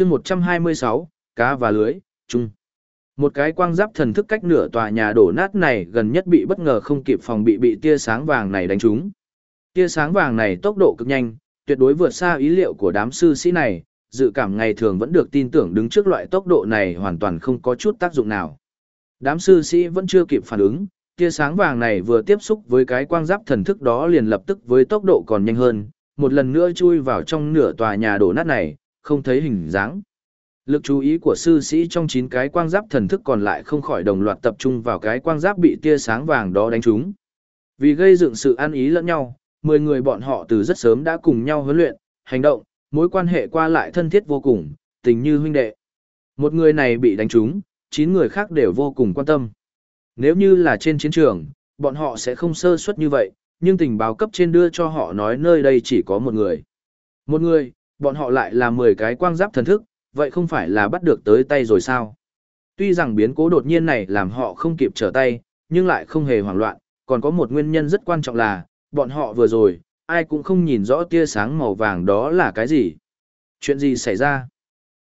chương 126, cá và lưới, chung. Một cái quang giáp thần thức cách nửa tòa nhà đổ nát này gần nhất bị bất ngờ không kịp phòng bị bị tia sáng vàng này đánh trúng. Tia sáng vàng này tốc độ cực nhanh, tuyệt đối vượt xa ý liệu của đám sư sĩ này, dự cảm ngày thường vẫn được tin tưởng đứng trước loại tốc độ này hoàn toàn không có chút tác dụng nào. Đám sư sĩ vẫn chưa kịp phản ứng, tia sáng vàng này vừa tiếp xúc với cái quang giáp thần thức đó liền lập tức với tốc độ còn nhanh hơn, một lần nữa chui vào trong nửa tòa nhà đổ nát này, không thấy hình dáng. Lực chú ý của sư sĩ trong 9 cái quang giáp thần thức còn lại không khỏi đồng loạt tập trung vào cái quang giáp bị tia sáng vàng đó đánh trúng. Vì gây dựng sự an ý lẫn nhau, 10 người bọn họ từ rất sớm đã cùng nhau huấn luyện, hành động, mối quan hệ qua lại thân thiết vô cùng, tình như huynh đệ. Một người này bị đánh trúng, 9 người khác đều vô cùng quan tâm. Nếu như là trên chiến trường, bọn họ sẽ không sơ suất như vậy, nhưng tình báo cấp trên đưa cho họ nói nơi đây chỉ có một người. Một người, bọn họ lại là 10 cái quang giáp thần thức, vậy không phải là bắt được tới tay rồi sao? Tuy rằng biến cố đột nhiên này làm họ không kịp trở tay, nhưng lại không hề hoảng loạn, còn có một nguyên nhân rất quan trọng là, bọn họ vừa rồi, ai cũng không nhìn rõ tia sáng màu vàng đó là cái gì. Chuyện gì xảy ra?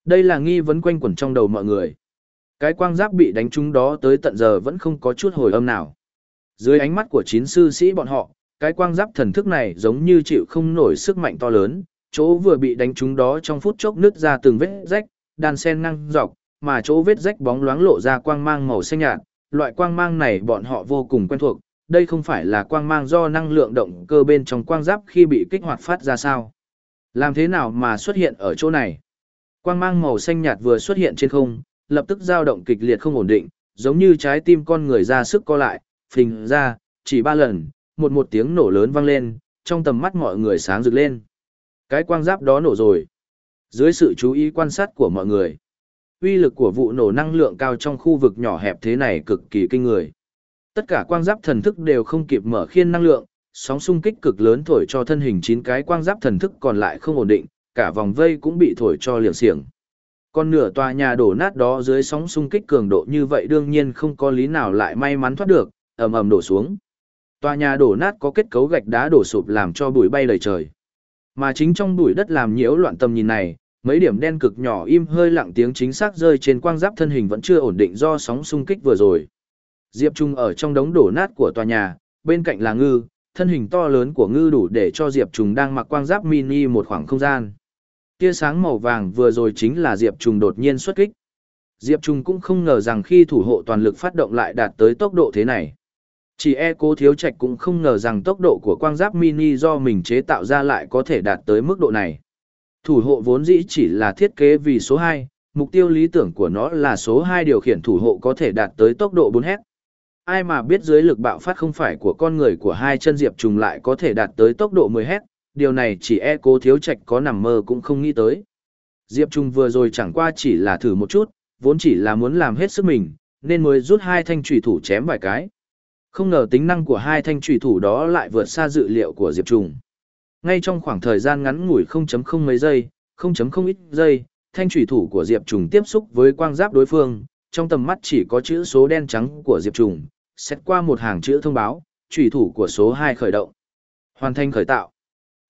Đây là nghi vấn quanh quẩn trong đầu mọi người. Cái quang giáp bị đánh trúng đó tới tận giờ vẫn không có chút hồi âm nào. Dưới ánh mắt của chín sư sĩ bọn họ, cái quang giáp thần thức này giống như chịu không nổi sức mạnh to lớn, chỗ vừa bị đánh trúng đó trong phút chốc nứt ra từng vết rách, đan sen ngang dọc, mà chỗ vết rách bóng loáng lộ ra quang mang màu xanh nhạt, loại quang mang này bọn họ vô cùng quen thuộc, đây không phải là quang mang do năng lượng động cơ bên trong quang giáp khi bị kích hoạt phát ra sao. Làm thế nào mà xuất hiện ở chỗ này? Quang mang màu xanh nhạt vừa xuất hiện trên không, lập tức dao động kịch liệt không ổn định, giống như trái tim con người ra sức co lại, phình ra, chỉ ba lần, một một tiếng nổ lớn vang lên, trong tầm mắt mọi người sáng rực lên. Cái quang giáp đó nổ rồi. Dưới sự chú ý quan sát của mọi người, uy lực của vụ nổ năng lượng cao trong khu vực nhỏ hẹp thế này cực kỳ kinh người. Tất cả quang giáp thần thức đều không kịp mở khiên năng lượng, sóng xung kích cực lớn thổi cho thân hình chín cái quang giáp thần thức còn lại không ổn định, cả vòng vây cũng bị thổi cho liệng xiềng. Còn nửa tòa nhà đổ nát đó dưới sóng xung kích cường độ như vậy đương nhiên không có lý nào lại may mắn thoát được, ầm ầm đổ xuống. Tòa nhà đổ nát có kết cấu gạch đá đổ sụp làm cho bụi bay lầy trời. Mà chính trong bụi đất làm nhiễu loạn tầm nhìn này, mấy điểm đen cực nhỏ im hơi lặng tiếng chính xác rơi trên quang giáp thân hình vẫn chưa ổn định do sóng xung kích vừa rồi. Diệp Trung ở trong đống đổ nát của tòa nhà, bên cạnh là ngư, thân hình to lớn của ngư đủ để cho Diệp Trung đang mặc quang giáp mini một khoảng không gian. Tia sáng màu vàng vừa rồi chính là Diệp Trung đột nhiên xuất kích. Diệp Trung cũng không ngờ rằng khi thủ hộ toàn lực phát động lại đạt tới tốc độ thế này. Chỉ e cố thiếu trạch cũng không ngờ rằng tốc độ của quang giáp mini do mình chế tạo ra lại có thể đạt tới mức độ này. Thủ hộ vốn dĩ chỉ là thiết kế vì số 2, mục tiêu lý tưởng của nó là số 2 điều khiển thủ hộ có thể đạt tới tốc độ 4h. Ai mà biết dưới lực bạo phát không phải của con người của hai chân diệp trùng lại có thể đạt tới tốc độ 10h, điều này chỉ e cố thiếu trạch có nằm mơ cũng không nghĩ tới. Diệp trùng vừa rồi chẳng qua chỉ là thử một chút, vốn chỉ là muốn làm hết sức mình, nên mới rút hai thanh trùy thủ chém vài cái. Không ngờ tính năng của hai thanh trùy thủ đó lại vượt xa dự liệu của Diệp Trùng. Ngay trong khoảng thời gian ngắn ngủi 0.0 mấy giây, 0.0 ít giây, thanh trùy thủ của Diệp Trùng tiếp xúc với quang giáp đối phương, trong tầm mắt chỉ có chữ số đen trắng của Diệp Trùng, xét qua một hàng chữ thông báo, trùy thủ của số 2 khởi động. Hoàn thành khởi tạo.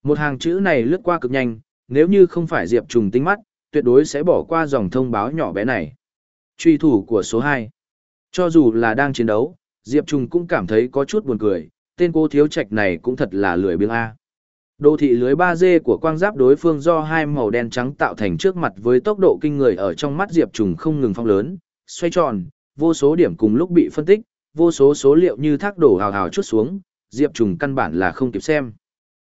Một hàng chữ này lướt qua cực nhanh, nếu như không phải Diệp Trùng tính mắt, tuyệt đối sẽ bỏ qua dòng thông báo nhỏ bé này. Truy thủ của số 2. Cho dù là đang chiến đấu, Diệp Trung cũng cảm thấy có chút buồn cười, tên cô thiếu trạch này cũng thật là lười biếng A. Đô thị lưới 3D của quang giáp đối phương do hai màu đen trắng tạo thành trước mặt với tốc độ kinh người ở trong mắt Diệp Trung không ngừng phong lớn, xoay tròn, vô số điểm cùng lúc bị phân tích, vô số số liệu như thác đổ hào hào chút xuống, Diệp Trung căn bản là không kịp xem.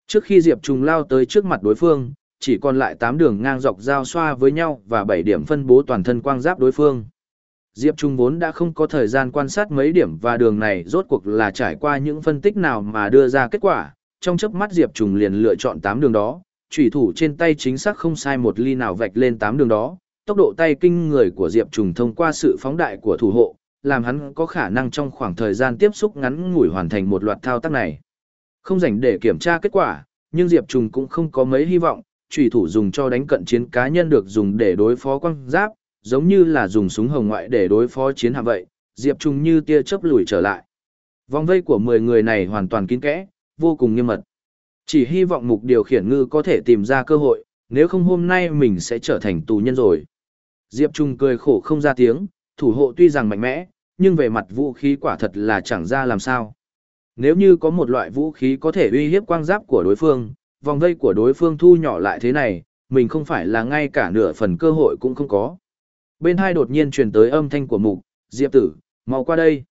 Trước khi Diệp Trung lao tới trước mặt đối phương, chỉ còn lại 8 đường ngang dọc giao xoa với nhau và 7 điểm phân bố toàn thân quang giáp đối phương. Diệp Trung vốn đã không có thời gian quan sát mấy điểm và đường này rốt cuộc là trải qua những phân tích nào mà đưa ra kết quả, trong chớp mắt Diệp Trung liền lựa chọn 8 đường đó, chủy thủ trên tay chính xác không sai một ly nào vạch lên 8 đường đó, tốc độ tay kinh người của Diệp Trung thông qua sự phóng đại của thủ hộ, làm hắn có khả năng trong khoảng thời gian tiếp xúc ngắn ngủi hoàn thành một loạt thao tác này. Không dành để kiểm tra kết quả, nhưng Diệp Trung cũng không có mấy hy vọng, chủy thủ dùng cho đánh cận chiến cá nhân được dùng để đối phó quang giáp, giống như là dùng súng hồng ngoại để đối phó chiến hạm vậy, Diệp Trung như tia chớp lùi trở lại. Vòng vây của 10 người này hoàn toàn kín kẽ, vô cùng nghiêm mật. Chỉ hy vọng mục điều khiển ngư có thể tìm ra cơ hội, nếu không hôm nay mình sẽ trở thành tù nhân rồi. Diệp Trung cười khổ không ra tiếng, thủ hộ tuy rằng mạnh mẽ, nhưng về mặt vũ khí quả thật là chẳng ra làm sao. Nếu như có một loại vũ khí có thể uy hiếp quang giáp của đối phương, vòng vây của đối phương thu nhỏ lại thế này, mình không phải là ngay cả nửa phần cơ hội cũng không có. Bên hai đột nhiên truyền tới âm thanh của mục, Diệp tử, mau qua đây.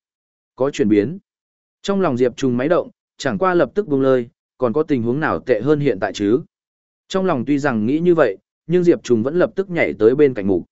Có chuyển biến. Trong lòng Diệp trùng máy động, chẳng qua lập tức buông lơi, còn có tình huống nào tệ hơn hiện tại chứ. Trong lòng tuy rằng nghĩ như vậy, nhưng Diệp trùng vẫn lập tức nhảy tới bên cạnh mục.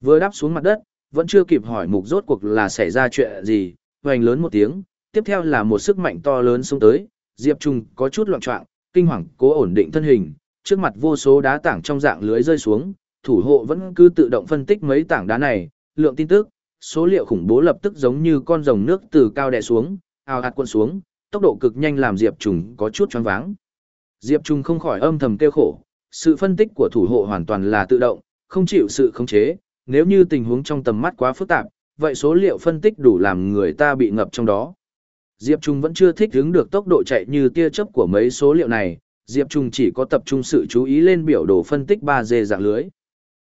Vừa đáp xuống mặt đất, vẫn chưa kịp hỏi mục rốt cuộc là xảy ra chuyện gì, hoành lớn một tiếng, tiếp theo là một sức mạnh to lớn xông tới, Diệp Trung có chút loạn trọng, kinh hoàng, cố ổn định thân hình, trước mặt vô số đá tảng trong dạng lưới rơi xuống, thủ hộ vẫn cứ tự động phân tích mấy tảng đá này, lượng tin tức, số liệu khủng bố lập tức giống như con rồng nước từ cao đè xuống, ào ạt cuộn xuống, tốc độ cực nhanh làm Diệp Trung có chút choáng váng. Diệp Trung không khỏi âm thầm kêu khổ, sự phân tích của thủ hộ hoàn toàn là tự động, không chịu sự khống chế, nếu như tình huống trong tầm mắt quá phức tạp, vậy số liệu phân tích đủ làm người ta bị ngập trong đó. Diệp Trung vẫn chưa thích ứng được tốc độ chạy như tia chớp của mấy số liệu này, Diệp Trung chỉ có tập trung sự chú ý lên biểu đồ phân tích 3D dạng lưới.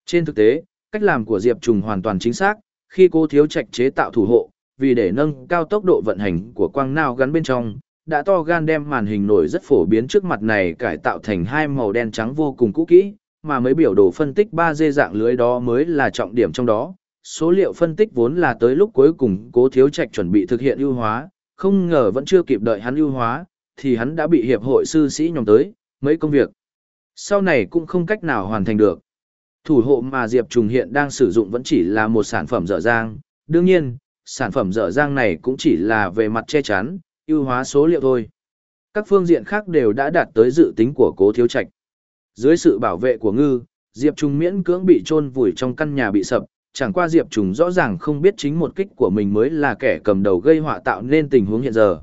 Trên thực tế, cách làm của Diệp Trùng hoàn toàn chính xác, khi cô thiếu trạch chế tạo thủ hộ, vì để nâng cao tốc độ vận hành của quang nào gắn bên trong, đã to gan đem màn hình nổi rất phổ biến trước mặt này cải tạo thành hai màu đen trắng vô cùng cũ kỹ, mà mấy biểu đồ phân tích 3D dạng lưới đó mới là trọng điểm trong đó. Số liệu phân tích vốn là tới lúc cuối cùng cố thiếu trạch chuẩn bị thực hiện ưu hóa, không ngờ vẫn chưa kịp đợi hắn ưu hóa, thì hắn đã bị hiệp hội sư sĩ nhóm tới, mấy công việc. Sau này cũng không cách nào hoàn thành được. Thủ hộ mà Diệp Trùng hiện đang sử dụng vẫn chỉ là một sản phẩm dở dang, đương nhiên, sản phẩm dở dang này cũng chỉ là về mặt che chắn, ưu hóa số liệu thôi. Các phương diện khác đều đã đạt tới dự tính của cố thiếu trạch. Dưới sự bảo vệ của ngư, Diệp Trùng miễn cưỡng bị chôn vùi trong căn nhà bị sập, chẳng qua Diệp Trùng rõ ràng không biết chính một kích của mình mới là kẻ cầm đầu gây họa tạo nên tình huống hiện giờ.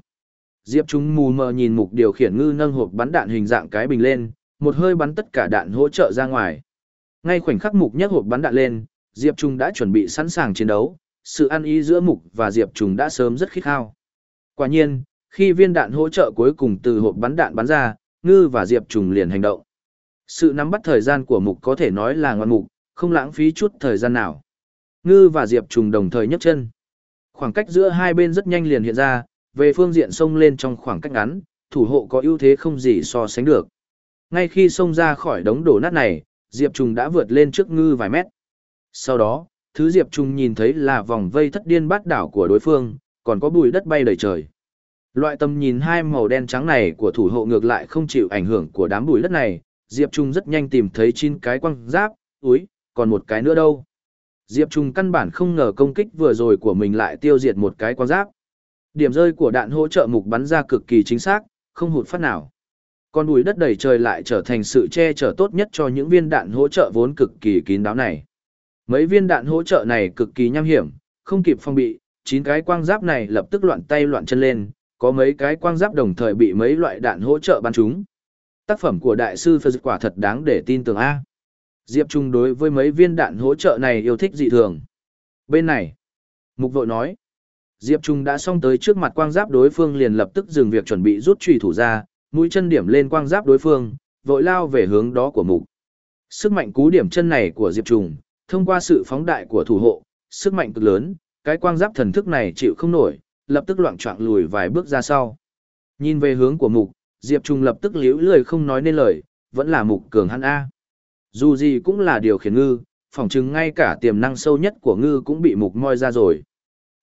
Diệp Trùng mù mờ nhìn mục điều khiển ngư nâng hộp bắn đạn hình dạng cái bình lên, một hơi bắn tất cả đạn hỗ trợ ra ngoài. Ngay khoảnh khắc mục nhấc hộp bắn đạn lên, Diệp Trùng đã chuẩn bị sẵn sàng chiến đấu, sự ăn ý giữa mục và Diệp Trùng đã sớm rất khít khao. Quả nhiên, khi viên đạn hỗ trợ cuối cùng từ hộp bắn đạn bắn ra, ngư và Diệp Trùng liền hành động. Sự nắm bắt thời gian của mục có thể nói là ngoan mục, không lãng phí chút thời gian nào. Ngư và Diệp Trùng đồng thời nhấc chân. Khoảng cách giữa hai bên rất nhanh liền hiện ra, về phương diện sông lên trong khoảng cách ngắn, thủ hộ có ưu thế không gì so sánh được. Ngay khi sông ra khỏi đống đổ nát này, Diệp Trùng đã vượt lên trước ngư vài mét. Sau đó, thứ Diệp Trùng nhìn thấy là vòng vây thất điên bát đảo của đối phương, còn có bụi đất bay đầy trời. Loại tầm nhìn hai màu đen trắng này của thủ hộ ngược lại không chịu ảnh hưởng của đám bụi đất này, Diệp Trung rất nhanh tìm thấy chín cái quăng giáp, úi, còn một cái nữa đâu. Diệp Trung căn bản không ngờ công kích vừa rồi của mình lại tiêu diệt một cái quăng giáp. Điểm rơi của đạn hỗ trợ mục bắn ra cực kỳ chính xác, không hụt phát nào. Còn bùi đất đầy trời lại trở thành sự che chở tốt nhất cho những viên đạn hỗ trợ vốn cực kỳ kín đáo này. Mấy viên đạn hỗ trợ này cực kỳ nham hiểm, không kịp phong bị, chín cái quang giáp này lập tức loạn tay loạn chân lên, có mấy cái quang giáp đồng thời bị mấy loại đạn hỗ trợ bắn chúng. Tác phẩm của đại sư Phật quả thật đáng để tin tưởng A. Diệp Trung đối với mấy viên đạn hỗ trợ này yêu thích dị thường. Bên này, Mục vội nói, Diệp Trung đã xong tới trước mặt quang giáp đối phương liền lập tức dừng việc chuẩn bị rút trùy thủ ra, mũi chân điểm lên quang giáp đối phương, vội lao về hướng đó của Mục. Sức mạnh cú điểm chân này của Diệp Trùng thông qua sự phóng đại của thủ hộ, sức mạnh cực lớn, cái quang giáp thần thức này chịu không nổi, lập tức loạn choạng lùi vài bước ra sau. Nhìn về hướng của Mục, Diệp Trùng lập tức liễu lười không nói nên lời, vẫn là mục cường hắn A. Dù gì cũng là điều khiển ngư, phỏng chừng ngay cả tiềm năng sâu nhất của ngư cũng bị mục moi ra rồi.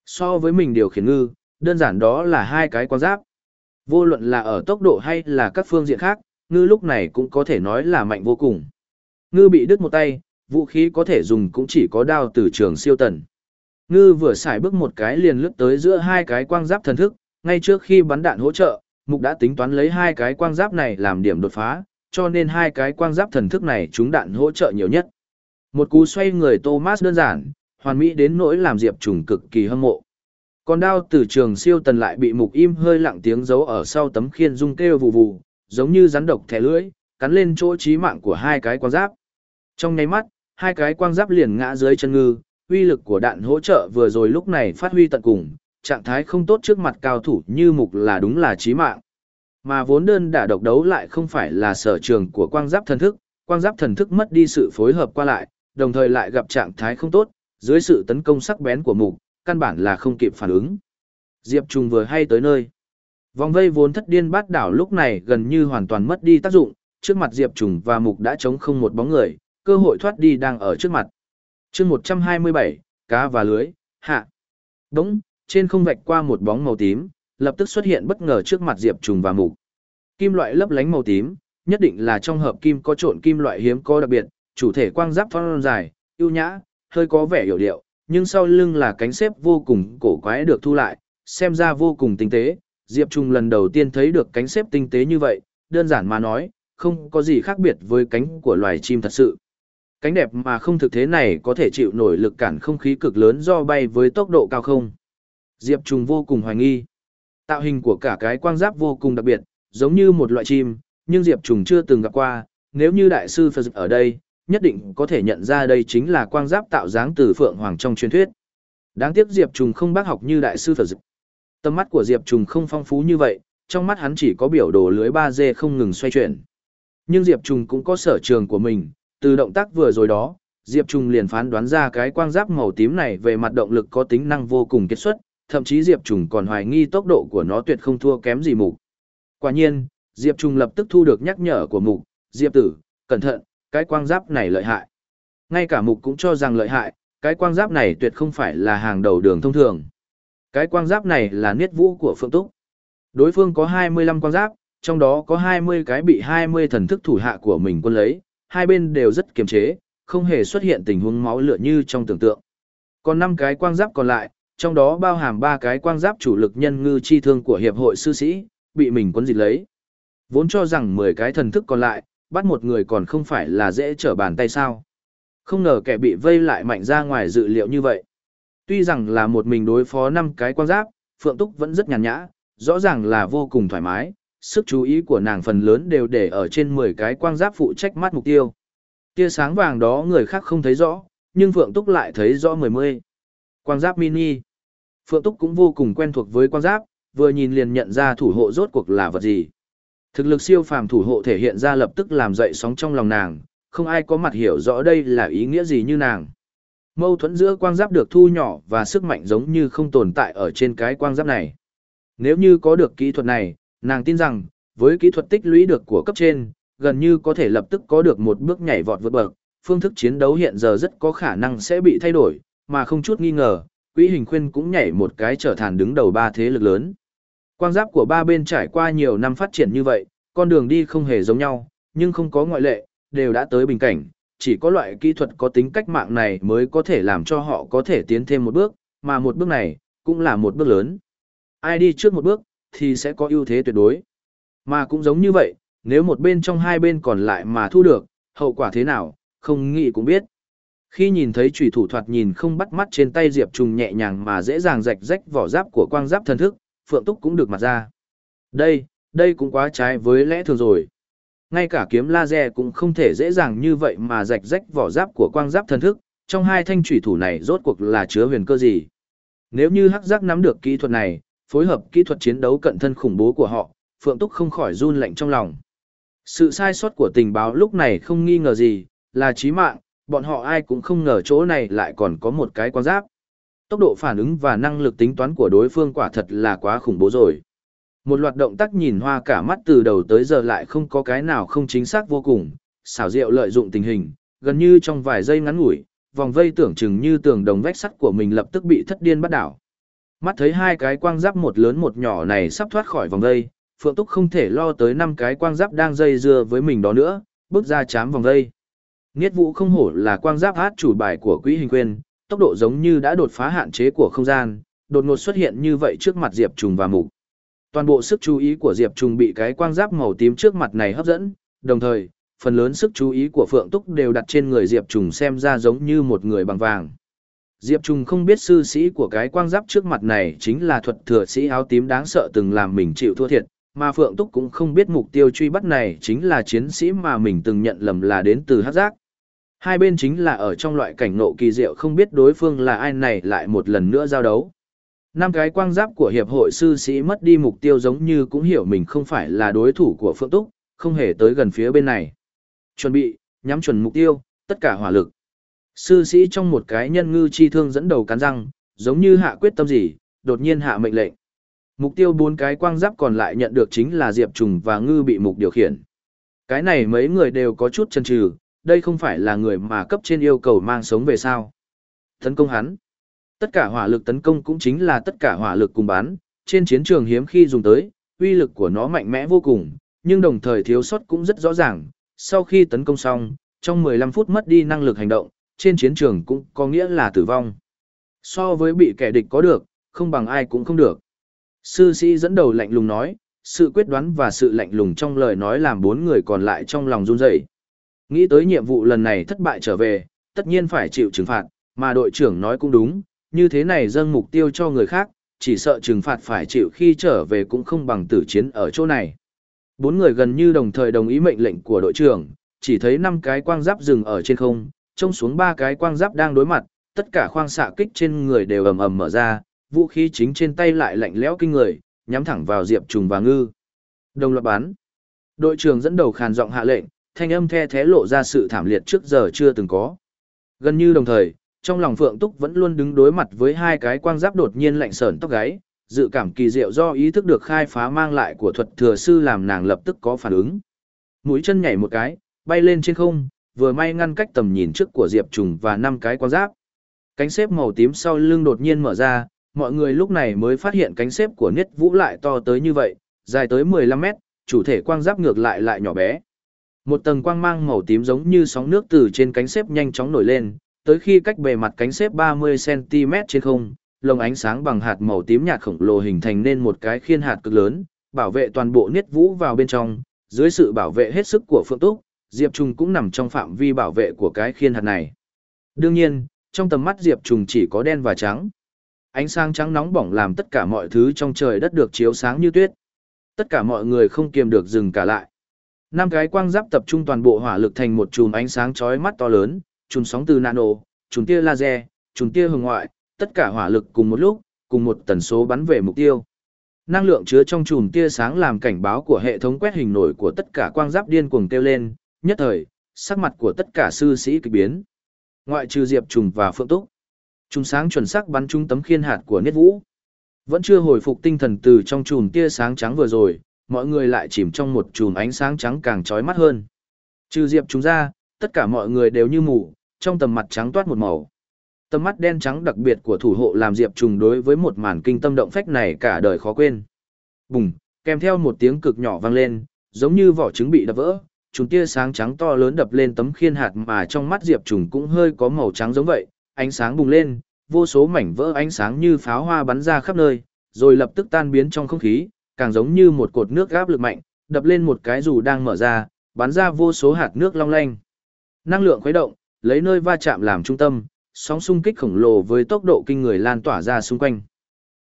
So với mình điều khiển ngư, đơn giản đó là hai cái quang giáp. Vô luận là ở tốc độ hay là các phương diện khác, ngư lúc này cũng có thể nói là mạnh vô cùng. Ngư bị đứt một tay, vũ khí có thể dùng cũng chỉ có đao từ trường siêu tần. Ngư vừa xài bước một cái liền lướt tới giữa hai cái quang giáp thần thức, ngay trước khi bắn đạn hỗ trợ, Mục đã tính toán lấy hai cái quang giáp này làm điểm đột phá, cho nên hai cái quang giáp thần thức này chúng đạn hỗ trợ nhiều nhất. Một cú xoay người Thomas đơn giản, hoàn mỹ đến nỗi làm Diệp Trùng cực kỳ hâm mộ. Còn đao từ trường siêu tần lại bị mục im hơi lặng tiếng giấu ở sau tấm khiên rung kêu vù vù, giống như rắn độc thẻ lưỡi, cắn lên chỗ chí mạng của hai cái quang giáp. Trong nháy mắt, hai cái quang giáp liền ngã dưới chân ngư, uy lực của đạn hỗ trợ vừa rồi lúc này phát huy tận cùng, trạng thái không tốt trước mặt cao thủ như mục là đúng là chí mạng. Mà vốn đơn đả độc đấu lại không phải là sở trường của quang giáp thần thức, quang giáp thần thức mất đi sự phối hợp qua lại, đồng thời lại gặp trạng thái không tốt, dưới sự tấn công sắc bén của mục, căn bản là không kịp phản ứng. Diệp Trùng vừa hay tới nơi. Vòng vây vốn thất điên bát đảo lúc này gần như hoàn toàn mất đi tác dụng, trước mặt Diệp Trùng và mục đã chống không một bóng người, cơ hội thoát đi đang ở trước mặt. chương 127, cá và lưới, hạ. đúng trên không vạch qua một bóng màu tím, lập tức xuất hiện bất ngờ trước mặt Diệp Trùng và mục. Kim loại lấp lánh màu tím, nhất định là trong hợp kim có trộn kim loại hiếm có đặc biệt, chủ thể quang giáp thon dài, ưu nhã, hơi có vẻ hiểu điệu, nhưng sau lưng là cánh xếp vô cùng cổ quái được thu lại, xem ra vô cùng tinh tế. Diệp Trung lần đầu tiên thấy được cánh xếp tinh tế như vậy, đơn giản mà nói, không có gì khác biệt với cánh của loài chim thật sự. Cánh đẹp mà không thực thế này có thể chịu nổi lực cản không khí cực lớn do bay với tốc độ cao không. Diệp Trung vô cùng hoài nghi. Tạo hình của cả cái quang giáp vô cùng đặc biệt, giống như một loại chim, nhưng Diệp Trung chưa từng gặp qua, nếu như đại sư Phật ở đây, nhất định có thể nhận ra đây chính là quang giáp tạo dáng từ Phượng Hoàng trong truyền thuyết. Đáng tiếc Diệp Trùng không bác học như đại sư Phật. Tâm mắt của Diệp Trùng không phong phú như vậy, trong mắt hắn chỉ có biểu đồ lưới 3D không ngừng xoay chuyển. Nhưng Diệp Trùng cũng có sở trường của mình, từ động tác vừa rồi đó, Diệp Trùng liền phán đoán ra cái quang giáp màu tím này về mặt động lực có tính năng vô cùng kết xuất, thậm chí Diệp Trùng còn hoài nghi tốc độ của nó tuyệt không thua kém gì mục. Quả nhiên, Diệp Trùng lập tức thu được nhắc nhở của mục, Diệp tử, cẩn thận, cái quang giáp này lợi hại. Ngay cả mục cũng cho rằng lợi hại, cái quang giáp này tuyệt không phải là hàng đầu đường thông thường. Cái quang giáp này là niết vũ của Phượng Túc. Đối phương có 25 quang giáp, trong đó có 20 cái bị 20 thần thức thủ hạ của mình quân lấy, hai bên đều rất kiềm chế, không hề xuất hiện tình huống máu lửa như trong tưởng tượng. Còn 5 cái quang giáp còn lại, trong đó bao hàm 3 cái quang giáp chủ lực nhân ngư chi thương của hiệp hội sư sĩ, bị mình quân dịch lấy. Vốn cho rằng 10 cái thần thức còn lại, bắt một người còn không phải là dễ trở bàn tay sao. Không ngờ kẻ bị vây lại mạnh ra ngoài dự liệu như vậy. Tuy rằng là một mình đối phó 5 cái quan giáp, Phượng Túc vẫn rất nhàn nhã, rõ ràng là vô cùng thoải mái, sức chú ý của nàng phần lớn đều để ở trên 10 cái quang giáp phụ trách mắt mục tiêu. Tia sáng vàng đó người khác không thấy rõ, nhưng Phượng Túc lại thấy rõ mười mươi. Quang giáp mini. Phượng Túc cũng vô cùng quen thuộc với quang giáp, vừa nhìn liền nhận ra thủ hộ rốt cuộc là vật gì. Thực lực siêu phàm thủ hộ thể hiện ra lập tức làm dậy sóng trong lòng nàng, không ai có mặt hiểu rõ đây là ý nghĩa gì như nàng. Mâu thuẫn giữa quang giáp được thu nhỏ và sức mạnh giống như không tồn tại ở trên cái quang giáp này. Nếu như có được kỹ thuật này, nàng tin rằng, với kỹ thuật tích lũy được của cấp trên, gần như có thể lập tức có được một bước nhảy vọt vượt bậc, phương thức chiến đấu hiện giờ rất có khả năng sẽ bị thay đổi, mà không chút nghi ngờ, quỹ hình khuyên cũng nhảy một cái trở thành đứng đầu ba thế lực lớn. Quang giáp của ba bên trải qua nhiều năm phát triển như vậy, con đường đi không hề giống nhau, nhưng không có ngoại lệ, đều đã tới bình cảnh, chỉ có loại kỹ thuật có tính cách mạng này mới có thể làm cho họ có thể tiến thêm một bước, mà một bước này, cũng là một bước lớn. Ai đi trước một bước, thì sẽ có ưu thế tuyệt đối. Mà cũng giống như vậy, nếu một bên trong hai bên còn lại mà thu được, hậu quả thế nào, không nghĩ cũng biết. Khi nhìn thấy chủy thủ thoạt nhìn không bắt mắt trên tay Diệp Trùng nhẹ nhàng mà dễ dàng rạch rách vỏ giáp của quang giáp thần thức, Phượng Túc cũng được mặt ra. Đây, đây cũng quá trái với lẽ thường rồi. Ngay cả kiếm laser cũng không thể dễ dàng như vậy mà rạch rách vỏ giáp của quang giáp thần thức, trong hai thanh thủy thủ này rốt cuộc là chứa huyền cơ gì. Nếu như hắc giác nắm được kỹ thuật này, phối hợp kỹ thuật chiến đấu cận thân khủng bố của họ, Phượng Túc không khỏi run lạnh trong lòng. Sự sai sót của tình báo lúc này không nghi ngờ gì, là chí mạng, bọn họ ai cũng không ngờ chỗ này lại còn có một cái quang giáp. Tốc độ phản ứng và năng lực tính toán của đối phương quả thật là quá khủng bố rồi. Một loạt động tác nhìn hoa cả mắt từ đầu tới giờ lại không có cái nào không chính xác vô cùng, xảo diệu lợi dụng tình hình, gần như trong vài giây ngắn ngủi, vòng vây tưởng chừng như tường đồng vách sắt của mình lập tức bị thất điên bắt đảo. Mắt thấy hai cái quang giáp một lớn một nhỏ này sắp thoát khỏi vòng vây, Phượng Túc không thể lo tới năm cái quang giáp đang dây dưa với mình đó nữa, bước ra chám vòng vây. Niết vũ không hổ là quang giáp hát chủ bài của quỹ hình quyền, tốc độ giống như đã đột phá hạn chế của không gian, đột ngột xuất hiện như vậy trước mặt Diệp Trùng và Mục. Toàn bộ sức chú ý của Diệp Trùng bị cái quang giáp màu tím trước mặt này hấp dẫn, đồng thời, phần lớn sức chú ý của Phượng Túc đều đặt trên người Diệp Trùng xem ra giống như một người bằng vàng. Diệp Trùng không biết sư sĩ của cái quang giáp trước mặt này chính là thuật thừa sĩ áo tím đáng sợ từng làm mình chịu thua thiệt, mà Phượng Túc cũng không biết mục tiêu truy bắt này chính là chiến sĩ mà mình từng nhận lầm là đến từ Hắc giác. Hai bên chính là ở trong loại cảnh nộ kỳ diệu không biết đối phương là ai này lại một lần nữa giao đấu. Năm cái quang giáp của hiệp hội sư sĩ mất đi mục tiêu giống như cũng hiểu mình không phải là đối thủ của Phượng Túc, không hề tới gần phía bên này. Chuẩn bị, nhắm chuẩn mục tiêu, tất cả hỏa lực. Sư sĩ trong một cái nhân ngư chi thương dẫn đầu cắn răng, giống như hạ quyết tâm gì, đột nhiên hạ mệnh lệnh. Mục tiêu bốn cái quang giáp còn lại nhận được chính là Diệp Trùng và Ngư bị mục điều khiển. Cái này mấy người đều có chút chần chừ, đây không phải là người mà cấp trên yêu cầu mang sống về sao. Tấn công hắn. Tất cả hỏa lực tấn công cũng chính là tất cả hỏa lực cùng bán, trên chiến trường hiếm khi dùng tới, uy lực của nó mạnh mẽ vô cùng, nhưng đồng thời thiếu sót cũng rất rõ ràng. Sau khi tấn công xong, trong 15 phút mất đi năng lực hành động, trên chiến trường cũng có nghĩa là tử vong. So với bị kẻ địch có được, không bằng ai cũng không được. Sư sĩ dẫn đầu lạnh lùng nói, sự quyết đoán và sự lạnh lùng trong lời nói làm bốn người còn lại trong lòng run rẩy. Nghĩ tới nhiệm vụ lần này thất bại trở về, tất nhiên phải chịu trừng phạt, mà đội trưởng nói cũng đúng, như thế này dâng mục tiêu cho người khác, chỉ sợ trừng phạt phải chịu khi trở về cũng không bằng tử chiến ở chỗ này. Bốn người gần như đồng thời đồng ý mệnh lệnh của đội trưởng, chỉ thấy năm cái quang giáp dừng ở trên không, trông xuống ba cái quang giáp đang đối mặt, tất cả khoang xạ kích trên người đều ầm ầm mở ra, vũ khí chính trên tay lại lạnh lẽo kinh người, nhắm thẳng vào Diệp Trùng và Ngư. Đồng loạt bắn. Đội trưởng dẫn đầu khàn giọng hạ lệnh, thanh âm the thế lộ ra sự thảm liệt trước giờ chưa từng có. Gần như đồng thời, trong lòng Phượng Túc vẫn luôn đứng đối mặt với hai cái quang giáp đột nhiên lạnh sởn tóc gáy, dự cảm kỳ diệu do ý thức được khai phá mang lại của thuật thừa sư làm nàng lập tức có phản ứng. Mũi chân nhảy một cái, bay lên trên không, vừa may ngăn cách tầm nhìn trước của Diệp Trùng và năm cái quang giáp. Cánh xếp màu tím sau lưng đột nhiên mở ra, mọi người lúc này mới phát hiện cánh xếp của Niết Vũ lại to tới như vậy, dài tới 15 mét, chủ thể quang giáp ngược lại lại nhỏ bé. Một tầng quang mang màu tím giống như sóng nước từ trên cánh xếp nhanh chóng nổi lên, tới khi cách bề mặt cánh xếp 30cm trên không, lồng ánh sáng bằng hạt màu tím nhạt khổng lồ hình thành nên một cái khiên hạt cực lớn, bảo vệ toàn bộ Niết Vũ vào bên trong, dưới sự bảo vệ hết sức của Phượng Túc, Diệp Trùng cũng nằm trong phạm vi bảo vệ của cái khiên hạt này. Đương nhiên, trong tầm mắt Diệp Trùng chỉ có đen và trắng. Ánh sáng trắng nóng bỏng làm tất cả mọi thứ trong trời đất được chiếu sáng như tuyết. Tất cả mọi người không kiềm được dừng cả lại. Năm cái quang giáp tập trung toàn bộ hỏa lực thành một chùm ánh sáng chói mắt to lớn, chùm sóng từ nano, chùm tia laser, chùm tia hồng ngoại, tất cả hỏa lực cùng một lúc, cùng một tần số bắn về mục tiêu. Năng lượng chứa trong chùm tia sáng làm cảnh báo của hệ thống quét hình nổi của tất cả quang giáp điên cuồng kêu lên, nhất thời, sắc mặt của tất cả sư sĩ kỳ biến. Ngoại trừ Diệp Trùng và Phượng Túc. Chùm sáng chuẩn xác bắn trúng tấm khiên hạt của Niết Vũ. Vẫn chưa hồi phục tinh thần từ trong chùm tia sáng trắng vừa rồi, mọi người lại chìm trong một chùm ánh sáng trắng càng chói mắt hơn. Trừ Diệp Trùng ra, tất cả mọi người đều như mù, trong tầm mặt trắng toát một màu. Tầm mắt đen trắng đặc biệt của thủ hộ làm Diệp Trùng đối với một màn kinh tâm động phách này cả đời khó quên. Bùng, kèm theo một tiếng cực nhỏ vang lên, giống như vỏ trứng bị đập vỡ, trùng tia sáng trắng to lớn đập lên tấm khiên hạt mà trong mắt Diệp Trùng cũng hơi có màu trắng giống vậy, ánh sáng bùng lên, vô số mảnh vỡ ánh sáng như pháo hoa bắn ra khắp nơi, rồi lập tức tan biến trong không khí, càng giống như một cột nước gáp lực mạnh, đập lên một cái dù đang mở ra, bắn ra vô số hạt nước long lanh. Năng lượng khuấy động, lấy nơi va chạm làm trung tâm, sóng xung kích khổng lồ với tốc độ kinh người lan tỏa ra xung quanh.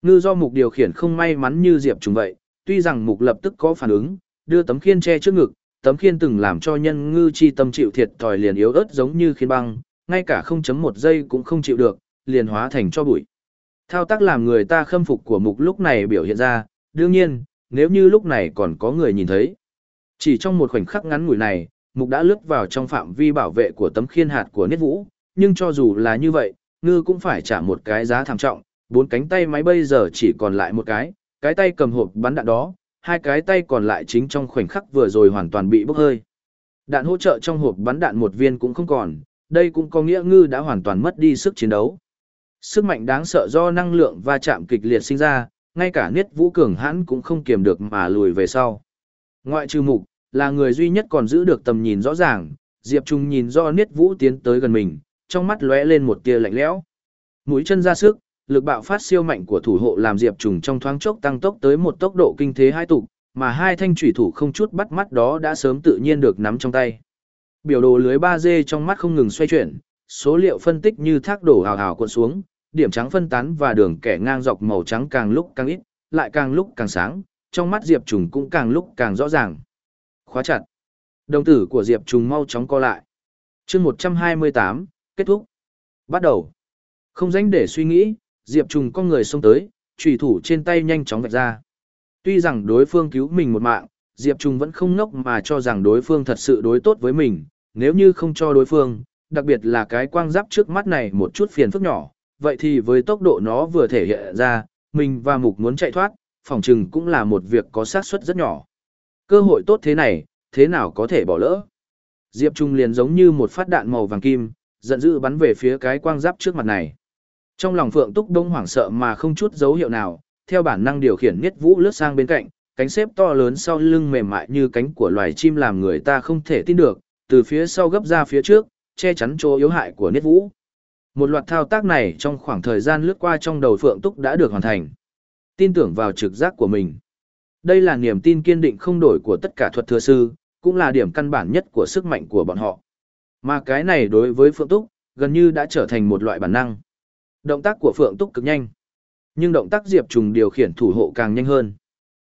Ngư do mục điều khiển không may mắn như Diệp Trùng vậy, tuy rằng mục lập tức có phản ứng, đưa tấm khiên che trước ngực, tấm khiên từng làm cho nhân ngư chi tâm chịu thiệt thòi liền yếu ớt giống như khiên băng, ngay cả 0.1 giây cũng không chịu được, liền hóa thành cho bụi. Thao tác làm người ta khâm phục của mục lúc này biểu hiện ra, đương nhiên, nếu như lúc này còn có người nhìn thấy. Chỉ trong một khoảnh khắc ngắn ngủi này, mục đã lướt vào trong phạm vi bảo vệ của tấm khiên hạt của Niết Vũ, nhưng cho dù là như vậy, ngư cũng phải trả một cái giá thảm trọng, bốn cánh tay máy bây giờ chỉ còn lại một cái, cái tay cầm hộp bắn đạn đó, hai cái tay còn lại chính trong khoảnh khắc vừa rồi hoàn toàn bị bốc hơi. Đạn hỗ trợ trong hộp bắn đạn một viên cũng không còn, đây cũng có nghĩa ngư đã hoàn toàn mất đi sức chiến đấu. Sức mạnh đáng sợ do năng lượng va chạm kịch liệt sinh ra, ngay cả Niết Vũ Cường hãn cũng không kiềm được mà lùi về sau. Ngoại trừ mục, là người duy nhất còn giữ được tầm nhìn rõ ràng, Diệp Trung nhìn do Niết Vũ tiến tới gần mình, trong mắt lóe lên một tia lạnh lẽo. Mũi chân ra sức, lực bạo phát siêu mạnh của thủ hộ làm Diệp Trùng trong thoáng chốc tăng tốc tới một tốc độ kinh thế hai tục, mà hai thanh chủy thủ không chút bắt mắt đó đã sớm tự nhiên được nắm trong tay. Biểu đồ lưới 3D trong mắt không ngừng xoay chuyển, số liệu phân tích như thác đổ hào hào cuộn xuống, điểm trắng phân tán và đường kẻ ngang dọc màu trắng càng lúc càng ít, lại càng lúc càng sáng, trong mắt Diệp Trùng cũng càng lúc càng rõ ràng. Khóa chặt. Đồng tử của Diệp Trùng mau chóng co lại. chương 128, kết thúc. Bắt đầu. Không dánh để suy nghĩ, Diệp Trùng con người xông tới, trùy thủ trên tay nhanh chóng vạch ra. Tuy rằng đối phương cứu mình một mạng, Diệp Trùng vẫn không ngốc mà cho rằng đối phương thật sự đối tốt với mình, nếu như không cho đối phương, đặc biệt là cái quang giáp trước mắt này một chút phiền phức nhỏ, vậy thì với tốc độ nó vừa thể hiện ra, mình và mục muốn chạy thoát, phòng trừng cũng là một việc có xác suất rất nhỏ. Cơ hội tốt thế này, thế nào có thể bỏ lỡ? Diệp Trung liền giống như một phát đạn màu vàng kim, giận dữ bắn về phía cái quang giáp trước mặt này. Trong lòng Phượng Túc Đông hoảng sợ mà không chút dấu hiệu nào, theo bản năng điều khiển Niết Vũ lướt sang bên cạnh, cánh xếp to lớn sau lưng mềm mại như cánh của loài chim làm người ta không thể tin được, từ phía sau gấp ra phía trước, che chắn chỗ yếu hại của Niết Vũ. Một loạt thao tác này trong khoảng thời gian lướt qua trong đầu Phượng Túc đã được hoàn thành. Tin tưởng vào trực giác của mình. Đây là niềm tin kiên định không đổi của tất cả thuật thừa sư, cũng là điểm căn bản nhất của sức mạnh của bọn họ. Mà cái này đối với Phượng Túc, gần như đã trở thành một loại bản năng. Động tác của Phượng Túc cực nhanh. Nhưng động tác Diệp Trùng điều khiển thủ hộ càng nhanh hơn.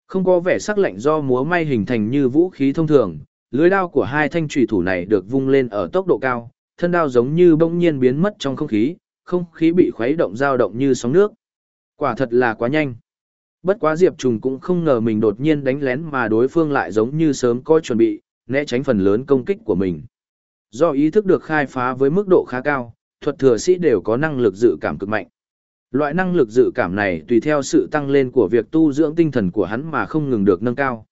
Không có vẻ sắc lạnh do múa may hình thành như vũ khí thông thường, lưới đao của hai thanh trùy thủ này được vung lên ở tốc độ cao, thân đao giống như bỗng nhiên biến mất trong không khí, không khí bị khuấy động dao động như sóng nước. Quả thật là quá nhanh. Bất quá Diệp Trùng cũng không ngờ mình đột nhiên đánh lén mà đối phương lại giống như sớm có chuẩn bị, né tránh phần lớn công kích của mình. Do ý thức được khai phá với mức độ khá cao, thuật thừa sĩ đều có năng lực dự cảm cực mạnh. Loại năng lực dự cảm này tùy theo sự tăng lên của việc tu dưỡng tinh thần của hắn mà không ngừng được nâng cao.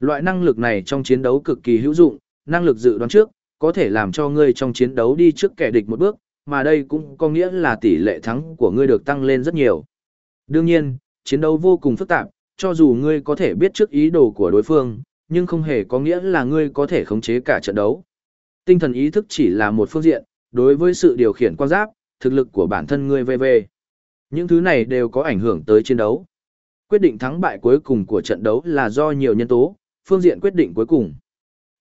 Loại năng lực này trong chiến đấu cực kỳ hữu dụng, năng lực dự đoán trước, có thể làm cho ngươi trong chiến đấu đi trước kẻ địch một bước, mà đây cũng có nghĩa là tỷ lệ thắng của ngươi được tăng lên rất nhiều. Đương nhiên, chiến đấu vô cùng phức tạp, cho dù ngươi có thể biết trước ý đồ của đối phương, nhưng không hề có nghĩa là ngươi có thể khống chế cả trận đấu. Tinh thần ý thức chỉ là một phương diện, đối với sự điều khiển quan giáp, thực lực của bản thân ngươi VV. Những thứ này đều có ảnh hưởng tới chiến đấu. Quyết định thắng bại cuối cùng của trận đấu là do nhiều nhân tố, phương diện quyết định cuối cùng.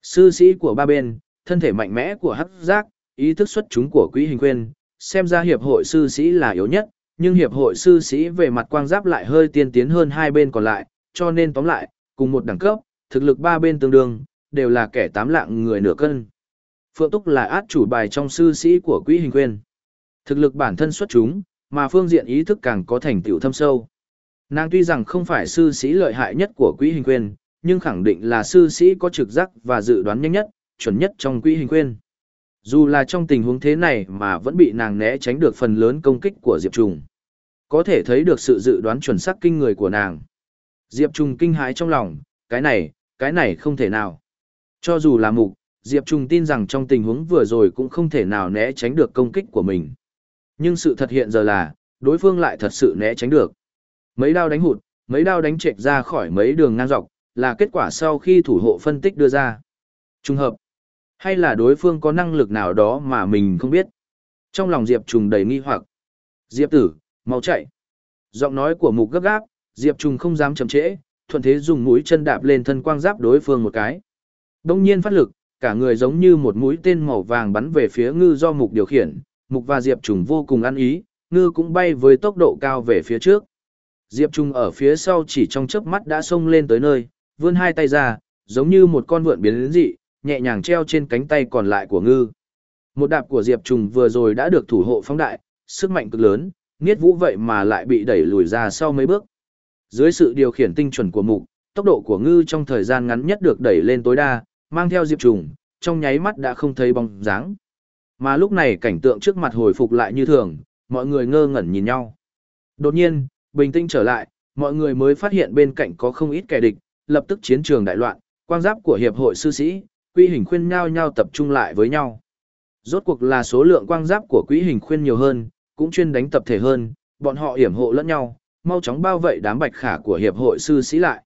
Sư sĩ của ba bên, thân thể mạnh mẽ của hắc giác, ý thức xuất chúng của quỹ hình khuyên, xem ra hiệp hội sư sĩ là yếu nhất, nhưng hiệp hội sư sĩ về mặt quang giáp lại hơi tiên tiến hơn hai bên còn lại, cho nên tóm lại, cùng một đẳng cấp, thực lực ba bên tương đương, đều là kẻ tám lạng người nửa cân. Phượng Túc là át chủ bài trong sư sĩ của quỹ hình khuyên. Thực lực bản thân xuất chúng, mà phương diện ý thức càng có thành tựu thâm sâu. Nàng tuy rằng không phải sư sĩ lợi hại nhất của quỹ hình khuyên, nhưng khẳng định là sư sĩ có trực giác và dự đoán nhanh nhất, chuẩn nhất trong quỹ hình khuyên. Dù là trong tình huống thế này mà vẫn bị nàng né tránh được phần lớn công kích của Diệp Trùng. Có thể thấy được sự dự đoán chuẩn xác kinh người của nàng. Diệp Trùng kinh hãi trong lòng, cái này, cái này không thể nào. Cho dù là mục, Diệp Trùng tin rằng trong tình huống vừa rồi cũng không thể nào né tránh được công kích của mình. Nhưng sự thật hiện giờ là, đối phương lại thật sự né tránh được. Mấy đao đánh hụt, mấy đao đánh trệch ra khỏi mấy đường ngang dọc, là kết quả sau khi thủ hộ phân tích đưa ra. Trùng hợp, hay là đối phương có năng lực nào đó mà mình không biết. Trong lòng Diệp Trùng đầy nghi hoặc. Diệp tử, mau chạy. Giọng nói của mục gấp gáp, Diệp Trùng không dám chậm trễ, thuận thế dùng mũi chân đạp lên thân quang giáp đối phương một cái. Đông nhiên phát lực, cả người giống như một mũi tên màu vàng bắn về phía ngư do mục điều khiển, mục và Diệp Trùng vô cùng ăn ý, ngư cũng bay với tốc độ cao về phía trước. Diệp Trùng ở phía sau chỉ trong chớp mắt đã xông lên tới nơi, vươn hai tay ra, giống như một con vượn biến dị, nhẹ nhàng treo trên cánh tay còn lại của ngư. Một đạp của Diệp Trùng vừa rồi đã được thủ hộ phóng đại, sức mạnh cực lớn, niết vũ vậy mà lại bị đẩy lùi ra sau mấy bước. Dưới sự điều khiển tinh chuẩn của mục, tốc độ của ngư trong thời gian ngắn nhất được đẩy lên tối đa, mang theo Diệp Trùng, trong nháy mắt đã không thấy bóng dáng. Mà lúc này cảnh tượng trước mặt hồi phục lại như thường, mọi người ngơ ngẩn nhìn nhau. Đột nhiên, bình tĩnh trở lại, mọi người mới phát hiện bên cạnh có không ít kẻ địch, lập tức chiến trường đại loạn, quang giáp của hiệp hội sư sĩ, Quỹ hình khuyên nhau nhau tập trung lại với nhau. Rốt cuộc là số lượng quang giáp của quỹ hình khuyên nhiều hơn, cũng chuyên đánh tập thể hơn, bọn họ hiểm hộ lẫn nhau, mau chóng bao vây đám bạch khả của hiệp hội sư sĩ lại.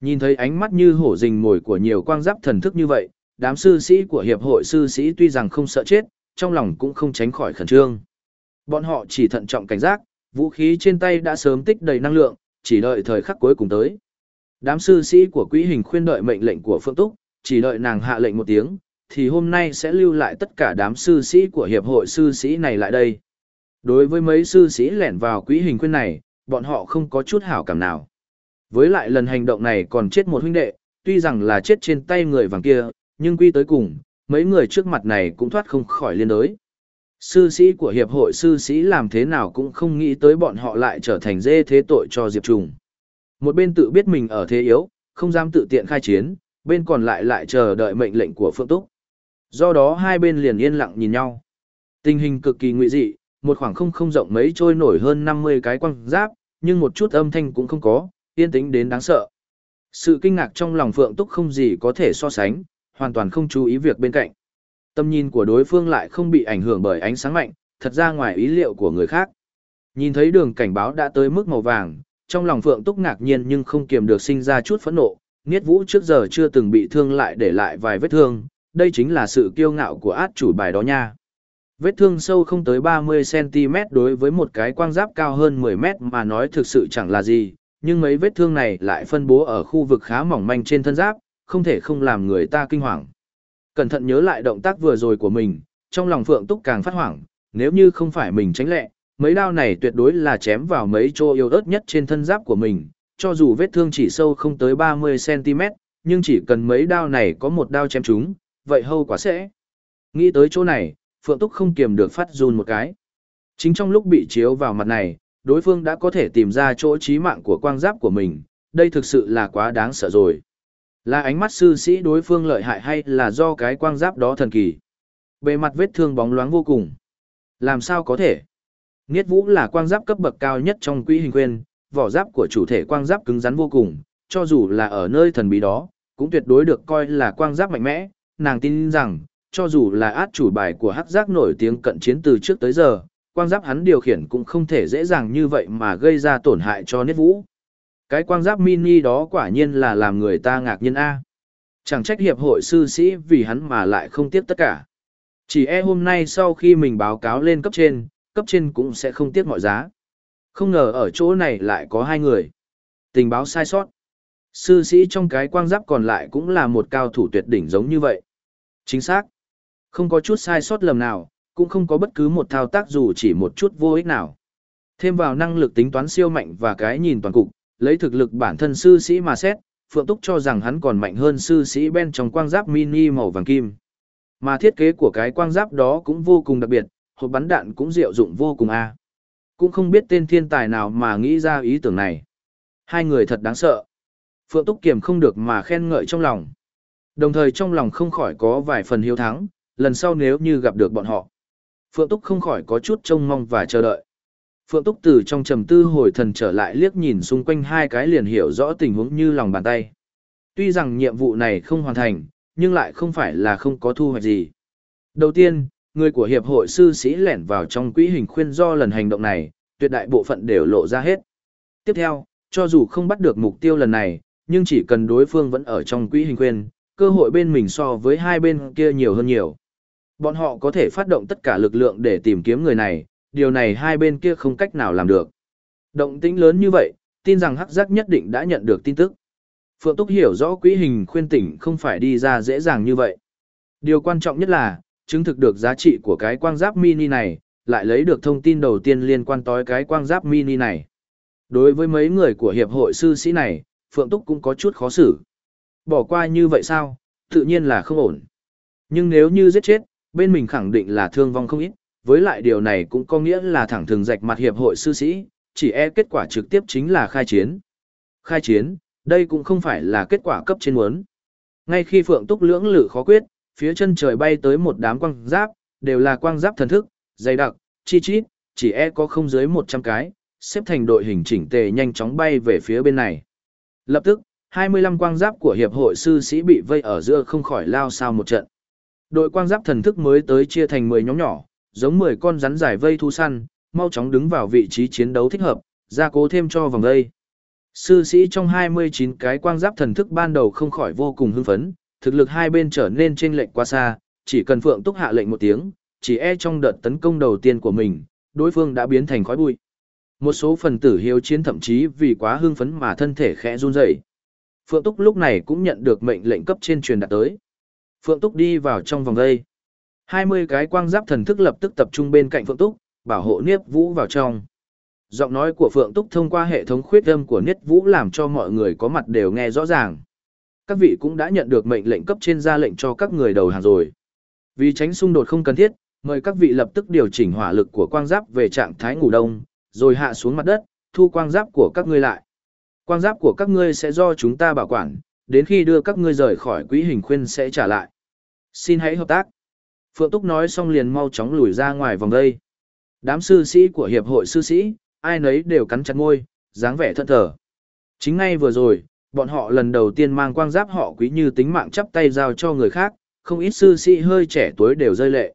Nhìn thấy ánh mắt như hổ rình mồi của nhiều quang giáp thần thức như vậy, đám sư sĩ của hiệp hội sư sĩ tuy rằng không sợ chết, trong lòng cũng không tránh khỏi khẩn trương. Bọn họ chỉ thận trọng cảnh giác, vũ khí trên tay đã sớm tích đầy năng lượng, chỉ đợi thời khắc cuối cùng tới. Đám sư sĩ của quỹ hình khuyên đợi mệnh lệnh của phương Túc, chỉ đợi nàng hạ lệnh một tiếng, thì hôm nay sẽ lưu lại tất cả đám sư sĩ của hiệp hội sư sĩ này lại đây. Đối với mấy sư sĩ lẻn vào quỹ hình khuyên này, bọn họ không có chút hảo cảm nào. Với lại lần hành động này còn chết một huynh đệ, tuy rằng là chết trên tay người vàng kia, nhưng quy tới cùng, mấy người trước mặt này cũng thoát không khỏi liên đối. Sư sĩ của hiệp hội sư sĩ làm thế nào cũng không nghĩ tới bọn họ lại trở thành dê thế tội cho Diệp Trùng. Một bên tự biết mình ở thế yếu, không dám tự tiện khai chiến, bên còn lại lại chờ đợi mệnh lệnh của Phượng Túc. Do đó hai bên liền yên lặng nhìn nhau. Tình hình cực kỳ nguy dị, một khoảng không không rộng mấy trôi nổi hơn 50 cái quăng giáp, nhưng một chút âm thanh cũng không có, yên tĩnh đến đáng sợ. Sự kinh ngạc trong lòng Phượng Túc không gì có thể so sánh, hoàn toàn không chú ý việc bên cạnh. Tâm nhìn của đối phương lại không bị ảnh hưởng bởi ánh sáng mạnh, thật ra ngoài ý liệu của người khác. Nhìn thấy đường cảnh báo đã tới mức màu vàng, trong lòng Phượng Túc ngạc nhiên nhưng không kiềm được sinh ra chút phẫn nộ, Niết Vũ trước giờ chưa từng bị thương lại để lại vài vết thương, đây chính là sự kiêu ngạo của át chủ bài đó nha. Vết thương sâu không tới 30cm đối với một cái quang giáp cao hơn 10m mà nói thực sự chẳng là gì, nhưng mấy vết thương này lại phân bố ở khu vực khá mỏng manh trên thân giáp, không thể không làm người ta kinh hoàng. Cẩn thận nhớ lại động tác vừa rồi của mình, trong lòng Phượng Túc càng phát hoảng, nếu như không phải mình tránh lẹ, mấy đao này tuyệt đối là chém vào mấy chỗ yếu ớt nhất trên thân giáp của mình, cho dù vết thương chỉ sâu không tới 30cm, nhưng chỉ cần mấy đao này có một đao chém chúng, vậy hâu quả sẽ. Nghĩ tới chỗ này, Phượng Túc không kiềm được phát run một cái. Chính trong lúc bị chiếu vào mặt này, đối phương đã có thể tìm ra chỗ chí mạng của quang giáp của mình, đây thực sự là quá đáng sợ rồi. Là ánh mắt sư sĩ đối phương lợi hại hay là do cái quang giáp đó thần kỳ? Bề mặt vết thương bóng loáng vô cùng. Làm sao có thể? Niết vũ là quang giáp cấp bậc cao nhất trong quỹ hình quyền, vỏ giáp của chủ thể quang giáp cứng rắn vô cùng, cho dù là ở nơi thần bí đó, cũng tuyệt đối được coi là quang giáp mạnh mẽ. Nàng tin rằng, cho dù là át chủ bài của hắc giác nổi tiếng cận chiến từ trước tới giờ, quang giáp hắn điều khiển cũng không thể dễ dàng như vậy mà gây ra tổn hại cho Niết vũ. Cái quang giáp mini đó quả nhiên là làm người ta ngạc nhiên a. Chẳng trách hiệp hội sư sĩ vì hắn mà lại không tiếc tất cả. Chỉ e hôm nay sau khi mình báo cáo lên cấp trên, cấp trên cũng sẽ không tiếc mọi giá. Không ngờ ở chỗ này lại có hai người. Tình báo sai sót. Sư sĩ trong cái quang giáp còn lại cũng là một cao thủ tuyệt đỉnh giống như vậy. Chính xác. Không có chút sai sót lầm nào, cũng không có bất cứ một thao tác dù chỉ một chút vô ích nào. Thêm vào năng lực tính toán siêu mạnh và cái nhìn toàn cục, lấy thực lực bản thân sư sĩ mà xét, Phượng Túc cho rằng hắn còn mạnh hơn sư sĩ Ben trong quang giáp mini màu vàng kim. Mà thiết kế của cái quang giáp đó cũng vô cùng đặc biệt, hộp bắn đạn cũng diệu dụng vô cùng a. Cũng không biết tên thiên tài nào mà nghĩ ra ý tưởng này. Hai người thật đáng sợ. Phượng Túc Kiềm không được mà khen ngợi trong lòng. Đồng thời trong lòng không khỏi có vài phần hiếu thắng, lần sau nếu như gặp được bọn họ. Phượng Túc không khỏi có chút trông mong và chờ đợi. Phượng Túc từ trong trầm tư hồi thần trở lại liếc nhìn xung quanh hai cái liền hiểu rõ tình huống như lòng bàn tay. Tuy rằng nhiệm vụ này không hoàn thành, nhưng lại không phải là không có thu hoạch gì. Đầu tiên, người của hiệp hội sư sĩ lẻn vào trong quỹ hình khuyên do lần hành động này, tuyệt đại bộ phận đều lộ ra hết. Tiếp theo, cho dù không bắt được mục tiêu lần này, nhưng chỉ cần đối phương vẫn ở trong quỹ hình khuyên, cơ hội bên mình so với hai bên kia nhiều hơn nhiều. Bọn họ có thể phát động tất cả lực lượng để tìm kiếm người này, điều này hai bên kia không cách nào làm được. Động tĩnh lớn như vậy, tin rằng hắc giác nhất định đã nhận được tin tức. Phượng Túc hiểu rõ quỹ hình khuyên tỉnh không phải đi ra dễ dàng như vậy. Điều quan trọng nhất là, chứng thực được giá trị của cái quang giáp mini này, lại lấy được thông tin đầu tiên liên quan tới cái quang giáp mini này. Đối với mấy người của hiệp hội sư sĩ này, Phượng Túc cũng có chút khó xử. Bỏ qua như vậy sao, tự nhiên là không ổn. Nhưng nếu như giết chết, bên mình khẳng định là thương vong không ít, với lại điều này cũng có nghĩa là thẳng thường rạch mặt hiệp hội sư sĩ, chỉ e kết quả trực tiếp chính là khai chiến. Khai chiến, đây cũng không phải là kết quả cấp trên muốn. Ngay khi Phượng Túc lưỡng lự khó quyết, phía chân trời bay tới một đám quang giáp, đều là quang giáp thần thức, dày đặc, chi chít, chỉ e có không dưới 100 cái, xếp thành đội hình chỉnh tề nhanh chóng bay về phía bên này. Lập tức, 25 quang giáp của hiệp hội sư sĩ bị vây ở giữa không khỏi lao sao một trận. Đội quang giáp thần thức mới tới chia thành 10 nhóm nhỏ, giống 10 con rắn giải vây thu săn, mau chóng đứng vào vị trí chiến đấu thích hợp, gia cố thêm cho vòng vây. Sư sĩ trong 29 cái quang giáp thần thức ban đầu không khỏi vô cùng hưng phấn, thực lực hai bên trở nên chênh lệch quá xa, chỉ cần Phượng Túc hạ lệnh một tiếng, chỉ e trong đợt tấn công đầu tiên của mình, đối phương đã biến thành khói bụi. Một số phần tử hiếu chiến thậm chí vì quá hưng phấn mà thân thể khẽ run rẩy. Phượng Túc lúc này cũng nhận được mệnh lệnh cấp trên truyền đạt tới. Phượng Túc đi vào trong vòng dây. 20 cái quang giáp thần thức lập tức tập trung bên cạnh Phượng Túc, bảo hộ Niếp Vũ vào trong. Giọng nói của Phượng Túc thông qua hệ thống khuyết âm của Niếp Vũ làm cho mọi người có mặt đều nghe rõ ràng. Các vị cũng đã nhận được mệnh lệnh cấp trên ra lệnh cho các người đầu hàng rồi. Vì tránh xung đột không cần thiết, mời các vị lập tức điều chỉnh hỏa lực của quang giáp về trạng thái ngủ đông, rồi hạ xuống mặt đất, thu quang giáp của các ngươi lại. Quang giáp của các ngươi sẽ do chúng ta bảo quản, đến khi đưa các ngươi rời khỏi quỹ hình khuyên sẽ trả lại. Xin hãy hợp tác. Phượng Túc nói xong liền mau chóng lùi ra ngoài vòng đây. Đám sư sĩ của hiệp hội sư sĩ, ai nấy đều cắn chặt môi, dáng vẻ thận thờ. Chính ngay vừa rồi, bọn họ lần đầu tiên mang quang giáp họ quý như tính mạng chắp tay giao cho người khác, không ít sư sĩ hơi trẻ tuổi đều rơi lệ.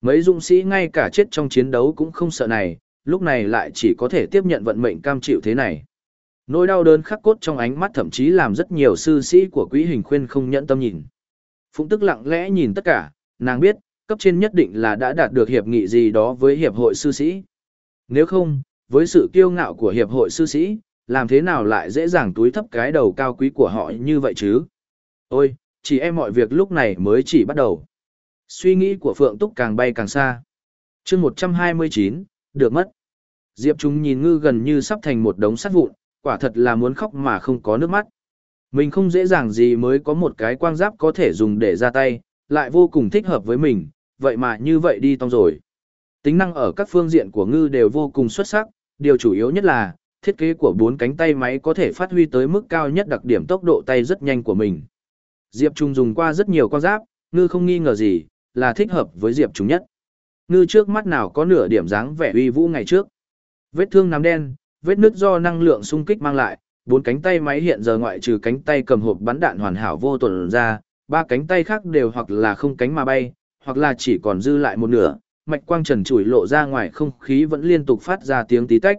Mấy dũng sĩ ngay cả chết trong chiến đấu cũng không sợ này, lúc này lại chỉ có thể tiếp nhận vận mệnh cam chịu thế này. Nỗi đau đớn khắc cốt trong ánh mắt thậm chí làm rất nhiều sư sĩ của quý hình khuyên không nhẫn tâm nhìn. Phụng tức lặng lẽ nhìn tất cả, nàng biết, cấp trên nhất định là đã đạt được hiệp nghị gì đó với hiệp hội sư sĩ. Nếu không, với sự kiêu ngạo của hiệp hội sư sĩ, làm thế nào lại dễ dàng túi thấp cái đầu cao quý của họ như vậy chứ? Ôi, chỉ em mọi việc lúc này mới chỉ bắt đầu. Suy nghĩ của Phượng Túc càng bay càng xa. chương 129, được mất. Diệp Trung nhìn ngư gần như sắp thành một đống sắt vụn, quả thật là muốn khóc mà không có nước mắt. Mình không dễ dàng gì mới có một cái quang giáp có thể dùng để ra tay, lại vô cùng thích hợp với mình, vậy mà như vậy đi tông rồi. Tính năng ở các phương diện của ngư đều vô cùng xuất sắc, điều chủ yếu nhất là, thiết kế của bốn cánh tay máy có thể phát huy tới mức cao nhất đặc điểm tốc độ tay rất nhanh của mình. Diệp Trung dùng qua rất nhiều con giáp, ngư không nghi ngờ gì, là thích hợp với Diệp Trung nhất. Ngư trước mắt nào có nửa điểm dáng vẻ uy vũ ngày trước. Vết thương nám đen, vết nứt do năng lượng xung kích mang lại, bốn cánh tay máy hiện giờ ngoại trừ cánh tay cầm hộp bắn đạn hoàn hảo vô tuần ra, ba cánh tay khác đều hoặc là không cánh mà bay, hoặc là chỉ còn dư lại một nửa, mạch quang trần trụi lộ ra ngoài không khí vẫn liên tục phát ra tiếng tí tách.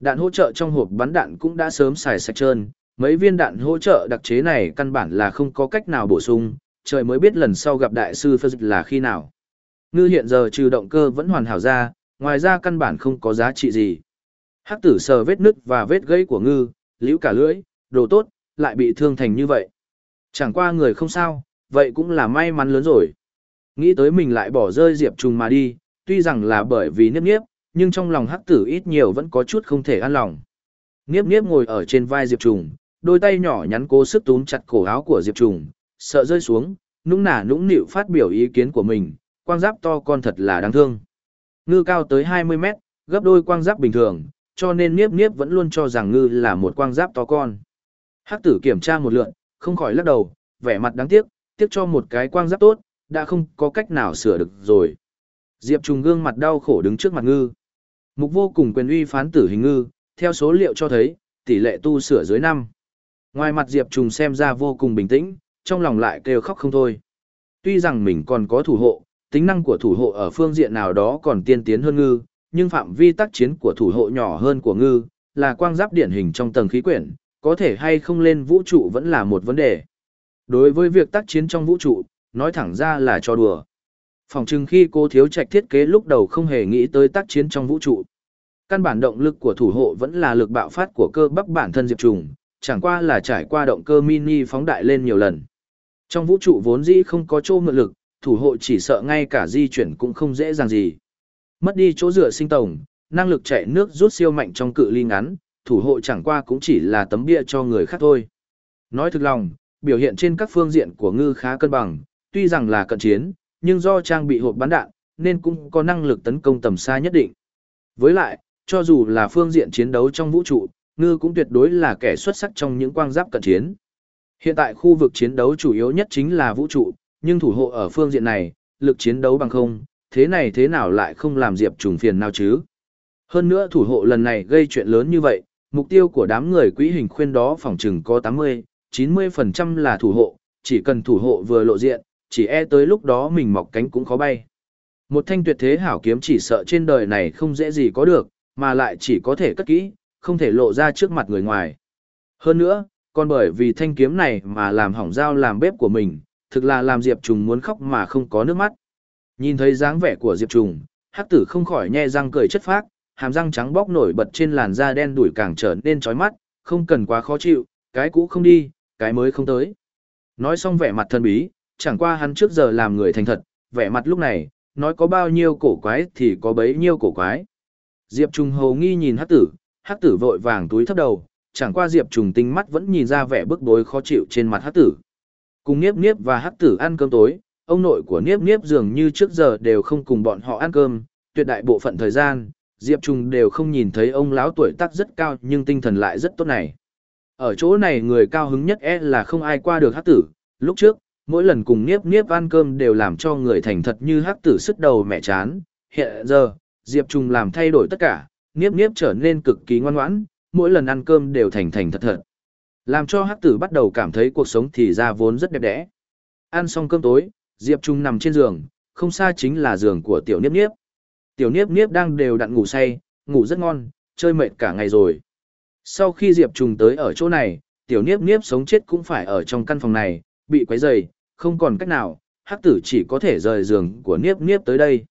Đạn hỗ trợ trong hộp bắn đạn cũng đã sớm xài sạch trơn, mấy viên đạn hỗ trợ đặc chế này căn bản là không có cách nào bổ sung, trời mới biết lần sau gặp đại sư Phật là khi nào. Ngư hiện giờ trừ động cơ vẫn hoàn hảo ra, ngoài ra căn bản không có giá trị gì. Hắc tử sờ vết nứt và vết gãy của ngư, liễu cả lưỡi, đồ tốt, lại bị thương thành như vậy. Chẳng qua người không sao, vậy cũng là may mắn lớn rồi. Nghĩ tới mình lại bỏ rơi Diệp Trùng mà đi, tuy rằng là bởi vì niếp niếp, nhưng trong lòng hắc tử ít nhiều vẫn có chút không thể an lòng. Niếp niếp ngồi ở trên vai Diệp Trùng, đôi tay nhỏ nhắn cố sức túm chặt cổ áo của Diệp Trùng, sợ rơi xuống, nũng nả nũng nịu phát biểu ý kiến của mình, quang giáp to con thật là đáng thương. Ngư cao tới 20 mét, gấp đôi quang giáp bình thường, cho nên Niếp Niếp vẫn luôn cho rằng ngư là một quang giáp to con. Hắc tử kiểm tra một lượn, không khỏi lắc đầu, vẻ mặt đáng tiếc, tiếc cho một cái quang giáp tốt, đã không có cách nào sửa được rồi. Diệp Trùng gương mặt đau khổ đứng trước mặt ngư. Mục vô cùng quyền uy phán tử hình ngư, theo số liệu cho thấy, tỷ lệ tu sửa dưới năm. Ngoài mặt Diệp Trùng xem ra vô cùng bình tĩnh, trong lòng lại kêu khóc không thôi. Tuy rằng mình còn có thủ hộ, tính năng của thủ hộ ở phương diện nào đó còn tiên tiến hơn ngư, nhưng phạm vi tác chiến của thủ hộ nhỏ hơn của ngư, là quang giáp điển hình trong tầng khí quyển, có thể hay không lên vũ trụ vẫn là một vấn đề. Đối với việc tác chiến trong vũ trụ, nói thẳng ra là cho đùa. Phòng chừng khi cô thiếu trạch thiết kế lúc đầu không hề nghĩ tới tác chiến trong vũ trụ. Căn bản động lực của thủ hộ vẫn là lực bạo phát của cơ bắp bản thân Diệp Trùng, chẳng qua là trải qua động cơ mini phóng đại lên nhiều lần. Trong vũ trụ vốn dĩ không có chỗ ngựa lực, thủ hộ chỉ sợ ngay cả di chuyển cũng không dễ dàng gì. Mất đi chỗ dựa sinh tổng, năng lực chạy nước rút siêu mạnh trong cự ly ngắn, thủ hộ chẳng qua cũng chỉ là tấm bia cho người khác thôi. Nói thực lòng, biểu hiện trên các phương diện của ngư khá cân bằng, tuy rằng là cận chiến, nhưng do trang bị hộp bắn đạn, nên cũng có năng lực tấn công tầm xa nhất định. Với lại, cho dù là phương diện chiến đấu trong vũ trụ, ngư cũng tuyệt đối là kẻ xuất sắc trong những quang giáp cận chiến. Hiện tại khu vực chiến đấu chủ yếu nhất chính là vũ trụ, nhưng thủ hộ ở phương diện này, lực chiến đấu bằng không, thế này thế nào lại không làm Diệp Trùng phiền nào chứ? Hơn nữa thủ hộ lần này gây chuyện lớn như vậy, mục tiêu của đám người quỹ hình khuyên đó phòng chừng có 80, 90% là thủ hộ, chỉ cần thủ hộ vừa lộ diện, chỉ e tới lúc đó mình mọc cánh cũng khó bay. Một thanh tuyệt thế hảo kiếm chỉ sợ trên đời này không dễ gì có được, mà lại chỉ có thể cất kỹ, không thể lộ ra trước mặt người ngoài. Hơn nữa, còn bởi vì thanh kiếm này mà làm hỏng dao làm bếp của mình, thực là làm Diệp Trùng muốn khóc mà không có nước mắt. Nhìn thấy dáng vẻ của Diệp Trùng, hắc tử không khỏi nhe răng cười chất phác, hàm răng trắng bóc nổi bật trên làn da đen đuổi càng trở nên chói mắt, không cần quá khó chịu, cái cũ không đi, cái mới không tới. Nói xong vẻ mặt thân bí, chẳng qua hắn trước giờ làm người thành thật, vẻ mặt lúc này, nói có bao nhiêu cổ quái thì có bấy nhiêu cổ quái. Diệp Trùng hầu nghi nhìn hắc tử, hắc tử vội vàng túi thấp đầu, chẳng qua Diệp Trùng tinh mắt vẫn nhìn ra vẻ bức bối khó chịu trên mặt hắc tử. Cùng Niếp Niếp và hắc tử ăn cơm tối, ông nội của Niếp Niếp dường như trước giờ đều không cùng bọn họ ăn cơm, tuyệt đại bộ phận thời gian, Diệp Trùng đều không nhìn thấy ông lão tuổi tác rất cao nhưng tinh thần lại rất tốt này. Ở chỗ này người cao hứng nhất e là không ai qua được hắc tử, lúc trước, mỗi lần cùng Niếp Niếp ăn cơm đều làm cho người thành thật như hắc tử sức đầu mẹ chán. Hiện giờ, Diệp Trùng làm thay đổi tất cả, Niếp Niếp trở nên cực kỳ ngoan ngoãn, mỗi lần ăn cơm đều thành thành thật thật. Làm cho hắc tử bắt đầu cảm thấy cuộc sống thì ra vốn rất đẹp đẽ. Ăn xong cơm tối, Diệp Trung nằm trên giường, không xa chính là giường của tiểu niếp niếp. Tiểu niếp niếp đang đều đặn ngủ say, ngủ rất ngon, chơi mệt cả ngày rồi. Sau khi Diệp Trung tới ở chỗ này, tiểu niếp niếp sống chết cũng phải ở trong căn phòng này, bị quấy rầy, không còn cách nào, hắc tử chỉ có thể rời giường của niếp niếp tới đây.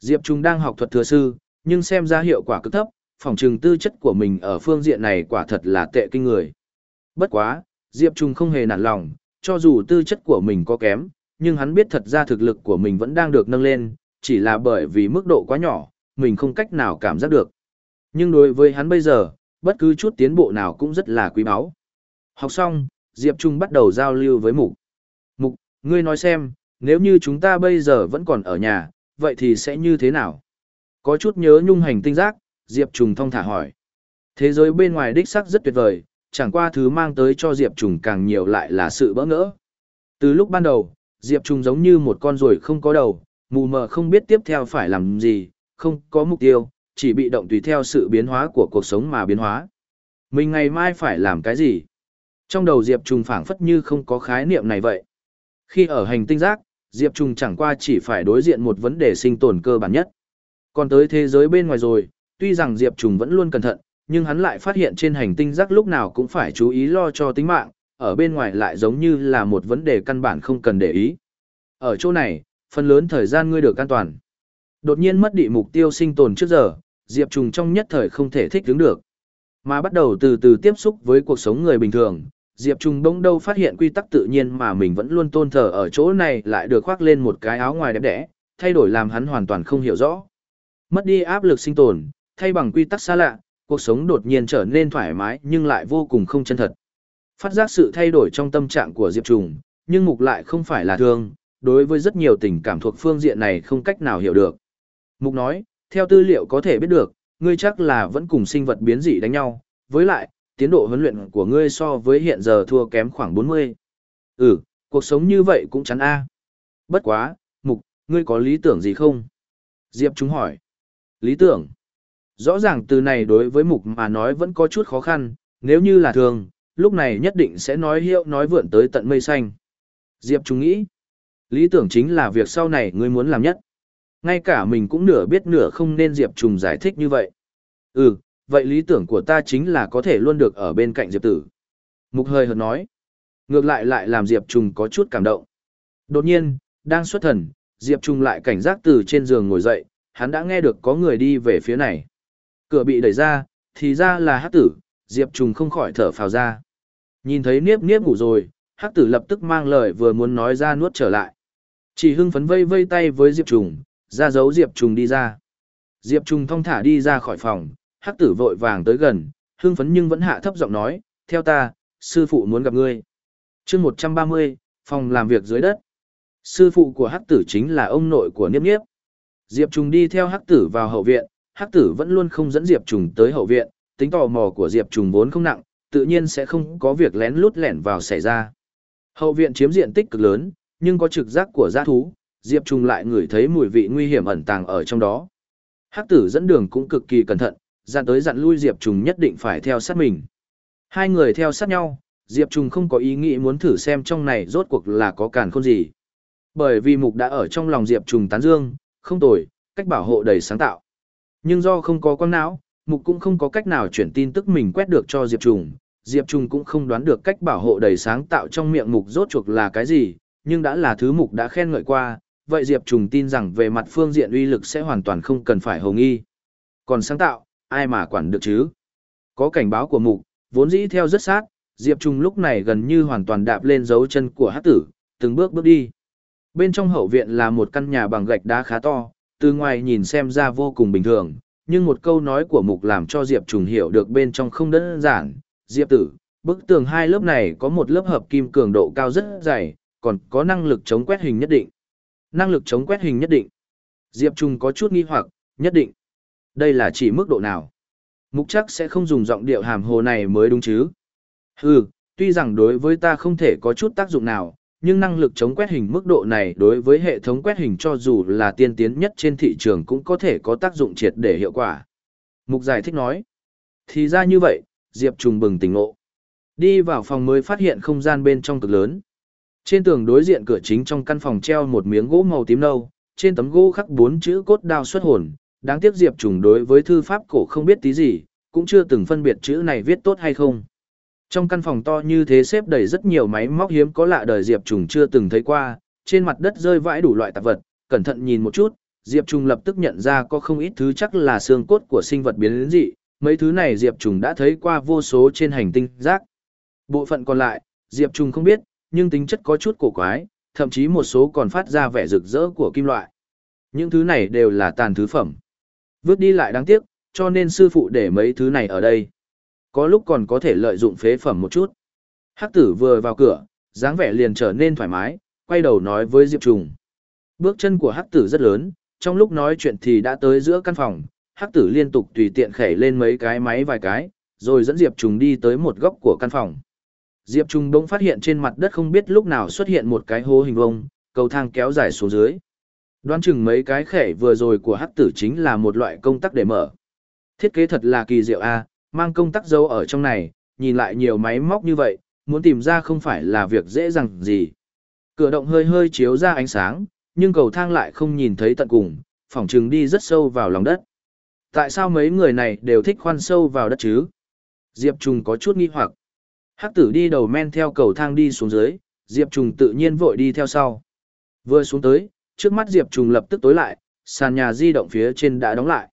Diệp Trung đang học thuật thừa sư, nhưng xem ra hiệu quả cực thấp, phòng trừng tư chất của mình ở phương diện này quả thật là tệ kinh người. Bất quá, Diệp Trung không hề nản lòng, cho dù tư chất của mình có kém, nhưng hắn biết thật ra thực lực của mình vẫn đang được nâng lên, chỉ là bởi vì mức độ quá nhỏ, mình không cách nào cảm giác được. Nhưng đối với hắn bây giờ, bất cứ chút tiến bộ nào cũng rất là quý báu. Học xong, Diệp Trung bắt đầu giao lưu với Mục. Ngươi nói xem, nếu như chúng ta bây giờ vẫn còn ở nhà, vậy thì sẽ như thế nào? Có chút nhớ nhung hành tinh giác, Diệp Trùng thong thả hỏi. Thế giới bên ngoài đích sắc rất tuyệt vời, chẳng qua thứ mang tới cho Diệp Trùng càng nhiều lại là sự bỡ ngỡ. Từ lúc ban đầu, Diệp Trùng giống như một con ruồi không có đầu, mù mờ không biết tiếp theo phải làm gì, không có mục tiêu, chỉ bị động tùy theo sự biến hóa của cuộc sống mà biến hóa. Mình ngày mai phải làm cái gì? Trong đầu Diệp Trùng phảng phất như không có khái niệm này vậy. Khi ở hành tinh giác, Diệp Trung chẳng qua chỉ phải đối diện một vấn đề sinh tồn cơ bản nhất. Còn tới thế giới bên ngoài rồi, tuy rằng Diệp Trung vẫn luôn cẩn thận, nhưng hắn lại phát hiện trên hành tinh rác lúc nào cũng phải chú ý lo cho tính mạng, ở bên ngoài lại giống như là một vấn đề căn bản không cần để ý. Ở chỗ này, phần lớn thời gian ngươi được an toàn. Đột nhiên mất đi mục tiêu sinh tồn trước giờ, Diệp Trùng trong nhất thời không thể thích ứng được. Mà bắt đầu từ từ tiếp xúc với cuộc sống người bình thường, Diệp Trung bỗng đâu phát hiện quy tắc tự nhiên mà mình vẫn luôn tôn thờ ở chỗ này lại được khoác lên một cái áo ngoài đẹp đẽ, thay đổi làm hắn hoàn toàn không hiểu rõ. Mất đi áp lực sinh tồn, thay bằng quy tắc xa lạ, cuộc sống đột nhiên trở nên thoải mái nhưng lại vô cùng không chân thật. Phát giác sự thay đổi trong tâm trạng của Diệp Trùng, nhưng mục lại không phải là thương, đối với rất nhiều tình cảm thuộc phương diện này không cách nào hiểu được. Mục nói, theo tư liệu có thể biết được, ngươi chắc là vẫn cùng sinh vật biến dị đánh nhau, với lại, tiến độ huấn luyện của ngươi so với hiện giờ thua kém khoảng 40. Ừ, cuộc sống như vậy cũng chắn a. Bất quá, mục, ngươi có lý tưởng gì không? Diệp chúng hỏi. Lý tưởng? Rõ ràng từ này đối với mục mà nói vẫn có chút khó khăn, nếu như là thường, lúc này nhất định sẽ nói hiệu nói vượn tới tận mây xanh. Diệp chúng nghĩ, lý tưởng chính là việc sau này ngươi muốn làm nhất. Ngay cả mình cũng nửa biết nửa không nên Diệp Trùng giải thích như vậy. Ừ, vậy lý tưởng của ta chính là có thể luôn được ở bên cạnh Diệp Tử. Mục hơi hợt nói. Ngược lại lại làm Diệp Trùng có chút cảm động. Đột nhiên, đang xuất thần, Diệp Trùng lại cảnh giác từ trên giường ngồi dậy, hắn đã nghe được có người đi về phía này. Cửa bị đẩy ra, thì ra là hắc tử, Diệp Trùng không khỏi thở phào ra. Nhìn thấy Niếp Niếp ngủ rồi, hắc tử lập tức mang lời vừa muốn nói ra nuốt trở lại. Chỉ hưng phấn vây vây tay với Diệp Trùng, ra dấu Diệp Trùng đi ra. Diệp Trùng thong thả đi ra khỏi phòng, hắc tử vội vàng tới gần, hưng phấn nhưng vẫn hạ thấp giọng nói, theo ta, sư phụ muốn gặp ngươi. chương 130, phòng làm việc dưới đất. Sư phụ của hắc tử chính là ông nội của Niếp Niếp. Diệp Trùng đi theo hắc tử vào hậu viện, hắc tử vẫn luôn không dẫn Diệp Trùng tới hậu viện, tính tò mò của Diệp Trùng vốn không nặng, tự nhiên sẽ không có việc lén lút lẻn vào xảy ra. Hậu viện chiếm diện tích cực lớn, nhưng có trực giác của gia thú, Diệp Trùng lại ngửi thấy mùi vị nguy hiểm ẩn tàng ở trong đó. Hắc tử dẫn đường cũng cực kỳ cẩn thận, dặn tới dặn lui Diệp Trùng nhất định phải theo sát mình. Hai người theo sát nhau, Diệp Trùng không có ý nghĩ muốn thử xem trong này rốt cuộc là có càn khôn gì. Bởi vì mục đã ở trong lòng Diệp Trùng tán dương, không tồi, cách bảo hộ đầy sáng tạo. Nhưng do không có quan não, Mục cũng không có cách nào chuyển tin tức mình quét được cho Diệp Trùng. Diệp Trùng cũng không đoán được cách bảo hộ đầy sáng tạo trong miệng Mục rốt cuộc là cái gì, nhưng đã là thứ Mục đã khen ngợi qua, vậy Diệp Trùng tin rằng về mặt phương diện uy lực sẽ hoàn toàn không cần phải hồng nghi. Còn sáng tạo, ai mà quản được chứ? Có cảnh báo của Mục, vốn dĩ theo rất sát, Diệp Trung lúc này gần như hoàn toàn đạp lên dấu chân của hát tử, từng bước bước đi. Bên trong hậu viện là một căn nhà bằng gạch đá khá to, từ ngoài nhìn xem ra vô cùng bình thường, nhưng một câu nói của mục làm cho Diệp Trùng hiểu được bên trong không đơn giản. Diệp tử, bức tường hai lớp này có một lớp hợp kim cường độ cao rất dày, còn có năng lực chống quét hình nhất định. Năng lực chống quét hình nhất định. Diệp Trùng có chút nghi hoặc, nhất định. Đây là chỉ mức độ nào? Mục chắc sẽ không dùng giọng điệu hàm hồ này mới đúng chứ. Hừ, tuy rằng đối với ta không thể có chút tác dụng nào, nhưng năng lực chống quét hình mức độ này đối với hệ thống quét hình cho dù là tiên tiến nhất trên thị trường cũng có thể có tác dụng triệt để hiệu quả. Mục giải thích nói. Thì ra như vậy, Diệp Trùng bừng tỉnh ngộ. Đi vào phòng mới phát hiện không gian bên trong cực lớn. Trên tường đối diện cửa chính trong căn phòng treo một miếng gỗ màu tím nâu, trên tấm gỗ khắc bốn chữ cốt đao xuất hồn, đáng tiếc Diệp Trùng đối với thư pháp cổ không biết tí gì, cũng chưa từng phân biệt chữ này viết tốt hay không. Trong căn phòng to như thế xếp đầy rất nhiều máy móc hiếm có lạ đời Diệp Trùng chưa từng thấy qua, trên mặt đất rơi vãi đủ loại tạp vật, cẩn thận nhìn một chút, Diệp Trùng lập tức nhận ra có không ít thứ chắc là xương cốt của sinh vật biến dị, mấy thứ này Diệp Trùng đã thấy qua vô số trên hành tinh rác. Bộ phận còn lại, Diệp Trùng không biết, nhưng tính chất có chút cổ quái, thậm chí một số còn phát ra vẻ rực rỡ của kim loại. Những thứ này đều là tàn thứ phẩm. Vứt đi lại đáng tiếc, cho nên sư phụ để mấy thứ này ở đây. Có lúc còn có thể lợi dụng phế phẩm một chút. Hắc tử vừa vào cửa, dáng vẻ liền trở nên thoải mái, quay đầu nói với Diệp Trùng. Bước chân của hắc tử rất lớn, trong lúc nói chuyện thì đã tới giữa căn phòng, hắc tử liên tục tùy tiện khẩy lên mấy cái máy vài cái, rồi dẫn Diệp Trùng đi tới một góc của căn phòng. Diệp Trùng bỗng phát hiện trên mặt đất không biết lúc nào xuất hiện một cái hố hình vông, cầu thang kéo dài xuống dưới. Đoán chừng mấy cái khẻ vừa rồi của hắc tử chính là một loại công tắc để mở. Thiết kế thật là kỳ diệu a, mang công tắc dấu ở trong này, nhìn lại nhiều máy móc như vậy, muốn tìm ra không phải là việc dễ dàng gì. Cửa động hơi hơi chiếu ra ánh sáng, nhưng cầu thang lại không nhìn thấy tận cùng, phỏng chừng đi rất sâu vào lòng đất. Tại sao mấy người này đều thích khoan sâu vào đất chứ? Diệp Trùng có chút nghi hoặc. Hắc tử đi đầu men theo cầu thang đi xuống dưới, Diệp Trùng tự nhiên vội đi theo sau. Vừa xuống tới, trước mắt Diệp Trùng lập tức tối lại, sàn nhà di động phía trên đã đóng lại.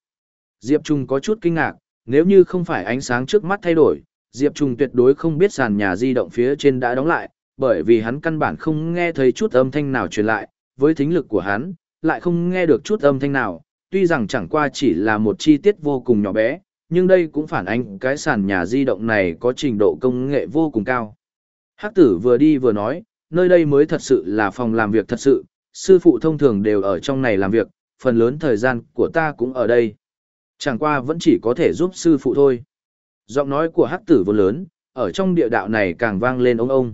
Diệp Trùng có chút kinh ngạc, nếu như không phải ánh sáng trước mắt thay đổi, Diệp Trùng tuyệt đối không biết sàn nhà di động phía trên đã đóng lại, bởi vì hắn căn bản không nghe thấy chút âm thanh nào truyền lại, với thính lực của hắn, lại không nghe được chút âm thanh nào, tuy rằng chẳng qua chỉ là một chi tiết vô cùng nhỏ bé, nhưng đây cũng phản ánh cái sàn nhà di động này có trình độ công nghệ vô cùng cao. Hắc tử vừa đi vừa nói, nơi đây mới thật sự là phòng làm việc thật sự, sư phụ thông thường đều ở trong này làm việc, phần lớn thời gian của ta cũng ở đây. Chẳng qua vẫn chỉ có thể giúp sư phụ thôi. Giọng nói của hắc tử vô lớn, ở trong địa đạo này càng vang lên ông ông.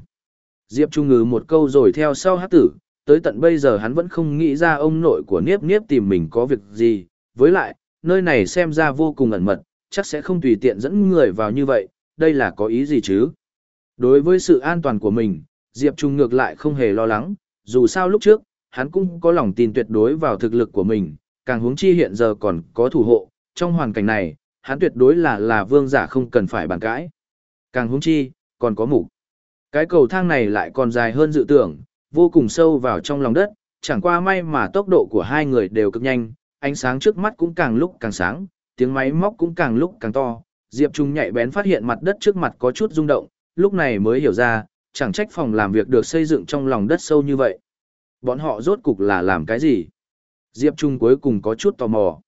Diệp Trung ngừ một câu rồi theo sau hắc tử, tới tận bây giờ hắn vẫn không nghĩ ra ông nội của Niếp Niếp tìm mình có việc gì, với lại, nơi này xem ra vô cùng ẩn mật, chắc sẽ không tùy tiện dẫn người vào như vậy, đây là có ý gì chứ? Đối với sự an toàn của mình, Diệp Trung ngược lại không hề lo lắng, dù sao lúc trước, hắn cũng có lòng tin tuyệt đối vào thực lực của mình, càng huống chi hiện giờ còn có thủ hộ, trong hoàn cảnh này, hắn tuyệt đối là là vương giả không cần phải bàn cãi. Càng huống chi, còn có mục. Cái cầu thang này lại còn dài hơn dự tưởng, vô cùng sâu vào trong lòng đất, chẳng qua may mà tốc độ của hai người đều cực nhanh, ánh sáng trước mắt cũng càng lúc càng sáng, tiếng máy móc cũng càng lúc càng to. Diệp Trung nhạy bén phát hiện mặt đất trước mặt có chút rung động, lúc này mới hiểu ra, chẳng trách phòng làm việc được xây dựng trong lòng đất sâu như vậy. Bọn họ rốt cục là làm cái gì? Diệp Trung cuối cùng có chút tò mò.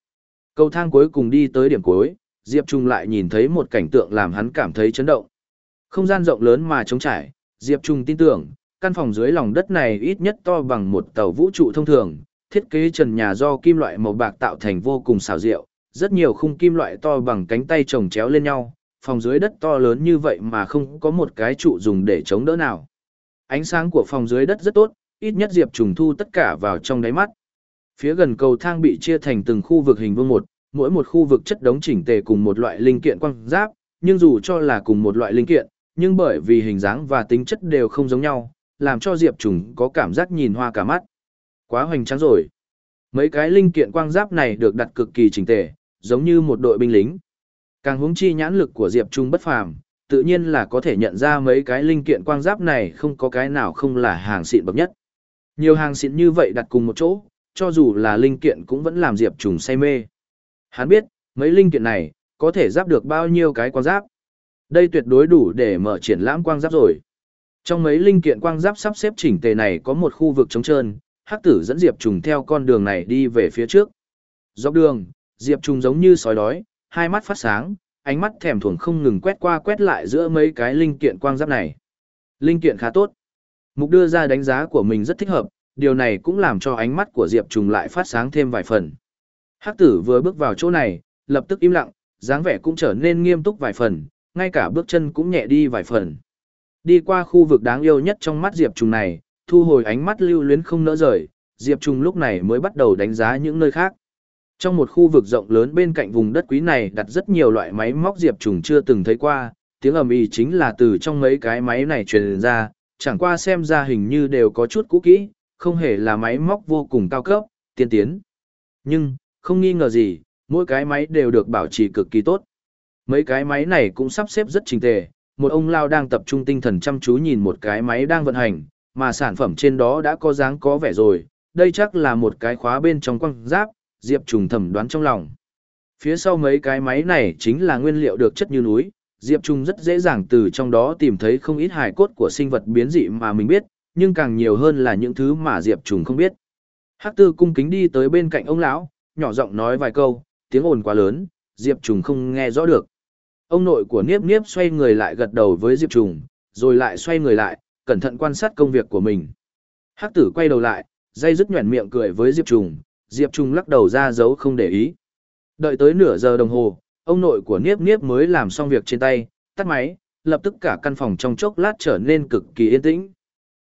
Cầu thang cuối cùng đi tới điểm cuối, Diệp Trung lại nhìn thấy một cảnh tượng làm hắn cảm thấy chấn động. Không gian rộng lớn mà trống trải, Diệp Trung tin tưởng, căn phòng dưới lòng đất này ít nhất to bằng một tàu vũ trụ thông thường, thiết kế trần nhà do kim loại màu bạc tạo thành vô cùng xảo diệu, rất nhiều khung kim loại to bằng cánh tay chồng chéo lên nhau, phòng dưới đất to lớn như vậy mà không có một cái trụ dùng để chống đỡ nào. Ánh sáng của phòng dưới đất rất tốt, ít nhất Diệp Trùng thu tất cả vào trong đáy mắt. Phía gần cầu thang bị chia thành từng khu vực hình vuông một, mỗi một khu vực chất đống chỉnh tề cùng một loại linh kiện quang giáp, nhưng dù cho là cùng một loại linh kiện, nhưng bởi vì hình dáng và tính chất đều không giống nhau, làm cho Diệp Trùng có cảm giác nhìn hoa cả mắt. Quá hoành tráng rồi. Mấy cái linh kiện quang giáp này được đặt cực kỳ chỉnh tề, giống như một đội binh lính. Càng hướng chi nhãn lực của Diệp Trung bất phàm, tự nhiên là có thể nhận ra mấy cái linh kiện quang giáp này không có cái nào không là hàng xịn bậc nhất. Nhiều hàng xịn như vậy đặt cùng một chỗ, cho dù là linh kiện cũng vẫn làm Diệp Trùng say mê. Hắn biết, mấy linh kiện này, có thể giáp được bao nhiêu cái quang giáp. Đây tuyệt đối đủ để mở triển lãm quang giáp rồi. Trong mấy linh kiện quang giáp sắp xếp chỉnh tề này có một khu vực trống trơn, hắc tử dẫn Diệp Trùng theo con đường này đi về phía trước. Dọc đường, Diệp Trùng giống như sói đói, hai mắt phát sáng, ánh mắt thèm thuồng không ngừng quét qua quét lại giữa mấy cái linh kiện quang giáp này. Linh kiện khá tốt. Mục đưa ra đánh giá của mình rất thích hợp, điều này cũng làm cho ánh mắt của Diệp Trùng lại phát sáng thêm vài phần. Hắc tử vừa bước vào chỗ này, lập tức im lặng, dáng vẻ cũng trở nên nghiêm túc vài phần, ngay cả bước chân cũng nhẹ đi vài phần. Đi qua khu vực đáng yêu nhất trong mắt Diệp Trùng này, thu hồi ánh mắt lưu luyến không nỡ rời, Diệp Trùng lúc này mới bắt đầu đánh giá những nơi khác. Trong một khu vực rộng lớn bên cạnh vùng đất quý này đặt rất nhiều loại máy móc Diệp Trùng chưa từng thấy qua, tiếng ầm ĩ chính là từ trong mấy cái máy này truyền ra, chẳng qua xem ra hình như đều có chút cũ kỹ, không hề là máy móc vô cùng cao cấp, tiên tiến. Nhưng, không nghi ngờ gì, mỗi cái máy đều được bảo trì cực kỳ tốt. Mấy cái máy này cũng sắp xếp rất trình tề, một ông lao đang tập trung tinh thần chăm chú nhìn một cái máy đang vận hành, mà sản phẩm trên đó đã có dáng có vẻ rồi, đây chắc là một cái khóa bên trong quăng giáp, Diệp Trùng thẩm đoán trong lòng. Phía sau mấy cái máy này chính là nguyên liệu được chất như núi, Diệp Trung rất dễ dàng từ trong đó tìm thấy không ít hài cốt của sinh vật biến dị mà mình biết, nhưng càng nhiều hơn là những thứ mà Diệp Trung không biết. Hắc Tư cung kính đi tới bên cạnh ông lão, nhỏ giọng nói vài câu, tiếng ồn quá lớn, Diệp Trung không nghe rõ được. Ông nội của Niếp Niếp xoay người lại gật đầu với Diệp Trung, rồi lại xoay người lại, cẩn thận quan sát công việc của mình. Hắc Tử quay đầu lại, dây dứt nhuyễn miệng cười với Diệp Trung. Diệp Trung lắc đầu ra dấu không để ý. Đợi tới nửa giờ đồng hồ, ông nội của Niếp Niếp mới làm xong việc trên tay, tắt máy, lập tức cả căn phòng trong chốc lát trở nên cực kỳ yên tĩnh.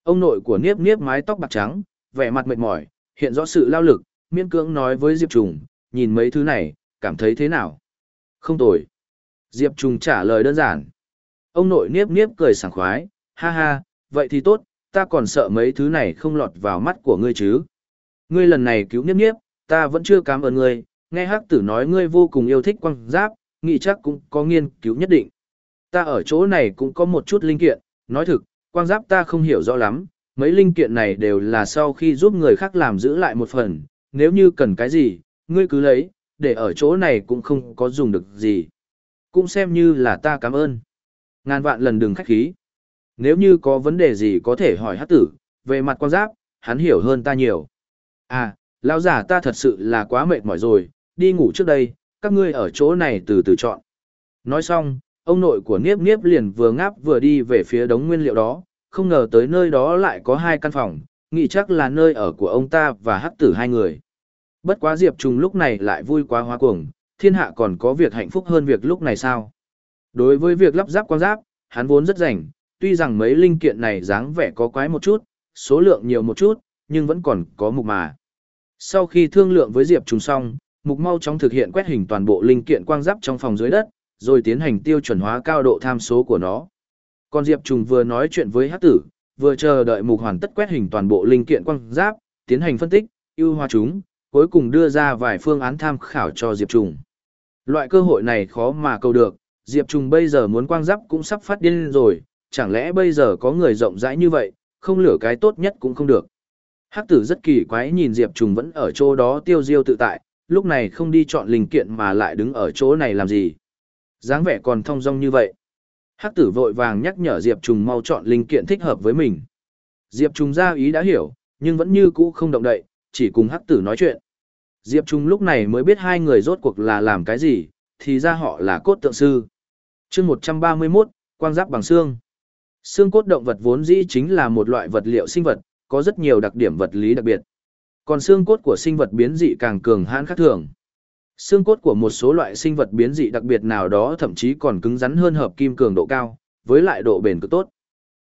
Ông nội của Niếp Niếp mái tóc bạc trắng, vẻ mặt mệt mỏi, hiện rõ sự lao lực, miễn cưỡng nói với Diệp Trùng, nhìn mấy thứ này, cảm thấy thế nào? Không tồi. Diệp Trùng trả lời đơn giản. Ông nội Niếp Niếp cười sảng khoái, ha ha, vậy thì tốt, ta còn sợ mấy thứ này không lọt vào mắt của ngươi chứ. Ngươi lần này cứu Niếp Niếp, ta vẫn chưa cảm ơn ngươi, nghe hắc tử nói ngươi vô cùng yêu thích Quang giáp, nghĩ chắc cũng có nghiên cứu nhất định. Ta ở chỗ này cũng có một chút linh kiện, nói thực, quang giáp ta không hiểu rõ lắm, mấy linh kiện này đều là sau khi giúp người khác làm giữ lại một phần, nếu như cần cái gì, ngươi cứ lấy, để ở chỗ này cũng không có dùng được gì. Cũng xem như là ta cảm ơn. Ngàn vạn lần đừng khách khí. Nếu như có vấn đề gì có thể hỏi hát tử, về mặt quang giáp, hắn hiểu hơn ta nhiều. À, lão giả ta thật sự là quá mệt mỏi rồi, đi ngủ trước đây, các ngươi ở chỗ này từ từ chọn. Nói xong, ông nội của Niếp Niếp liền vừa ngáp vừa đi về phía đống nguyên liệu đó, không ngờ tới nơi đó lại có hai căn phòng, nghĩ chắc là nơi ở của ông ta và hắc tử hai người. Bất quá Diệp Trùng lúc này lại vui quá hóa cuồng, thiên hạ còn có việc hạnh phúc hơn việc lúc này sao? Đối với việc lắp ráp quan giáp, hắn vốn rất rảnh, tuy rằng mấy linh kiện này dáng vẻ có quái một chút, số lượng nhiều một chút, nhưng vẫn còn có mục mà. Sau khi thương lượng với Diệp Trùng xong, mục mau chóng thực hiện quét hình toàn bộ linh kiện quang giáp trong phòng dưới đất, rồi tiến hành tiêu chuẩn hóa cao độ tham số của nó. Còn Diệp Trùng vừa nói chuyện với Hắc Tử, vừa chờ đợi mục hoàn tất quét hình toàn bộ linh kiện quang giáp, tiến hành phân tích, ưu hóa chúng, cuối cùng đưa ra vài phương án tham khảo cho Diệp Trùng. Loại cơ hội này khó mà cầu được, Diệp Trùng bây giờ muốn quang giáp cũng sắp phát điên rồi, chẳng lẽ bây giờ có người rộng rãi như vậy, không lửa cái tốt nhất cũng không được. Hắc tử rất kỳ quái nhìn Diệp Trùng vẫn ở chỗ đó tiêu diêu tự tại, lúc này không đi chọn linh kiện mà lại đứng ở chỗ này làm gì. dáng vẻ còn thong dong như vậy. Hắc tử vội vàng nhắc nhở Diệp Trùng mau chọn linh kiện thích hợp với mình. Diệp Trùng ra ý đã hiểu, nhưng vẫn như cũ không động đậy, chỉ cùng Hắc tử nói chuyện. Diệp Trung lúc này mới biết hai người rốt cuộc là làm cái gì, thì ra họ là cốt tượng sư. chương 131, quang giáp bằng xương. Xương cốt động vật vốn dĩ chính là một loại vật liệu sinh vật, có rất nhiều đặc điểm vật lý đặc biệt. Còn xương cốt của sinh vật biến dị càng cường hãn khác thường. Xương cốt của một số loại sinh vật biến dị đặc biệt nào đó thậm chí còn cứng rắn hơn hợp kim cường độ cao, với lại độ bền cực tốt.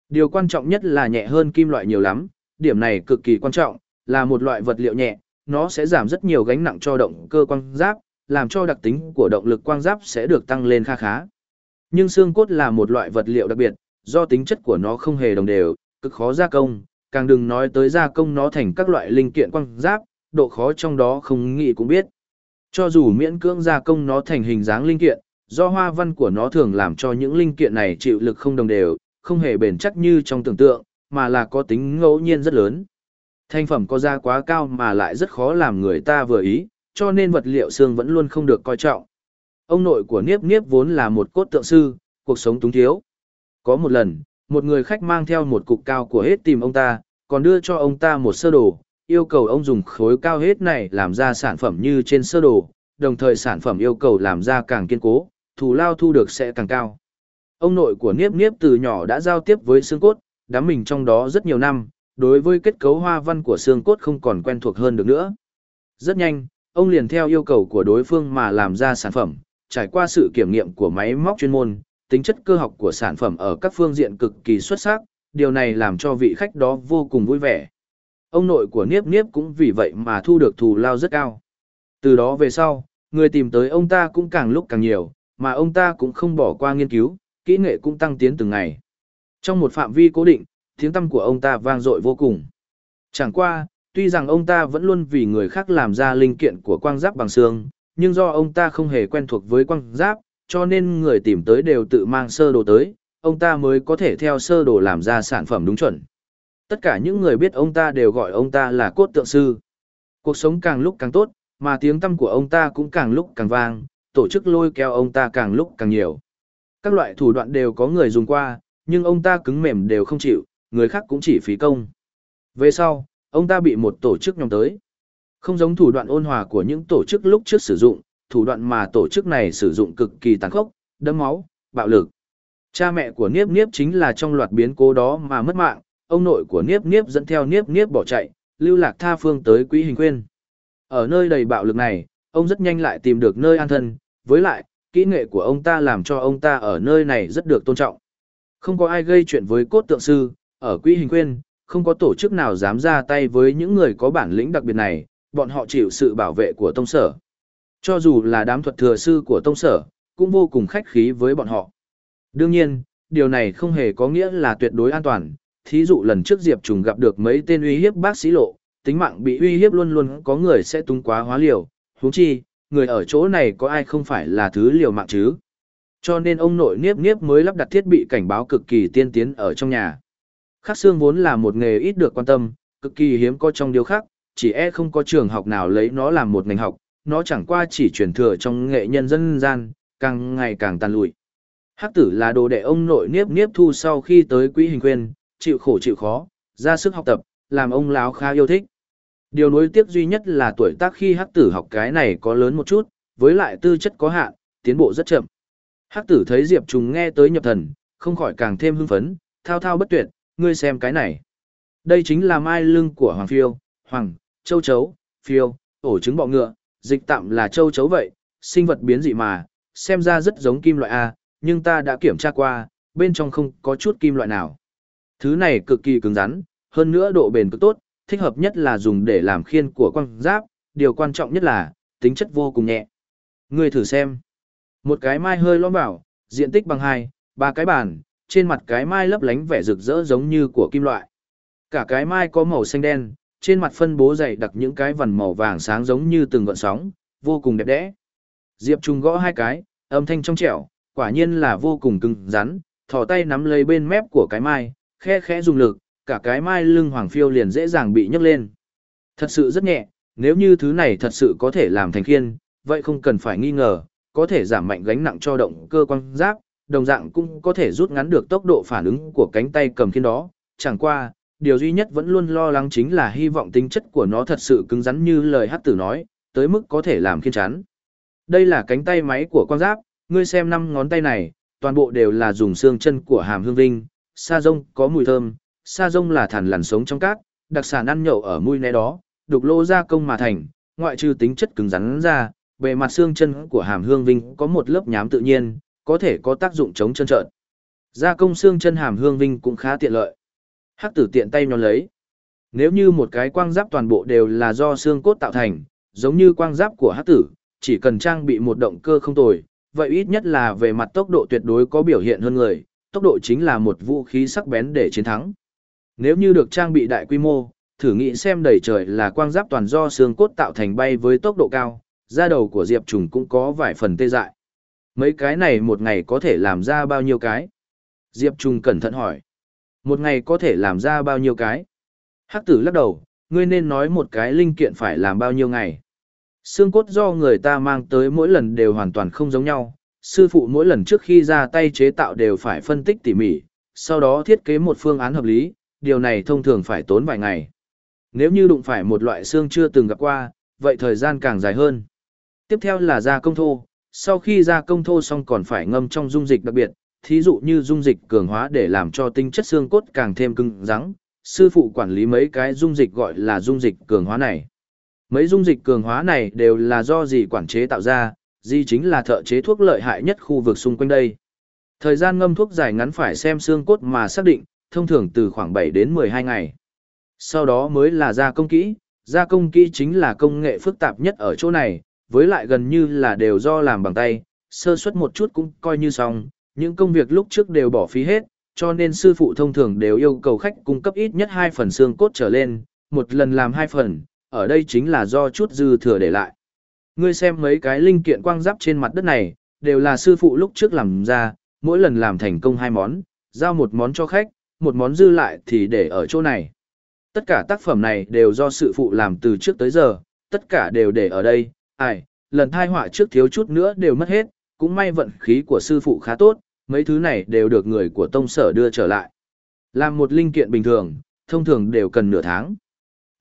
Điều quan trọng nhất là nhẹ hơn kim loại nhiều lắm, điểm này cực kỳ quan trọng, là một loại vật liệu nhẹ, nó sẽ giảm rất nhiều gánh nặng cho động cơ quang giáp, làm cho đặc tính của động lực quang giáp sẽ được tăng lên kha khá. Nhưng xương cốt là một loại vật liệu đặc biệt, do tính chất của nó không hề đồng đều, cực khó gia công, càng đừng nói tới gia công nó thành các loại linh kiện quang giáp, độ khó trong đó không nghĩ cũng biết. Cho dù miễn cưỡng gia công nó thành hình dáng linh kiện, do hoa văn của nó thường làm cho những linh kiện này chịu lực không đồng đều, không hề bền chắc như trong tưởng tượng, mà là có tính ngẫu nhiên rất lớn. Thành phẩm có ra quá cao mà lại rất khó làm người ta vừa ý, cho nên vật liệu xương vẫn luôn không được coi trọng. Ông nội của Niếp Niếp vốn là một cốt tượng sư, cuộc sống túng thiếu. Có một lần, một người khách mang theo một cục cao của hết tìm ông ta, còn đưa cho ông ta một sơ đồ, yêu cầu ông dùng khối cao hết này làm ra sản phẩm như trên sơ đồ, đồng thời sản phẩm yêu cầu làm ra càng kiên cố, thù lao thu được sẽ càng cao. Ông nội của Niếp Niếp từ nhỏ đã giao tiếp với xương cốt, đám mình trong đó rất nhiều năm, đối với kết cấu hoa văn của xương cốt không còn quen thuộc hơn được nữa. Rất nhanh, ông liền theo yêu cầu của đối phương mà làm ra sản phẩm, trải qua sự kiểm nghiệm của máy móc chuyên môn, tính chất cơ học của sản phẩm ở các phương diện cực kỳ xuất sắc, điều này làm cho vị khách đó vô cùng vui vẻ. Ông nội của Niếp Niếp cũng vì vậy mà thu được thù lao rất cao. Từ đó về sau, người tìm tới ông ta cũng càng lúc càng nhiều, mà ông ta cũng không bỏ qua nghiên cứu, kỹ nghệ cũng tăng tiến từng ngày. Trong một phạm vi cố định, tiếng tăm của ông ta vang dội vô cùng. Chẳng qua, tuy rằng ông ta vẫn luôn vì người khác làm ra linh kiện của quang giáp bằng xương, nhưng do ông ta không hề quen thuộc với quang giáp, cho nên người tìm tới đều tự mang sơ đồ tới, ông ta mới có thể theo sơ đồ làm ra sản phẩm đúng chuẩn. Tất cả những người biết ông ta đều gọi ông ta là cốt tượng sư. Cuộc sống càng lúc càng tốt, mà tiếng tăm của ông ta cũng càng lúc càng vang, tổ chức lôi kéo ông ta càng lúc càng nhiều. Các loại thủ đoạn đều có người dùng qua, nhưng ông ta cứng mềm đều không chịu, người khác cũng chỉ phí công. Về sau, ông ta bị một tổ chức nhóm tới. Không giống thủ đoạn ôn hòa của những tổ chức lúc trước sử dụng, thủ đoạn mà tổ chức này sử dụng cực kỳ tàn khốc, đẫm máu, bạo lực. Cha mẹ của Niếp Niếp chính là trong loạt biến cố đó mà mất mạng, ông nội của Niếp Niếp dẫn theo Niếp Niếp bỏ chạy, lưu lạc tha phương tới Quý Hình Quyên. Ở nơi đầy bạo lực này, ông rất nhanh lại tìm được nơi an thân, với lại, kỹ nghệ của ông ta làm cho ông ta ở nơi này rất được tôn trọng. Không có ai gây chuyện với cốt tượng sư, ở Quý Hình Quyên, không có tổ chức nào dám ra tay với những người có bản lĩnh đặc biệt này, bọn họ chịu sự bảo vệ của tông sở. Cho dù là đám thuật thừa sư của tông sở, cũng vô cùng khách khí với bọn họ. Đương nhiên, điều này không hề có nghĩa là tuyệt đối an toàn. Thí dụ lần trước Diệp Trùng gặp được mấy tên uy hiếp bác sĩ lộ, tính mạng bị uy hiếp luôn luôn có người sẽ tung quá hóa liều. huống chi, người ở chỗ này có ai không phải là thứ liều mạng chứ. Cho nên ông nội Niếp Niếp mới lắp đặt thiết bị cảnh báo cực kỳ tiên tiến ở trong nhà. Khắc xương vốn là một nghề ít được quan tâm, cực kỳ hiếm có trong điều khác, chỉ e không có trường học nào lấy nó làm một ngành học, nó chẳng qua chỉ truyền thừa trong nghệ nhân dân gian, càng ngày càng tàn lụi. Hắc tử là đồ đệ ông nội niếp niếp thu sau khi tới quỹ hình quyền, chịu khổ chịu khó, ra sức học tập, làm ông láo khá yêu thích. Điều nối tiếc duy nhất là tuổi tác khi hắc tử học cái này có lớn một chút, với lại tư chất có hạn, tiến bộ rất chậm. Hắc tử thấy Diệp Trùng nghe tới nhập thần, không khỏi càng thêm hưng phấn, thao thao bất tuyệt, ngươi xem cái này. Đây chính là mai lưng của Hoàng Phiêu, Hoàng, Châu Chấu, Phiêu, ổ trứng bọ ngựa, dịch tạm là Châu Chấu vậy, sinh vật biến dị mà, xem ra rất giống kim loại A, nhưng ta đã kiểm tra qua, bên trong không có chút kim loại nào. Thứ này cực kỳ cứng rắn, hơn nữa độ bền cực tốt, thích hợp nhất là dùng để làm khiên của quang giáp, điều quan trọng nhất là, tính chất vô cùng nhẹ. Ngươi thử xem. Một cái mai hơi lõm bảo, diện tích bằng hai, ba cái bàn, trên mặt cái mai lấp lánh vẻ rực rỡ giống như của kim loại. Cả cái mai có màu xanh đen, trên mặt phân bố dày đặc những cái vằn màu vàng sáng giống như từng gợn sóng, vô cùng đẹp đẽ. Diệp Trung gõ hai cái, âm thanh trong trẻo, quả nhiên là vô cùng cứng rắn, thò tay nắm lấy bên mép của cái mai, khe khẽ dùng lực, cả cái mai lưng hoàng phiêu liền dễ dàng bị nhấc lên. Thật sự rất nhẹ, nếu như thứ này thật sự có thể làm thành khiên, vậy không cần phải nghi ngờ, có thể giảm mạnh gánh nặng cho động cơ quan giáp, đồng dạng cũng có thể rút ngắn được tốc độ phản ứng của cánh tay cầm khiên đó. Chẳng qua, điều duy nhất vẫn luôn lo lắng chính là hy vọng tính chất của nó thật sự cứng rắn như lời hát tử nói, tới mức có thể làm khiên chắn. Đây là cánh tay máy của quan giáp, ngươi xem năm ngón tay này, toàn bộ đều là dùng xương chân của hàm hương vinh, sa rông có mùi thơm, sa rông là thằn lằn sống trong cát, đặc sản ăn nhậu ở mũi né đó, đục lô gia công mà thành, ngoại trừ tính chất cứng rắn ra, bề mặt xương chân của hàm hương vinh có một lớp nhám tự nhiên, có thể có tác dụng chống chân trợn. Gia công xương chân hàm hương vinh cũng khá tiện lợi. Hắc tử tiện tay nhón lấy. Nếu như một cái quang giáp toàn bộ đều là do xương cốt tạo thành, giống như quang giáp của hắc tử, chỉ cần trang bị một động cơ không tồi, vậy ít nhất là về mặt tốc độ tuyệt đối có biểu hiện hơn người, tốc độ chính là một vũ khí sắc bén để chiến thắng. Nếu như được trang bị đại quy mô, thử nghĩ xem đầy trời là quang giáp toàn do xương cốt tạo thành bay với tốc độ cao, da đầu của Diệp Trùng cũng có vài phần tê dại. Mấy cái này một ngày có thể làm ra bao nhiêu cái? Diệp Trùng cẩn thận hỏi. Một ngày có thể làm ra bao nhiêu cái? Hắc tử lắc đầu, ngươi nên nói một cái linh kiện phải làm bao nhiêu ngày. Xương cốt do người ta mang tới mỗi lần đều hoàn toàn không giống nhau, sư phụ mỗi lần trước khi ra tay chế tạo đều phải phân tích tỉ mỉ, sau đó thiết kế một phương án hợp lý, điều này thông thường phải tốn vài ngày. Nếu như đụng phải một loại xương chưa từng gặp qua, vậy thời gian càng dài hơn. Tiếp theo là gia công thô, sau khi gia công thô xong còn phải ngâm trong dung dịch đặc biệt, thí dụ như dung dịch cường hóa để làm cho tinh chất xương cốt càng thêm cứng rắn. Sư phụ quản lý mấy cái dung dịch gọi là dung dịch cường hóa này. Mấy dung dịch cường hóa này đều là do gì quản chế tạo ra, gì chính là thợ chế thuốc lợi hại nhất khu vực xung quanh đây. Thời gian ngâm thuốc dài ngắn phải xem xương cốt mà xác định, thông thường từ khoảng 7 đến 12 ngày. Sau đó mới là gia công kỹ, gia công kỹ chính là công nghệ phức tạp nhất ở chỗ này, với lại gần như là đều do làm bằng tay, sơ suất một chút cũng coi như xong, những công việc lúc trước đều bỏ phí hết, cho nên sư phụ thông thường đều yêu cầu khách cung cấp ít nhất 2 phần xương cốt trở lên, một lần làm 2 phần, ở đây chính là do chút dư thừa để lại. Ngươi xem mấy cái linh kiện quang giáp trên mặt đất này, đều là sư phụ lúc trước làm ra, mỗi lần làm thành công hai món, giao một món cho khách, một món dư lại thì để ở chỗ này. Tất cả tác phẩm này đều do sư phụ làm từ trước tới giờ, tất cả đều để ở đây, ai, lần thai họa trước thiếu chút nữa đều mất hết, cũng may vận khí của sư phụ khá tốt, mấy thứ này đều được người của tông sở đưa trở lại. Làm một linh kiện bình thường, thông thường đều cần nửa tháng.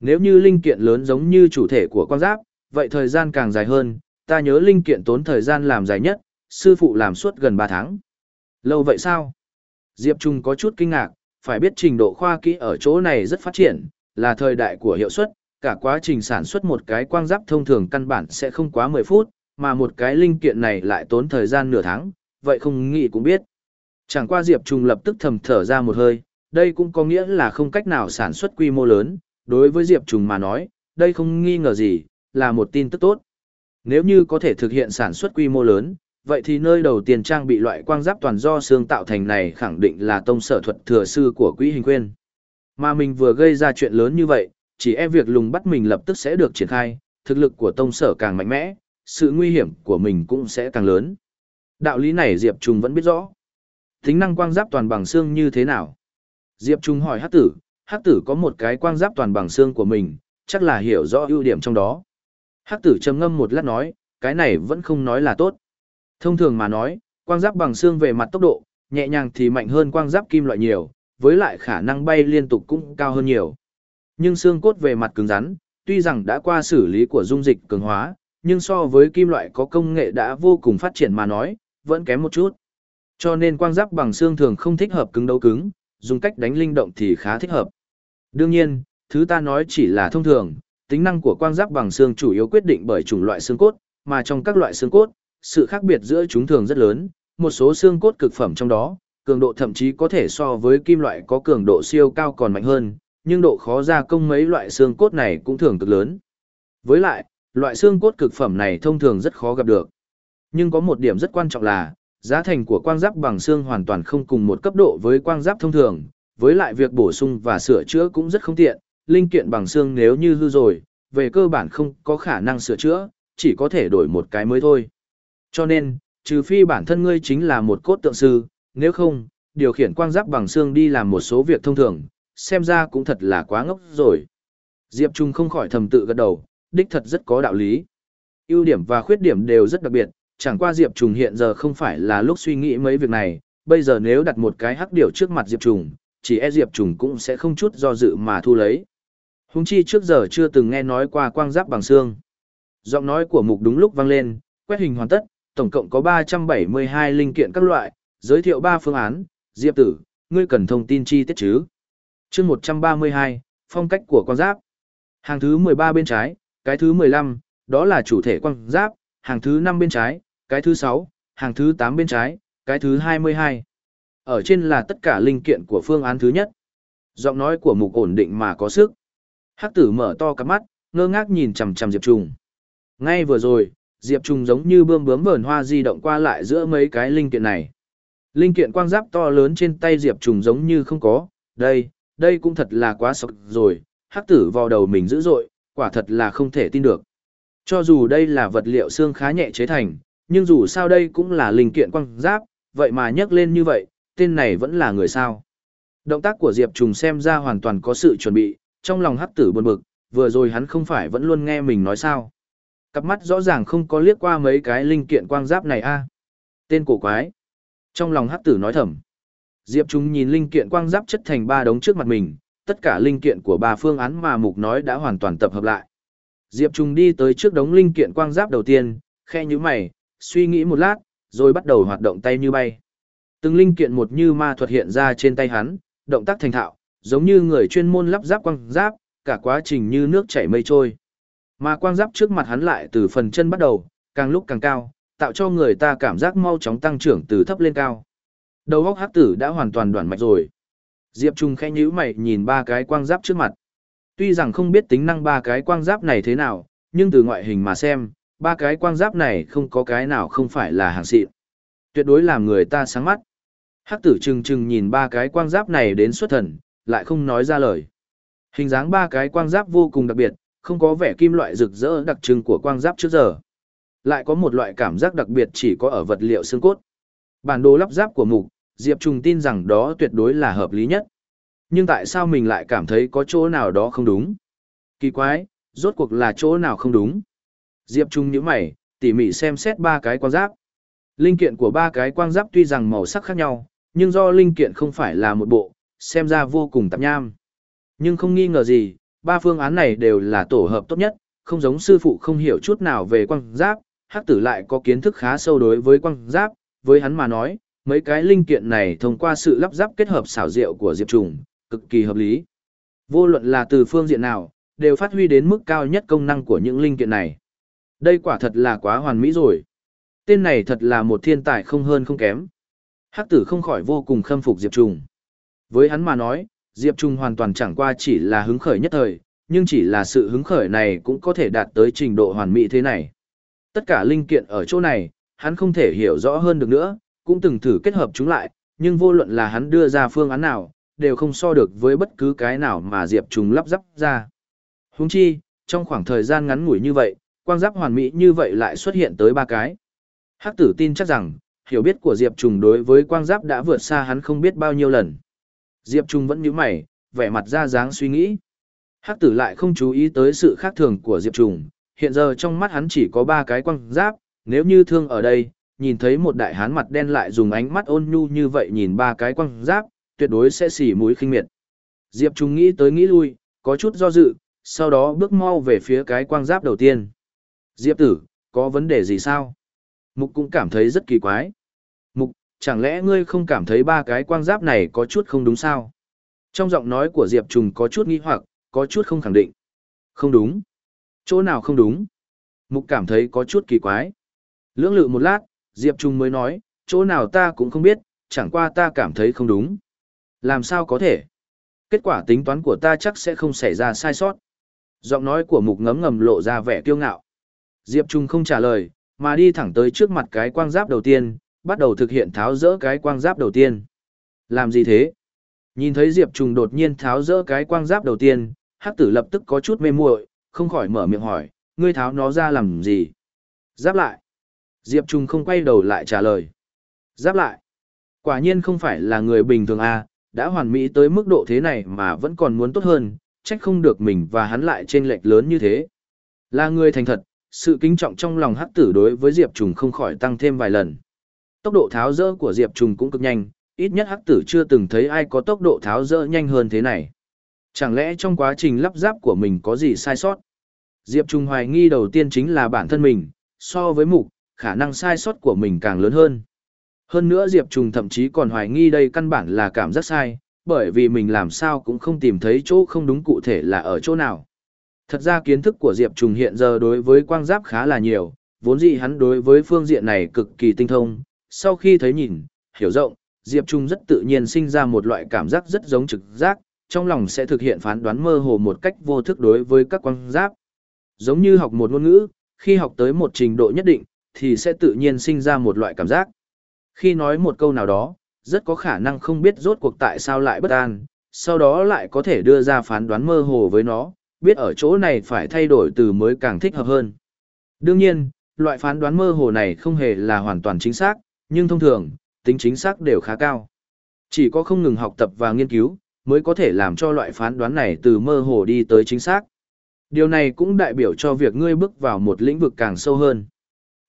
Nếu như linh kiện lớn giống như chủ thể của quan giáp, vậy thời gian càng dài hơn, ta nhớ linh kiện tốn thời gian làm dài nhất, sư phụ làm suốt gần 3 tháng. Lâu vậy sao? Diệp Trung có chút kinh ngạc, phải biết trình độ khoa kỹ ở chỗ này rất phát triển, là thời đại của hiệu suất, cả quá trình sản xuất một cái quang giáp thông thường căn bản sẽ không quá 10 phút, mà một cái linh kiện này lại tốn thời gian nửa tháng, vậy không nghĩ cũng biết. Chẳng qua Diệp Trung lập tức thầm thở ra một hơi, đây cũng có nghĩa là không cách nào sản xuất quy mô lớn, đối với Diệp Trung mà nói, đây không nghi ngờ gì, là một tin tức tốt. Nếu như có thể thực hiện sản xuất quy mô lớn, vậy thì nơi đầu tiên trang bị loại quang giáp toàn do xương tạo thành này khẳng định là tông sở thuật thừa sư của quỹ hình quyên. Mà mình vừa gây ra chuyện lớn như vậy, chỉ e việc lùng bắt mình lập tức sẽ được triển khai, thực lực của tông sở càng mạnh mẽ, sự nguy hiểm của mình cũng sẽ càng lớn. Đạo lý này Diệp Trung vẫn biết rõ. Tính năng quang giáp toàn bằng xương như thế nào? Diệp Trung hỏi Hắc tử, Hắc tử có một cái quang giáp toàn bằng xương của mình, chắc là hiểu rõ ưu điểm trong đó. Hắc tử trầm ngâm một lát nói, cái này vẫn không nói là tốt. Thông thường mà nói, quang giáp bằng xương về mặt tốc độ, nhẹ nhàng thì mạnh hơn quang giáp kim loại nhiều, với lại khả năng bay liên tục cũng cao hơn nhiều. Nhưng xương cốt về mặt cứng rắn, tuy rằng đã qua xử lý của dung dịch cường hóa, nhưng so với kim loại có công nghệ đã vô cùng phát triển mà nói, vẫn kém một chút. Cho nên quang giáp bằng xương thường không thích hợp cứng đấu cứng, dùng cách đánh linh động thì khá thích hợp. Đương nhiên, thứ ta nói chỉ là thông thường, tính năng của quang giáp bằng xương chủ yếu quyết định bởi chủng loại xương cốt, mà trong các loại xương cốt, sự khác biệt giữa chúng thường rất lớn, một số xương cốt cực phẩm trong đó, cường độ thậm chí có thể so với kim loại có cường độ siêu cao còn mạnh hơn, nhưng độ khó gia công mấy loại xương cốt này cũng thường cực lớn. Với lại, loại xương cốt cực phẩm này thông thường rất khó gặp được. Nhưng có một điểm rất quan trọng là, giá thành của quang giáp bằng xương hoàn toàn không cùng một cấp độ với quang giáp thông thường, với lại việc bổ sung và sửa chữa cũng rất không tiện, linh kiện bằng xương nếu như hư rồi, về cơ bản không có khả năng sửa chữa, chỉ có thể đổi một cái mới thôi. Cho nên, trừ phi bản thân ngươi chính là một cốt tượng sư, nếu không, điều khiển quang giáp bằng xương đi làm một số việc thông thường, xem ra cũng thật là quá ngốc rồi. Diệp Trung không khỏi thầm tự gật đầu, đích thật rất có đạo lý. ưu điểm và khuyết điểm đều rất đặc biệt, chẳng qua Diệp Trùng hiện giờ không phải là lúc suy nghĩ mấy việc này, bây giờ nếu đặt một cái hắc điểu trước mặt Diệp Trùng, chỉ e Diệp Trùng cũng sẽ không chút do dự mà thu lấy. Hùng chi trước giờ chưa từng nghe nói qua quang giáp bằng xương. Giọng nói của mục đúng lúc vang lên, quét hình hoàn tất, tổng cộng có 372 linh kiện các loại, giới thiệu 3 phương án, Diệp tử, ngươi cần thông tin chi tiết chứ. chương 132, phong cách của quang giáp. Hàng thứ 13 bên trái, cái thứ 15, đó là chủ thể quang giáp, hàng thứ 5 bên trái, cái thứ 6, hàng thứ 8 bên trái, cái thứ 22. Ở trên là tất cả linh kiện của phương án thứ nhất. Giọng nói của mục ổn định mà có sức. Hắc tử mở to cặp mắt, ngơ ngác nhìn chằm chằm Diệp Trùng. Ngay vừa rồi, Diệp Trùng giống như bươm bướm vờn hoa di động qua lại giữa mấy cái linh kiện này. Linh kiện quang giáp to lớn trên tay Diệp Trùng giống như không có, đây, đây cũng thật là quá sọc rồi, hắc tử vào đầu mình dữ dội, quả thật là không thể tin được. Cho dù đây là vật liệu xương khá nhẹ chế thành, nhưng dù sao đây cũng là linh kiện quang giáp, vậy mà nhắc lên như vậy, tên này vẫn là người sao. Động tác của Diệp Trùng xem ra hoàn toàn có sự chuẩn bị, trong lòng hắc tử buồn bực, vừa rồi hắn không phải vẫn luôn nghe mình nói sao. Cặp mắt rõ ràng không có liếc qua mấy cái linh kiện quang giáp này a. Tên cổ quái. Trong lòng hắc tử nói thầm. Diệp Trung nhìn linh kiện quang giáp chất thành ba đống trước mặt mình, tất cả linh kiện của ba phương án mà mục nói đã hoàn toàn tập hợp lại. Diệp Trung đi tới trước đống linh kiện quang giáp đầu tiên, khe như mày, suy nghĩ một lát, rồi bắt đầu hoạt động tay như bay. Từng linh kiện một như ma thuật hiện ra trên tay hắn, động tác thành thạo, giống như người chuyên môn lắp ráp quang giáp, cả quá trình như nước chảy mây trôi. Mà quang giáp trước mặt hắn lại từ phần chân bắt đầu, càng lúc càng cao, tạo cho người ta cảm giác mau chóng tăng trưởng từ thấp lên cao. Đầu óc hắc tử đã hoàn toàn đoạn mạch rồi. Diệp Trung khẽ nhíu mày nhìn ba cái quang giáp trước mặt. Tuy rằng không biết tính năng ba cái quang giáp này thế nào, nhưng từ ngoại hình mà xem, ba cái quang giáp này không có cái nào không phải là hàng xịn. Tuyệt đối làm người ta sáng mắt. Hắc tử trừng trừng nhìn ba cái quang giáp này đến xuất thần, lại không nói ra lời. Hình dáng ba cái quang giáp vô cùng đặc biệt, không có vẻ kim loại rực rỡ đặc trưng của quang giáp trước giờ. Lại có một loại cảm giác đặc biệt chỉ có ở vật liệu xương cốt. Bản đồ lắp giáp của mục, Diệp Trùng tin rằng đó tuyệt đối là hợp lý nhất. Nhưng tại sao mình lại cảm thấy có chỗ nào đó không đúng? Kỳ quái, rốt cuộc là chỗ nào không đúng? Diệp Trung nhíu mày, tỉ mỉ xem xét ba cái quang giáp. Linh kiện của ba cái quang giáp tuy rằng màu sắc khác nhau, nhưng do linh kiện không phải là một bộ, xem ra vô cùng tạp nham. Nhưng không nghi ngờ gì, ba phương án này đều là tổ hợp tốt nhất, không giống sư phụ không hiểu chút nào về quang giáp, hắc tử lại có kiến thức khá sâu đối với quang giáp, với hắn mà nói, mấy cái linh kiện này thông qua sự lắp ráp kết hợp xảo diệu của Diệp Trùng, cực kỳ hợp lý. Vô luận là từ phương diện nào, đều phát huy đến mức cao nhất công năng của những linh kiện này. Đây quả thật là quá hoàn mỹ rồi. Tên này thật là một thiên tài không hơn không kém. Hắc tử không khỏi vô cùng khâm phục Diệp Trùng. Với hắn mà nói, Diệp Trùng hoàn toàn chẳng qua chỉ là hứng khởi nhất thời, nhưng chỉ là sự hứng khởi này cũng có thể đạt tới trình độ hoàn mỹ thế này. Tất cả linh kiện ở chỗ này, hắn không thể hiểu rõ hơn được nữa, cũng từng thử kết hợp chúng lại, nhưng vô luận là hắn đưa ra phương án nào, đều không so được với bất cứ cái nào mà Diệp Trùng lắp ráp ra. Huống chi, trong khoảng thời gian ngắn ngủi như vậy, quang giáp hoàn mỹ như vậy lại xuất hiện tới ba cái. Hắc tử tin chắc rằng, hiểu biết của Diệp Trùng đối với quang giáp đã vượt xa hắn không biết bao nhiêu lần. Diệp Trùng vẫn nhíu mày, vẻ mặt ra dáng suy nghĩ. Hắc tử lại không chú ý tới sự khác thường của Diệp Trùng, hiện giờ trong mắt hắn chỉ có ba cái quang giáp, nếu như thương ở đây, nhìn thấy một đại hán mặt đen lại dùng ánh mắt ôn nhu như vậy nhìn ba cái quang giáp, tuyệt đối sẽ xỉ mũi khinh miệt. Diệp Trung nghĩ tới nghĩ lui, có chút do dự, sau đó bước mau về phía cái quang giáp đầu tiên. Diệp tử, có vấn đề gì sao? Mục cũng cảm thấy rất kỳ quái. Mục, chẳng lẽ ngươi không cảm thấy ba cái quang giáp này có chút không đúng sao? Trong giọng nói của Diệp Trùng có chút nghi hoặc, có chút không khẳng định. Không đúng. Chỗ nào không đúng? Mục cảm thấy có chút kỳ quái. Lưỡng lự một lát, Diệp Trung mới nói, chỗ nào ta cũng không biết, chẳng qua ta cảm thấy không đúng. Làm sao có thể? Kết quả tính toán của ta chắc sẽ không xảy ra sai sót. Giọng nói của mục ngấm ngầm lộ ra vẻ kiêu ngạo. Diệp Trung không trả lời, mà đi thẳng tới trước mặt cái quang giáp đầu tiên, bắt đầu thực hiện tháo rỡ cái quang giáp đầu tiên. Làm gì thế? Nhìn thấy Diệp Trung đột nhiên tháo rỡ cái quang giáp đầu tiên, hắc tử lập tức có chút mê muội, không khỏi mở miệng hỏi, ngươi tháo nó ra làm gì? Giáp lại. Diệp Trung không quay đầu lại trả lời. Giáp lại. Quả nhiên không phải là người bình thường à, đã hoàn mỹ tới mức độ thế này mà vẫn còn muốn tốt hơn, trách không được mình và hắn lại trên lệch lớn như thế. Là người thành thật, sự kính trọng trong lòng hắc tử đối với Diệp Trùng không khỏi tăng thêm vài lần. Tốc độ tháo rỡ của Diệp Trùng cũng cực nhanh, ít nhất hắc tử chưa từng thấy ai có tốc độ tháo rỡ nhanh hơn thế này. Chẳng lẽ trong quá trình lắp ráp của mình có gì sai sót? Diệp Trùng hoài nghi đầu tiên chính là bản thân mình, so với mục, khả năng sai sót của mình càng lớn hơn. Hơn nữa Diệp Trùng thậm chí còn hoài nghi đây căn bản là cảm giác sai, bởi vì mình làm sao cũng không tìm thấy chỗ không đúng cụ thể là ở chỗ nào. Thật ra kiến thức của Diệp Trùng hiện giờ đối với quang giáp khá là nhiều, vốn dĩ hắn đối với phương diện này cực kỳ tinh thông. Sau khi thấy nhìn, hiểu rộng, Diệp Trung rất tự nhiên sinh ra một loại cảm giác rất giống trực giác, trong lòng sẽ thực hiện phán đoán mơ hồ một cách vô thức đối với các quang giáp. Giống như học một ngôn ngữ, khi học tới một trình độ nhất định, thì sẽ tự nhiên sinh ra một loại cảm giác. Khi nói một câu nào đó, rất có khả năng không biết rốt cuộc tại sao lại bất an, sau đó lại có thể đưa ra phán đoán mơ hồ với nó, biết ở chỗ này phải thay đổi từ mới càng thích hợp hơn. Đương nhiên, loại phán đoán mơ hồ này không hề là hoàn toàn chính xác, nhưng thông thường, tính chính xác đều khá cao. Chỉ có không ngừng học tập và nghiên cứu, mới có thể làm cho loại phán đoán này từ mơ hồ đi tới chính xác. Điều này cũng đại biểu cho việc ngươi bước vào một lĩnh vực càng sâu hơn.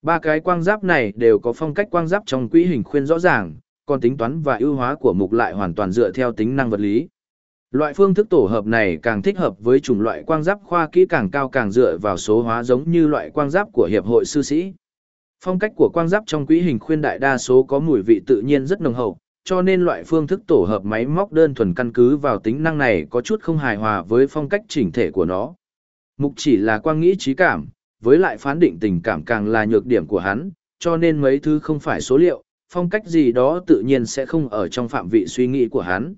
Ba cái quang giáp này đều có phong cách quang giáp trong quỹ hình khuyên rõ ràng, còn tính toán và ưu hóa của mục lại hoàn toàn dựa theo tính năng vật lý. Loại phương thức tổ hợp này càng thích hợp với chủng loại quang giáp khoa kỹ càng cao càng dựa vào số hóa giống như loại quang giáp của hiệp hội sư sĩ. Phong cách của quang giáp trong quỹ hình khuyên đại đa số có mùi vị tự nhiên rất nồng hậu, cho nên loại phương thức tổ hợp máy móc đơn thuần căn cứ vào tính năng này có chút không hài hòa với phong cách chỉnh thể của nó. Mục chỉ là quang nghĩ trí cảm, với lại phán định tình cảm càng là nhược điểm của hắn, cho nên mấy thứ không phải số liệu, phong cách gì đó tự nhiên sẽ không ở trong phạm vị suy nghĩ của hắn.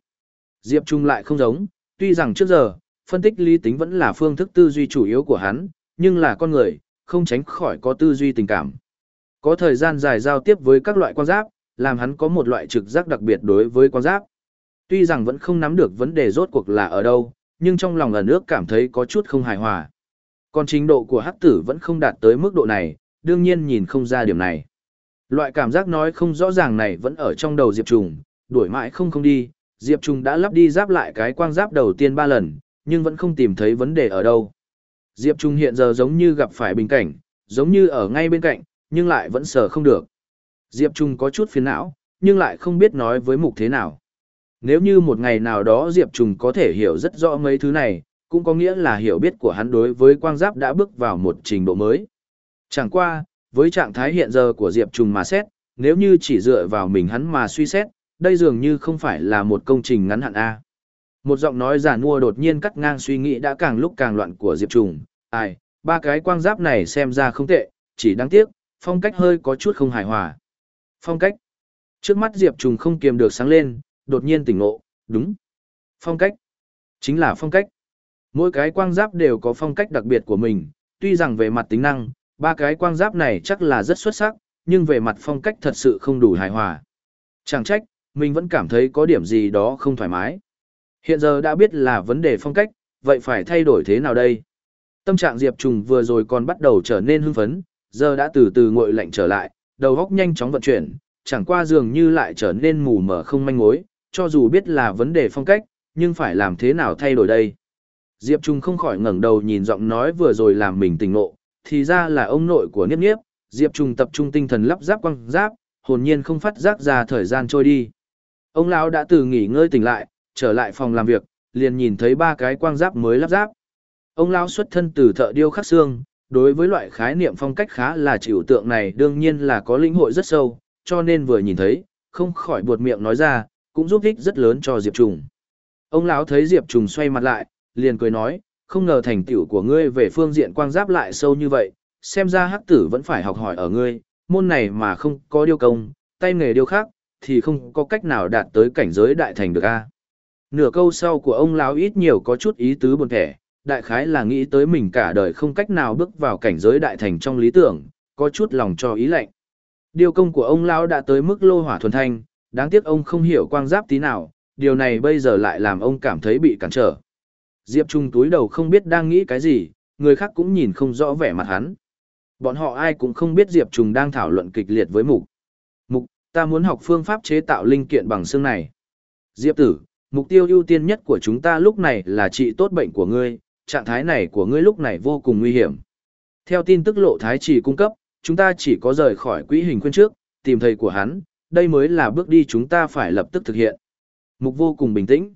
Diệp Trung lại không giống, tuy rằng trước giờ, phân tích lý tính vẫn là phương thức tư duy chủ yếu của hắn, nhưng là con người, không tránh khỏi có tư duy tình cảm. Có thời gian dài giao tiếp với các loại quan giáp, làm hắn có một loại trực giác đặc biệt đối với quan giáp. Tuy rằng vẫn không nắm được vấn đề rốt cuộc là ở đâu, nhưng trong lòng ẩn ước cảm thấy có chút không hài hòa. Còn trình độ của hắc tử vẫn không đạt tới mức độ này, đương nhiên nhìn không ra điểm này. Loại cảm giác nói không rõ ràng này vẫn ở trong đầu Diệp Trùng, đuổi mãi không không đi, Diệp Trung đã lắp đi giáp lại cái quang giáp đầu tiên ba lần, nhưng vẫn không tìm thấy vấn đề ở đâu. Diệp Trung hiện giờ giống như gặp phải bình cảnh, giống như ở ngay bên cạnh, nhưng lại vẫn sờ không được. Diệp Trung có chút phiền não, nhưng lại không biết nói với mục thế nào. Nếu như một ngày nào đó Diệp Trung có thể hiểu rất rõ mấy thứ này, cũng có nghĩa là hiểu biết của hắn đối với quang giáp đã bước vào một trình độ mới. Chẳng qua, với trạng thái hiện giờ của Diệp Trung mà xét, nếu như chỉ dựa vào mình hắn mà suy xét, đây dường như không phải là một công trình ngắn hạn A. Một giọng nói giả mua đột nhiên cắt ngang suy nghĩ đã càng lúc càng loạn của Diệp Trùng. ai, ba cái quang giáp này xem ra không tệ, chỉ đáng tiếc, phong cách hơi có chút không hài hòa. Phong cách. Trước mắt Diệp Trùng không kiềm được sáng lên, đột nhiên tỉnh ngộ, đúng. Phong cách. Chính là phong cách. Mỗi cái quang giáp đều có phong cách đặc biệt của mình, tuy rằng về mặt tính năng, ba cái quang giáp này chắc là rất xuất sắc, nhưng về mặt phong cách thật sự không đủ hài hòa. Chẳng trách, mình vẫn cảm thấy có điểm gì đó không thoải mái. Hiện giờ đã biết là vấn đề phong cách, vậy phải thay đổi thế nào đây? Tâm trạng Diệp Trùng vừa rồi còn bắt đầu trở nên hưng phấn, giờ đã từ từ nguội lạnh trở lại, đầu óc nhanh chóng vận chuyển, chẳng qua dường như lại trở nên mù mờ không manh mối, cho dù biết là vấn đề phong cách, nhưng phải làm thế nào thay đổi đây. Diệp Trung không khỏi ngẩng đầu nhìn giọng nói vừa rồi làm mình tỉnh ngộ, thì ra là ông nội của Niếp Niếp, Diệp Trung tập trung tinh thần lắp ráp quăng giáp, hồn nhiên không phát giác ra thời gian trôi đi. Ông lão đã từ nghỉ ngơi tỉnh lại, trở lại phòng làm việc, liền nhìn thấy ba cái quang giáp mới lắp ráp. Ông lão xuất thân từ thợ điêu khắc xương, đối với loại khái niệm phong cách khá là chịu tượng này đương nhiên là có lĩnh hội rất sâu, cho nên vừa nhìn thấy, không khỏi buột miệng nói ra, cũng giúp ích rất lớn cho Diệp Trùng. Ông lão thấy Diệp Trùng xoay mặt lại, liền cười nói, không ngờ thành tựu của ngươi về phương diện quang giáp lại sâu như vậy, xem ra hắc tử vẫn phải học hỏi ở ngươi, môn này mà không có điêu công, tay nghề điêu khác, thì không có cách nào đạt tới cảnh giới đại thành được a. Nửa câu sau của ông lão ít nhiều có chút ý tứ buồn thẻ, đại khái là nghĩ tới mình cả đời không cách nào bước vào cảnh giới đại thành trong lý tưởng, có chút lòng cho ý lạnh. Điều công của ông lão đã tới mức lô hỏa thuần thanh, đáng tiếc ông không hiểu quang giáp tí nào, điều này bây giờ lại làm ông cảm thấy bị cản trở. Diệp Trung túi đầu không biết đang nghĩ cái gì, người khác cũng nhìn không rõ vẻ mặt hắn. Bọn họ ai cũng không biết Diệp trùng đang thảo luận kịch liệt với Mục. Ta muốn học phương pháp chế tạo linh kiện bằng xương này. Diệp tử, mục tiêu ưu tiên nhất của chúng ta lúc này là trị tốt bệnh của ngươi, trạng thái này của ngươi lúc này vô cùng nguy hiểm. Theo tin tức lộ thái chỉ cung cấp, chúng ta chỉ có rời khỏi quỹ hình khuyên trước, tìm thầy của hắn, đây mới là bước đi chúng ta phải lập tức thực hiện. Mục vô cùng bình tĩnh.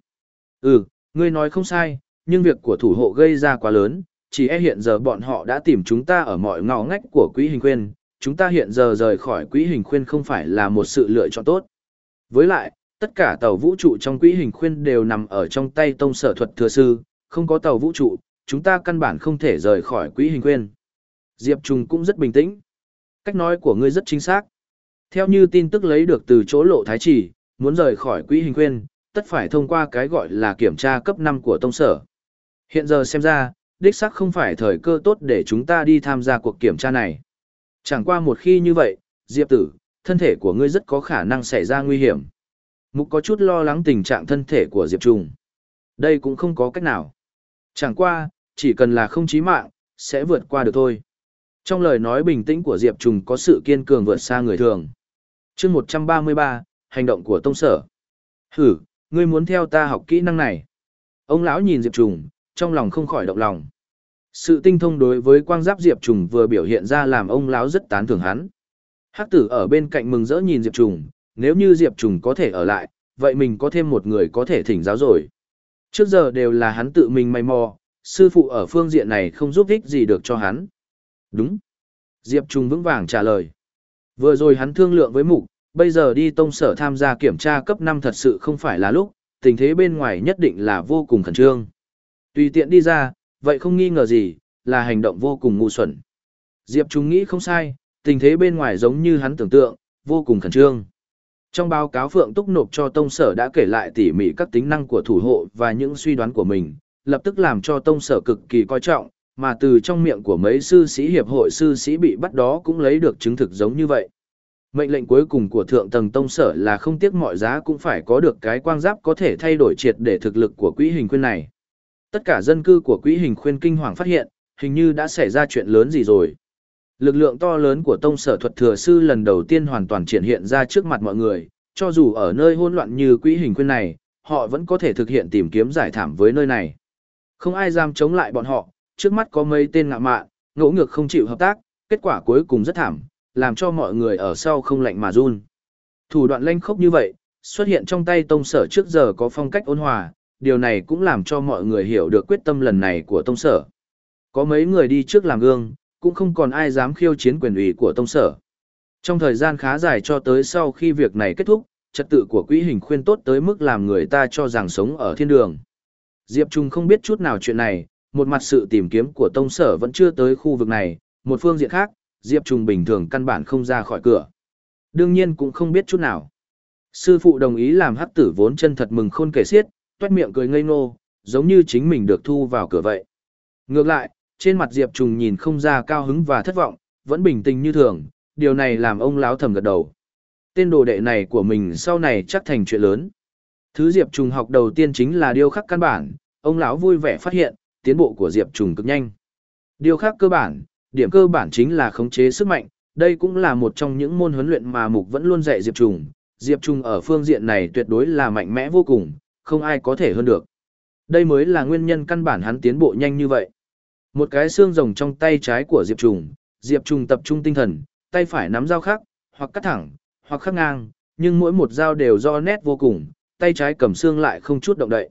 Ừ, ngươi nói không sai, nhưng việc của thủ hộ gây ra quá lớn, chỉ e hiện giờ bọn họ đã tìm chúng ta ở mọi ngõ ngách của quỹ hình khuyên, chúng ta hiện giờ rời khỏi quỹ hình khuyên không phải là một sự lựa chọn tốt. Với lại, tất cả tàu vũ trụ trong quỹ hình khuyên đều nằm ở trong tay tông sở thuật thừa sư, không có tàu vũ trụ, chúng ta căn bản không thể rời khỏi quỹ hình khuyên. Diệp Trùng cũng rất bình tĩnh. Cách nói của ngươi rất chính xác. Theo như tin tức lấy được từ chỗ lộ thái chỉ, muốn rời khỏi quỹ hình khuyên, tất phải thông qua cái gọi là kiểm tra cấp 5 của tông sở. Hiện giờ xem ra, đích xác không phải thời cơ tốt để chúng ta đi tham gia cuộc kiểm tra này. Chẳng qua một khi như vậy, Diệp tử, thân thể của ngươi rất có khả năng xảy ra nguy hiểm. Mục có chút lo lắng tình trạng thân thể của Diệp Trùng. Đây cũng không có cách nào. Chẳng qua, chỉ cần là không chí mạng, sẽ vượt qua được thôi. Trong lời nói bình tĩnh của Diệp Trùng có sự kiên cường vượt xa người thường. chương 133, hành động của tông sở. Hử, ngươi muốn theo ta học kỹ năng này. Ông lão nhìn Diệp Trùng, trong lòng không khỏi động lòng. Sự tinh thông đối với quang giáp Diệp Trùng vừa biểu hiện ra làm ông lão rất tán thưởng hắn. Hắc tử ở bên cạnh mừng rỡ nhìn Diệp Trùng, nếu như Diệp Trùng có thể ở lại, vậy mình có thêm một người có thể thỉnh giáo rồi. Trước giờ đều là hắn tự mình may mò, sư phụ ở phương diện này không giúp ích gì được cho hắn. Đúng. Diệp trùng vững vàng trả lời. Vừa rồi hắn thương lượng với mục, bây giờ đi tông sở tham gia kiểm tra cấp 5 thật sự không phải là lúc, tình thế bên ngoài nhất định là vô cùng khẩn trương. Tùy tiện đi ra, vậy không nghi ngờ gì, là hành động vô cùng ngu xuẩn. Diệp Trung nghĩ không sai, tình thế bên ngoài giống như hắn tưởng tượng, vô cùng khẩn trương. Trong báo cáo Phượng Túc nộp cho Tông Sở đã kể lại tỉ mỉ các tính năng của thủ hộ và những suy đoán của mình, lập tức làm cho Tông Sở cực kỳ coi trọng, mà từ trong miệng của mấy sư sĩ hiệp hội sư sĩ bị bắt đó cũng lấy được chứng thực giống như vậy. Mệnh lệnh cuối cùng của Thượng tầng Tông Sở là không tiếc mọi giá cũng phải có được cái quang giáp có thể thay đổi triệt để thực lực của quỹ hình khuyên này. Tất cả dân cư của quỹ hình khuyên kinh hoàng phát hiện, hình như đã xảy ra chuyện lớn gì rồi. Lực lượng to lớn của tông sở thuật thừa sư lần đầu tiên hoàn toàn triển hiện ra trước mặt mọi người, cho dù ở nơi hỗn loạn như quỹ hình khuyên này, họ vẫn có thể thực hiện tìm kiếm giải thảm với nơi này. Không ai dám chống lại bọn họ, trước mắt có mấy tên ngạ mạn, ngỗ ngược không chịu hợp tác, kết quả cuối cùng rất thảm, làm cho mọi người ở sau không lạnh mà run. Thủ đoạn lanh khốc như vậy, xuất hiện trong tay tông sở trước giờ có phong cách ôn hòa, điều này cũng làm cho mọi người hiểu được quyết tâm lần này của tông sở. Có mấy người đi trước làm gương, cũng không còn ai dám khiêu chiến quyền ủy của tông sở. Trong thời gian khá dài cho tới sau khi việc này kết thúc, trật tự của quỹ hình khuyên tốt tới mức làm người ta cho rằng sống ở thiên đường. Diệp Trung không biết chút nào chuyện này, một mặt sự tìm kiếm của tông sở vẫn chưa tới khu vực này, một phương diện khác, Diệp Trung bình thường căn bản không ra khỏi cửa. Đương nhiên cũng không biết chút nào. Sư phụ đồng ý làm hắc tử vốn chân thật mừng khôn kể xiết, toét miệng cười ngây ngô, giống như chính mình được thu vào cửa vậy. Ngược lại, trên mặt Diệp Trùng nhìn không ra cao hứng và thất vọng, vẫn bình tĩnh như thường, điều này làm ông lão thầm gật đầu. Tên đồ đệ này của mình sau này chắc thành chuyện lớn. Thứ Diệp Trùng học đầu tiên chính là điêu khắc căn bản, ông lão vui vẻ phát hiện, tiến bộ của Diệp Trùng cực nhanh. Điêu khắc cơ bản, điểm cơ bản chính là khống chế sức mạnh, đây cũng là một trong những môn huấn luyện mà Mục vẫn luôn dạy Diệp Trùng. Diệp Trùng ở phương diện này tuyệt đối là mạnh mẽ vô cùng, không ai có thể hơn được. Đây mới là nguyên nhân căn bản hắn tiến bộ nhanh như vậy. Một cái xương rồng trong tay trái của Diệp Trùng, Diệp Trùng tập trung tinh thần, tay phải nắm dao khác, hoặc cắt thẳng, hoặc khắc ngang, nhưng mỗi một dao đều do nét vô cùng, tay trái cầm xương lại không chút động đậy.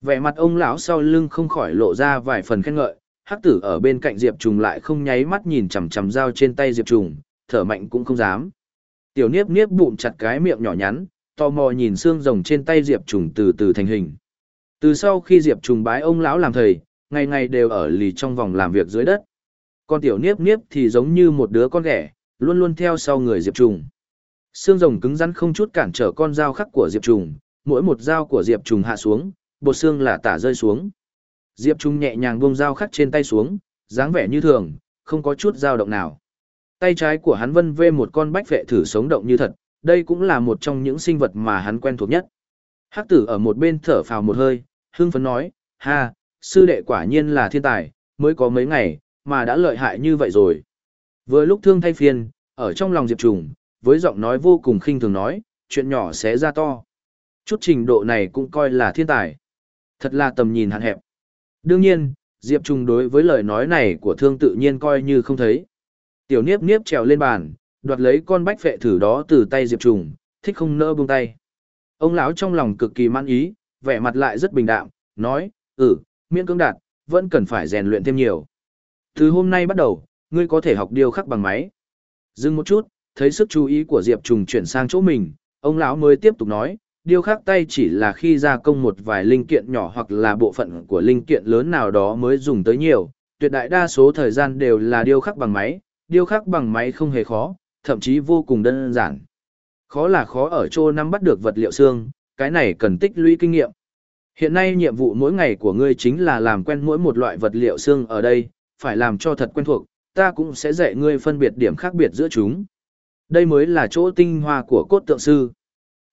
Vẻ mặt ông lão sau lưng không khỏi lộ ra vài phần khen ngợi, hắc tử ở bên cạnh Diệp Trùng lại không nháy mắt nhìn chằm chằm dao trên tay Diệp Trùng, thở mạnh cũng không dám. Tiểu Niếp Niếp bụng chặt cái miệng nhỏ nhắn, tò mò nhìn xương rồng trên tay Diệp Trùng từ từ thành hình. Từ sau khi Diệp Trùng bái ông lão làm thầy, ngày ngày đều ở lì trong vòng làm việc dưới đất. Con tiểu niếp niếp thì giống như một đứa con ghẻ, luôn luôn theo sau người Diệp Trùng. Xương rồng cứng rắn không chút cản trở con dao khắc của Diệp Trùng, mỗi một dao của Diệp Trùng hạ xuống, bột xương là tả rơi xuống. Diệp Trùng nhẹ nhàng buông dao khắc trên tay xuống, dáng vẻ như thường, không có chút dao động nào. Tay trái của hắn vân vê một con bách vệ thử sống động như thật, đây cũng là một trong những sinh vật mà hắn quen thuộc nhất. Hắc tử ở một bên thở phào một hơi, hưng phấn nói, ha, sư đệ quả nhiên là thiên tài, mới có mấy ngày, mà đã lợi hại như vậy rồi. Vừa lúc thương thay phiên, ở trong lòng Diệp Trùng, với giọng nói vô cùng khinh thường nói, chuyện nhỏ sẽ ra to. Chút trình độ này cũng coi là thiên tài. Thật là tầm nhìn hạn hẹp. Đương nhiên, Diệp Trùng đối với lời nói này của thương tự nhiên coi như không thấy. Tiểu Niếp Niếp trèo lên bàn, đoạt lấy con bách vệ thử đó từ tay Diệp Trùng, thích không nỡ buông tay. Ông lão trong lòng cực kỳ mãn ý, vẻ mặt lại rất bình đạm, nói, ừ, miễn cưỡng đạt, vẫn cần phải rèn luyện thêm nhiều. Từ hôm nay bắt đầu, ngươi có thể học điêu khắc bằng máy. Dừng một chút, thấy sức chú ý của Diệp Trùng chuyển sang chỗ mình, ông lão mới tiếp tục nói, điêu khắc tay chỉ là khi gia công một vài linh kiện nhỏ hoặc là bộ phận của linh kiện lớn nào đó mới dùng tới nhiều, tuyệt đại đa số thời gian đều là điêu khắc bằng máy, điêu khắc bằng máy không hề khó, thậm chí vô cùng đơn giản. Khó là khó ở chỗ nắm bắt được vật liệu xương, cái này cần tích lũy kinh nghiệm. Hiện nay nhiệm vụ mỗi ngày của ngươi chính là làm quen mỗi một loại vật liệu xương ở đây, phải làm cho thật quen thuộc, ta cũng sẽ dạy ngươi phân biệt điểm khác biệt giữa chúng. Đây mới là chỗ tinh hoa của cốt tượng sư.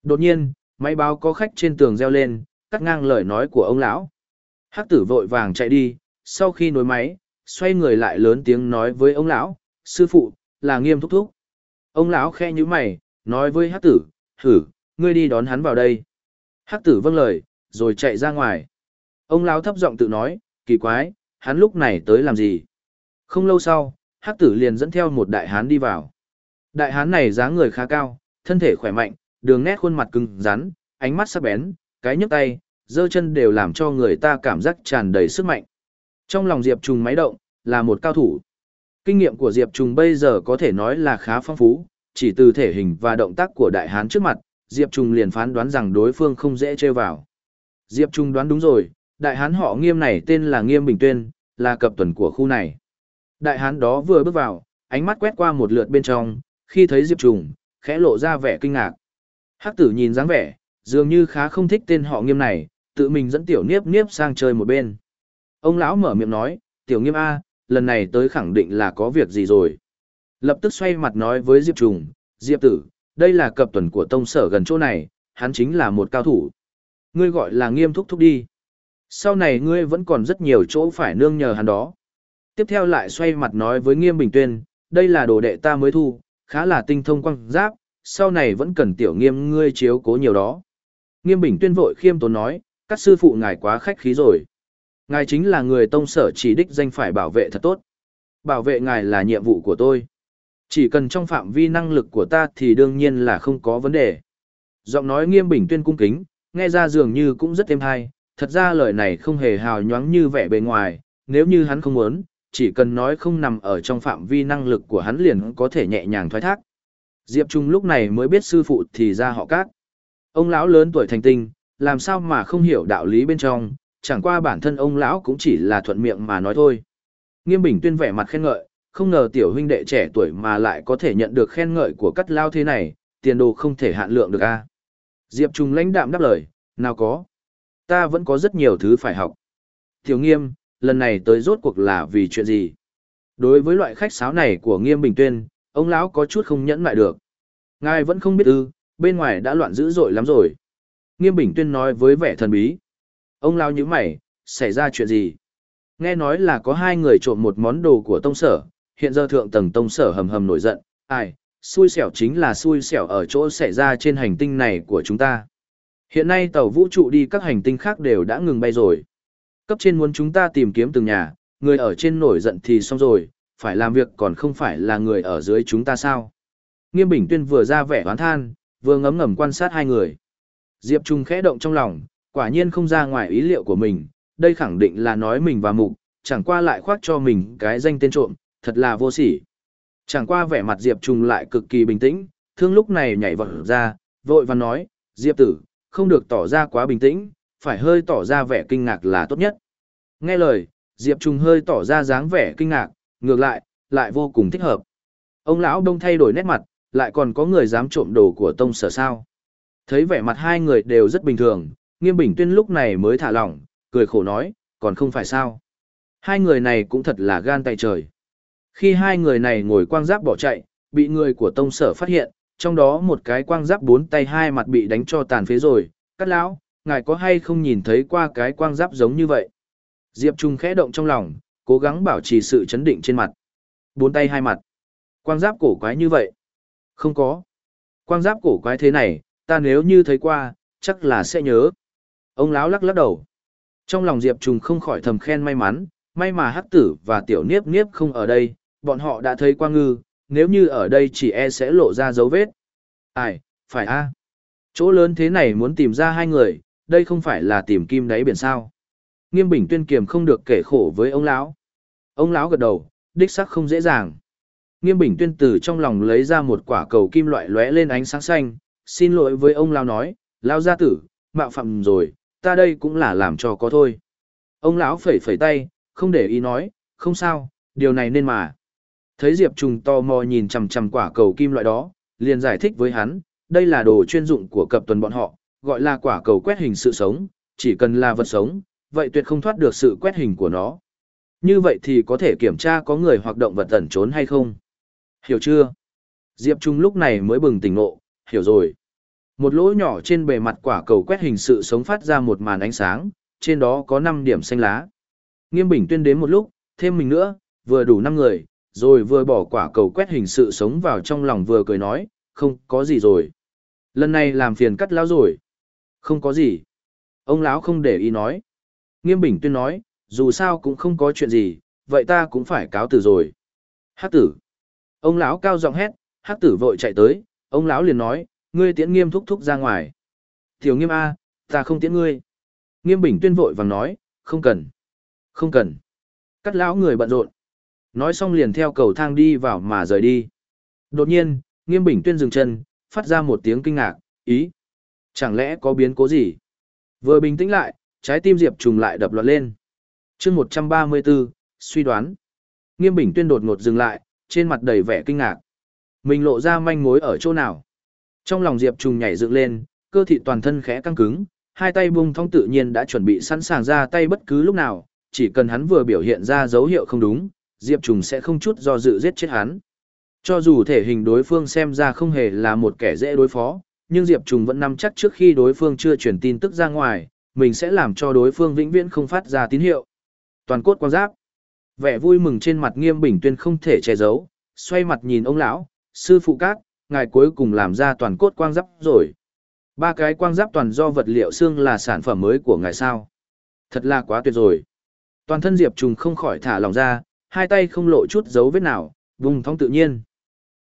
Đột nhiên, máy báo có khách trên tường reo lên, cắt ngang lời nói của ông lão. Hắc tử vội vàng chạy đi, sau khi nối máy, xoay người lại lớn tiếng nói với ông lão, sư phụ, là nghiêm thúc thúc. Ông lão khe như mày, nói với hắc tử, thử, ngươi đi đón hắn vào đây. Hắc tử vâng lời, rồi chạy ra ngoài. Ông lão thấp giọng tự nói, kỳ quái, hắn lúc này tới làm gì? Không lâu sau, hắc tử liền dẫn theo một đại hán đi vào. Đại hán này dáng người khá cao, thân thể khỏe mạnh, đường nét khuôn mặt cứng rắn, ánh mắt sắc bén, cái nhấc tay, giơ chân đều làm cho người ta cảm giác tràn đầy sức mạnh. Trong lòng Diệp Trùng máy động, là một cao thủ. Kinh nghiệm của Diệp Trùng bây giờ có thể nói là khá phong phú, chỉ từ thể hình và động tác của đại hán trước mặt, Diệp Trùng liền phán đoán rằng đối phương không dễ chơi vào. Diệp Trung đoán đúng rồi, đại hán họ nghiêm này tên là Nghiêm Bình Tuyên, là cập tuần của khu này. Đại hán đó vừa bước vào, ánh mắt quét qua một lượt bên trong, khi thấy Diệp Trung, khẽ lộ ra vẻ kinh ngạc. Hắc tử nhìn dáng vẻ, dường như khá không thích tên họ nghiêm này, tự mình dẫn tiểu niếp niếp sang chơi một bên. Ông lão mở miệng nói, tiểu nghiêm A, lần này tới khẳng định là có việc gì rồi. Lập tức xoay mặt nói với Diệp Trùng, Diệp tử, đây là cập tuần của tông sở gần chỗ này, hắn chính là một cao thủ. Ngươi gọi là nghiêm thúc thúc đi. Sau này ngươi vẫn còn rất nhiều chỗ phải nương nhờ hắn đó. Tiếp theo lại xoay mặt nói với nghiêm bình tuyên, đây là đồ đệ ta mới thu, khá là tinh thông quang giáp, sau này vẫn cần tiểu nghiêm ngươi chiếu cố nhiều đó. Nghiêm bình tuyên vội khiêm tốn nói, các sư phụ ngài quá khách khí rồi. Ngài chính là người tông sở chỉ đích danh phải bảo vệ thật tốt. Bảo vệ ngài là nhiệm vụ của tôi. Chỉ cần trong phạm vi năng lực của ta thì đương nhiên là không có vấn đề. Giọng nói nghiêm bình tuyên cung kính, nghe ra dường như cũng rất êm hay, thật ra lời này không hề hào nhoáng như vẻ bề ngoài, nếu như hắn không muốn, chỉ cần nói không nằm ở trong phạm vi năng lực của hắn liền có thể nhẹ nhàng thoái thác. Diệp Trung lúc này mới biết sư phụ thì ra họ cát. Ông lão lớn tuổi thành tinh, làm sao mà không hiểu đạo lý bên trong, chẳng qua bản thân ông lão cũng chỉ là thuận miệng mà nói thôi. Nghiêm Bình tuyên vẻ mặt khen ngợi, không ngờ tiểu huynh đệ trẻ tuổi mà lại có thể nhận được khen ngợi của cắt lao thế này, tiền đồ không thể hạn lượng được a. Diệp Trung lãnh đạm đáp lời, nào có. Ta vẫn có rất nhiều thứ phải học. Tiểu nghiêm, lần này tới rốt cuộc là vì chuyện gì? Đối với loại khách sáo này của nghiêm bình tuyên, ông lão có chút không nhẫn lại được. Ngài vẫn không biết ư, bên ngoài đã loạn dữ dội lắm rồi. Nghiêm bình tuyên nói với vẻ thần bí. Ông lao như mày, xảy ra chuyện gì? Nghe nói là có hai người trộm một món đồ của tông sở, hiện giờ thượng tầng tông sở hầm hầm nổi giận. Ai, xui xẻo chính là xui xẻo ở chỗ xảy ra trên hành tinh này của chúng ta. Hiện nay tàu vũ trụ đi các hành tinh khác đều đã ngừng bay rồi. Cấp trên muốn chúng ta tìm kiếm từng nhà, người ở trên nổi giận thì xong rồi, phải làm việc còn không phải là người ở dưới chúng ta sao. Nghiêm Bình Tuyên vừa ra vẻ oán than, vừa ngấm ngầm quan sát hai người. Diệp Trung khẽ động trong lòng, quả nhiên không ra ngoài ý liệu của mình, đây khẳng định là nói mình và mục, chẳng qua lại khoác cho mình cái danh tên trộm, thật là vô sỉ. Chẳng qua vẻ mặt Diệp Trung lại cực kỳ bình tĩnh, thương lúc này nhảy vọt ra, vội và nói, Diệp tử, không được tỏ ra quá bình tĩnh, phải hơi tỏ ra vẻ kinh ngạc là tốt nhất. Nghe lời, Diệp Trung hơi tỏ ra dáng vẻ kinh ngạc, ngược lại, lại vô cùng thích hợp. Ông lão đông thay đổi nét mặt, lại còn có người dám trộm đồ của tông sở sao. Thấy vẻ mặt hai người đều rất bình thường, nghiêm bình tuyên lúc này mới thả lỏng, cười khổ nói, còn không phải sao. Hai người này cũng thật là gan tay trời. Khi hai người này ngồi quang giáp bỏ chạy, bị người của tông sở phát hiện, trong đó một cái quang giáp bốn tay hai mặt bị đánh cho tàn phế rồi, cắt lão, ngài có hay không nhìn thấy qua cái quang giáp giống như vậy? Diệp Trung khẽ động trong lòng, cố gắng bảo trì sự chấn định trên mặt. Bốn tay hai mặt. Quang giáp cổ quái như vậy? Không có. Quang giáp cổ quái thế này, ta nếu như thấy qua, chắc là sẽ nhớ. Ông lão lắc lắc đầu. Trong lòng Diệp Trùng không khỏi thầm khen may mắn, may mà hắc tử và tiểu niếp niếp không ở đây, bọn họ đã thấy quang ngư, nếu như ở đây chỉ e sẽ lộ ra dấu vết. Ai, phải a Chỗ lớn thế này muốn tìm ra hai người, đây không phải là tìm kim đáy biển sao. Nghiêm bình tuyên kiềm không được kể khổ với ông lão. Ông lão gật đầu, đích sắc không dễ dàng. Nghiêm bình tuyên từ trong lòng lấy ra một quả cầu kim loại lóe lên ánh sáng xanh, xin lỗi với ông lão nói, lão gia tử, mạo phạm rồi, ta đây cũng là làm cho có thôi. Ông lão phẩy phẩy tay, không để ý nói, không sao, điều này nên mà. Thấy Diệp Trùng to mò nhìn chằm chằm quả cầu kim loại đó, liền giải thích với hắn, đây là đồ chuyên dụng của cập tuần bọn họ, gọi là quả cầu quét hình sự sống, chỉ cần là vật sống, vậy tuyệt không thoát được sự quét hình của nó. Như vậy thì có thể kiểm tra có người hoặc động vật tẩn trốn hay không. Hiểu chưa? Diệp Trung lúc này mới bừng tỉnh ngộ, hiểu rồi. Một lỗ nhỏ trên bề mặt quả cầu quét hình sự sống phát ra một màn ánh sáng, trên đó có 5 điểm xanh lá. Nghiêm Bình tuyên đến một lúc, thêm mình nữa, vừa đủ 5 người, rồi vừa bỏ quả cầu quét hình sự sống vào trong lòng vừa cười nói, không có gì rồi. Lần này làm phiền cắt lão rồi. Không có gì. Ông lão không để ý nói. Nghiêm bình tuyên nói, dù sao cũng không có chuyện gì, vậy ta cũng phải cáo từ rồi. Hát tử. Ông lão cao giọng hét, hát tử vội chạy tới, ông lão liền nói, ngươi tiễn nghiêm thúc thúc ra ngoài. Tiểu nghiêm A, ta không tiễn ngươi. Nghiêm bình tuyên vội vàng nói, không cần. Không cần. Cắt lão người bận rộn. Nói xong liền theo cầu thang đi vào mà rời đi. Đột nhiên, nghiêm bình tuyên dừng chân, phát ra một tiếng kinh ngạc, ý. Chẳng lẽ có biến cố gì? Vừa bình tĩnh lại, trái tim Diệp trùng lại đập loạn lên. chương 134, suy đoán. Nghiêm bình tuyên đột ngột dừng lại, trên mặt đầy vẻ kinh ngạc. Mình lộ ra manh mối ở chỗ nào? Trong lòng Diệp Trùng nhảy dựng lên, cơ thị toàn thân khẽ căng cứng, hai tay bung thong tự nhiên đã chuẩn bị sẵn sàng ra tay bất cứ lúc nào, chỉ cần hắn vừa biểu hiện ra dấu hiệu không đúng, Diệp Trùng sẽ không chút do dự giết chết hắn. Cho dù thể hình đối phương xem ra không hề là một kẻ dễ đối phó, nhưng Diệp Trùng vẫn nắm chắc trước khi đối phương chưa truyền tin tức ra ngoài, mình sẽ làm cho đối phương vĩnh viễn không phát ra tín hiệu. Toàn cốt quan giáp. Vẻ vui mừng trên mặt Nghiêm Bình Tuyên không thể che giấu, xoay mặt nhìn ông lão, sư phụ các, ngài cuối cùng làm ra toàn cốt quang giáp rồi. Ba cái quang giáp toàn do vật liệu xương là sản phẩm mới của ngài sao. Thật là quá tuyệt rồi. Toàn thân Diệp Trùng không khỏi thả lòng ra, hai tay không lộ chút dấu vết nào, vùng thong tự nhiên.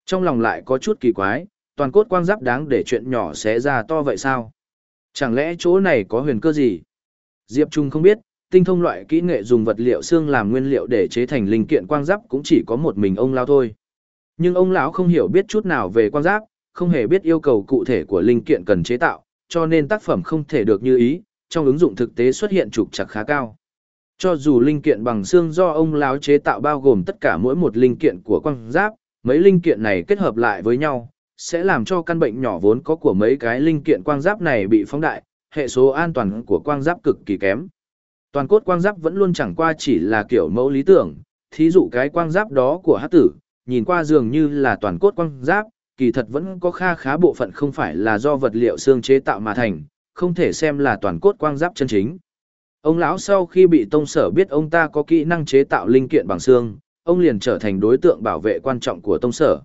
Trong lòng lại có chút kỳ quái, toàn cốt quang giáp đáng để chuyện nhỏ xé ra to vậy sao? Chẳng lẽ chỗ này có huyền cơ gì? Diệp Trung không biết, tinh thông loại kỹ nghệ dùng vật liệu xương làm nguyên liệu để chế thành linh kiện quang giáp cũng chỉ có một mình ông lao thôi. Nhưng ông lão không hiểu biết chút nào về quang giác, không hề biết yêu cầu cụ thể của linh kiện cần chế tạo, cho nên tác phẩm không thể được như ý, trong ứng dụng thực tế xuất hiện trục chặt khá cao. Cho dù linh kiện bằng xương do ông lão chế tạo bao gồm tất cả mỗi một linh kiện của quang giáp, mấy linh kiện này kết hợp lại với nhau, sẽ làm cho căn bệnh nhỏ vốn có của mấy cái linh kiện quang giáp này bị phóng đại, hệ số an toàn của quang giáp cực kỳ kém. Toàn cốt quang giáp vẫn luôn chẳng qua chỉ là kiểu mẫu lý tưởng, thí dụ cái quang giáp đó của hát tử, nhìn qua dường như là toàn cốt quang giáp, kỳ thật vẫn có kha khá bộ phận không phải là do vật liệu xương chế tạo mà thành, không thể xem là toàn cốt quang giáp chân chính. Ông lão sau khi bị tông sở biết ông ta có kỹ năng chế tạo linh kiện bằng xương, ông liền trở thành đối tượng bảo vệ quan trọng của tông sở.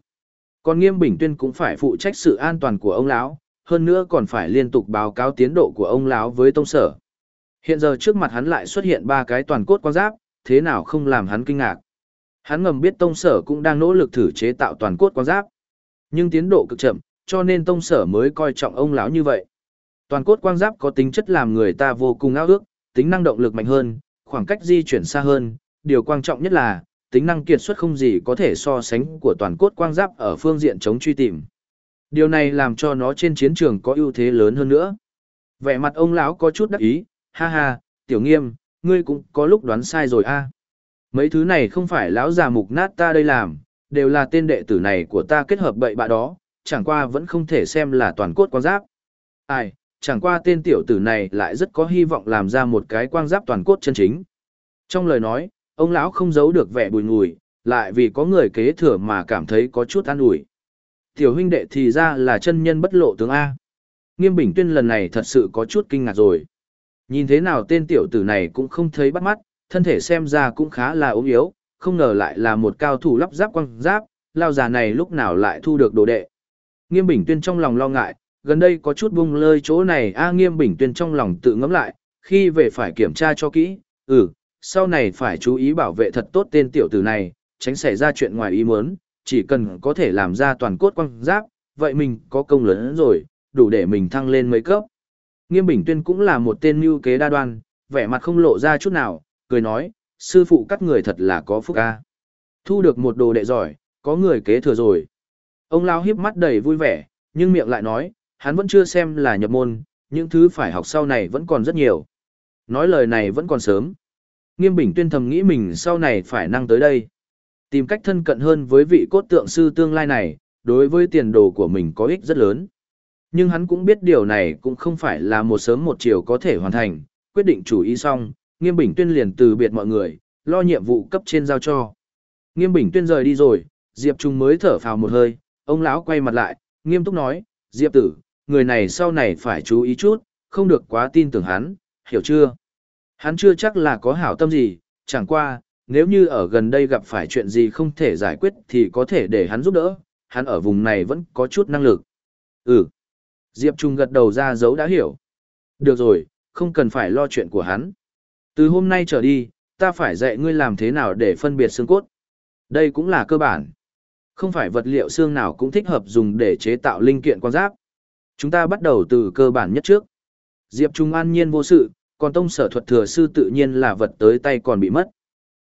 Còn Nghiêm Bình Tuyên cũng phải phụ trách sự an toàn của ông lão, hơn nữa còn phải liên tục báo cáo tiến độ của ông lão với tông sở. Hiện giờ trước mặt hắn lại xuất hiện ba cái toàn cốt quang giáp, thế nào không làm hắn kinh ngạc. Hắn ngầm biết tông sở cũng đang nỗ lực thử chế tạo toàn cốt quang giáp. Nhưng tiến độ cực chậm, cho nên tông sở mới coi trọng ông lão như vậy. Toàn cốt quang giáp có tính chất làm người ta vô cùng ao ước, tính năng động lực mạnh hơn, khoảng cách di chuyển xa hơn, điều quan trọng nhất là tính năng kiệt xuất không gì có thể so sánh của toàn cốt quang giáp ở phương diện chống truy tìm. Điều này làm cho nó trên chiến trường có ưu thế lớn hơn nữa. Vẻ mặt ông lão có chút đắc ý, ha ha, tiểu nghiêm, ngươi cũng có lúc đoán sai rồi a. Mấy thứ này không phải lão già mục nát ta đây làm, đều là tên đệ tử này của ta kết hợp bậy bạ đó, chẳng qua vẫn không thể xem là toàn cốt quang giáp. Ai, chẳng qua tên tiểu tử này lại rất có hy vọng làm ra một cái quang giáp toàn cốt chân chính. Trong lời nói, ông lão không giấu được vẻ bùi ngùi, lại vì có người kế thừa mà cảm thấy có chút an ủi. Tiểu huynh đệ thì ra là chân nhân bất lộ tướng A. Nghiêm Bình Tuyên lần này thật sự có chút kinh ngạc rồi. Nhìn thế nào tên tiểu tử này cũng không thấy bắt mắt, thân thể xem ra cũng khá là ốm yếu, không ngờ lại là một cao thủ lắp giáp quăng giáp, lao già này lúc nào lại thu được đồ đệ. Nghiêm Bình Tuyên trong lòng lo ngại, gần đây có chút bung lơi chỗ này A Nghiêm Bình Tuyên trong lòng tự ngẫm lại, khi về phải kiểm tra cho kỹ, ừ, sau này phải chú ý bảo vệ thật tốt tên tiểu tử này, tránh xảy ra chuyện ngoài ý muốn, chỉ cần có thể làm ra toàn cốt quăng giáp, vậy mình có công lớn rồi, đủ để mình thăng lên mấy cấp. Nghiêm Bình Tuyên cũng là một tên mưu kế đa đoan, vẻ mặt không lộ ra chút nào, cười nói, sư phụ cắt người thật là có phúc ca. Thu được một đồ đệ giỏi, có người kế thừa rồi. Ông lao hiếp mắt đầy vui vẻ, nhưng miệng lại nói, hắn vẫn chưa xem là nhập môn, những thứ phải học sau này vẫn còn rất nhiều. Nói lời này vẫn còn sớm. Nghiêm Bình Tuyên thầm nghĩ mình sau này phải năng tới đây. Tìm cách thân cận hơn với vị cốt tượng sư tương lai này, đối với tiền đồ của mình có ích rất lớn. Nhưng hắn cũng biết điều này cũng không phải là một sớm một chiều có thể hoàn thành, quyết định chủ ý xong, Nghiêm Bình Tuyên liền từ biệt mọi người, lo nhiệm vụ cấp trên giao cho. Nghiêm Bình Tuyên rời đi rồi, Diệp Trung mới thở phào một hơi, ông lão quay mặt lại, nghiêm túc nói, Diệp tử, người này sau này phải chú ý chút, không được quá tin tưởng hắn, hiểu chưa? Hắn chưa chắc là có hảo tâm gì, chẳng qua, nếu như ở gần đây gặp phải chuyện gì không thể giải quyết thì có thể để hắn giúp đỡ, hắn ở vùng này vẫn có chút năng lực. Ừ. Diệp Trung gật đầu ra dấu đã hiểu. Được rồi, không cần phải lo chuyện của hắn. Từ hôm nay trở đi, ta phải dạy ngươi làm thế nào để phân biệt xương cốt. Đây cũng là cơ bản. Không phải vật liệu xương nào cũng thích hợp dùng để chế tạo linh kiện quan giáp. Chúng ta bắt đầu từ cơ bản nhất trước. Diệp Trung an nhiên vô sự, còn tông sở thuật thừa sư tự nhiên là vật tới tay còn bị mất.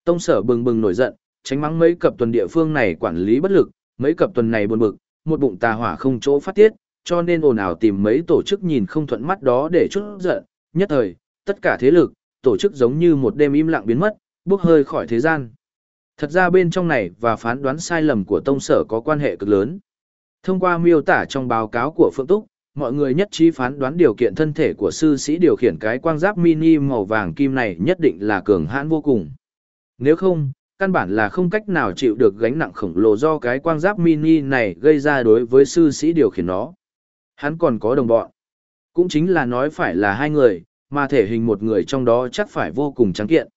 Tông sở bừng bừng nổi giận, tránh mắng mấy cập tuần địa phương này quản lý bất lực, mấy cập tuần này buồn bực, một bụng tà hỏa không chỗ phát tiết, cho nên ồn ào tìm mấy tổ chức nhìn không thuận mắt đó để chút giận. Nhất thời, tất cả thế lực, tổ chức giống như một đêm im lặng biến mất, bước hơi khỏi thế gian. Thật ra bên trong này và phán đoán sai lầm của tông sở có quan hệ cực lớn. Thông qua miêu tả trong báo cáo của Phượng Túc, mọi người nhất trí phán đoán điều kiện thân thể của sư sĩ điều khiển cái quang giáp mini màu vàng kim này nhất định là cường hãn vô cùng. Nếu không, căn bản là không cách nào chịu được gánh nặng khổng lồ do cái quang giáp mini này gây ra đối với sư sĩ điều khiển nó. Hắn còn có đồng bọn. Cũng chính là nói phải là hai người, mà thể hình một người trong đó chắc phải vô cùng trắng kiện.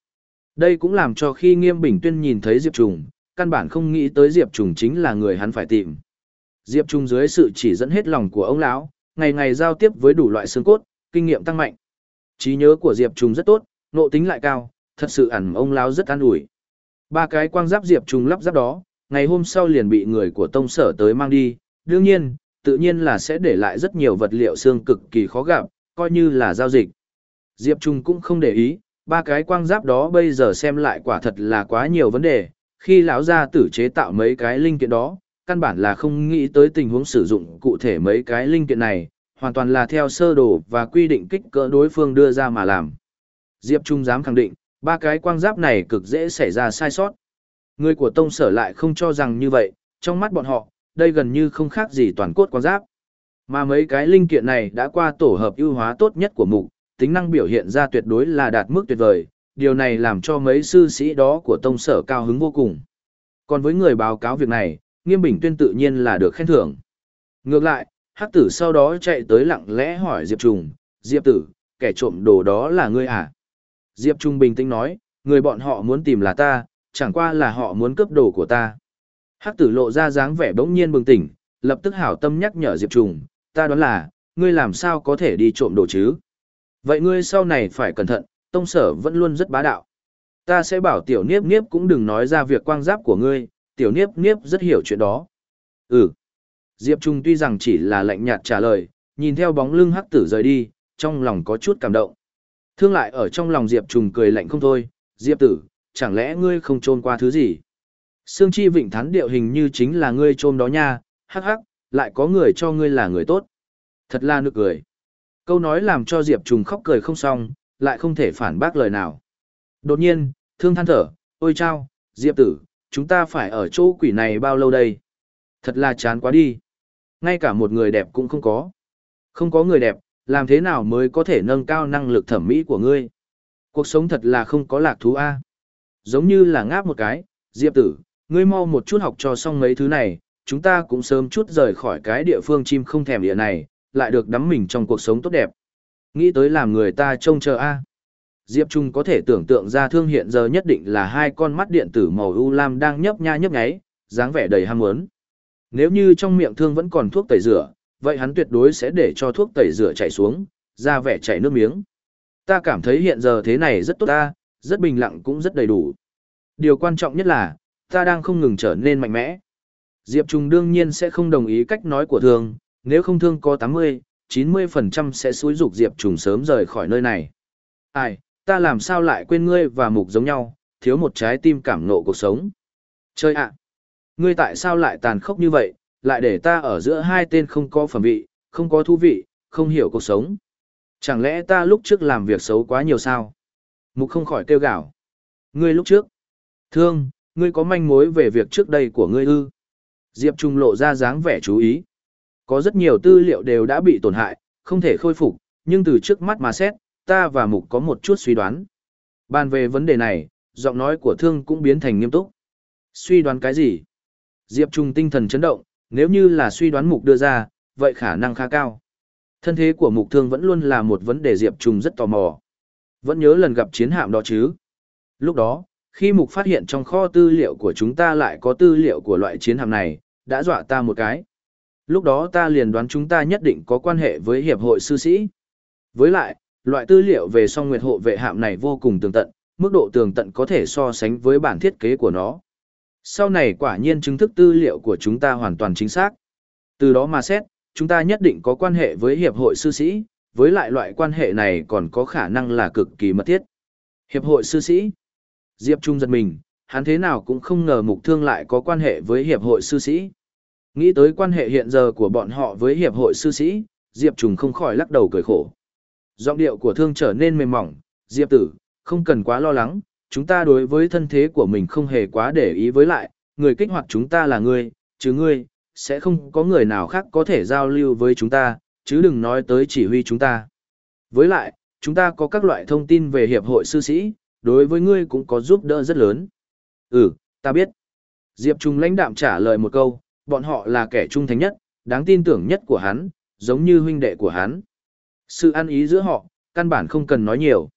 Đây cũng làm cho khi Nghiêm Bình Tuyên nhìn thấy Diệp Trùng, căn bản không nghĩ tới Diệp Trùng chính là người hắn phải tìm. Diệp Trùng dưới sự chỉ dẫn hết lòng của ông lão, ngày ngày giao tiếp với đủ loại xương cốt, kinh nghiệm tăng mạnh. Trí nhớ của Diệp Trùng rất tốt, nộ tính lại cao, thật sự ẩn ông lão rất an ủi. Ba cái quang giáp Diệp Trùng lắp ráp đó, ngày hôm sau liền bị người của tông sở tới mang đi, đương nhiên, tự nhiên là sẽ để lại rất nhiều vật liệu xương cực kỳ khó gặp, coi như là giao dịch. Diệp Trung cũng không để ý, ba cái quang giáp đó bây giờ xem lại quả thật là quá nhiều vấn đề, khi lão gia tử chế tạo mấy cái linh kiện đó, căn bản là không nghĩ tới tình huống sử dụng cụ thể mấy cái linh kiện này, hoàn toàn là theo sơ đồ và quy định kích cỡ đối phương đưa ra mà làm. Diệp Trung dám khẳng định, ba cái quang giáp này cực dễ xảy ra sai sót. Người của tông sở lại không cho rằng như vậy, trong mắt bọn họ, đây gần như không khác gì toàn cốt quang giáp. Mà mấy cái linh kiện này đã qua tổ hợp ưu hóa tốt nhất của mục, tính năng biểu hiện ra tuyệt đối là đạt mức tuyệt vời, điều này làm cho mấy sư sĩ đó của tông sở cao hứng vô cùng. Còn với người báo cáo việc này, nghiêm bình tuyên tự nhiên là được khen thưởng. Ngược lại, hắc tử sau đó chạy tới lặng lẽ hỏi Diệp Trùng, Diệp tử, kẻ trộm đồ đó là ngươi à? Diệp Trung bình tĩnh nói, người bọn họ muốn tìm là ta, chẳng qua là họ muốn cướp đồ của ta. Hắc tử lộ ra dáng vẻ bỗng nhiên bừng tỉnh, lập tức hảo tâm nhắc nhở Diệp Trùng, ta đoán là, ngươi làm sao có thể đi trộm đồ chứ? Vậy ngươi sau này phải cẩn thận, tông sở vẫn luôn rất bá đạo. Ta sẽ bảo tiểu niếp niếp cũng đừng nói ra việc quang giáp của ngươi, tiểu niếp niếp rất hiểu chuyện đó. Ừ. Diệp Trung tuy rằng chỉ là lạnh nhạt trả lời, nhìn theo bóng lưng hắc tử rời đi, trong lòng có chút cảm động. Thương lại ở trong lòng Diệp Trung cười lạnh không thôi, Diệp tử, chẳng lẽ ngươi không trôn qua thứ gì? Sương Chi Vịnh thắn điệu hình như chính là ngươi trôn đó nha, hắc hắc, lại có người cho ngươi là người tốt. Thật là nực cười. Câu nói làm cho Diệp Trùng khóc cười không xong, lại không thể phản bác lời nào. Đột nhiên, thương than thở, ôi chao, Diệp tử, chúng ta phải ở chỗ quỷ này bao lâu đây? Thật là chán quá đi. Ngay cả một người đẹp cũng không có. Không có người đẹp, làm thế nào mới có thể nâng cao năng lực thẩm mỹ của ngươi? Cuộc sống thật là không có lạc thú a. Giống như là ngáp một cái, Diệp tử, ngươi mau một chút học cho xong mấy thứ này, chúng ta cũng sớm chút rời khỏi cái địa phương chim không thèm địa này, lại được đắm mình trong cuộc sống tốt đẹp. Nghĩ tới làm người ta trông chờ a. Diệp Trung có thể tưởng tượng ra thương hiện giờ nhất định là hai con mắt điện tử màu u lam đang nhấp nha nhấp nháy, dáng vẻ đầy ham muốn. Nếu như trong miệng thương vẫn còn thuốc tẩy rửa, vậy hắn tuyệt đối sẽ để cho thuốc tẩy rửa chảy xuống, ra vẻ chảy nước miếng. Ta cảm thấy hiện giờ thế này rất tốt ta, rất bình lặng cũng rất đầy đủ. Điều quan trọng nhất là, ta đang không ngừng trở nên mạnh mẽ. Diệp Trung đương nhiên sẽ không đồng ý cách nói của thương, nếu không thương có 80, 90% sẽ xúi dục Diệp Trùng sớm rời khỏi nơi này. Ai, ta làm sao lại quên ngươi và mục giống nhau, thiếu một trái tim cảm nộ cuộc sống. Chơi ạ, ngươi tại sao lại tàn khốc như vậy, lại để ta ở giữa hai tên không có phẩm vị, không có thú vị, không hiểu cuộc sống. Chẳng lẽ ta lúc trước làm việc xấu quá nhiều sao? Mục không khỏi kêu gào. Ngươi lúc trước. Thương, ngươi có manh mối về việc trước đây của ngươi ư? Diệp Trung lộ ra dáng vẻ chú ý. Có rất nhiều tư liệu đều đã bị tổn hại, không thể khôi phục, nhưng từ trước mắt mà xét, ta và Mục có một chút suy đoán. Bàn về vấn đề này, giọng nói của thương cũng biến thành nghiêm túc. Suy đoán cái gì? Diệp Trung tinh thần chấn động, nếu như là suy đoán Mục đưa ra, vậy khả năng khá cao. Thân thế của Mục thương vẫn luôn là một vấn đề Diệp Trung rất tò mò. Vẫn nhớ lần gặp chiến hạm đó chứ? Lúc đó, khi Mục phát hiện trong kho tư liệu của chúng ta lại có tư liệu của loại chiến hạm này, đã dọa ta một cái. Lúc đó ta liền đoán chúng ta nhất định có quan hệ với hiệp hội sư sĩ. Với lại, loại tư liệu về song nguyệt hộ vệ hạm này vô cùng tường tận, mức độ tường tận có thể so sánh với bản thiết kế của nó. Sau này quả nhiên chứng thức tư liệu của chúng ta hoàn toàn chính xác. Từ đó mà xét, chúng ta nhất định có quan hệ với hiệp hội sư sĩ, với lại loại quan hệ này còn có khả năng là cực kỳ mật thiết. Hiệp hội sư sĩ. Diệp Trung giật mình, hắn thế nào cũng không ngờ mục thương lại có quan hệ với hiệp hội sư sĩ. Nghĩ tới quan hệ hiện giờ của bọn họ với hiệp hội sư sĩ, Diệp Trùng không khỏi lắc đầu cười khổ. Giọng điệu của thương trở nên mềm mỏng, Diệp tử, không cần quá lo lắng, chúng ta đối với thân thế của mình không hề quá để ý với lại, người kích hoạt chúng ta là ngươi, chứ ngươi, sẽ không có người nào khác có thể giao lưu với chúng ta, chứ đừng nói tới chỉ huy chúng ta. Với lại, chúng ta có các loại thông tin về hiệp hội sư sĩ, đối với ngươi cũng có giúp đỡ rất lớn. Ừ, ta biết. Diệp Trung lãnh đạm trả lời một câu, bọn họ là kẻ trung thành nhất, đáng tin tưởng nhất của hắn, giống như huynh đệ của hắn. Sự ăn ý giữa họ, căn bản không cần nói nhiều.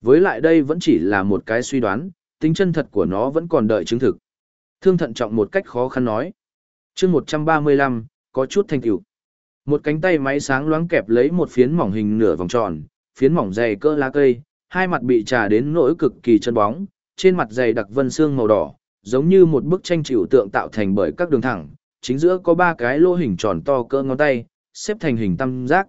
Với lại đây vẫn chỉ là một cái suy đoán, tính chân thật của nó vẫn còn đợi chứng thực. Thương thận trọng một cách khó khăn nói. chương 135, có chút thành tựu Một cánh tay máy sáng loáng kẹp lấy một phiến mỏng hình nửa vòng tròn, phiến mỏng dày cỡ lá cây, hai mặt bị trà đến nỗi cực kỳ chân bóng, trên mặt dày đặc vân xương màu đỏ, giống như một bức tranh chịu tượng tạo thành bởi các đường thẳng, chính giữa có ba cái lỗ hình tròn to cỡ ngón tay, xếp thành hình tam giác.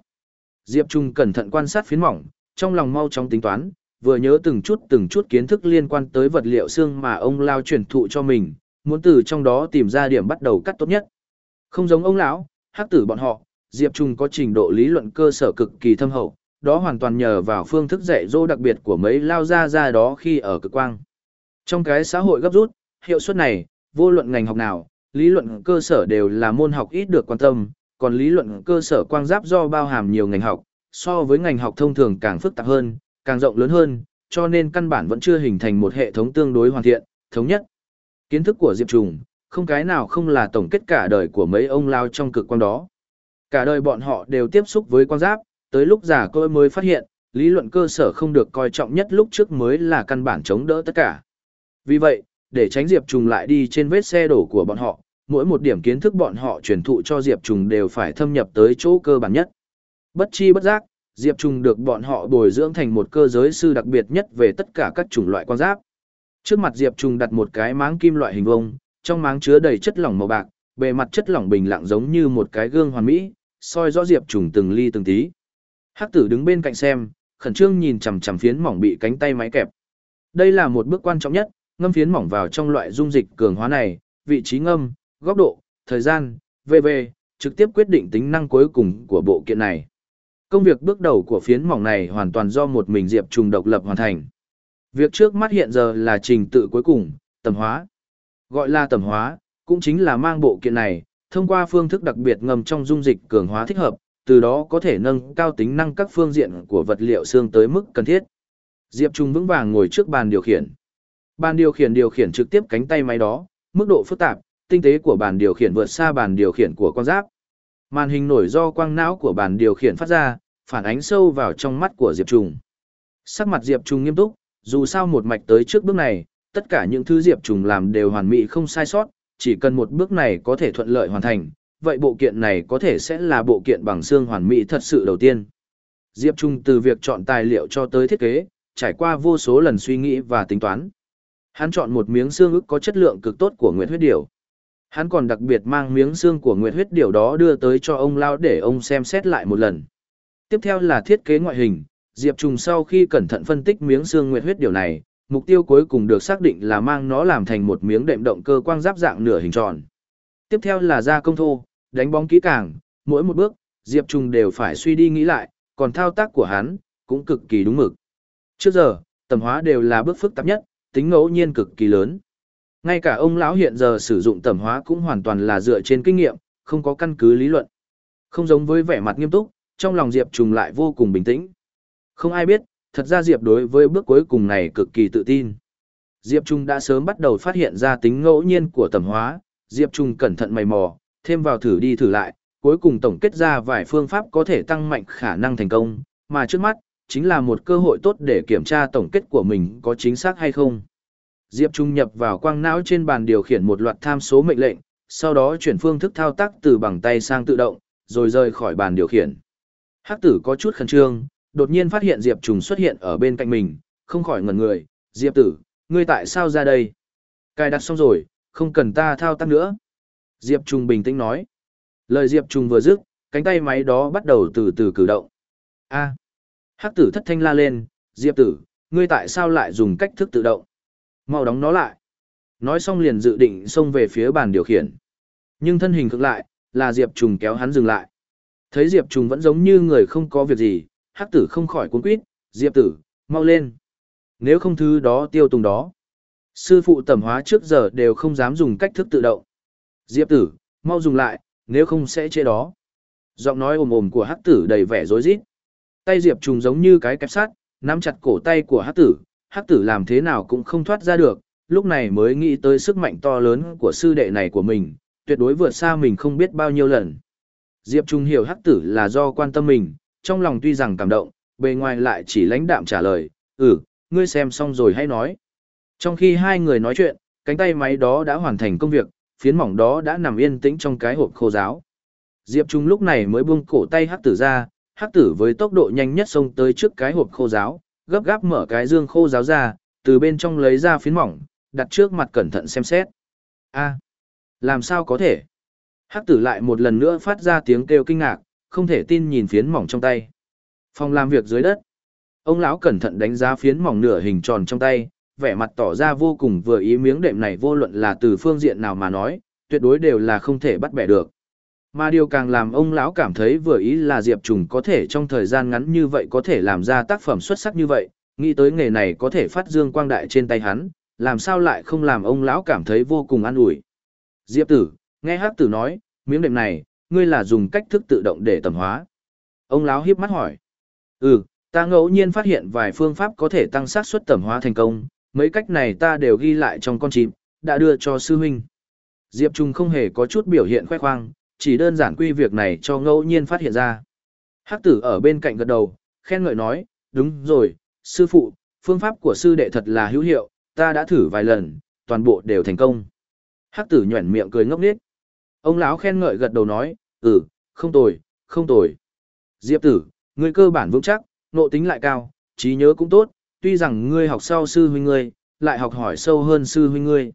Diệp Trung cẩn thận quan sát phiến mỏng, trong lòng mau chóng tính toán, vừa nhớ từng chút từng chút kiến thức liên quan tới vật liệu xương mà ông lao truyền thụ cho mình, muốn từ trong đó tìm ra điểm bắt đầu cắt tốt nhất. Không giống ông lão, hắc tử bọn họ, Diệp Trung có trình độ lý luận cơ sở cực kỳ thâm hậu, đó hoàn toàn nhờ vào phương thức dạy dỗ đặc biệt của mấy lao ra ra đó khi ở cực quang. Trong cái xã hội gấp rút, hiệu suất này, vô luận ngành học nào, lý luận cơ sở đều là môn học ít được quan tâm, còn lý luận cơ sở quang giáp do bao hàm nhiều ngành học, so với ngành học thông thường càng phức tạp hơn, càng rộng lớn hơn, cho nên căn bản vẫn chưa hình thành một hệ thống tương đối hoàn thiện, thống nhất. Kiến thức của Diệp Trùng, không cái nào không là tổng kết cả đời của mấy ông lao trong cực quang đó. Cả đời bọn họ đều tiếp xúc với quang giáp, tới lúc già tôi mới phát hiện, lý luận cơ sở không được coi trọng nhất lúc trước mới là căn bản chống đỡ tất cả. Vì vậy, để tránh Diệp Trùng lại đi trên vết xe đổ của bọn họ, mỗi một điểm kiến thức bọn họ truyền thụ cho Diệp Trùng đều phải thâm nhập tới chỗ cơ bản nhất. Bất chi bất giác, Diệp Trùng được bọn họ bồi dưỡng thành một cơ giới sư đặc biệt nhất về tất cả các chủng loại quan giáp. Trước mặt Diệp Trùng đặt một cái máng kim loại hình vuông, trong máng chứa đầy chất lỏng màu bạc, bề mặt chất lỏng bình lặng giống như một cái gương hoàn mỹ, soi rõ Diệp Trùng từng ly từng tí. Hắc tử đứng bên cạnh xem, khẩn trương nhìn chằm chằm phiến mỏng bị cánh tay máy kẹp. Đây là một bước quan trọng nhất, ngâm phiến mỏng vào trong loại dung dịch cường hóa này, vị trí ngâm, góc độ, thời gian, v.v. trực tiếp quyết định tính năng cuối cùng của bộ kiện này. Công việc bước đầu của phiến mỏng này hoàn toàn do một mình Diệp Trùng độc lập hoàn thành. Việc trước mắt hiện giờ là trình tự cuối cùng, tầm hóa. Gọi là tầm hóa, cũng chính là mang bộ kiện này, thông qua phương thức đặc biệt ngầm trong dung dịch cường hóa thích hợp, từ đó có thể nâng cao tính năng các phương diện của vật liệu xương tới mức cần thiết. Diệp Trung vững vàng ngồi trước bàn điều khiển. Bàn điều khiển điều khiển trực tiếp cánh tay máy đó, mức độ phức tạp, tinh tế của bàn điều khiển vượt xa bàn điều khiển của con giáp. Màn hình nổi do quang não của bàn điều khiển phát ra, phản ánh sâu vào trong mắt của Diệp Trung. Sắc mặt Diệp Trung nghiêm túc, dù sao một mạch tới trước bước này, tất cả những thứ Diệp Trung làm đều hoàn mỹ không sai sót, chỉ cần một bước này có thể thuận lợi hoàn thành, vậy bộ kiện này có thể sẽ là bộ kiện bằng xương hoàn mỹ thật sự đầu tiên. Diệp Trung từ việc chọn tài liệu cho tới thiết kế, trải qua vô số lần suy nghĩ và tính toán. Hắn chọn một miếng xương ức có chất lượng cực tốt của Nguyệt huyết điểu. Hắn còn đặc biệt mang miếng xương của Nguyệt huyết điểu đó đưa tới cho ông Lao để ông xem xét lại một lần. Tiếp theo là thiết kế ngoại hình, Diệp Trùng sau khi cẩn thận phân tích miếng xương Nguyệt huyết điểu này, mục tiêu cuối cùng được xác định là mang nó làm thành một miếng đệm động cơ quang giáp dạng nửa hình tròn. Tiếp theo là gia công thô, đánh bóng kỹ càng, mỗi một bước, Diệp Trùng đều phải suy đi nghĩ lại, còn thao tác của hắn cũng cực kỳ đúng mực. Trước giờ, tầm hóa đều là bước phức tạp nhất, tính ngẫu nhiên cực kỳ lớn. Ngay cả ông lão hiện giờ sử dụng tẩm hóa cũng hoàn toàn là dựa trên kinh nghiệm, không có căn cứ lý luận. Không giống với vẻ mặt nghiêm túc, trong lòng Diệp Trùng lại vô cùng bình tĩnh. Không ai biết, thật ra Diệp đối với bước cuối cùng này cực kỳ tự tin. Diệp Trung đã sớm bắt đầu phát hiện ra tính ngẫu nhiên của tẩm hóa, Diệp Trung cẩn thận mày mò, thêm vào thử đi thử lại, cuối cùng tổng kết ra vài phương pháp có thể tăng mạnh khả năng thành công, mà trước mắt, chính là một cơ hội tốt để kiểm tra tổng kết của mình có chính xác hay không. Diệp Trung nhập vào quang não trên bàn điều khiển một loạt tham số mệnh lệnh, sau đó chuyển phương thức thao tác từ bằng tay sang tự động, rồi rời khỏi bàn điều khiển. Hắc tử có chút khẩn trương, đột nhiên phát hiện Diệp Trung xuất hiện ở bên cạnh mình, không khỏi ngẩn người, Diệp tử, ngươi tại sao ra đây? Cài đặt xong rồi, không cần ta thao tác nữa. Diệp Trung bình tĩnh nói. Lời Diệp Trung vừa dứt, cánh tay máy đó bắt đầu từ từ cử động. A. Hắc tử thất thanh la lên, Diệp tử, ngươi tại sao lại dùng cách thức tự động? Mau đóng nó lại. Nói xong liền dự định xông về phía bàn điều khiển. Nhưng thân hình cực lại, là Diệp Trùng kéo hắn dừng lại. Thấy Diệp Trùng vẫn giống như người không có việc gì, hắc tử không khỏi cuốn quýt, Diệp tử, mau lên. Nếu không thứ đó tiêu tùng đó. Sư phụ tẩm hóa trước giờ đều không dám dùng cách thức tự động. Diệp tử, mau dùng lại, nếu không sẽ chê đó. Giọng nói ồm ồm của hắc tử đầy vẻ rối rít. Tay Diệp Trùng giống như cái kẹp sắt, nắm chặt cổ tay của hắc tử, hắc tử làm thế nào cũng không thoát ra được, lúc này mới nghĩ tới sức mạnh to lớn của sư đệ này của mình, tuyệt đối vượt xa mình không biết bao nhiêu lần. Diệp Trung hiểu hắc tử là do quan tâm mình, trong lòng tuy rằng cảm động, bề ngoài lại chỉ lãnh đạm trả lời, ừ, ngươi xem xong rồi hay nói. Trong khi hai người nói chuyện, cánh tay máy đó đã hoàn thành công việc, phiến mỏng đó đã nằm yên tĩnh trong cái hộp khô giáo. Diệp Trung lúc này mới buông cổ tay hắc tử ra, hắc tử với tốc độ nhanh nhất xông tới trước cái hộp khô giáo, gấp gáp mở cái dương khô giáo ra, từ bên trong lấy ra phiến mỏng, đặt trước mặt cẩn thận xem xét. A, làm sao có thể? Hắc tử lại một lần nữa phát ra tiếng kêu kinh ngạc, không thể tin nhìn phiến mỏng trong tay. Phòng làm việc dưới đất. Ông lão cẩn thận đánh giá phiến mỏng nửa hình tròn trong tay, vẻ mặt tỏ ra vô cùng vừa ý miếng đệm này vô luận là từ phương diện nào mà nói, tuyệt đối đều là không thể bắt bẻ được. Mà điều càng làm ông lão cảm thấy vừa ý là Diệp Trùng có thể trong thời gian ngắn như vậy có thể làm ra tác phẩm xuất sắc như vậy, nghĩ tới nghề này có thể phát dương quang đại trên tay hắn, làm sao lại không làm ông lão cảm thấy vô cùng an ủi. Diệp tử, nghe hắc tử nói, miếng đệm này, ngươi là dùng cách thức tự động để tầm hóa. Ông lão hiếp mắt hỏi. Ừ, ta ngẫu nhiên phát hiện vài phương pháp có thể tăng xác suất tầm hóa thành công, mấy cách này ta đều ghi lại trong con chim, đã đưa cho sư huynh. Diệp Trung không hề có chút biểu hiện khoe khoang, chỉ đơn giản quy việc này cho ngẫu nhiên phát hiện ra. Hắc tử ở bên cạnh gật đầu, khen ngợi nói, đúng rồi, sư phụ, phương pháp của sư đệ thật là hữu hiệu, ta đã thử vài lần, toàn bộ đều thành công. Hắc tử nhuẩn miệng cười ngốc nghếch. Ông lão khen ngợi gật đầu nói, ừ, không tồi, không tồi. Diệp tử, ngươi cơ bản vững chắc, nộ tính lại cao, trí nhớ cũng tốt, tuy rằng ngươi học sau sư huynh ngươi, lại học hỏi sâu hơn sư huynh ngươi.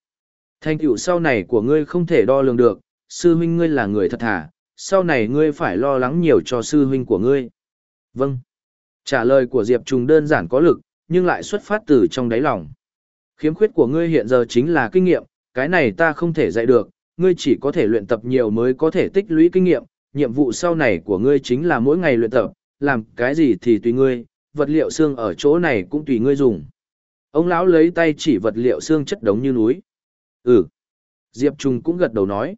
Thành tựu sau này của ngươi không thể đo lường được, sư huynh ngươi là người thật thà, sau này ngươi phải lo lắng nhiều cho sư huynh của ngươi. Vâng. Trả lời của Diệp Trùng đơn giản có lực, nhưng lại xuất phát từ trong đáy lòng. Khiếm khuyết của ngươi hiện giờ chính là kinh nghiệm, cái này ta không thể dạy được, ngươi chỉ có thể luyện tập nhiều mới có thể tích lũy kinh nghiệm, nhiệm vụ sau này của ngươi chính là mỗi ngày luyện tập, làm cái gì thì tùy ngươi, vật liệu xương ở chỗ này cũng tùy ngươi dùng. Ông lão lấy tay chỉ vật liệu xương chất đống như núi. Ừ. Diệp Trung cũng gật đầu nói.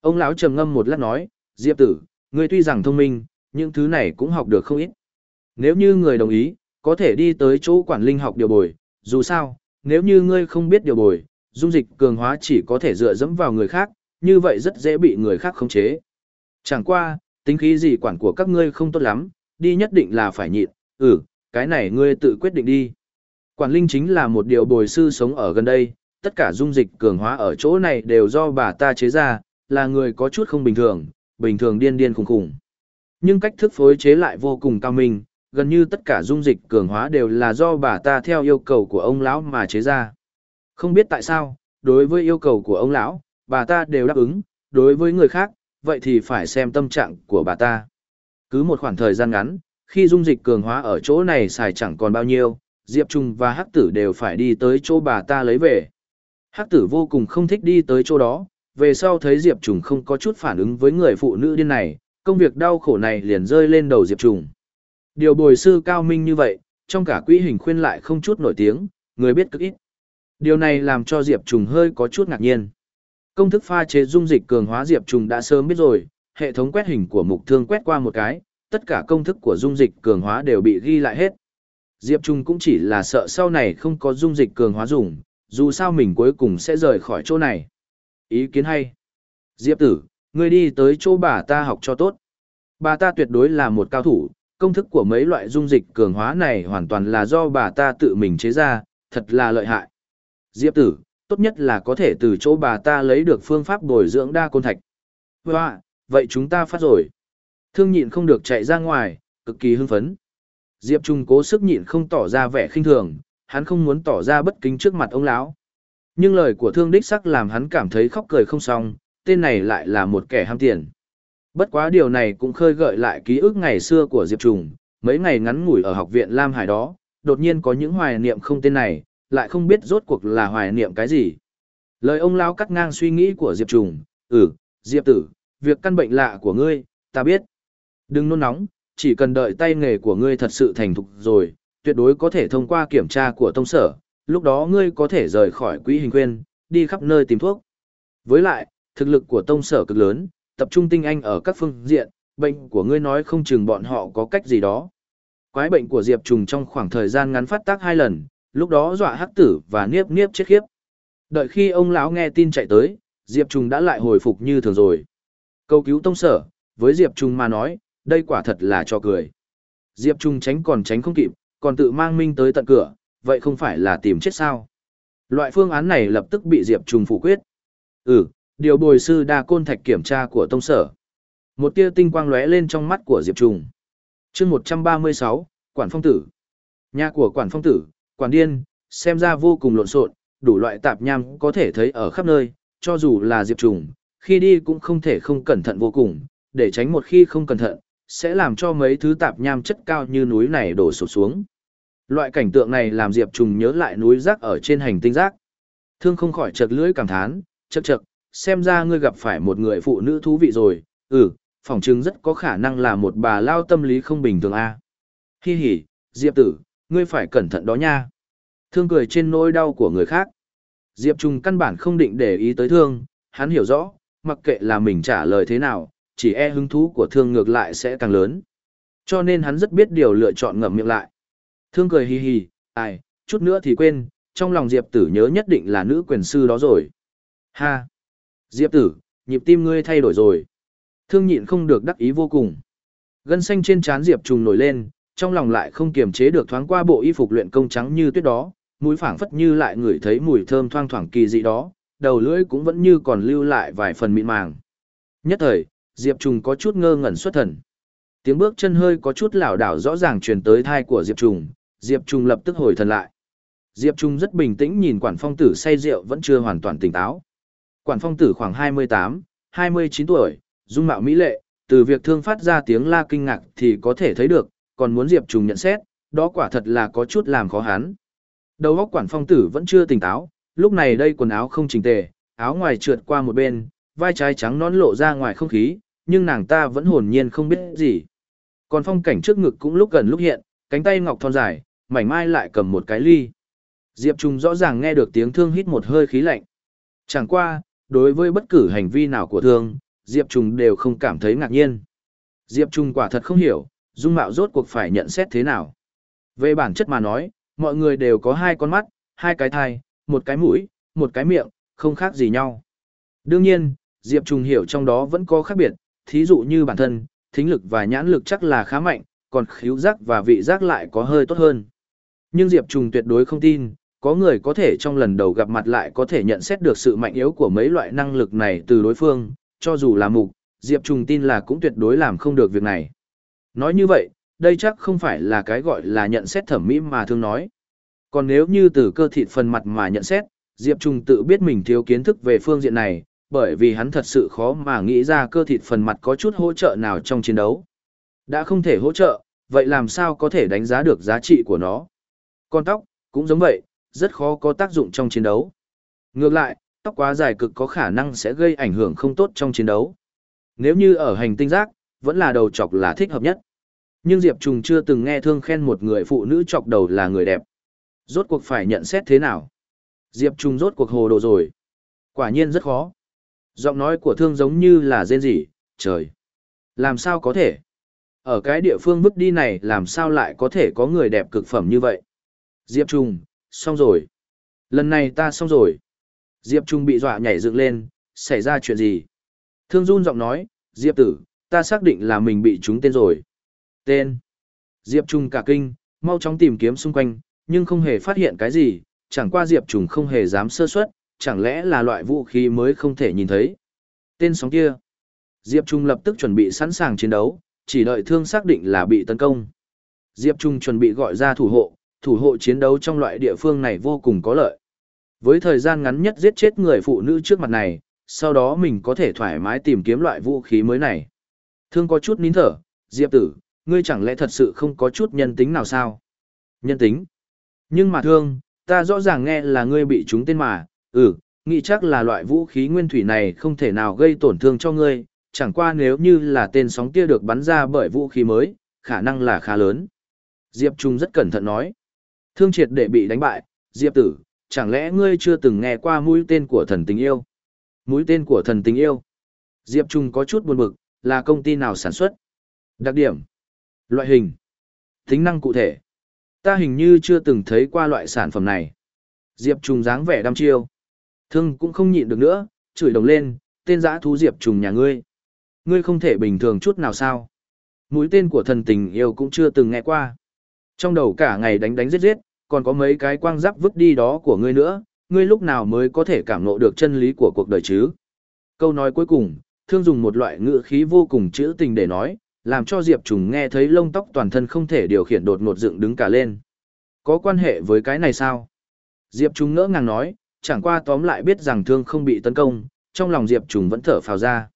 Ông lão trầm ngâm một lát nói, Diệp tử, ngươi tuy rằng thông minh, những thứ này cũng học được không ít. Nếu như người đồng ý, có thể đi tới chỗ quản linh học điều bồi, dù sao, nếu như ngươi không biết điều bồi, dung dịch cường hóa chỉ có thể dựa dẫm vào người khác, như vậy rất dễ bị người khác khống chế. Chẳng qua, tính khí gì quản của các ngươi không tốt lắm, đi nhất định là phải nhịn, ừ, cái này ngươi tự quyết định đi. Quản linh chính là một điều bồi sư sống ở gần đây, tất cả dung dịch cường hóa ở chỗ này đều do bà ta chế ra, là người có chút không bình thường, bình thường điên điên khủng khủng. Nhưng cách thức phối chế lại vô cùng cao minh, gần như tất cả dung dịch cường hóa đều là do bà ta theo yêu cầu của ông lão mà chế ra. Không biết tại sao, đối với yêu cầu của ông lão, bà ta đều đáp ứng, đối với người khác, vậy thì phải xem tâm trạng của bà ta. Cứ một khoảng thời gian ngắn, khi dung dịch cường hóa ở chỗ này xài chẳng còn bao nhiêu, Diệp Trung và Hắc Tử đều phải đi tới chỗ bà ta lấy về. Hắc Tử vô cùng không thích đi tới chỗ đó, về sau thấy Diệp Trùng không có chút phản ứng với người phụ nữ điên này, công việc đau khổ này liền rơi lên đầu Diệp Trùng. Điều bồi sư cao minh như vậy, trong cả quỹ hình khuyên lại không chút nổi tiếng, người biết cực ít. Điều này làm cho Diệp Trùng hơi có chút ngạc nhiên. Công thức pha chế dung dịch cường hóa Diệp Trùng đã sớm biết rồi, hệ thống quét hình của mục thương quét qua một cái, tất cả công thức của dung dịch cường hóa đều bị ghi lại hết. Diệp Trung cũng chỉ là sợ sau này không có dung dịch cường hóa dùng, dù sao mình cuối cùng sẽ rời khỏi chỗ này. Ý kiến hay. Diệp tử, ngươi đi tới chỗ bà ta học cho tốt. Bà ta tuyệt đối là một cao thủ, công thức của mấy loại dung dịch cường hóa này hoàn toàn là do bà ta tự mình chế ra, thật là lợi hại. Diệp tử, tốt nhất là có thể từ chỗ bà ta lấy được phương pháp bồi dưỡng đa côn thạch. Hoa, vậy chúng ta phát rồi. Thương nhịn không được chạy ra ngoài, cực kỳ hưng phấn. Diệp Trung cố sức nhịn không tỏ ra vẻ khinh thường, hắn không muốn tỏ ra bất kính trước mặt ông lão. Nhưng lời của thương đích sắc làm hắn cảm thấy khóc cười không xong, tên này lại là một kẻ ham tiền. Bất quá điều này cũng khơi gợi lại ký ức ngày xưa của Diệp Trùng, mấy ngày ngắn ngủi ở học viện Lam Hải đó, đột nhiên có những hoài niệm không tên này, lại không biết rốt cuộc là hoài niệm cái gì. Lời ông lão cắt ngang suy nghĩ của Diệp Trùng, ừ, Diệp tử, việc căn bệnh lạ của ngươi, ta biết. Đừng nôn nóng, chỉ cần đợi tay nghề của ngươi thật sự thành thục rồi, tuyệt đối có thể thông qua kiểm tra của tông sở, lúc đó ngươi có thể rời khỏi quỹ hình quên, đi khắp nơi tìm thuốc. Với lại, thực lực của tông sở cực lớn, tập trung tinh anh ở các phương diện, bệnh của ngươi nói không chừng bọn họ có cách gì đó. Quái bệnh của Diệp Trùng trong khoảng thời gian ngắn phát tác hai lần, lúc đó dọa hắc tử và niếp niếp chết khiếp. Đợi khi ông lão nghe tin chạy tới, Diệp Trùng đã lại hồi phục như thường rồi. Câu cứu tông sở, với Diệp Trùng mà nói, đây quả thật là cho cười. Diệp Trùng tránh còn tránh không kịp, còn tự mang Minh tới tận cửa, vậy không phải là tìm chết sao? Loại phương án này lập tức bị Diệp Trùng phủ quyết. Ừ, điều bồi sư đa côn thạch kiểm tra của tông sở. Một tia tinh quang lóe lên trong mắt của Diệp Trùng. chương 136, Quản Phong Tử. Nhà của Quản Phong Tử, Quản Điên, xem ra vô cùng lộn xộn, đủ loại tạp nham có thể thấy ở khắp nơi, cho dù là Diệp Trùng, khi đi cũng không thể không cẩn thận vô cùng, để tránh một khi không cẩn thận, sẽ làm cho mấy thứ tạp nham chất cao như núi này đổ sụp xuống. Loại cảnh tượng này làm Diệp Trùng nhớ lại núi rác ở trên hành tinh rác. Thương không khỏi chật lưỡi cảm thán, chật chật, xem ra ngươi gặp phải một người phụ nữ thú vị rồi, ừ, phỏng chứng rất có khả năng là một bà lao tâm lý không bình thường a. À. Hi hi, Diệp tử, ngươi phải cẩn thận đó nha. Thương cười trên nỗi đau của người khác. Diệp Trung căn bản không định để ý tới thương, hắn hiểu rõ, mặc kệ là mình trả lời thế nào, chỉ e hứng thú của thương ngược lại sẽ càng lớn. Cho nên hắn rất biết điều lựa chọn ngậm miệng lại. Thương cười hì hì, ai, chút nữa thì quên, trong lòng Diệp tử nhớ nhất định là nữ quyền sư đó rồi. Ha! Diệp tử, nhịp tim ngươi thay đổi rồi. Thương nhịn không được đắc ý vô cùng. Gân xanh trên trán Diệp trùng nổi lên, trong lòng lại không kiềm chế được thoáng qua bộ y phục luyện công trắng như tuyết đó, mũi phảng phất như lại ngửi thấy mùi thơm thoang thoảng kỳ dị đó, đầu lưỡi cũng vẫn như còn lưu lại vài phần mịn màng. Nhất thời, Diệp Trùng có chút ngơ ngẩn xuất thần. Tiếng bước chân hơi có chút lảo đảo rõ ràng truyền tới thai của Diệp Trùng, Diệp Trung lập tức hồi thần lại. Diệp Trung rất bình tĩnh nhìn quản phong tử say rượu vẫn chưa hoàn toàn tỉnh táo. Quản phong tử khoảng 28, 29 tuổi, dung mạo mỹ lệ, từ việc thương phát ra tiếng la kinh ngạc thì có thể thấy được, còn muốn Diệp Trung nhận xét, đó quả thật là có chút làm khó hắn. Đầu óc quản phong tử vẫn chưa tỉnh táo, lúc này đây quần áo không chỉnh tề, áo ngoài trượt qua một bên, vai trái trắng nón lộ ra ngoài không khí, nhưng nàng ta vẫn hồn nhiên không biết gì. Còn phong cảnh trước ngực cũng lúc gần lúc hiện, cánh tay ngọc thon dài, mảnh mai lại cầm một cái ly. Diệp Trung rõ ràng nghe được tiếng thương hít một hơi khí lạnh. Chẳng qua, đối với bất cứ hành vi nào của thương, Diệp Trung đều không cảm thấy ngạc nhiên. Diệp Trung quả thật không hiểu, dung mạo rốt cuộc phải nhận xét thế nào. Về bản chất mà nói, mọi người đều có hai con mắt, hai cái thai, một cái mũi, một cái miệng, không khác gì nhau. Đương nhiên, Diệp Trung hiểu trong đó vẫn có khác biệt, thí dụ như bản thân, thính lực và nhãn lực chắc là khá mạnh, còn khíu giác và vị giác lại có hơi tốt hơn. Nhưng Diệp Trùng tuyệt đối không tin, có người có thể trong lần đầu gặp mặt lại có thể nhận xét được sự mạnh yếu của mấy loại năng lực này từ đối phương, cho dù là mục, Diệp Trùng tin là cũng tuyệt đối làm không được việc này. Nói như vậy, đây chắc không phải là cái gọi là nhận xét thẩm mỹ mà thương nói. Còn nếu như từ cơ thịt phần mặt mà nhận xét, Diệp Trùng tự biết mình thiếu kiến thức về phương diện này, bởi vì hắn thật sự khó mà nghĩ ra cơ thịt phần mặt có chút hỗ trợ nào trong chiến đấu. Đã không thể hỗ trợ, vậy làm sao có thể đánh giá được giá trị của nó? Con tóc, cũng giống vậy, rất khó có tác dụng trong chiến đấu. Ngược lại, tóc quá dài cực có khả năng sẽ gây ảnh hưởng không tốt trong chiến đấu. Nếu như ở hành tinh giác, vẫn là đầu chọc là thích hợp nhất. Nhưng Diệp Trùng chưa từng nghe thương khen một người phụ nữ chọc đầu là người đẹp. Rốt cuộc phải nhận xét thế nào? Diệp Trùng rốt cuộc hồ đồ rồi. Quả nhiên rất khó. Giọng nói của thương giống như là rên rỉ, trời. Làm sao có thể? Ở cái địa phương vứt đi này làm sao lại có thể có người đẹp cực phẩm như vậy? Diệp Trung, xong rồi. Lần này ta xong rồi. Diệp Trung bị dọa nhảy dựng lên, xảy ra chuyện gì? Thương run giọng nói, Diệp tử, ta xác định là mình bị trúng tên rồi. Tên. Diệp Trung cả kinh, mau chóng tìm kiếm xung quanh, nhưng không hề phát hiện cái gì, chẳng qua Diệp Trung không hề dám sơ suất, chẳng lẽ là loại vũ khí mới không thể nhìn thấy. Tên sóng kia. Diệp Trung lập tức chuẩn bị sẵn sàng chiến đấu, chỉ đợi thương xác định là bị tấn công. Diệp Trung chuẩn bị gọi ra thủ hộ, thủ hộ chiến đấu trong loại địa phương này vô cùng có lợi. Với thời gian ngắn nhất giết chết người phụ nữ trước mặt này, sau đó mình có thể thoải mái tìm kiếm loại vũ khí mới này. Thương có chút nín thở, Diệp tử, ngươi chẳng lẽ thật sự không có chút nhân tính nào sao? Nhân tính? Nhưng mà thương, ta rõ ràng nghe là ngươi bị trúng tên mà, ừ, nghĩ chắc là loại vũ khí nguyên thủy này không thể nào gây tổn thương cho ngươi, chẳng qua nếu như là tên sóng tia được bắn ra bởi vũ khí mới, khả năng là khá lớn. Diệp Trung rất cẩn thận nói. Thương triệt để bị đánh bại, Diệp tử, chẳng lẽ ngươi chưa từng nghe qua mũi tên của thần tình yêu? Mũi tên của thần tình yêu? Diệp Trung có chút buồn bực, là công ty nào sản xuất? Đặc điểm, loại hình, tính năng cụ thể. Ta hình như chưa từng thấy qua loại sản phẩm này. Diệp Trung dáng vẻ đăm chiêu. Thương cũng không nhịn được nữa, chửi đồng lên, tên giã thú Diệp Trung nhà ngươi. Ngươi không thể bình thường chút nào sao. Mũi tên của thần tình yêu cũng chưa từng nghe qua. Trong đầu cả ngày đánh đánh giết giết, còn có mấy cái quang giáp vứt đi đó của ngươi nữa, ngươi lúc nào mới có thể cảm ngộ được chân lý của cuộc đời chứ? Câu nói cuối cùng, thương dùng một loại ngữ khí vô cùng trữ tình để nói, làm cho Diệp Trùng nghe thấy lông tóc toàn thân không thể điều khiển đột ngột dựng đứng cả lên. Có quan hệ với cái này sao? Diệp Trùng ngỡ ngàng nói, chẳng qua tóm lại biết rằng thương không bị tấn công, trong lòng Diệp Trùng vẫn thở phào ra.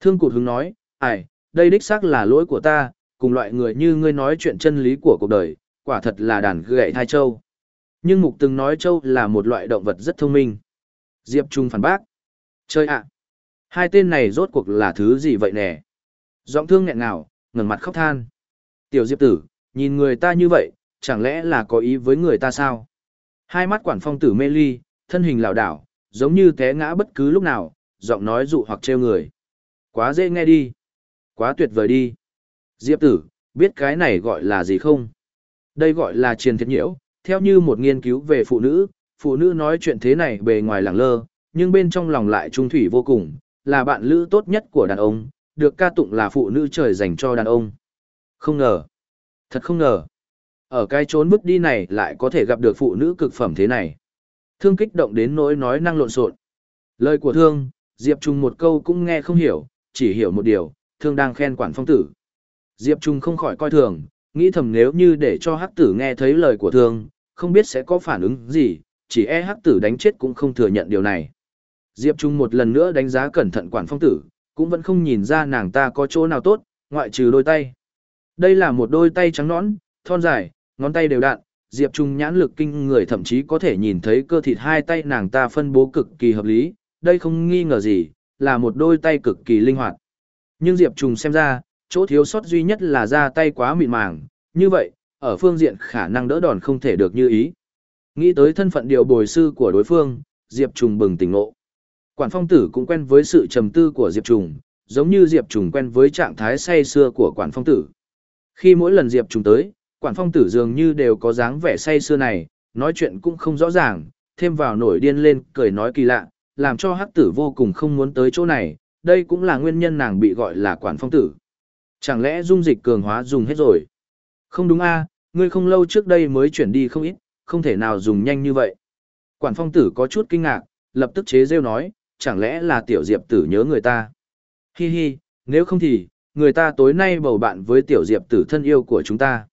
Thương cụt hứng nói, ai, đây đích xác là lỗi của ta, cùng loại người như ngươi nói chuyện chân lý của cuộc đời, quả thật là đàn gậy thai châu. Nhưng mục từng nói châu là một loại động vật rất thông minh. Diệp Trung phản bác. Chơi ạ! Hai tên này rốt cuộc là thứ gì vậy nè? Giọng thương nghẹn ngào, ngẩng mặt khóc than. Tiểu Diệp tử, nhìn người ta như vậy, chẳng lẽ là có ý với người ta sao? Hai mắt quản phong tử mê ly, thân hình lảo đảo, giống như té ngã bất cứ lúc nào, giọng nói dụ hoặc trêu người. Quá dễ nghe đi. Quá tuyệt vời đi. Diệp tử, biết cái này gọi là gì không? Đây gọi là triền thiệt nhiễu, theo như một nghiên cứu về phụ nữ, phụ nữ nói chuyện thế này bề ngoài lẳng lơ, nhưng bên trong lòng lại trung thủy vô cùng, là bạn lữ tốt nhất của đàn ông, được ca tụng là phụ nữ trời dành cho đàn ông. Không ngờ, thật không ngờ, ở cái trốn bước đi này lại có thể gặp được phụ nữ cực phẩm thế này. Thương kích động đến nỗi nói năng lộn xộn. Lời của thương, Diệp Trung một câu cũng nghe không hiểu, chỉ hiểu một điều, thương đang khen quản phong tử. Diệp Trung không khỏi coi thường, nghĩ thầm nếu như để cho hắc tử nghe thấy lời của thương, không biết sẽ có phản ứng gì, chỉ e hắc tử đánh chết cũng không thừa nhận điều này. Diệp Trung một lần nữa đánh giá cẩn thận quản phong tử, cũng vẫn không nhìn ra nàng ta có chỗ nào tốt, ngoại trừ đôi tay. Đây là một đôi tay trắng nõn, thon dài, ngón tay đều đặn, Diệp Trung nhãn lực kinh người thậm chí có thể nhìn thấy cơ thịt hai tay nàng ta phân bố cực kỳ hợp lý, đây không nghi ngờ gì, là một đôi tay cực kỳ linh hoạt. Nhưng Diệp Trung xem ra, chỗ thiếu sót duy nhất là ra tay quá mịn màng, như vậy, ở phương diện khả năng đỡ đòn không thể được như ý. Nghĩ tới thân phận điều bồi sư của đối phương, Diệp Trùng bừng tỉnh ngộ. Quản phong tử cũng quen với sự trầm tư của Diệp Trùng, giống như Diệp Trùng quen với trạng thái say xưa của quản phong tử. Khi mỗi lần Diệp Trùng tới, quản phong tử dường như đều có dáng vẻ say xưa này, nói chuyện cũng không rõ ràng, thêm vào nổi điên lên, cười nói kỳ lạ, làm cho hắc tử vô cùng không muốn tới chỗ này, đây cũng là nguyên nhân nàng bị gọi là quản phong tử. Chẳng lẽ dung dịch cường hóa dùng hết rồi? Không đúng a, ngươi không lâu trước đây mới chuyển đi không ít, không thể nào dùng nhanh như vậy. Quản phong tử có chút kinh ngạc, lập tức chế rêu nói, chẳng lẽ là tiểu diệp tử nhớ người ta. Hi hi, nếu không thì, người ta tối nay bầu bạn với tiểu diệp tử thân yêu của chúng ta.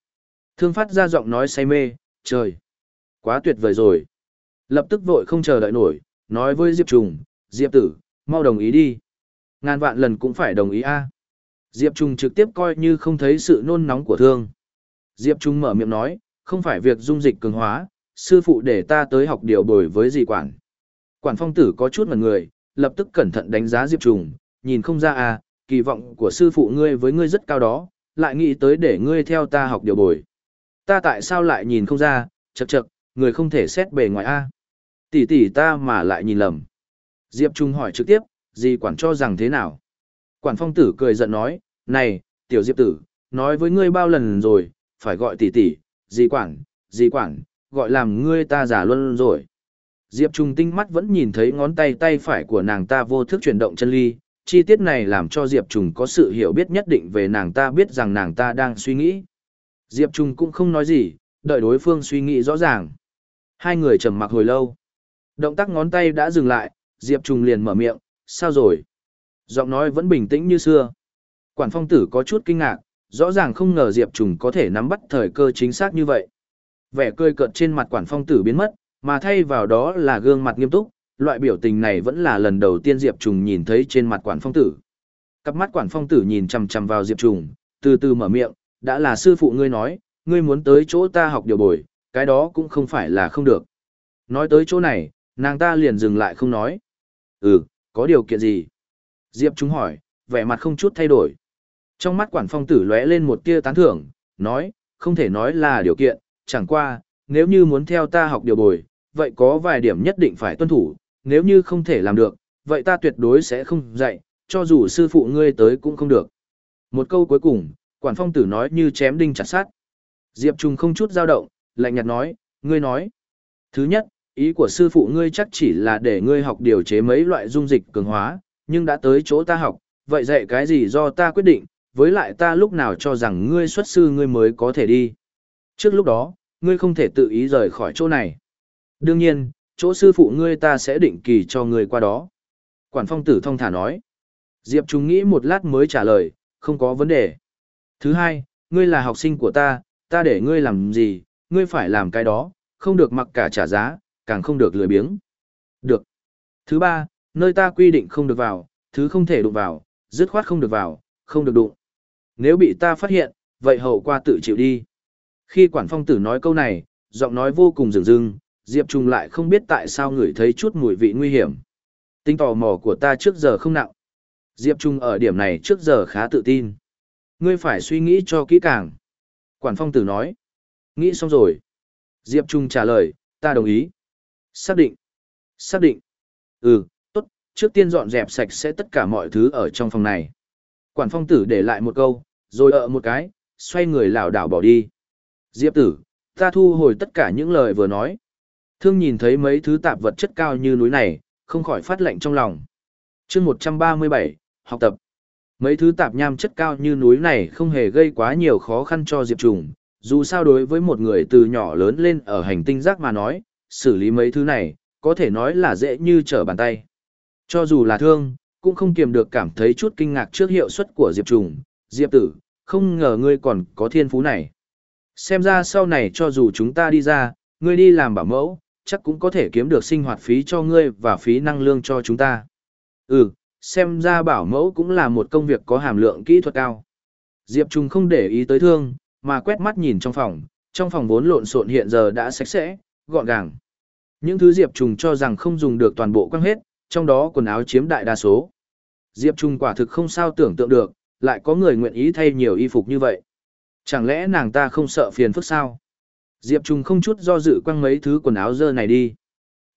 Thương phát ra giọng nói say mê, trời, quá tuyệt vời rồi. Lập tức vội không chờ đợi nổi, nói với Diệp Trùng, Diệp tử, mau đồng ý đi. Ngàn vạn lần cũng phải đồng ý a. Diệp Trung trực tiếp coi như không thấy sự nôn nóng của thương. Diệp Trung mở miệng nói, không phải việc dung dịch cường hóa, sư phụ để ta tới học điều bồi với dì quản. Quản phong tử có chút ngần người, lập tức cẩn thận đánh giá Diệp Trung, nhìn không ra à, kỳ vọng của sư phụ ngươi với ngươi rất cao đó, lại nghĩ tới để ngươi theo ta học điều bồi. Ta tại sao lại nhìn không ra, chật chật, người không thể xét bề ngoài a. Tỷ tỷ ta mà lại nhìn lầm. Diệp Trung hỏi trực tiếp, dì quản cho rằng thế nào? Quản phong tử cười giận nói, này, tiểu Diệp tử, nói với ngươi bao lần rồi, phải gọi tỷ tỷ, dì quản, dì quản, gọi làm ngươi ta giả luôn rồi. Diệp Trung tinh mắt vẫn nhìn thấy ngón tay tay phải của nàng ta vô thức chuyển động chân ly, chi tiết này làm cho Diệp Trung có sự hiểu biết nhất định về nàng ta biết rằng nàng ta đang suy nghĩ. Diệp Trung cũng không nói gì, đợi đối phương suy nghĩ rõ ràng. Hai người trầm mặc hồi lâu. Động tác ngón tay đã dừng lại, Diệp Trung liền mở miệng, sao rồi? Giọng nói vẫn bình tĩnh như xưa. Quản phong tử có chút kinh ngạc, rõ ràng không ngờ Diệp Trùng có thể nắm bắt thời cơ chính xác như vậy. Vẻ cười cợt trên mặt quản phong tử biến mất, mà thay vào đó là gương mặt nghiêm túc, loại biểu tình này vẫn là lần đầu tiên Diệp Trùng nhìn thấy trên mặt quản phong tử. Cặp mắt quản phong tử nhìn chằm chằm vào Diệp Trùng, từ từ mở miệng, đã là sư phụ ngươi nói, ngươi muốn tới chỗ ta học điều bồi, cái đó cũng không phải là không được. Nói tới chỗ này, nàng ta liền dừng lại không nói. Ừ, có điều kiện gì? Diệp Trùng hỏi, vẻ mặt không chút thay đổi. Trong mắt quản phong tử lóe lên một tia tán thưởng, nói, không thể nói là điều kiện, chẳng qua, nếu như muốn theo ta học điều bồi, vậy có vài điểm nhất định phải tuân thủ, nếu như không thể làm được, vậy ta tuyệt đối sẽ không dạy, cho dù sư phụ ngươi tới cũng không được. Một câu cuối cùng, quản phong tử nói như chém đinh chặt sát. Diệp Trung không chút dao động, lạnh nhạt nói, ngươi nói. Thứ nhất, ý của sư phụ ngươi chắc chỉ là để ngươi học điều chế mấy loại dung dịch cường hóa, nhưng đã tới chỗ ta học, vậy dạy cái gì do ta quyết định, với lại ta lúc nào cho rằng ngươi xuất sư ngươi mới có thể đi. Trước lúc đó, ngươi không thể tự ý rời khỏi chỗ này. Đương nhiên, chỗ sư phụ ngươi ta sẽ định kỳ cho ngươi qua đó. Quản phong tử thông thả nói. Diệp Trung nghĩ một lát mới trả lời, không có vấn đề. Thứ hai, ngươi là học sinh của ta, ta để ngươi làm gì, ngươi phải làm cái đó, không được mặc cả trả giá, càng không được lười biếng. Được. Thứ ba, nơi ta quy định không được vào, thứ không thể đụng vào, dứt khoát không được vào, không được đụng. Nếu bị ta phát hiện, vậy hậu qua tự chịu đi. Khi quản phong tử nói câu này, giọng nói vô cùng rừng rưng, Diệp Trung lại không biết tại sao người thấy chút mùi vị nguy hiểm. Tính tò mò của ta trước giờ không nặng. Diệp Trung ở điểm này trước giờ khá tự tin. Ngươi phải suy nghĩ cho kỹ càng. Quản phong tử nói. Nghĩ xong rồi. Diệp Trung trả lời, ta đồng ý. Xác định. Xác định. Ừ, tốt, trước tiên dọn dẹp sạch sẽ tất cả mọi thứ ở trong phòng này. Quản phong tử để lại một câu, rồi ợ một cái, xoay người lảo đảo bỏ đi. Diệp tử, ta thu hồi tất cả những lời vừa nói. Thương nhìn thấy mấy thứ tạp vật chất cao như núi này, không khỏi phát lệnh trong lòng. chương 137, học tập. Mấy thứ tạp nham chất cao như núi này không hề gây quá nhiều khó khăn cho Diệp Trùng, dù sao đối với một người từ nhỏ lớn lên ở hành tinh rác mà nói, xử lý mấy thứ này, có thể nói là dễ như trở bàn tay. Cho dù là thương, cũng không kiềm được cảm thấy chút kinh ngạc trước hiệu suất của Diệp Trùng. Diệp tử, không ngờ ngươi còn có thiên phú này. Xem ra sau này cho dù chúng ta đi ra, ngươi đi làm bảo mẫu, chắc cũng có thể kiếm được sinh hoạt phí cho ngươi và phí năng lương cho chúng ta. Ừ, xem ra bảo mẫu cũng là một công việc có hàm lượng kỹ thuật cao. Diệp Trung không để ý tới thương, mà quét mắt nhìn trong phòng, trong phòng vốn lộn xộn hiện giờ đã sạch sẽ, gọn gàng. Những thứ Diệp Trung cho rằng không dùng được toàn bộ quăng hết, trong đó quần áo chiếm đại đa số. Diệp Trung quả thực không sao tưởng tượng được, lại có người nguyện ý thay nhiều y phục như vậy. Chẳng lẽ nàng ta không sợ phiền phức sao? Diệp Trung không chút do dự quăng mấy thứ quần áo dơ này đi.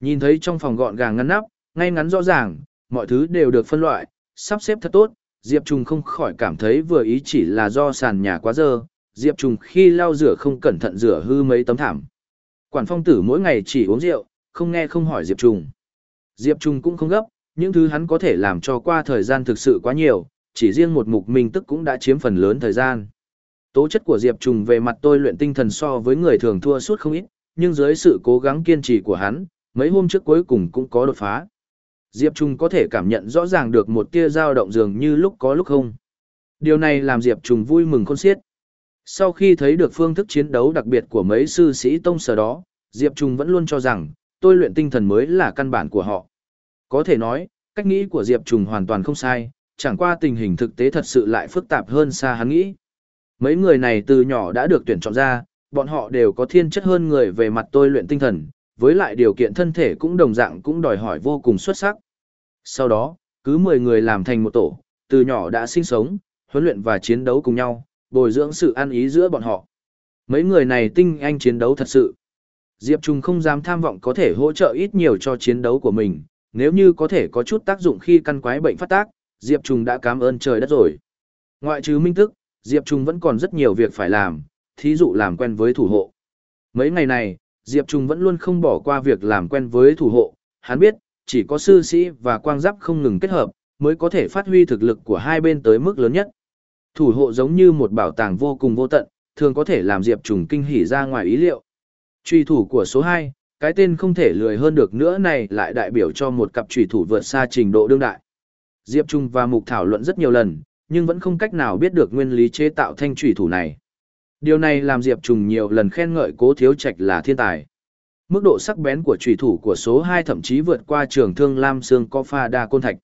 Nhìn thấy trong phòng gọn gàng ngăn nắp, ngay ngắn rõ ràng, mọi thứ đều được phân loại, sắp xếp thật tốt, Diệp Trung không khỏi cảm thấy vừa ý chỉ là do sàn nhà quá dơ, Diệp Trung khi lau rửa không cẩn thận rửa hư mấy tấm thảm. Quản phong tử mỗi ngày chỉ uống rượu, không nghe không hỏi Diệp Trung. Diệp Trung cũng không gấp, những thứ hắn có thể làm cho qua thời gian thực sự quá nhiều, chỉ riêng một mục minh tức cũng đã chiếm phần lớn thời gian. Tố chất của Diệp Trùng về mặt tôi luyện tinh thần so với người thường thua suốt không ít, nhưng dưới sự cố gắng kiên trì của hắn, mấy hôm trước cuối cùng cũng có đột phá. Diệp Trùng có thể cảm nhận rõ ràng được một tia dao động dường như lúc có lúc không. Điều này làm Diệp Trùng vui mừng khôn xiết. Sau khi thấy được phương thức chiến đấu đặc biệt của mấy sư sĩ tông sở đó, Diệp Trùng vẫn luôn cho rằng, tôi luyện tinh thần mới là căn bản của họ. Có thể nói, cách nghĩ của Diệp Trùng hoàn toàn không sai, chẳng qua tình hình thực tế thật sự lại phức tạp hơn xa hắn nghĩ. Mấy người này từ nhỏ đã được tuyển chọn ra, bọn họ đều có thiên chất hơn người về mặt tôi luyện tinh thần, với lại điều kiện thân thể cũng đồng dạng cũng đòi hỏi vô cùng xuất sắc. Sau đó, cứ 10 người làm thành một tổ, từ nhỏ đã sinh sống, huấn luyện và chiến đấu cùng nhau, bồi dưỡng sự ăn ý giữa bọn họ. Mấy người này tinh anh chiến đấu thật sự. Diệp Trung không dám tham vọng có thể hỗ trợ ít nhiều cho chiến đấu của mình, nếu như có thể có chút tác dụng khi căn quái bệnh phát tác, Diệp Trung đã cảm ơn trời đất rồi. Ngoại trừ minh tức, Diệp Trung vẫn còn rất nhiều việc phải làm, thí dụ làm quen với thủ hộ. Mấy ngày này, Diệp Trung vẫn luôn không bỏ qua việc làm quen với thủ hộ, hắn biết, chỉ có sư sĩ và quang giáp không ngừng kết hợp, mới có thể phát huy thực lực của hai bên tới mức lớn nhất. Thủ hộ giống như một bảo tàng vô cùng vô tận, thường có thể làm Diệp Trung kinh hỉ ra ngoài ý liệu. Truy thủ của số 2, cái tên không thể lười hơn được nữa này lại đại biểu cho một cặp truy thủ vượt xa trình độ đương đại. Diệp Trung và Mục thảo luận rất nhiều lần, nhưng vẫn không cách nào biết được nguyên lý chế tạo thanh trùy thủ này. Điều này làm Diệp Trùng nhiều lần khen ngợi cố thiếu trạch là thiên tài. Mức độ sắc bén của trùy thủ của số 2 thậm chí vượt qua trường thương Lam Sương có pha đa côn thạch.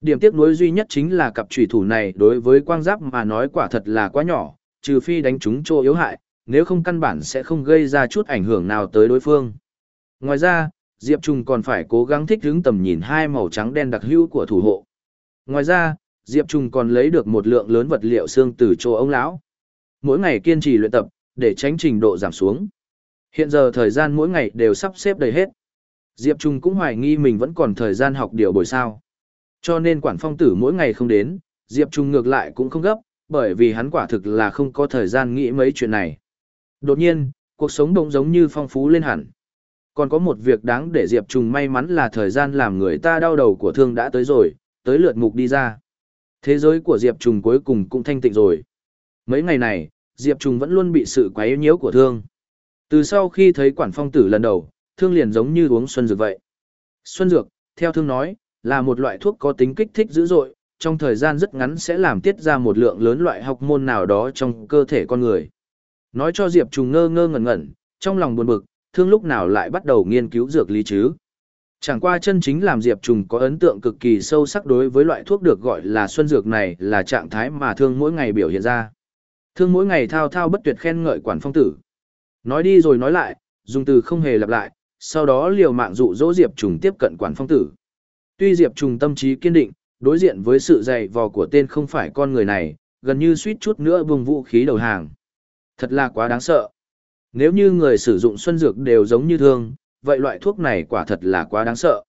Điểm tiếc nuối duy nhất chính là cặp trùy thủ này đối với quang giáp mà nói quả thật là quá nhỏ, trừ phi đánh chúng chỗ yếu hại, nếu không căn bản sẽ không gây ra chút ảnh hưởng nào tới đối phương. Ngoài ra, Diệp Trùng còn phải cố gắng thích ứng tầm nhìn hai màu trắng đen đặc hữu của thủ hộ. Ngoài ra, Diệp Trung còn lấy được một lượng lớn vật liệu xương từ chỗ ông lão. Mỗi ngày kiên trì luyện tập, để tránh trình độ giảm xuống. Hiện giờ thời gian mỗi ngày đều sắp xếp đầy hết. Diệp Trung cũng hoài nghi mình vẫn còn thời gian học điều buổi sao. Cho nên quản phong tử mỗi ngày không đến, Diệp Trung ngược lại cũng không gấp, bởi vì hắn quả thực là không có thời gian nghĩ mấy chuyện này. Đột nhiên, cuộc sống bỗng giống như phong phú lên hẳn. Còn có một việc đáng để Diệp Trùng may mắn là thời gian làm người ta đau đầu của thương đã tới rồi, tới lượt mục đi ra. Thế giới của Diệp Trùng cuối cùng cũng thanh tịnh rồi. Mấy ngày này, Diệp Trùng vẫn luôn bị sự quấy nhiễu của thương. Từ sau khi thấy quản phong tử lần đầu, thương liền giống như uống xuân dược vậy. Xuân dược, theo thương nói, là một loại thuốc có tính kích thích dữ dội, trong thời gian rất ngắn sẽ làm tiết ra một lượng lớn loại học môn nào đó trong cơ thể con người. Nói cho Diệp Trùng ngơ ngơ ngẩn ngẩn, trong lòng buồn bực, thương lúc nào lại bắt đầu nghiên cứu dược lý chứ. Chẳng qua chân chính làm Diệp Trùng có ấn tượng cực kỳ sâu sắc đối với loại thuốc được gọi là xuân dược này là trạng thái mà thương mỗi ngày biểu hiện ra. Thương mỗi ngày thao thao bất tuyệt khen ngợi quản phong tử. Nói đi rồi nói lại, dùng từ không hề lặp lại, sau đó liều mạng dụ dỗ Diệp Trùng tiếp cận quản phong tử. Tuy Diệp Trùng tâm trí kiên định, đối diện với sự dày vò của tên không phải con người này, gần như suýt chút nữa vùng vũ khí đầu hàng. Thật là quá đáng sợ. Nếu như người sử dụng xuân dược đều giống như thương, vậy loại thuốc này quả thật là quá đáng sợ.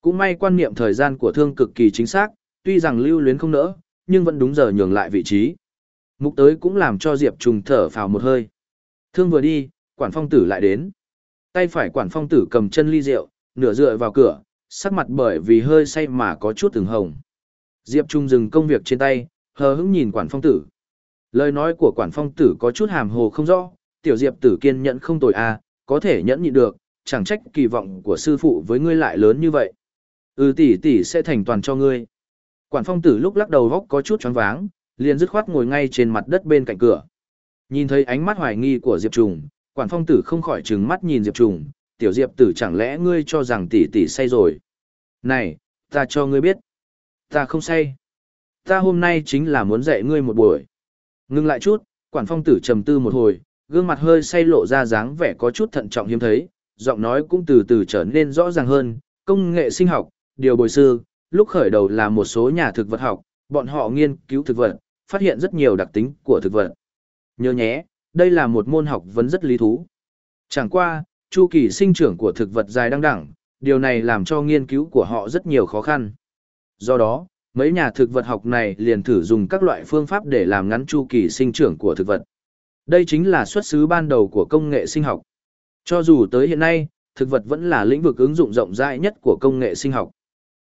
Cũng may quan niệm thời gian của thương cực kỳ chính xác, tuy rằng lưu luyến không nỡ, nhưng vẫn đúng giờ nhường lại vị trí. Mục tới cũng làm cho Diệp Trùng thở phào một hơi. Thương vừa đi, quản phong tử lại đến. Tay phải quản phong tử cầm chân ly rượu, nửa dựa vào cửa, sắc mặt bởi vì hơi say mà có chút từng hồng. Diệp Trung dừng công việc trên tay, hờ hững nhìn quản phong tử. Lời nói của quản phong tử có chút hàm hồ không rõ, tiểu Diệp tử kiên nhẫn không tồi à, có thể nhẫn nhịn được, chẳng trách kỳ vọng của sư phụ với ngươi lại lớn như vậy. Ừ tỷ tỷ sẽ thành toàn cho ngươi. Quản phong tử lúc lắc đầu góc có chút choáng váng, liền dứt khoát ngồi ngay trên mặt đất bên cạnh cửa. Nhìn thấy ánh mắt hoài nghi của Diệp Trùng, quản phong tử không khỏi trừng mắt nhìn Diệp Trùng, tiểu Diệp tử chẳng lẽ ngươi cho rằng tỷ tỷ say rồi. Này, ta cho ngươi biết. Ta không say. Ta hôm nay chính là muốn dạy ngươi một buổi. Ngưng lại chút, quản phong tử trầm tư một hồi, gương mặt hơi say lộ ra dáng vẻ có chút thận trọng hiếm thấy, giọng nói cũng từ từ trở nên rõ ràng hơn, công nghệ sinh học, điều bồi sư, lúc khởi đầu là một số nhà thực vật học, bọn họ nghiên cứu thực vật, phát hiện rất nhiều đặc tính của thực vật. Nhớ nhé, đây là một môn học vấn rất lý thú. Chẳng qua, chu kỳ sinh trưởng của thực vật dài đăng đẳng, điều này làm cho nghiên cứu của họ rất nhiều khó khăn. Do đó, mấy nhà thực vật học này liền thử dùng các loại phương pháp để làm ngắn chu kỳ sinh trưởng của thực vật. Đây chính là xuất xứ ban đầu của công nghệ sinh học. Cho dù tới hiện nay, thực vật vẫn là lĩnh vực ứng dụng rộng rãi nhất của công nghệ sinh học.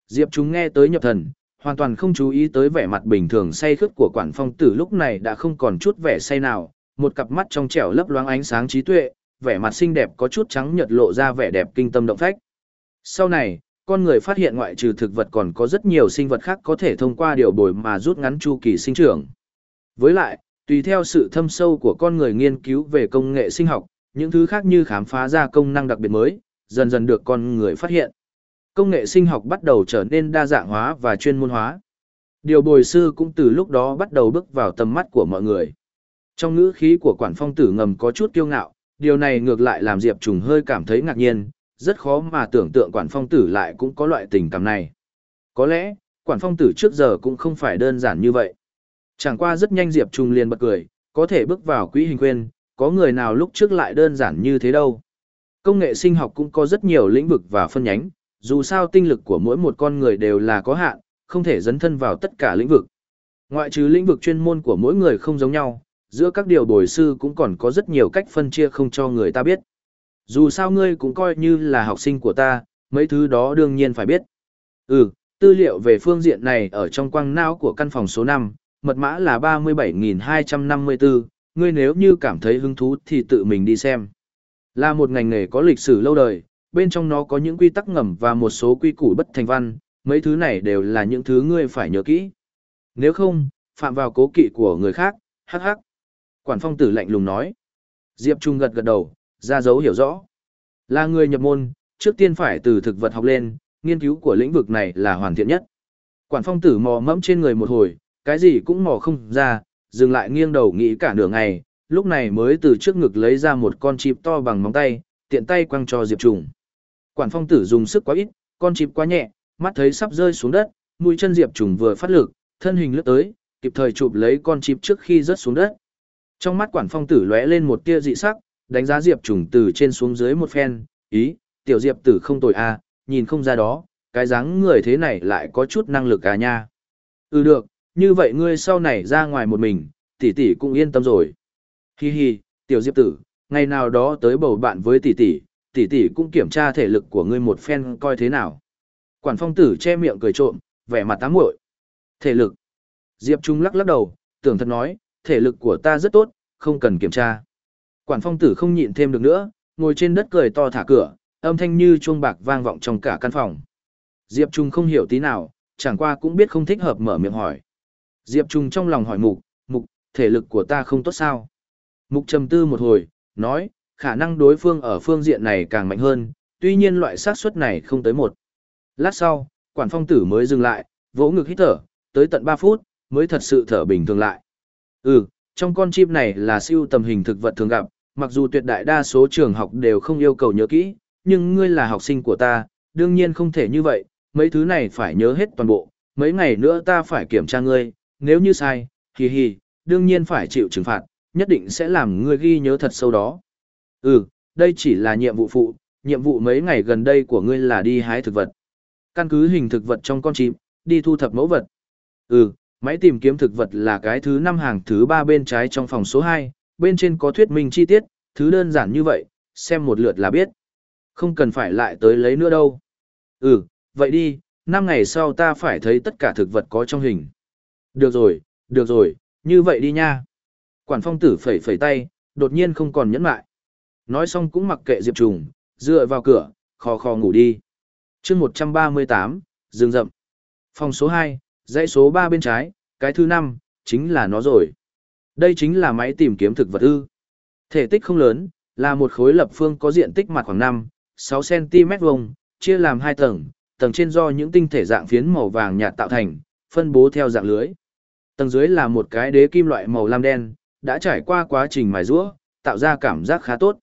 Diệp chúng nghe tới nhập thần, hoàn toàn không chú ý tới vẻ mặt bình thường say khướt của quản phong tử lúc này đã không còn chút vẻ say nào, một cặp mắt trong trẻo lấp loáng ánh sáng trí tuệ, vẻ mặt xinh đẹp có chút trắng nhợt lộ ra vẻ đẹp kinh tâm động phách. Sau này, con người phát hiện ngoại trừ thực vật còn có rất nhiều sinh vật khác có thể thông qua điều bồi mà rút ngắn chu kỳ sinh trưởng. Với lại, tùy theo sự thâm sâu của con người nghiên cứu về công nghệ sinh học, những thứ khác như khám phá ra công năng đặc biệt mới, dần dần được con người phát hiện. Công nghệ sinh học bắt đầu trở nên đa dạng hóa và chuyên môn hóa. Điều bồi sư cũng từ lúc đó bắt đầu bước vào tầm mắt của mọi người. Trong ngữ khí của quản phong tử ngầm có chút kiêu ngạo, điều này ngược lại làm Diệp Trùng hơi cảm thấy ngạc nhiên, rất khó mà tưởng tượng quản phong tử lại cũng có loại tình cảm này. Có lẽ, quản phong tử trước giờ cũng không phải đơn giản như vậy. Chẳng qua rất nhanh Diệp Trùng liền bật cười, có thể bước vào quỹ hình khuyên, có người nào lúc trước lại đơn giản như thế đâu. Công nghệ sinh học cũng có rất nhiều lĩnh vực và phân nhánh, dù sao tinh lực của mỗi một con người đều là có hạn, không thể dấn thân vào tất cả lĩnh vực. Ngoại trừ lĩnh vực chuyên môn của mỗi người không giống nhau, giữa các điều bồi sư cũng còn có rất nhiều cách phân chia không cho người ta biết. Dù sao ngươi cũng coi như là học sinh của ta, mấy thứ đó đương nhiên phải biết. Ừ, tư liệu về phương diện này ở trong quang não của căn phòng số 5, mật mã là 37.254, ngươi nếu như cảm thấy hứng thú thì tự mình đi xem. Là một ngành nghề có lịch sử lâu đời, bên trong nó có những quy tắc ngầm và một số quy củ bất thành văn, mấy thứ này đều là những thứ ngươi phải nhớ kỹ. Nếu không, phạm vào cố kỵ của người khác, hắc hắc. Quản phong tử lạnh lùng nói. Diệp Trung gật gật đầu, ra dấu hiểu rõ. Là người nhập môn, trước tiên phải từ thực vật học lên, nghiên cứu của lĩnh vực này là hoàn thiện nhất. Quản phong tử mò mẫm trên người một hồi, cái gì cũng mò không ra, dừng lại nghiêng đầu nghĩ cả nửa ngày, lúc này mới từ trước ngực lấy ra một con chip to bằng móng tay, tiện tay quăng cho Diệp Trùng. Quản phong tử dùng sức quá ít, con chip quá nhẹ, mắt thấy sắp rơi xuống đất, mũi chân Diệp Trùng vừa phát lực, thân hình lướt tới, kịp thời chụp lấy con chip trước khi rớt xuống đất. Trong mắt quản phong tử lóe lên một tia dị sắc, đánh giá Diệp Trùng từ trên xuống dưới một phen, ý, tiểu Diệp tử không tồi a, à, nhìn không ra đó, cái dáng người thế này lại có chút năng lực à nha. Ừ được, như vậy ngươi sau này ra ngoài một mình, tỷ tỷ cũng yên tâm rồi. Hi hi, tiểu diệp tử, ngày nào đó tới bầu bạn với tỷ tỷ, tỷ tỷ cũng kiểm tra thể lực của ngươi một phen coi thế nào. Quản phong tử che miệng cười trộm, vẻ mặt tám muội. Thể lực. Diệp Trung lắc lắc đầu, tưởng thật nói, thể lực của ta rất tốt, không cần kiểm tra. Quản phong tử không nhịn thêm được nữa, ngồi trên đất cười to thả cửa, âm thanh như chuông bạc vang vọng trong cả căn phòng. Diệp Trung không hiểu tí nào, chẳng qua cũng biết không thích hợp mở miệng hỏi. Diệp Trung trong lòng hỏi mục, mục, thể lực của ta không tốt sao? Mục trầm tư một hồi, nói, khả năng đối phương ở phương diện này càng mạnh hơn, tuy nhiên loại xác suất này không tới một. Lát sau, quản phong tử mới dừng lại, vỗ ngực hít thở, tới tận 3 phút, mới thật sự thở bình thường lại. Ừ, trong con chim này là siêu tầm hình thực vật thường gặp, mặc dù tuyệt đại đa số trường học đều không yêu cầu nhớ kỹ, nhưng ngươi là học sinh của ta, đương nhiên không thể như vậy, mấy thứ này phải nhớ hết toàn bộ, mấy ngày nữa ta phải kiểm tra ngươi, nếu như sai, hì hì, đương nhiên phải chịu trừng phạt, nhất định sẽ làm ngươi ghi nhớ thật sâu đó. Ừ, đây chỉ là nhiệm vụ phụ, nhiệm vụ mấy ngày gần đây của ngươi là đi hái thực vật. Căn cứ hình thực vật trong con chim, đi thu thập mẫu vật. Ừ, máy tìm kiếm thực vật là cái thứ năm hàng thứ ba bên trái trong phòng số 2, bên trên có thuyết minh chi tiết, thứ đơn giản như vậy, xem một lượt là biết. Không cần phải lại tới lấy nữa đâu. Ừ, vậy đi, năm ngày sau ta phải thấy tất cả thực vật có trong hình. Được rồi, được rồi, như vậy đi nha. Quản phong tử phẩy phẩy tay, đột nhiên không còn nhẫn lại. Nói xong cũng mặc kệ Diệp Trùng, dựa vào cửa, khò khò ngủ đi. chương 138, rừng rậm. Phòng số 2, dãy số 3 bên trái, cái thứ 5, chính là nó rồi. Đây chính là máy tìm kiếm thực vật ư. Thể tích không lớn, là một khối lập phương có diện tích mặt khoảng 5, 6 cm vuông, chia làm hai tầng, tầng trên do những tinh thể dạng phiến màu vàng nhạt tạo thành, phân bố theo dạng lưới. Tầng dưới là một cái đế kim loại màu lam đen, đã trải qua quá trình mài rũa, tạo ra cảm giác khá tốt.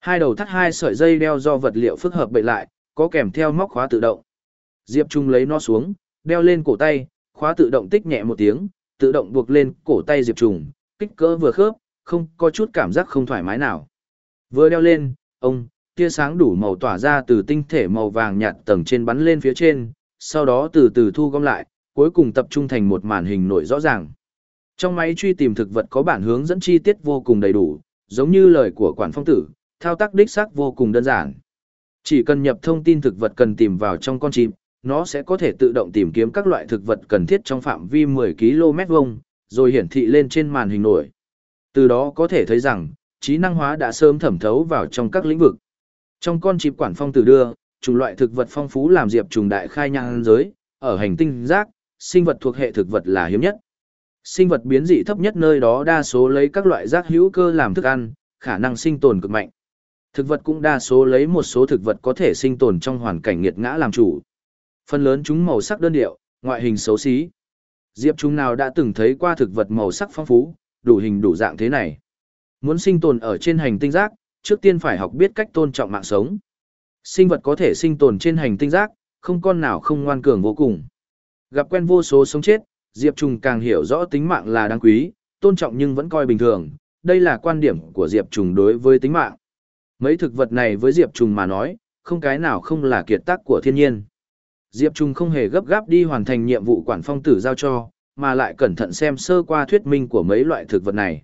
Hai đầu thắt hai sợi dây đeo do vật liệu phức hợp bệnh lại, có kèm theo móc khóa tự động. Diệp Trung lấy nó xuống, đeo lên cổ tay, khóa tự động tích nhẹ một tiếng, tự động buộc lên cổ tay Diệp trùng, kích cỡ vừa khớp, không có chút cảm giác không thoải mái nào. Vừa đeo lên, ông, tia sáng đủ màu tỏa ra từ tinh thể màu vàng nhạt tầng trên bắn lên phía trên, sau đó từ từ thu gom lại, cuối cùng tập trung thành một màn hình nổi rõ ràng. Trong máy truy tìm thực vật có bản hướng dẫn chi tiết vô cùng đầy đủ, giống như lời của quản phong tử, thao tác đích xác vô cùng đơn giản. Chỉ cần nhập thông tin thực vật cần tìm vào trong con chim, nó sẽ có thể tự động tìm kiếm các loại thực vật cần thiết trong phạm vi 10 km vuông, rồi hiển thị lên trên màn hình nổi. Từ đó có thể thấy rằng, trí năng hóa đã sớm thẩm thấu vào trong các lĩnh vực. Trong con chim quản phong tử đưa, chủng loại thực vật phong phú làm diệp trùng đại khai nhang giới, ở hành tinh rác, sinh vật thuộc hệ thực vật là hiếm nhất. Sinh vật biến dị thấp nhất nơi đó đa số lấy các loại rác hữu cơ làm thức ăn, khả năng sinh tồn cực mạnh. Thực vật cũng đa số lấy một số thực vật có thể sinh tồn trong hoàn cảnh nghiệt ngã làm chủ. Phần lớn chúng màu sắc đơn điệu, ngoại hình xấu xí. Diệp chúng nào đã từng thấy qua thực vật màu sắc phong phú, đủ hình đủ dạng thế này. Muốn sinh tồn ở trên hành tinh giác, trước tiên phải học biết cách tôn trọng mạng sống. Sinh vật có thể sinh tồn trên hành tinh giác, không con nào không ngoan cường vô cùng. Gặp quen vô số sống chết, Diệp Trùng càng hiểu rõ tính mạng là đáng quý, tôn trọng nhưng vẫn coi bình thường. Đây là quan điểm của Diệp Trùng đối với tính mạng. Mấy thực vật này với Diệp Trùng mà nói, không cái nào không là kiệt tác của thiên nhiên. Diệp Trung không hề gấp gáp đi hoàn thành nhiệm vụ quản phong tử giao cho, mà lại cẩn thận xem sơ qua thuyết minh của mấy loại thực vật này.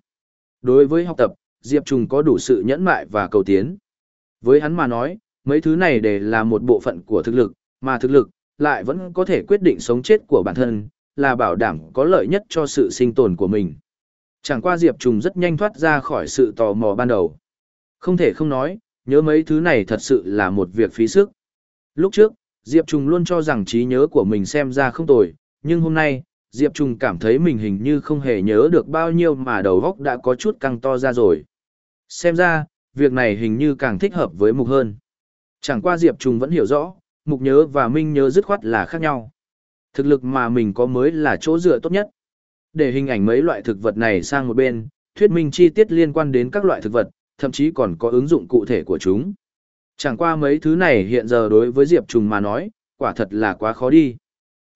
Đối với học tập, Diệp Trung có đủ sự nhẫn mại và cầu tiến. Với hắn mà nói, mấy thứ này đều là một bộ phận của thực lực, mà thực lực lại vẫn có thể quyết định sống chết của bản thân, là bảo đảm có lợi nhất cho sự sinh tồn của mình. Chẳng qua Diệp Trùng rất nhanh thoát ra khỏi sự tò mò ban đầu. Không thể không nói, nhớ mấy thứ này thật sự là một việc phí sức. Lúc trước, Diệp Trùng luôn cho rằng trí nhớ của mình xem ra không tồi, nhưng hôm nay, Diệp Trùng cảm thấy mình hình như không hề nhớ được bao nhiêu mà đầu góc đã có chút căng to ra rồi. Xem ra, việc này hình như càng thích hợp với mục hơn. Chẳng qua Diệp Trùng vẫn hiểu rõ, mục nhớ và minh nhớ dứt khoát là khác nhau. Thực lực mà mình có mới là chỗ dựa tốt nhất. Để hình ảnh mấy loại thực vật này sang một bên, thuyết minh chi tiết liên quan đến các loại thực vật, thậm chí còn có ứng dụng cụ thể của chúng. Chẳng qua mấy thứ này hiện giờ đối với Diệp Trùng mà nói, quả thật là quá khó đi.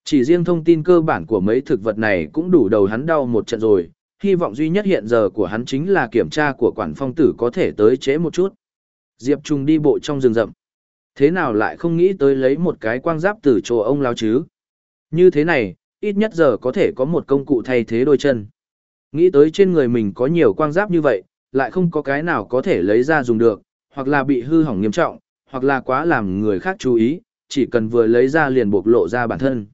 Chỉ riêng thông tin cơ bản của mấy thực vật này cũng đủ đầu hắn đau một trận rồi, hy vọng duy nhất hiện giờ của hắn chính là kiểm tra của quản phong tử có thể tới chế một chút. Diệp Trung đi bộ trong rừng rậm. Thế nào lại không nghĩ tới lấy một cái quang giáp từ chỗ ông lao chứ? Như thế này, ít nhất giờ có thể có một công cụ thay thế đôi chân. Nghĩ tới trên người mình có nhiều quang giáp như vậy, lại không có cái nào có thể lấy ra dùng được, hoặc là bị hư hỏng nghiêm trọng, hoặc là quá làm người khác chú ý, chỉ cần vừa lấy ra liền bộc lộ ra bản thân.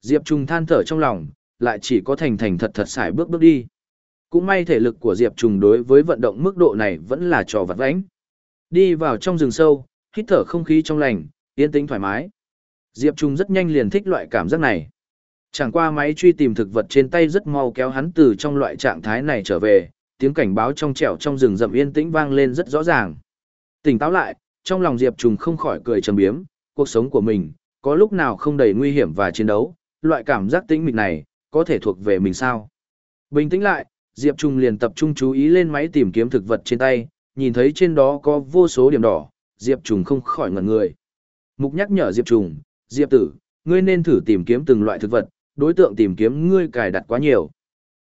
Diệp Trung than thở trong lòng, lại chỉ có thành thành thật thật xài bước bước đi. Cũng may thể lực của Diệp Trung đối với vận động mức độ này vẫn là trò vặt vãnh. Đi vào trong rừng sâu, hít thở không khí trong lành, yên tĩnh thoải mái. Diệp Trung rất nhanh liền thích loại cảm giác này. Chẳng qua máy truy tìm thực vật trên tay rất mau kéo hắn từ trong loại trạng thái này trở về, tiếng cảnh báo trong trẻo trong rừng rậm yên tĩnh vang lên rất rõ ràng. Tỉnh táo lại, trong lòng Diệp Trùng không khỏi cười trầm biếm, cuộc sống của mình, có lúc nào không đầy nguy hiểm và chiến đấu, loại cảm giác tĩnh mịch này, có thể thuộc về mình sao. Bình tĩnh lại, Diệp Trùng liền tập trung chú ý lên máy tìm kiếm thực vật trên tay, nhìn thấy trên đó có vô số điểm đỏ, Diệp Trùng không khỏi ngẩn người. Mục nhắc nhở Diệp Trùng, Diệp tử, ngươi nên thử tìm kiếm từng loại thực vật, đối tượng tìm kiếm ngươi cài đặt quá nhiều.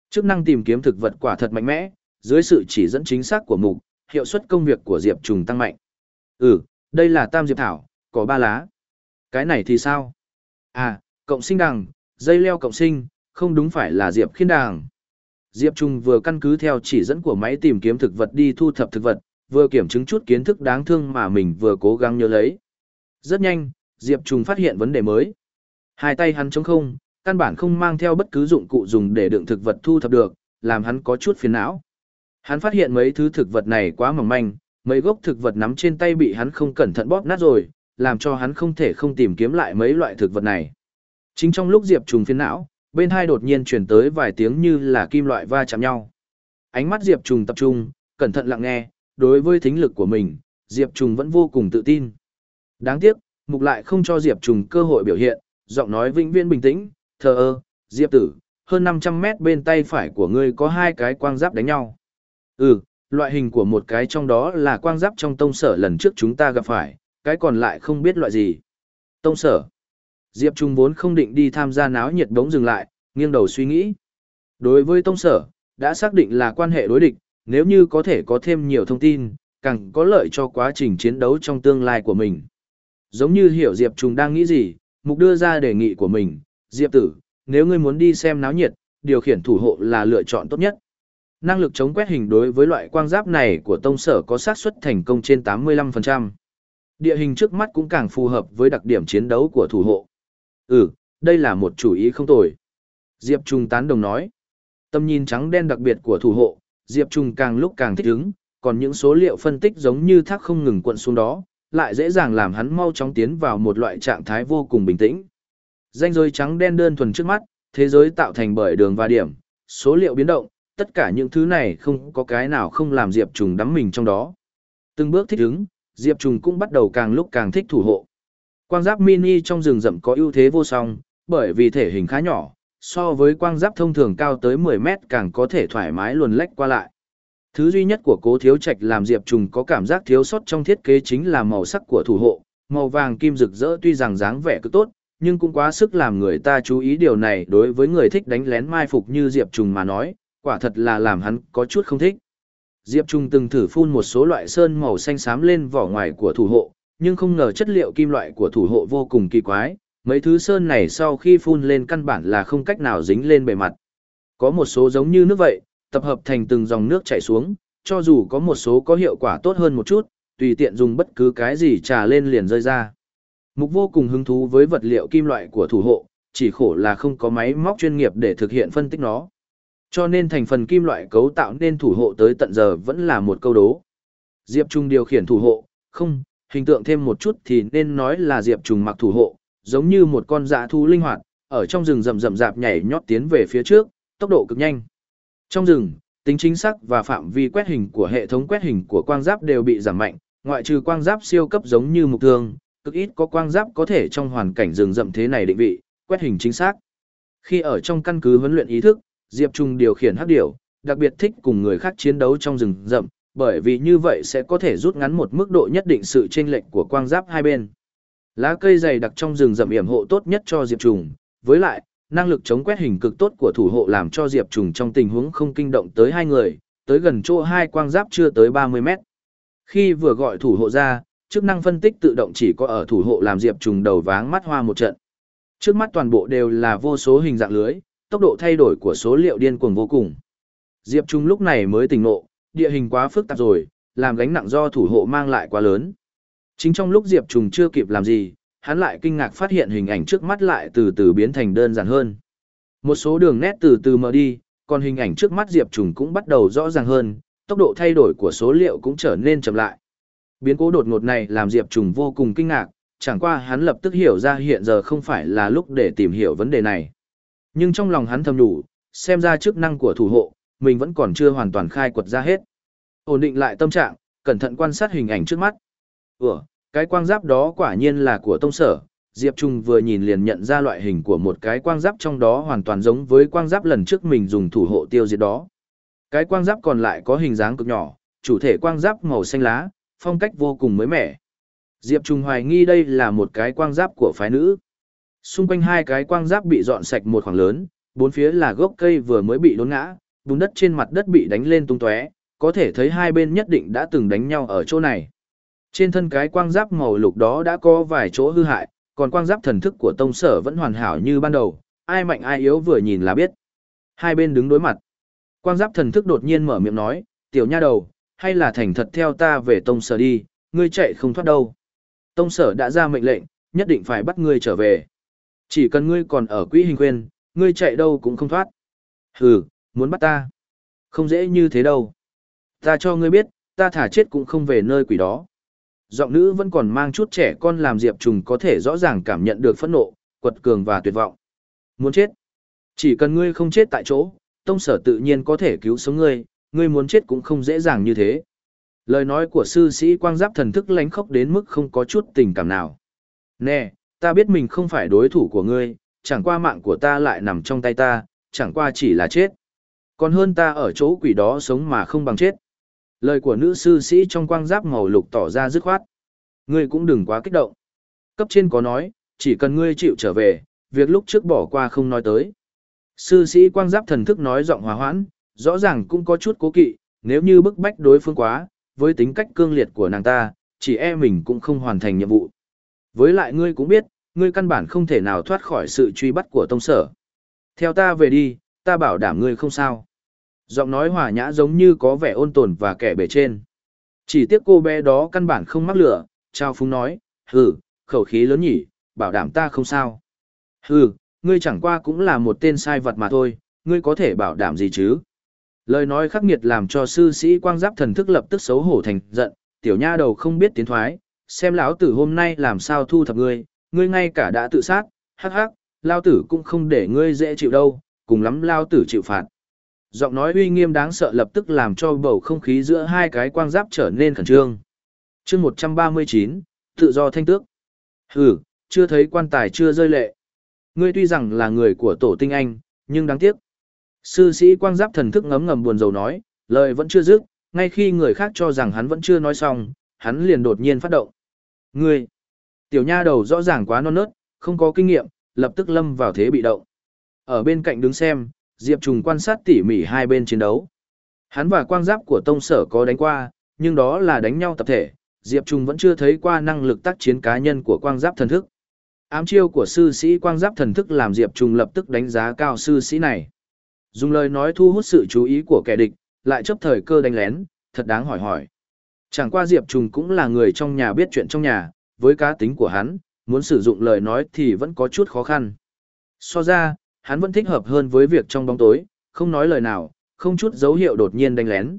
Chức năng tìm kiếm thực vật quả thật mạnh mẽ, dưới sự chỉ dẫn chính xác của mục, hiệu suất công việc của Diệp Trùng tăng mạnh. Ừ, đây là tam diệp thảo, có ba lá. Cái này thì sao? À, cộng sinh đằng, dây leo cộng sinh, không đúng phải là Diệp khiên đằng. Diệp Trung vừa căn cứ theo chỉ dẫn của máy tìm kiếm thực vật đi thu thập thực vật, vừa kiểm chứng chút kiến thức đáng thương mà mình vừa cố gắng nhớ lấy. Rất nhanh, Diệp Trung phát hiện vấn đề mới. Hai tay hắn trống không, căn bản không mang theo bất cứ dụng cụ dùng để đựng thực vật thu thập được, làm hắn có chút phiền não. Hắn phát hiện mấy thứ thực vật này quá mỏng manh, mấy gốc thực vật nắm trên tay bị hắn không cẩn thận bóp nát rồi, làm cho hắn không thể không tìm kiếm lại mấy loại thực vật này. Chính trong lúc Diệp Trùng phiền não, bên hai đột nhiên chuyển tới vài tiếng như là kim loại va chạm nhau. Ánh mắt Diệp Trùng tập trung, cẩn thận lặng nghe, đối với thính lực của mình, Diệp Trùng vẫn vô cùng tự tin. Đáng tiếc, mục lại không cho Diệp Trùng cơ hội biểu hiện, giọng nói vĩnh viễn bình tĩnh, thờ ơ, Diệp tử, hơn 500 mét bên tay phải của ngươi có hai cái quang giáp đánh nhau. Ừ, loại hình của một cái trong đó là quang giáp trong tông sở lần trước chúng ta gặp phải, cái còn lại không biết loại gì. Tông sở. Diệp Trung vốn không định đi tham gia náo nhiệt bỗng dừng lại, nghiêng đầu suy nghĩ. Đối với tông sở, đã xác định là quan hệ đối địch, nếu như có thể có thêm nhiều thông tin, càng có lợi cho quá trình chiến đấu trong tương lai của mình. Giống như hiểu Diệp Trung đang nghĩ gì, mục đưa ra đề nghị của mình, Diệp tử, nếu ngươi muốn đi xem náo nhiệt, điều khiển thủ hộ là lựa chọn tốt nhất. Năng lực chống quét hình đối với loại quang giáp này của tông sở có xác suất thành công trên 85%. Địa hình trước mắt cũng càng phù hợp với đặc điểm chiến đấu của thủ hộ. Ừ, đây là một chủ ý không tồi. Diệp Trung tán đồng nói. Tâm nhìn trắng đen đặc biệt của thủ hộ, Diệp Trung càng lúc càng thích ứng, còn những số liệu phân tích giống như thác không ngừng cuộn xuống đó, lại dễ dàng làm hắn mau chóng tiến vào một loại trạng thái vô cùng bình tĩnh. Danh giới trắng đen đơn thuần trước mắt, thế giới tạo thành bởi đường và điểm, số liệu biến động, tất cả những thứ này không có cái nào không làm Diệp Trùng đắm mình trong đó. Từng bước thích ứng, Diệp Trùng cũng bắt đầu càng lúc càng thích thủ hộ. Quang giáp mini trong rừng rậm có ưu thế vô song, bởi vì thể hình khá nhỏ, so với quang giáp thông thường cao tới 10 mét càng có thể thoải mái luồn lách qua lại. Thứ duy nhất của cố thiếu trạch làm Diệp Trùng có cảm giác thiếu sót trong thiết kế chính là màu sắc của thủ hộ, màu vàng kim rực rỡ tuy rằng dáng vẻ cứ tốt, nhưng cũng quá sức làm người ta chú ý điều này đối với người thích đánh lén mai phục như Diệp Trùng mà nói, quả thật là làm hắn có chút không thích. Diệp Trung từng thử phun một số loại sơn màu xanh xám lên vỏ ngoài của thủ hộ, nhưng không ngờ chất liệu kim loại của thủ hộ vô cùng kỳ quái, mấy thứ sơn này sau khi phun lên căn bản là không cách nào dính lên bề mặt. Có một số giống như nước vậy, tập hợp thành từng dòng nước chảy xuống, cho dù có một số có hiệu quả tốt hơn một chút, tùy tiện dùng bất cứ cái gì trà lên liền rơi ra. Mục vô cùng hứng thú với vật liệu kim loại của thủ hộ, chỉ khổ là không có máy móc chuyên nghiệp để thực hiện phân tích nó. Cho nên thành phần kim loại cấu tạo nên thủ hộ tới tận giờ vẫn là một câu đố. Diệp Trung điều khiển thủ hộ, không, hình tượng thêm một chút thì nên nói là Diệp Trung mặc thủ hộ, giống như một con dã thu linh hoạt, ở trong rừng rậm rậm rạp nhảy nhót tiến về phía trước, tốc độ cực nhanh. Trong rừng, tính chính xác và phạm vi quét hình của hệ thống quét hình của quang giáp đều bị giảm mạnh, ngoại trừ quang giáp siêu cấp giống như mục thương, cực ít có quang giáp có thể trong hoàn cảnh rừng rậm thế này định vị, quét hình chính xác. Khi ở trong căn cứ huấn luyện ý thức, Diệp Trung điều khiển hắc điểu, đặc biệt thích cùng người khác chiến đấu trong rừng rậm, bởi vì như vậy sẽ có thể rút ngắn một mức độ nhất định sự chênh lệch của quang giáp hai bên. Lá cây dày đặc trong rừng rậm yểm hộ tốt nhất cho Diệp Trùng, với lại, năng lực chống quét hình cực tốt của thủ hộ làm cho Diệp Trùng trong tình huống không kinh động tới hai người, tới gần chỗ hai quang giáp chưa tới 30 mét. Khi vừa gọi thủ hộ ra, chức năng phân tích tự động chỉ có ở thủ hộ làm Diệp Trùng đầu váng mắt hoa một trận. Trước mắt toàn bộ đều là vô số hình dạng lưới, tốc độ thay đổi của số liệu điên cuồng vô cùng. Diệp Trung lúc này mới tỉnh ngộ, địa hình quá phức tạp rồi, làm gánh nặng do thủ hộ mang lại quá lớn. Chính trong lúc Diệp Trung chưa kịp làm gì, hắn lại kinh ngạc phát hiện hình ảnh trước mắt lại từ từ biến thành đơn giản hơn. Một số đường nét từ từ mở đi, còn hình ảnh trước mắt Diệp Trung cũng bắt đầu rõ ràng hơn, tốc độ thay đổi của số liệu cũng trở nên chậm lại. Biến cố đột ngột này làm Diệp Trung vô cùng kinh ngạc, chẳng qua hắn lập tức hiểu ra hiện giờ không phải là lúc để tìm hiểu vấn đề này. Nhưng trong lòng hắn thầm đủ, xem ra chức năng của thủ hộ, mình vẫn còn chưa hoàn toàn khai quật ra hết. Ổn định lại tâm trạng, cẩn thận quan sát hình ảnh trước mắt. Ủa, cái quang giáp đó quả nhiên là của tông sở. Diệp Trung vừa nhìn liền nhận ra loại hình của một cái quang giáp trong đó hoàn toàn giống với quang giáp lần trước mình dùng thủ hộ tiêu diệt đó. Cái quang giáp còn lại có hình dáng cực nhỏ, chủ thể quang giáp màu xanh lá, phong cách vô cùng mới mẻ. Diệp Trung hoài nghi đây là một cái quang giáp của phái nữ. Xung quanh hai cái quang giáp bị dọn sạch một khoảng lớn, bốn phía là gốc cây vừa mới bị đốn ngã, bùn đất trên mặt đất bị đánh lên tung tóe, có thể thấy hai bên nhất định đã từng đánh nhau ở chỗ này. Trên thân cái quang giáp màu lục đó đã có vài chỗ hư hại, còn quang giáp thần thức của tông sở vẫn hoàn hảo như ban đầu, ai mạnh ai yếu vừa nhìn là biết. Hai bên đứng đối mặt. Quang giáp thần thức đột nhiên mở miệng nói, tiểu nha đầu, hay là thành thật theo ta về tông sở đi, ngươi chạy không thoát đâu. Tông sở đã ra mệnh lệnh, nhất định phải bắt ngươi trở về. Chỉ cần ngươi còn ở quỹ hình khuyên, ngươi chạy đâu cũng không thoát. Hừ, muốn bắt ta. Không dễ như thế đâu. Ta cho ngươi biết, ta thả chết cũng không về nơi quỷ đó. Giọng nữ vẫn còn mang chút trẻ con làm Diệp Trùng có thể rõ ràng cảm nhận được phẫn nộ, quật cường và tuyệt vọng. Muốn chết. Chỉ cần ngươi không chết tại chỗ, tông sở tự nhiên có thể cứu sống ngươi, ngươi muốn chết cũng không dễ dàng như thế. Lời nói của sư sĩ quang giáp thần thức lánh khóc đến mức không có chút tình cảm nào. Nè, ta biết mình không phải đối thủ của ngươi, chẳng qua mạng của ta lại nằm trong tay ta, chẳng qua chỉ là chết. Còn hơn ta ở chỗ quỷ đó sống mà không bằng chết. Lời của nữ sư sĩ trong quang giáp màu lục tỏ ra dứt khoát. Ngươi cũng đừng quá kích động. Cấp trên có nói, chỉ cần ngươi chịu trở về, việc lúc trước bỏ qua không nói tới. Sư sĩ quang giáp thần thức nói giọng hòa hoãn, rõ ràng cũng có chút cố kỵ, nếu như bức bách đối phương quá, với tính cách cương liệt của nàng ta, chỉ e mình cũng không hoàn thành nhiệm vụ. Với lại ngươi cũng biết, ngươi căn bản không thể nào thoát khỏi sự truy bắt của tông sở. Theo ta về đi, ta bảo đảm ngươi không sao. Giọng nói hòa nhã giống như có vẻ ôn tồn và kẻ bề trên. Chỉ tiếc cô bé đó căn bản không mắc lửa, trao phúng nói, hừ, khẩu khí lớn nhỉ, bảo đảm ta không sao. Hừ, ngươi chẳng qua cũng là một tên sai vật mà thôi, ngươi có thể bảo đảm gì chứ? Lời nói khắc nghiệt làm cho sư sĩ quang giáp thần thức lập tức xấu hổ thành giận, tiểu nha đầu không biết tiến thoái, xem lão tử hôm nay làm sao thu thập ngươi, ngươi ngay cả đã tự sát, hắc hắc, lao tử cũng không để ngươi dễ chịu đâu, cùng lắm lao tử chịu phạt. Giọng nói uy nghiêm đáng sợ lập tức làm cho bầu không khí giữa hai cái quang giáp trở nên khẩn trương. chương 139, tự do thanh tước. Hừ, chưa thấy quan tài chưa rơi lệ. Ngươi tuy rằng là người của tổ tinh anh, nhưng đáng tiếc. Sư sĩ quang giáp thần thức ngấm ngầm buồn rầu nói, lời vẫn chưa dứt, ngay khi người khác cho rằng hắn vẫn chưa nói xong, hắn liền đột nhiên phát động. Ngươi, tiểu nha đầu rõ ràng quá non nớt, không có kinh nghiệm, lập tức lâm vào thế bị động. Ở bên cạnh đứng xem, Diệp Trùng quan sát tỉ mỉ hai bên chiến đấu. Hắn và quang giáp của tông sở có đánh qua, nhưng đó là đánh nhau tập thể, Diệp Trùng vẫn chưa thấy qua năng lực tác chiến cá nhân của quang giáp thần thức. Ám chiêu của sư sĩ quang giáp thần thức làm Diệp Trùng lập tức đánh giá cao sư sĩ này. Dùng lời nói thu hút sự chú ý của kẻ địch, lại chấp thời cơ đánh lén, thật đáng hỏi hỏi. Chẳng qua Diệp Trùng cũng là người trong nhà biết chuyện trong nhà, với cá tính của hắn, muốn sử dụng lời nói thì vẫn có chút khó khăn. So ra, hắn vẫn thích hợp hơn với việc trong bóng tối, không nói lời nào, không chút dấu hiệu đột nhiên đánh lén.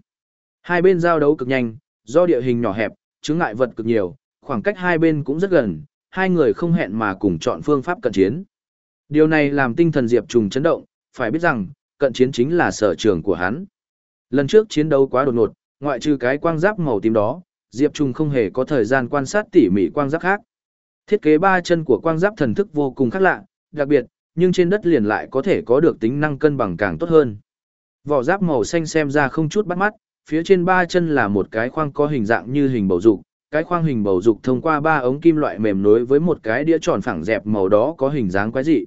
Hai bên giao đấu cực nhanh, do địa hình nhỏ hẹp, chứng ngại vật cực nhiều, khoảng cách hai bên cũng rất gần, hai người không hẹn mà cùng chọn phương pháp cận chiến. Điều này làm tinh thần Diệp Trùng chấn động, phải biết rằng, cận chiến chính là sở trường của hắn. Lần trước chiến đấu quá đột ngột, ngoại trừ cái quang giáp màu tím đó, Diệp Trung không hề có thời gian quan sát tỉ mỉ quang giáp khác. Thiết kế ba chân của quang giáp thần thức vô cùng khác lạ, đặc biệt, nhưng trên đất liền lại có thể có được tính năng cân bằng càng tốt hơn. Vỏ giáp màu xanh xem ra không chút bắt mắt, phía trên ba chân là một cái khoang có hình dạng như hình bầu dục, cái khoang hình bầu dục thông qua ba ống kim loại mềm nối với một cái đĩa tròn phẳng dẹp màu đó có hình dáng quái dị.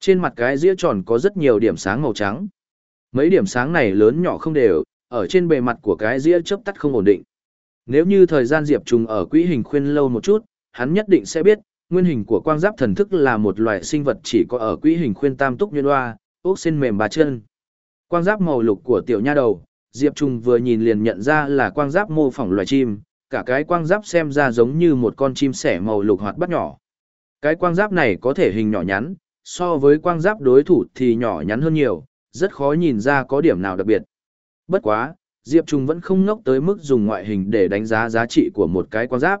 Trên mặt cái đĩa tròn có rất nhiều điểm sáng màu trắng. Mấy điểm sáng này lớn nhỏ không đều, ở trên bề mặt của cái đĩa chớp tắt không ổn định. Nếu như thời gian Diệp Trùng ở quỹ hình khuyên lâu một chút, hắn nhất định sẽ biết, nguyên hình của quang giáp thần thức là một loài sinh vật chỉ có ở quỹ hình khuyên tam túc nguyên hoa, ốc xin mềm ba chân. Quang giáp màu lục của tiểu nha đầu, Diệp Trùng vừa nhìn liền nhận ra là quang giáp mô phỏng loài chim, cả cái quang giáp xem ra giống như một con chim sẻ màu lục hoạt bát nhỏ. Cái quang giáp này có thể hình nhỏ nhắn, so với quang giáp đối thủ thì nhỏ nhắn hơn nhiều, rất khó nhìn ra có điểm nào đặc biệt. Bất quá, Diệp Trùng vẫn không ngốc tới mức dùng ngoại hình để đánh giá giá trị của một cái quang giáp.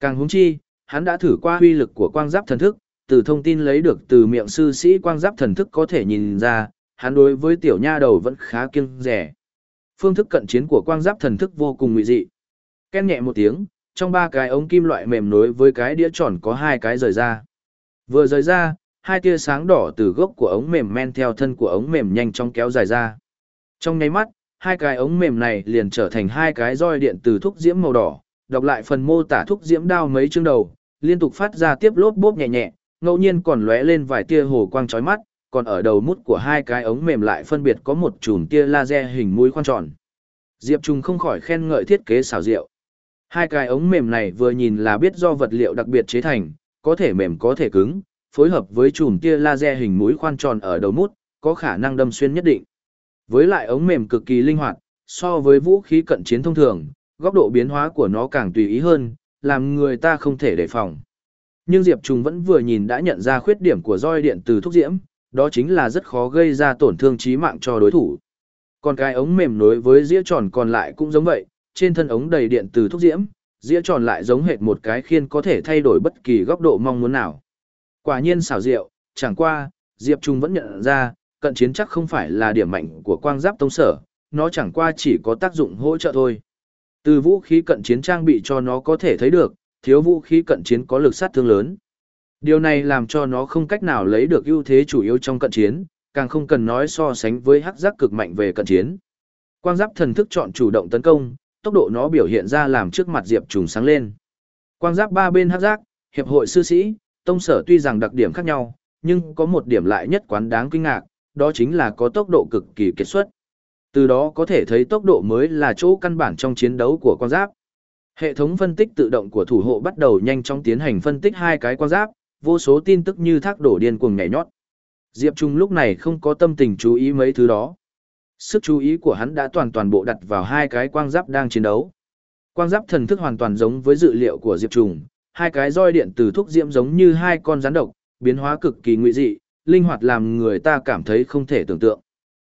Càng húng chi, hắn đã thử qua uy lực của quang giáp thần thức, từ thông tin lấy được từ miệng sư sĩ quang giáp thần thức có thể nhìn ra, hắn đối với tiểu nha đầu vẫn khá kiêng rẻ. Phương thức cận chiến của quang giáp thần thức vô cùng nguy dị. Ken nhẹ một tiếng, trong ba cái ống kim loại mềm nối với cái đĩa tròn có hai cái rời ra. Vừa rời ra, hai tia sáng đỏ từ gốc của ống mềm men theo thân của ống mềm nhanh chóng kéo dài ra. Trong nháy mắt, hai cái ống mềm này liền trở thành hai cái roi điện từ thuốc diễm màu đỏ, đọc lại phần mô tả thuốc diễm đao mấy chương đầu, liên tục phát ra tiếp lốp bốp nhẹ nhẹ, ngẫu nhiên còn lóe lên vài tia hồ quang chói mắt, còn ở đầu mút của hai cái ống mềm lại phân biệt có một chùm tia laser hình mũi khoan tròn. Diệp Trung không khỏi khen ngợi thiết kế xảo diệu. Hai cái ống mềm này vừa nhìn là biết do vật liệu đặc biệt chế thành, có thể mềm có thể cứng, phối hợp với chùm tia laser hình mũi khoan tròn ở đầu mút, có khả năng đâm xuyên nhất định. Với lại ống mềm cực kỳ linh hoạt, so với vũ khí cận chiến thông thường, góc độ biến hóa của nó càng tùy ý hơn, làm người ta không thể đề phòng. Nhưng Diệp Trung vẫn vừa nhìn đã nhận ra khuyết điểm của roi điện từ thuốc diễm, đó chính là rất khó gây ra tổn thương chí mạng cho đối thủ. Còn cái ống mềm nối với dĩa tròn còn lại cũng giống vậy, trên thân ống đầy điện từ thuốc diễm, dĩa tròn lại giống hệt một cái khiên có thể thay đổi bất kỳ góc độ mong muốn nào. Quả nhiên xảo diệu, chẳng qua, Diệp Trung vẫn nhận ra, cận chiến chắc không phải là điểm mạnh của quang giáp tông sở, nó chẳng qua chỉ có tác dụng hỗ trợ thôi. Từ vũ khí cận chiến trang bị cho nó có thể thấy được, thiếu vũ khí cận chiến có lực sát thương lớn. Điều này làm cho nó không cách nào lấy được ưu thế chủ yếu trong cận chiến, càng không cần nói so sánh với hắc giác cực mạnh về cận chiến. Quang giáp thần thức chọn chủ động tấn công, tốc độ nó biểu hiện ra làm trước mặt Diệp Trùng sáng lên. Quang giáp ba bên hắc giác, hiệp hội sư sĩ, tông sở tuy rằng đặc điểm khác nhau, nhưng có một điểm lại nhất quán đáng kinh ngạc, đó chính là có tốc độ cực kỳ kết xuất. Từ đó có thể thấy tốc độ mới là chỗ căn bản trong chiến đấu của quang giáp. Hệ thống phân tích tự động của thủ hộ bắt đầu nhanh chóng tiến hành phân tích hai cái quang giáp, vô số tin tức như thác đổ điên cuồng nhảy nhót. Diệp Trung lúc này không có tâm tình chú ý mấy thứ đó. Sức chú ý của hắn đã toàn toàn bộ đặt vào hai cái quang giáp đang chiến đấu. Quang giáp thần thức hoàn toàn giống với dự liệu của Diệp Trung, hai cái roi điện từ thuốc diễm giống như hai con rắn độc, biến hóa cực kỳ nguy dị, linh hoạt làm người ta cảm thấy không thể tưởng tượng.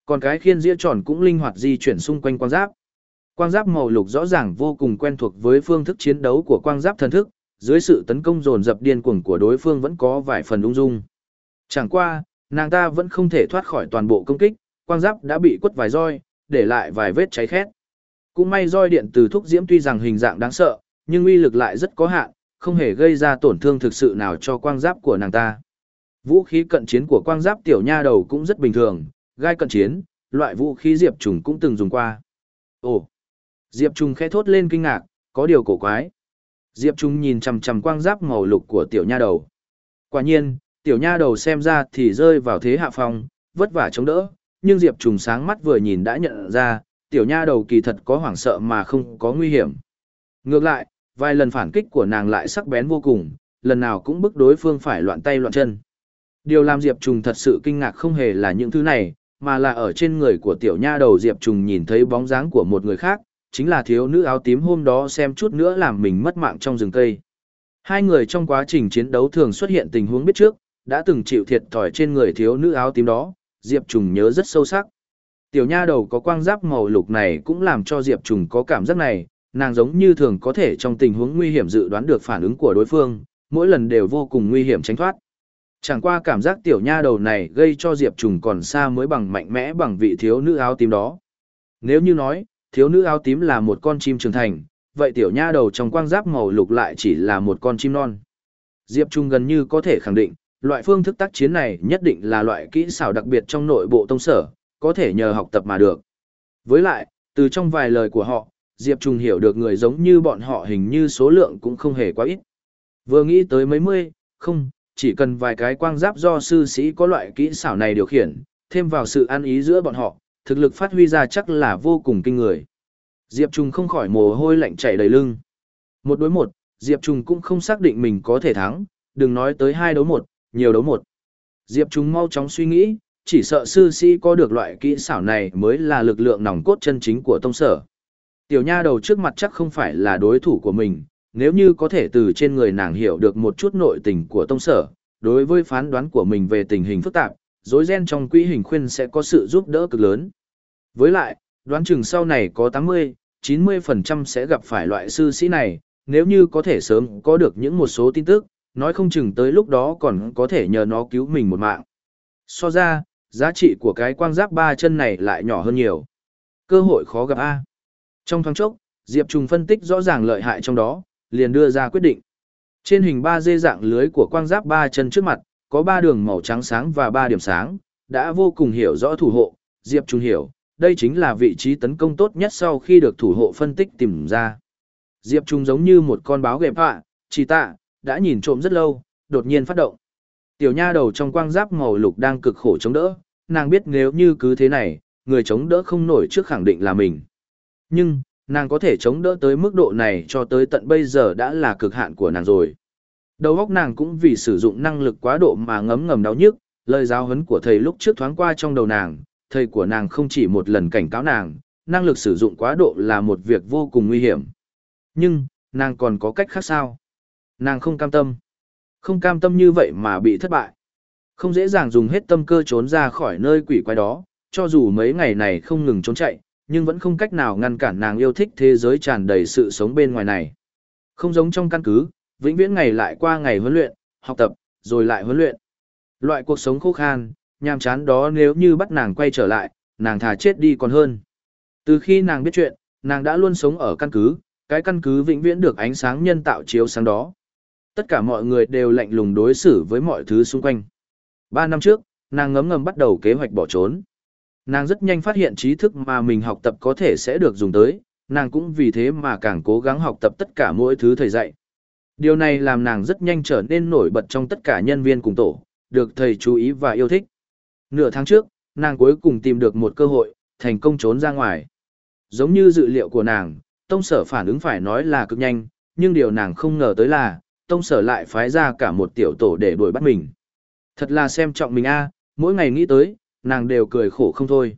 Còn cái khiên dĩa tròn cũng linh hoạt di chuyển xung quanh quang giáp. Quang giáp màu lục rõ ràng vô cùng quen thuộc với phương thức chiến đấu của quang giáp thần thức, dưới sự tấn công dồn dập điên cuồng của đối phương vẫn có vài phần ung dung. Chẳng qua, nàng ta vẫn không thể thoát khỏi toàn bộ công kích, quang giáp đã bị quất vài roi, để lại vài vết cháy khét. Cũng may roi điện từ thuốc diễm tuy rằng hình dạng đáng sợ, nhưng uy lực lại rất có hạn, không hề gây ra tổn thương thực sự nào cho quang giáp của nàng ta. Vũ khí cận chiến của quang giáp tiểu nha đầu cũng rất bình thường, gai cận chiến, loại vũ khí Diệp Trùng cũng từng dùng qua. Ồ! Diệp Trùng khẽ thốt lên kinh ngạc, có điều cổ quái. Diệp trùng nhìn chằm chằm quang giáp màu lục của tiểu nha đầu. Quả nhiên, tiểu nha đầu xem ra thì rơi vào thế hạ phong, vất vả chống đỡ, nhưng Diệp trùng sáng mắt vừa nhìn đã nhận ra, tiểu nha đầu kỳ thật có hoảng sợ mà không có nguy hiểm. Ngược lại, vài lần phản kích của nàng lại sắc bén vô cùng, lần nào cũng bức đối phương phải loạn tay loạn chân. Điều làm Diệp Trùng thật sự kinh ngạc không hề là những thứ này, mà là ở trên người của tiểu nha đầu Diệp Trùng nhìn thấy bóng dáng của một người khác, chính là thiếu nữ áo tím hôm đó xem chút nữa làm mình mất mạng trong rừng cây. Hai người trong quá trình chiến đấu thường xuất hiện tình huống biết trước, đã từng chịu thiệt thòi trên người thiếu nữ áo tím đó, Diệp Trùng nhớ rất sâu sắc. Tiểu nha đầu có quang giáp màu lục này cũng làm cho Diệp Trùng có cảm giác này, nàng giống như thường có thể trong tình huống nguy hiểm dự đoán được phản ứng của đối phương, mỗi lần đều vô cùng nguy hiểm tránh thoát. Chẳng qua cảm giác tiểu nha đầu này gây cho Diệp Trùng còn xa mới bằng mạnh mẽ bằng vị thiếu nữ áo tím đó. Nếu như nói, thiếu nữ áo tím là một con chim trưởng thành, vậy tiểu nha đầu trong quang giáp màu lục lại chỉ là một con chim non. Diệp Trung gần như có thể khẳng định, loại phương thức tác chiến này nhất định là loại kỹ xảo đặc biệt trong nội bộ tông sở, có thể nhờ học tập mà được. Với lại, từ trong vài lời của họ, Diệp Trung hiểu được người giống như bọn họ hình như số lượng cũng không hề quá ít. Vừa nghĩ tới mấy mươi, không, chỉ cần vài cái quang giáp do sư sĩ có loại kỹ xảo này điều khiển, thêm vào sự ăn ý giữa bọn họ, thực lực phát huy ra chắc là vô cùng kinh người. Diệp Trung không khỏi mồ hôi lạnh chảy đầy lưng. Một đối một, Diệp Trung cũng không xác định mình có thể thắng, đừng nói tới hai đấu một, nhiều đấu một. Diệp Trung mau chóng suy nghĩ, chỉ sợ sư sĩ có được loại kỹ xảo này mới là lực lượng nòng cốt chân chính của tông sở. Tiểu nha đầu trước mặt chắc không phải là đối thủ của mình, nếu như có thể từ trên người nàng hiểu được một chút nội tình của tông sở, đối với phán đoán của mình về tình hình phức tạp, dối ren trong quỹ hình khuyên sẽ có sự giúp đỡ cực lớn. Với lại, đoán chừng sau này có 80, 90% sẽ gặp phải loại sư sĩ này, nếu như có thể sớm có được những một số tin tức, nói không chừng tới lúc đó còn có thể nhờ nó cứu mình một mạng. So ra, giá trị của cái quang giáp ba chân này lại nhỏ hơn nhiều. Cơ hội khó gặp A. Trong thoáng chốc, Diệp Trùng phân tích rõ ràng lợi hại trong đó, liền đưa ra quyết định. Trên hình 3D dạng lưới của quang giáp ba chân trước mặt, có 3 đường màu trắng sáng và 3 điểm sáng, đã vô cùng hiểu rõ thủ hộ, Diệp Trung hiểu, đây chính là vị trí tấn công tốt nhất sau khi được thủ hộ phân tích tìm ra. Diệp Trung giống như một con báo ghẹp họa, chỉ tạ, đã nhìn trộm rất lâu, đột nhiên phát động. Tiểu nha đầu trong quang giáp màu lục đang cực khổ chống đỡ, nàng biết nếu như cứ thế này, người chống đỡ không nổi trước khẳng định là mình. Nhưng, nàng có thể chống đỡ tới mức độ này cho tới tận bây giờ đã là cực hạn của nàng rồi. Đầu óc nàng cũng vì sử dụng năng lực quá độ mà ngấm ngầm đau nhức, lời giáo huấn của thầy lúc trước thoáng qua trong đầu nàng, thầy của nàng không chỉ một lần cảnh cáo nàng, năng lực sử dụng quá độ là một việc vô cùng nguy hiểm. Nhưng, nàng còn có cách khác sao? Nàng không cam tâm. Không cam tâm như vậy mà bị thất bại. Không dễ dàng dùng hết tâm cơ trốn ra khỏi nơi quỷ quái đó, cho dù mấy ngày này không ngừng trốn chạy, nhưng vẫn không cách nào ngăn cản nàng yêu thích thế giới tràn đầy sự sống bên ngoài này. Không giống trong căn cứ, vĩnh viễn ngày lại qua ngày huấn luyện, học tập, rồi lại huấn luyện. Loại cuộc sống khô khan, nhàm chán đó nếu như bắt nàng quay trở lại, nàng thà chết đi còn hơn. Từ khi nàng biết chuyện, nàng đã luôn sống ở căn cứ, cái căn cứ vĩnh viễn được ánh sáng nhân tạo chiếu sáng đó. Tất cả mọi người đều lạnh lùng đối xử với mọi thứ xung quanh. Ba năm trước, nàng ngấm ngầm bắt đầu kế hoạch bỏ trốn. Nàng rất nhanh phát hiện trí thức mà mình học tập có thể sẽ được dùng tới, nàng cũng vì thế mà càng cố gắng học tập tất cả mỗi thứ thầy dạy. Điều này làm nàng rất nhanh trở nên nổi bật trong tất cả nhân viên cùng tổ, được thầy chú ý và yêu thích. Nửa tháng trước, nàng cuối cùng tìm được một cơ hội, thành công trốn ra ngoài. Giống như dự liệu của nàng, tông sở phản ứng phải nói là cực nhanh, nhưng điều nàng không ngờ tới là, tông sở lại phái ra cả một tiểu tổ để đuổi bắt mình. Thật là xem trọng mình a, mỗi ngày nghĩ tới, nàng đều cười khổ không thôi.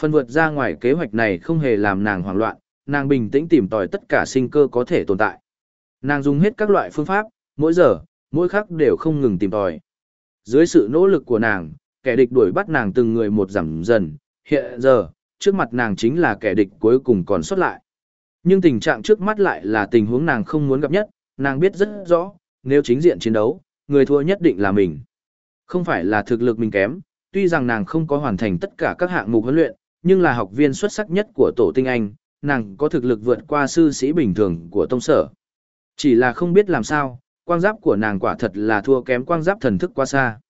Phần vượt ra ngoài kế hoạch này không hề làm nàng hoảng loạn, nàng bình tĩnh tìm tòi tất cả sinh cơ có thể tồn tại. Nàng dùng hết các loại phương pháp, mỗi giờ, mỗi khắc đều không ngừng tìm tòi. Dưới sự nỗ lực của nàng, kẻ địch đuổi bắt nàng từng người một giảm dần, hiện giờ, trước mặt nàng chính là kẻ địch cuối cùng còn xuất lại. Nhưng tình trạng trước mắt lại là tình huống nàng không muốn gặp nhất, nàng biết rất rõ, nếu chính diện chiến đấu, người thua nhất định là mình. Không phải là thực lực mình kém, tuy rằng nàng không có hoàn thành tất cả các hạng mục huấn luyện, nhưng là học viên xuất sắc nhất của tổ tinh anh, nàng có thực lực vượt qua sư sĩ bình thường của tông sở. Chỉ là không biết làm sao, quang giáp của nàng quả thật là thua kém quang giáp thần thức quá xa.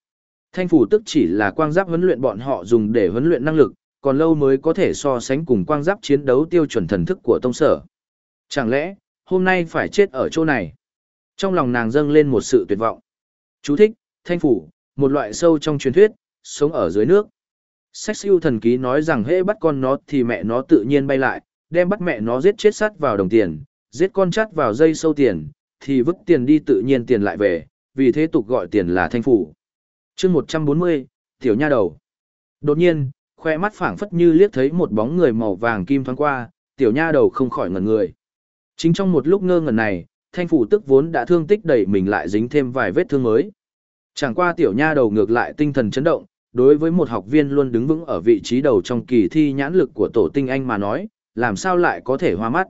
Thanh phủ tức chỉ là quang giáp huấn luyện bọn họ dùng để huấn luyện năng lực, còn lâu mới có thể so sánh cùng quang giáp chiến đấu tiêu chuẩn thần thức của tông sở. Chẳng lẽ, hôm nay phải chết ở chỗ này? Trong lòng nàng dâng lên một sự tuyệt vọng. Chú thích, thanh phủ, một loại sâu trong truyền thuyết, sống ở dưới nước. Sách siêu thần ký nói rằng hễ bắt con nó thì mẹ nó tự nhiên bay lại, đem bắt mẹ nó giết chết sắt vào đồng tiền, giết con chắt vào dây sâu tiền, thì vứt tiền đi tự nhiên tiền lại về, vì thế tục gọi tiền là thanh phủ. chương 140, tiểu nha đầu. Đột nhiên, khoe mắt phảng phất như liếc thấy một bóng người màu vàng kim thoáng qua, tiểu nha đầu không khỏi ngẩn người. Chính trong một lúc ngơ ngẩn này, thanh phủ tức vốn đã thương tích đẩy mình lại dính thêm vài vết thương mới. Chẳng qua tiểu nha đầu ngược lại tinh thần chấn động, đối với một học viên luôn đứng vững ở vị trí đầu trong kỳ thi nhãn lực của tổ tinh anh mà nói, làm sao lại có thể hoa mắt.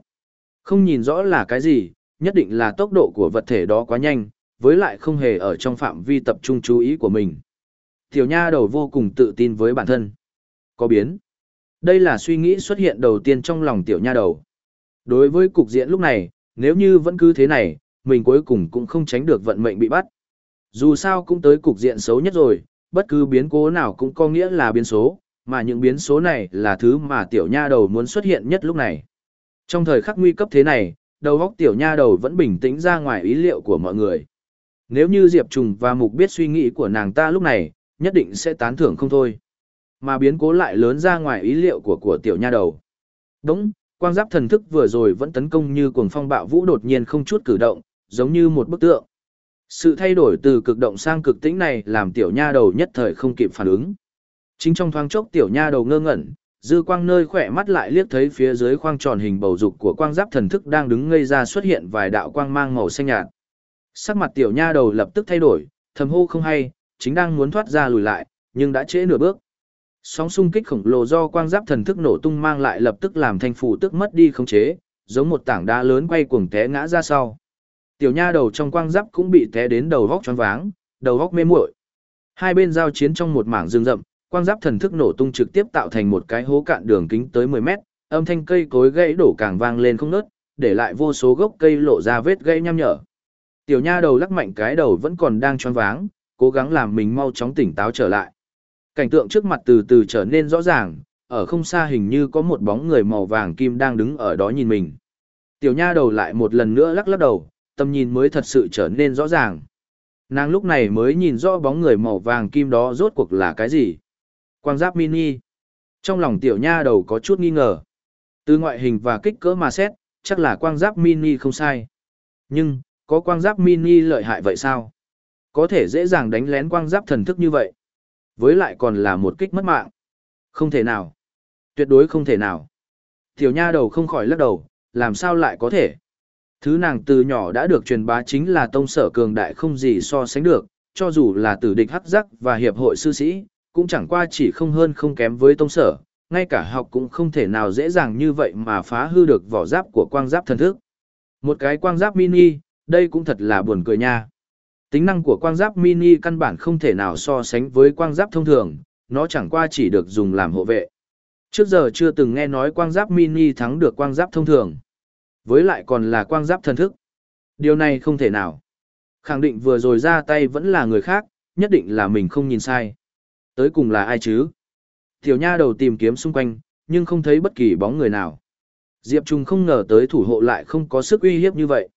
Không nhìn rõ là cái gì, nhất định là tốc độ của vật thể đó quá nhanh, với lại không hề ở trong phạm vi tập trung chú ý của mình. Tiểu nha đầu vô cùng tự tin với bản thân. Có biến. Đây là suy nghĩ xuất hiện đầu tiên trong lòng tiểu nha đầu. Đối với cục diện lúc này, nếu như vẫn cứ thế này, mình cuối cùng cũng không tránh được vận mệnh bị bắt. Dù sao cũng tới cục diện xấu nhất rồi, bất cứ biến cố nào cũng có nghĩa là biến số, mà những biến số này là thứ mà tiểu nha đầu muốn xuất hiện nhất lúc này. Trong thời khắc nguy cấp thế này, đầu óc tiểu nha đầu vẫn bình tĩnh ra ngoài ý liệu của mọi người. Nếu như Diệp Trùng và Mục biết suy nghĩ của nàng ta lúc này, nhất định sẽ tán thưởng không thôi. Mà biến cố lại lớn ra ngoài ý liệu của của tiểu nha đầu. Đúng, Quang giáp thần thức vừa rồi vẫn tấn công như cuồng phong bạo vũ đột nhiên không chút cử động, giống như một bức tượng. Sự thay đổi từ cực động sang cực tĩnh này làm tiểu nha đầu nhất thời không kịp phản ứng. Chính trong thoáng chốc tiểu nha đầu ngơ ngẩn, dư quang nơi khỏe mắt lại liếc thấy phía dưới khoang tròn hình bầu dục của quang giáp thần thức đang đứng ngây ra xuất hiện vài đạo quang mang màu xanh nhạt. Sắc mặt tiểu nha đầu lập tức thay đổi, thầm hô không hay, chính đang muốn thoát ra lùi lại, nhưng đã trễ nửa bước. Sóng xung kích khổng lồ do quang giáp thần thức nổ tung mang lại lập tức làm thanh phủ tức mất đi khống chế, giống một tảng đá lớn quay cuồng té ngã ra sau. Tiểu nha đầu trong quang giáp cũng bị té đến đầu góc choáng váng, đầu góc mê muội. Hai bên giao chiến trong một mảng rừng rậm, quang giáp thần thức nổ tung trực tiếp tạo thành một cái hố cạn đường kính tới 10 mét, âm thanh cây cối gãy đổ càng vang lên không ngớt, để lại vô số gốc cây lộ ra vết gãy nham nhở. Tiểu nha đầu lắc mạnh cái đầu vẫn còn đang choáng váng, cố gắng làm mình mau chóng tỉnh táo trở lại. Cảnh tượng trước mặt từ từ trở nên rõ ràng, ở không xa hình như có một bóng người màu vàng kim đang đứng ở đó nhìn mình. Tiểu nha đầu lại một lần nữa lắc lắc đầu, tầm nhìn mới thật sự trở nên rõ ràng. Nàng lúc này mới nhìn rõ bóng người màu vàng kim đó rốt cuộc là cái gì. Quang giáp mini. Trong lòng tiểu nha đầu có chút nghi ngờ. Từ ngoại hình và kích cỡ mà xét, chắc là quang giáp mini không sai. Nhưng, có quang giáp mini lợi hại vậy sao? Có thể dễ dàng đánh lén quang giáp thần thức như vậy. Với lại còn là một kích mất mạng. Không thể nào. Tuyệt đối không thể nào. Tiểu nha đầu không khỏi lắc đầu, làm sao lại có thể? Thứ nàng từ nhỏ đã được truyền bá chính là tông sở cường đại không gì so sánh được, cho dù là tử địch hắc giác và hiệp hội sư sĩ, cũng chẳng qua chỉ không hơn không kém với tông sở, ngay cả học cũng không thể nào dễ dàng như vậy mà phá hư được vỏ giáp của quang giáp thần thức. Một cái quang giáp mini, đây cũng thật là buồn cười nha. Tính năng của quang giáp mini căn bản không thể nào so sánh với quang giáp thông thường, nó chẳng qua chỉ được dùng làm hộ vệ. Trước giờ chưa từng nghe nói quang giáp mini thắng được quang giáp thông thường. Với lại còn là quang giáp thần thức. Điều này không thể nào. Khẳng định vừa rồi ra tay vẫn là người khác, nhất định là mình không nhìn sai. Tới cùng là ai chứ? Tiểu nha đầu tìm kiếm xung quanh, nhưng không thấy bất kỳ bóng người nào. Diệp Trung không ngờ tới thủ hộ lại không có sức uy hiếp như vậy.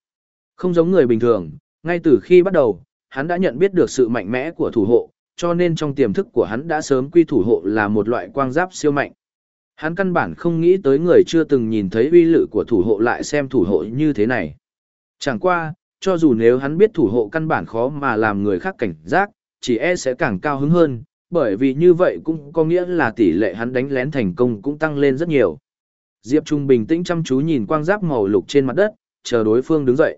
Không giống người bình thường, ngay từ khi bắt đầu, hắn đã nhận biết được sự mạnh mẽ của thủ hộ, cho nên trong tiềm thức của hắn đã sớm quy thủ hộ là một loại quang giáp siêu mạnh. Hắn căn bản không nghĩ tới người chưa từng nhìn thấy uy lực của thủ hộ lại xem thủ hộ như thế này. Chẳng qua, cho dù nếu hắn biết thủ hộ căn bản khó mà làm người khác cảnh giác, chỉ e sẽ càng cao hứng hơn, bởi vì như vậy cũng có nghĩa là tỷ lệ hắn đánh lén thành công cũng tăng lên rất nhiều. Diệp Trung bình tĩnh chăm chú nhìn quang giáp màu lục trên mặt đất, chờ đối phương đứng dậy.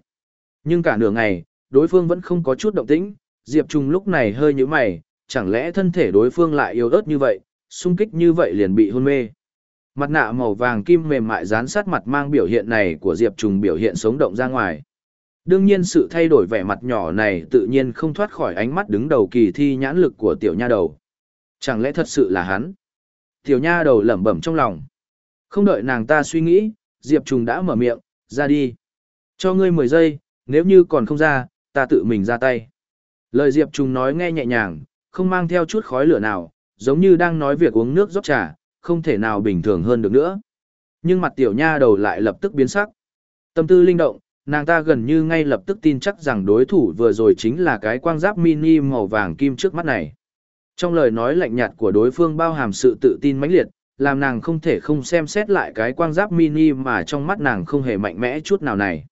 Nhưng cả nửa ngày, đối phương vẫn không có chút động tĩnh, Diệp Trung lúc này hơi nhíu mày, chẳng lẽ thân thể đối phương lại yếu ớt như vậy, xung kích như vậy liền bị hôn mê. Mặt nạ màu vàng kim mềm mại dán sát mặt mang biểu hiện này của Diệp Trùng biểu hiện sống động ra ngoài. Đương nhiên sự thay đổi vẻ mặt nhỏ này tự nhiên không thoát khỏi ánh mắt đứng đầu kỳ thi nhãn lực của tiểu nha đầu. Chẳng lẽ thật sự là hắn? Tiểu nha đầu lẩm bẩm trong lòng. Không đợi nàng ta suy nghĩ, Diệp Trùng đã mở miệng, ra đi. Cho ngươi 10 giây, nếu như còn không ra, ta tự mình ra tay. Lời Diệp Trùng nói nghe nhẹ nhàng, không mang theo chút khói lửa nào, giống như đang nói việc uống nước rót trà, không thể nào bình thường hơn được nữa. Nhưng mặt tiểu nha đầu lại lập tức biến sắc. Tâm tư linh động, nàng ta gần như ngay lập tức tin chắc rằng đối thủ vừa rồi chính là cái quang giáp mini màu vàng kim trước mắt này. Trong lời nói lạnh nhạt của đối phương bao hàm sự tự tin mãnh liệt, làm nàng không thể không xem xét lại cái quang giáp mini mà trong mắt nàng không hề mạnh mẽ chút nào này.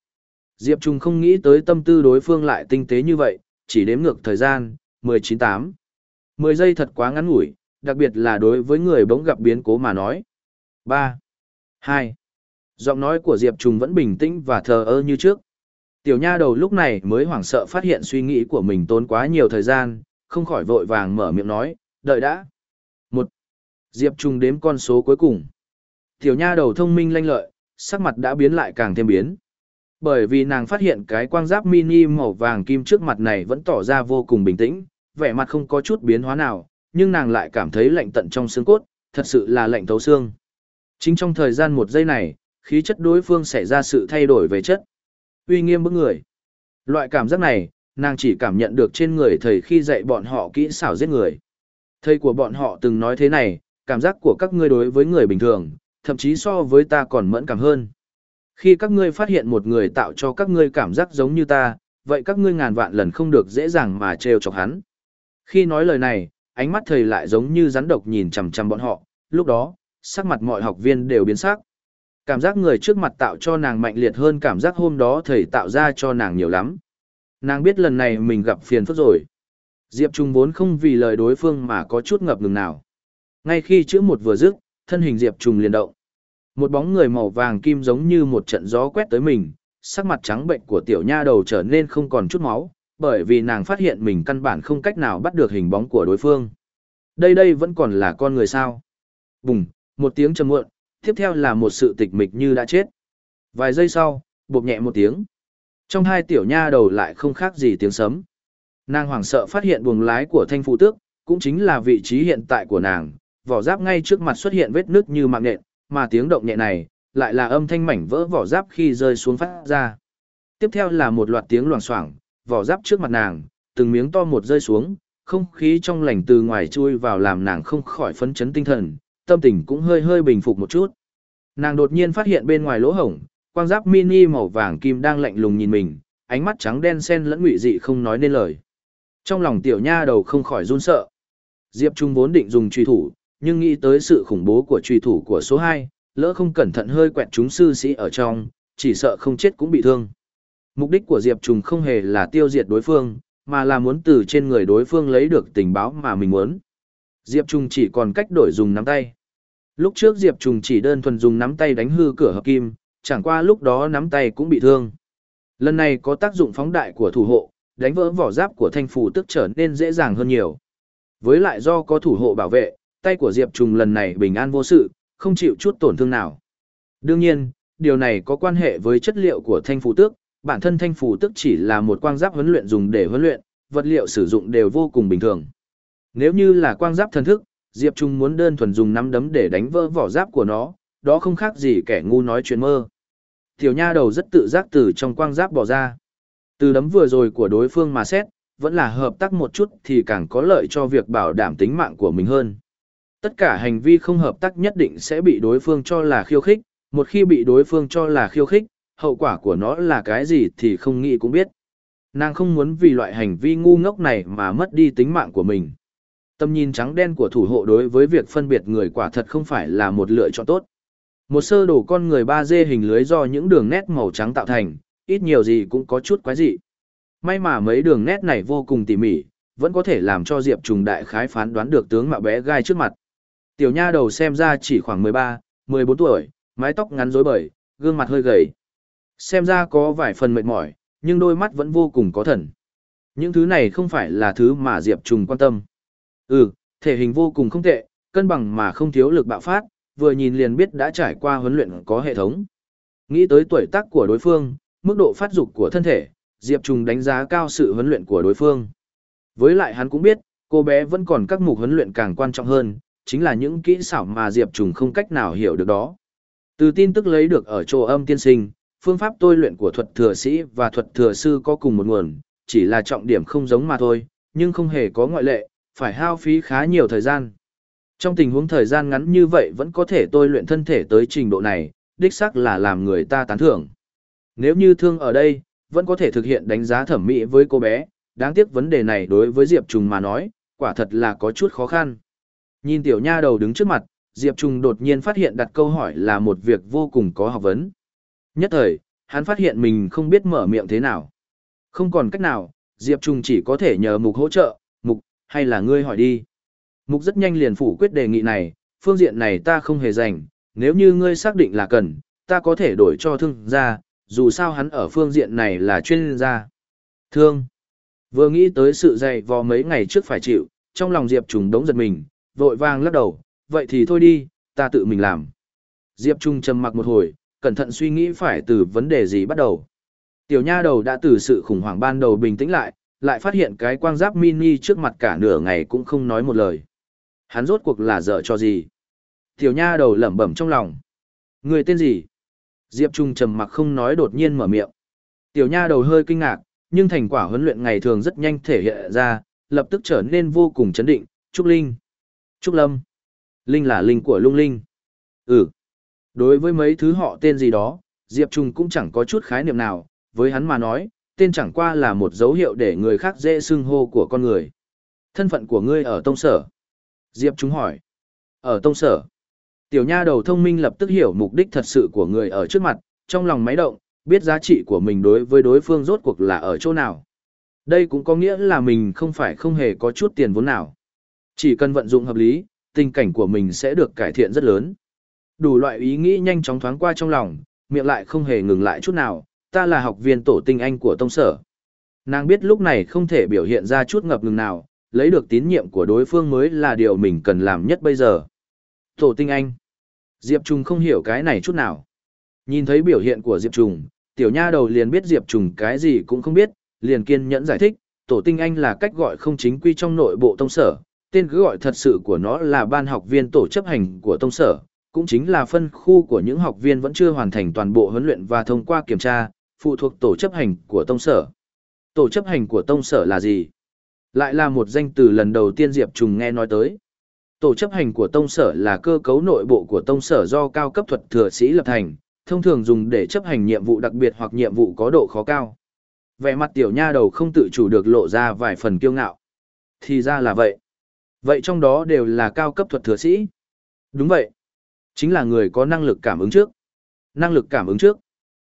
Diệp Trung không nghĩ tới tâm tư đối phương lại tinh tế như vậy, chỉ đếm ngược thời gian, 19-8. 10 giây thật quá ngắn ngủi, đặc biệt là đối với người bỗng gặp biến cố mà nói. 3. 2. Giọng nói của Diệp Trùng vẫn bình tĩnh và thờ ơ như trước. Tiểu nha đầu lúc này mới hoảng sợ phát hiện suy nghĩ của mình tốn quá nhiều thời gian, không khỏi vội vàng mở miệng nói, đợi đã. 1. Diệp Trùng đếm con số cuối cùng. Tiểu nha đầu thông minh lanh lợi, sắc mặt đã biến lại càng thêm biến. Bởi vì nàng phát hiện cái quang giáp mini màu vàng kim trước mặt này vẫn tỏ ra vô cùng bình tĩnh, vẻ mặt không có chút biến hóa nào, nhưng nàng lại cảm thấy lạnh tận trong xương cốt, thật sự là lạnh thấu xương. Chính trong thời gian một giây này, khí chất đối phương xảy ra sự thay đổi về chất. Uy nghiêm bức người. Loại cảm giác này, nàng chỉ cảm nhận được trên người thầy khi dạy bọn họ kỹ xảo giết người. Thầy của bọn họ từng nói thế này, cảm giác của các ngươi đối với người bình thường, thậm chí so với ta còn mẫn cảm hơn. Khi các ngươi phát hiện một người tạo cho các ngươi cảm giác giống như ta, vậy các ngươi ngàn vạn lần không được dễ dàng mà trêu chọc hắn. Khi nói lời này, ánh mắt thầy lại giống như rắn độc nhìn chằm chằm bọn họ, lúc đó, sắc mặt mọi học viên đều biến sắc. Cảm giác người trước mặt tạo cho nàng mạnh liệt hơn cảm giác hôm đó thầy tạo ra cho nàng nhiều lắm. Nàng biết lần này mình gặp phiền phức rồi. Diệp Trung vốn không vì lời đối phương mà có chút ngập ngừng nào. Ngay khi chữ một vừa dứt, thân hình Diệp Trung liền động. Một bóng người màu vàng kim giống như một trận gió quét tới mình, sắc mặt trắng bệnh của tiểu nha đầu trở nên không còn chút máu, bởi vì nàng phát hiện mình căn bản không cách nào bắt được hình bóng của đối phương. Đây đây vẫn còn là con người sao? Bùng, một tiếng trầm muộn, tiếp theo là một sự tịch mịch như đã chết. Vài giây sau, bộp nhẹ một tiếng. Trong hai tiểu nha đầu lại không khác gì tiếng sấm. Nàng hoảng sợ phát hiện buồng lái của thanh phụ tước, cũng chính là vị trí hiện tại của nàng, vỏ giáp ngay trước mặt xuất hiện vết nứt như mạng nện, mà tiếng động nhẹ này, lại là âm thanh mảnh vỡ vỏ giáp khi rơi xuống phát ra. Tiếp theo là một loạt tiếng loảng xoảng, vỏ giáp trước mặt nàng, từng miếng to một rơi xuống, không khí trong lành từ ngoài chui vào làm nàng không khỏi phấn chấn tinh thần, tâm tình cũng hơi hơi bình phục một chút. Nàng đột nhiên phát hiện bên ngoài lỗ hổng, quang giáp mini màu vàng kim đang lạnh lùng nhìn mình, ánh mắt trắng đen xen lẫn ngụy dị không nói nên lời. Trong lòng tiểu nha đầu không khỏi run sợ. Diệp Trung vốn định dùng truy thủ, nhưng nghĩ tới sự khủng bố của truy thủ của số 2, lỡ không cẩn thận hơi quẹt chúng sư sĩ ở trong, chỉ sợ không chết cũng bị thương. Mục đích của Diệp Trùng không hề là tiêu diệt đối phương, mà là muốn từ trên người đối phương lấy được tình báo mà mình muốn. Diệp Trùng chỉ còn cách đổi dùng nắm tay. Lúc trước Diệp Trùng chỉ đơn thuần dùng nắm tay đánh hư cửa hợp kim, chẳng qua lúc đó nắm tay cũng bị thương. Lần này có tác dụng phóng đại của thủ hộ, đánh vỡ vỏ giáp của thanh phù tức trở nên dễ dàng hơn nhiều. Với lại do có thủ hộ bảo vệ, tay của Diệp Trùng lần này bình an vô sự, không chịu chút tổn thương nào. Đương nhiên, điều này có quan hệ với chất liệu của thanh phù tước, bản thân thanh phù tức chỉ là một quang giáp huấn luyện dùng để huấn luyện, vật liệu sử dụng đều vô cùng bình thường. Nếu như là quang giáp thần thức, Diệp Trung muốn đơn thuần dùng nắm đấm để đánh vỡ vỏ giáp của nó, đó không khác gì kẻ ngu nói chuyện mơ. Tiểu nha đầu rất tự giác từ trong quang giáp bỏ ra. Từ đấm vừa rồi của đối phương mà xét, vẫn là hợp tác một chút thì càng có lợi cho việc bảo đảm tính mạng của mình hơn. Tất cả hành vi không hợp tác nhất định sẽ bị đối phương cho là khiêu khích, một khi bị đối phương cho là khiêu khích, hậu quả của nó là cái gì thì không nghĩ cũng biết. Nàng không muốn vì loại hành vi ngu ngốc này mà mất đi tính mạng của mình. Tâm nhìn trắng đen của thủ hộ đối với việc phân biệt người quả thật không phải là một lựa chọn tốt. Một sơ đồ con người 3D hình lưới do những đường nét màu trắng tạo thành, ít nhiều gì cũng có chút quái dị. May mà mấy đường nét này vô cùng tỉ mỉ, vẫn có thể làm cho Diệp Trùng đại khái phán đoán được tướng mạo bé gai trước mặt. Tiểu nha đầu xem ra chỉ khoảng 13, 14 tuổi, mái tóc ngắn rối bời, gương mặt hơi gầy. Xem ra có vài phần mệt mỏi, nhưng đôi mắt vẫn vô cùng có thần. Những thứ này không phải là thứ mà Diệp Trùng quan tâm. Ừ, thể hình vô cùng không tệ, cân bằng mà không thiếu lực bạo phát, vừa nhìn liền biết đã trải qua huấn luyện có hệ thống. Nghĩ tới tuổi tác của đối phương, mức độ phát dục của thân thể, Diệp Trùng đánh giá cao sự huấn luyện của đối phương. Với lại hắn cũng biết, cô bé vẫn còn các mục huấn luyện càng quan trọng hơn, chính là những kỹ xảo mà Diệp Trùng không cách nào hiểu được đó. Từ tin tức lấy được ở chỗ âm tiên sinh, phương pháp tôi luyện của thuật thừa sĩ và thuật thừa sư có cùng một nguồn, chỉ là trọng điểm không giống mà thôi, nhưng không hề có ngoại lệ, phải hao phí khá nhiều thời gian. Trong tình huống thời gian ngắn như vậy vẫn có thể tôi luyện thân thể tới trình độ này, đích xác là làm người ta tán thưởng. Nếu như thương ở đây, vẫn có thể thực hiện đánh giá thẩm mỹ với cô bé, đáng tiếc vấn đề này đối với Diệp Trùng mà nói, quả thật là có chút khó khăn. Nhìn tiểu nha đầu đứng trước mặt, Diệp Trùng đột nhiên phát hiện đặt câu hỏi là một việc vô cùng có học vấn. Nhất thời, hắn phát hiện mình không biết mở miệng thế nào. Không còn cách nào, Diệp Trung chỉ có thể nhờ Mục hỗ trợ, Mục, hay là ngươi hỏi đi. Mục rất nhanh liền phủ quyết đề nghị này, phương diện này ta không hề dành, nếu như ngươi xác định là cần, ta có thể đổi cho thương gia, dù sao hắn ở phương diện này là chuyên gia. Thương. Vừa nghĩ tới sự dày vò mấy ngày trước phải chịu, trong lòng Diệp Trung đống giật mình, vội vàng lắc đầu, vậy thì thôi đi, ta tự mình làm. Diệp Trung trầm mặc một hồi, cẩn thận suy nghĩ phải từ vấn đề gì bắt đầu. Tiểu nha đầu đã từ sự khủng hoảng ban đầu bình tĩnh lại, lại phát hiện cái quang giáp mini trước mặt cả nửa ngày cũng không nói một lời. Hắn rốt cuộc là dở cho gì? Tiểu nha đầu lẩm bẩm trong lòng. Người tên gì? Diệp Trung trầm mặc không nói đột nhiên mở miệng. Tiểu nha đầu hơi kinh ngạc, nhưng thành quả huấn luyện ngày thường rất nhanh thể hiện ra, lập tức trở nên vô cùng chấn định. Trúc Linh. Trúc Lâm. Linh là linh của lung linh. Ừ. Đối với mấy thứ họ tên gì đó, Diệp Trung cũng chẳng có chút khái niệm nào, với hắn mà nói, tên chẳng qua là một dấu hiệu để người khác dễ xưng hô của con người. Thân phận của ngươi ở tông sở. Diệp Trung hỏi. Ở tông sở. Tiểu nha đầu thông minh lập tức hiểu mục đích thật sự của người ở trước mặt, trong lòng máy động, biết giá trị của mình đối với đối phương rốt cuộc là ở chỗ nào. Đây cũng có nghĩa là mình không phải không hề có chút tiền vốn nào. Chỉ cần vận dụng hợp lý, tình cảnh của mình sẽ được cải thiện rất lớn. Đủ loại ý nghĩ nhanh chóng thoáng qua trong lòng, miệng lại không hề ngừng lại chút nào, ta là học viên tổ tinh anh của tông sở. Nàng biết lúc này không thể biểu hiện ra chút ngập ngừng nào, lấy được tín nhiệm của đối phương mới là điều mình cần làm nhất bây giờ. Tổ tinh anh. Diệp Trùng không hiểu cái này chút nào. Nhìn thấy biểu hiện của Diệp Trùng, tiểu nha đầu liền biết Diệp Trùng cái gì cũng không biết, liền kiên nhẫn giải thích, tổ tinh anh là cách gọi không chính quy trong nội bộ tông sở, tên cứ gọi thật sự của nó là ban học viên tổ chấp hành của tông sở, cũng chính là phân khu của những học viên vẫn chưa hoàn thành toàn bộ huấn luyện và thông qua kiểm tra, phụ thuộc tổ chấp hành của tông sở. Tổ chấp hành của tông sở là gì? Lại là một danh từ lần đầu tiên Diệp Trùng nghe nói tới. Tổ chấp hành của tông sở là cơ cấu nội bộ của tông sở do cao cấp thuật thừa sĩ lập thành, thông thường dùng để chấp hành nhiệm vụ đặc biệt hoặc nhiệm vụ có độ khó cao. Vẻ mặt tiểu nha đầu không tự chủ được lộ ra vài phần kiêu ngạo. Thì ra là vậy. Vậy trong đó đều là cao cấp thuật thừa sĩ. Đúng vậy. Chính là người có năng lực cảm ứng trước. Năng lực cảm ứng trước.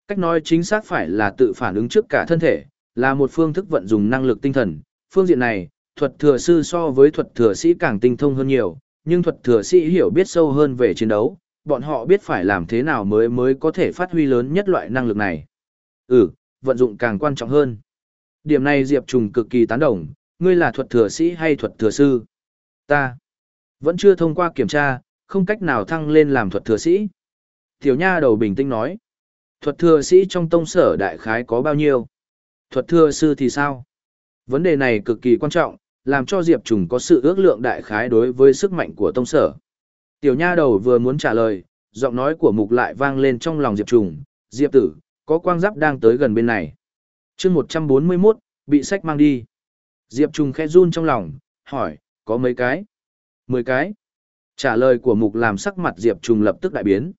Cách nói chính xác phải là tự phản ứng trước cả thân thể, là một phương thức vận dụng năng lực tinh thần. Phương diện này, thuật thừa sư so với thuật thừa sĩ càng tinh thông hơn nhiều, nhưng thuật thừa sĩ hiểu biết sâu hơn về chiến đấu, bọn họ biết phải làm thế nào mới mới có thể phát huy lớn nhất loại năng lực này. Ừ, vận dụng càng quan trọng hơn. Điểm này Diệp Trùng cực kỳ tán đồng, ngươi là thuật thừa sĩ hay thuật thừa sư? Ta vẫn chưa thông qua kiểm tra, không cách nào thăng lên làm thuật thừa sĩ. Tiểu nha đầu bình tĩnh nói. Thuật thừa sĩ trong tông sở đại khái có bao nhiêu? Thuật thừa sư thì sao? Vấn đề này cực kỳ quan trọng, làm cho Diệp Trùng có sự ước lượng đại khái đối với sức mạnh của tông sở. Tiểu nha đầu vừa muốn trả lời, giọng nói của mục lại vang lên trong lòng Diệp Trùng. Diệp tử, có quang giáp đang tới gần bên này. chương 141, bị sách mang đi. Diệp Trùng khẽ run trong lòng, hỏi, có mấy cái? Mười cái. Trả lời của mục làm sắc mặt Diệp Trùng lập tức đại biến.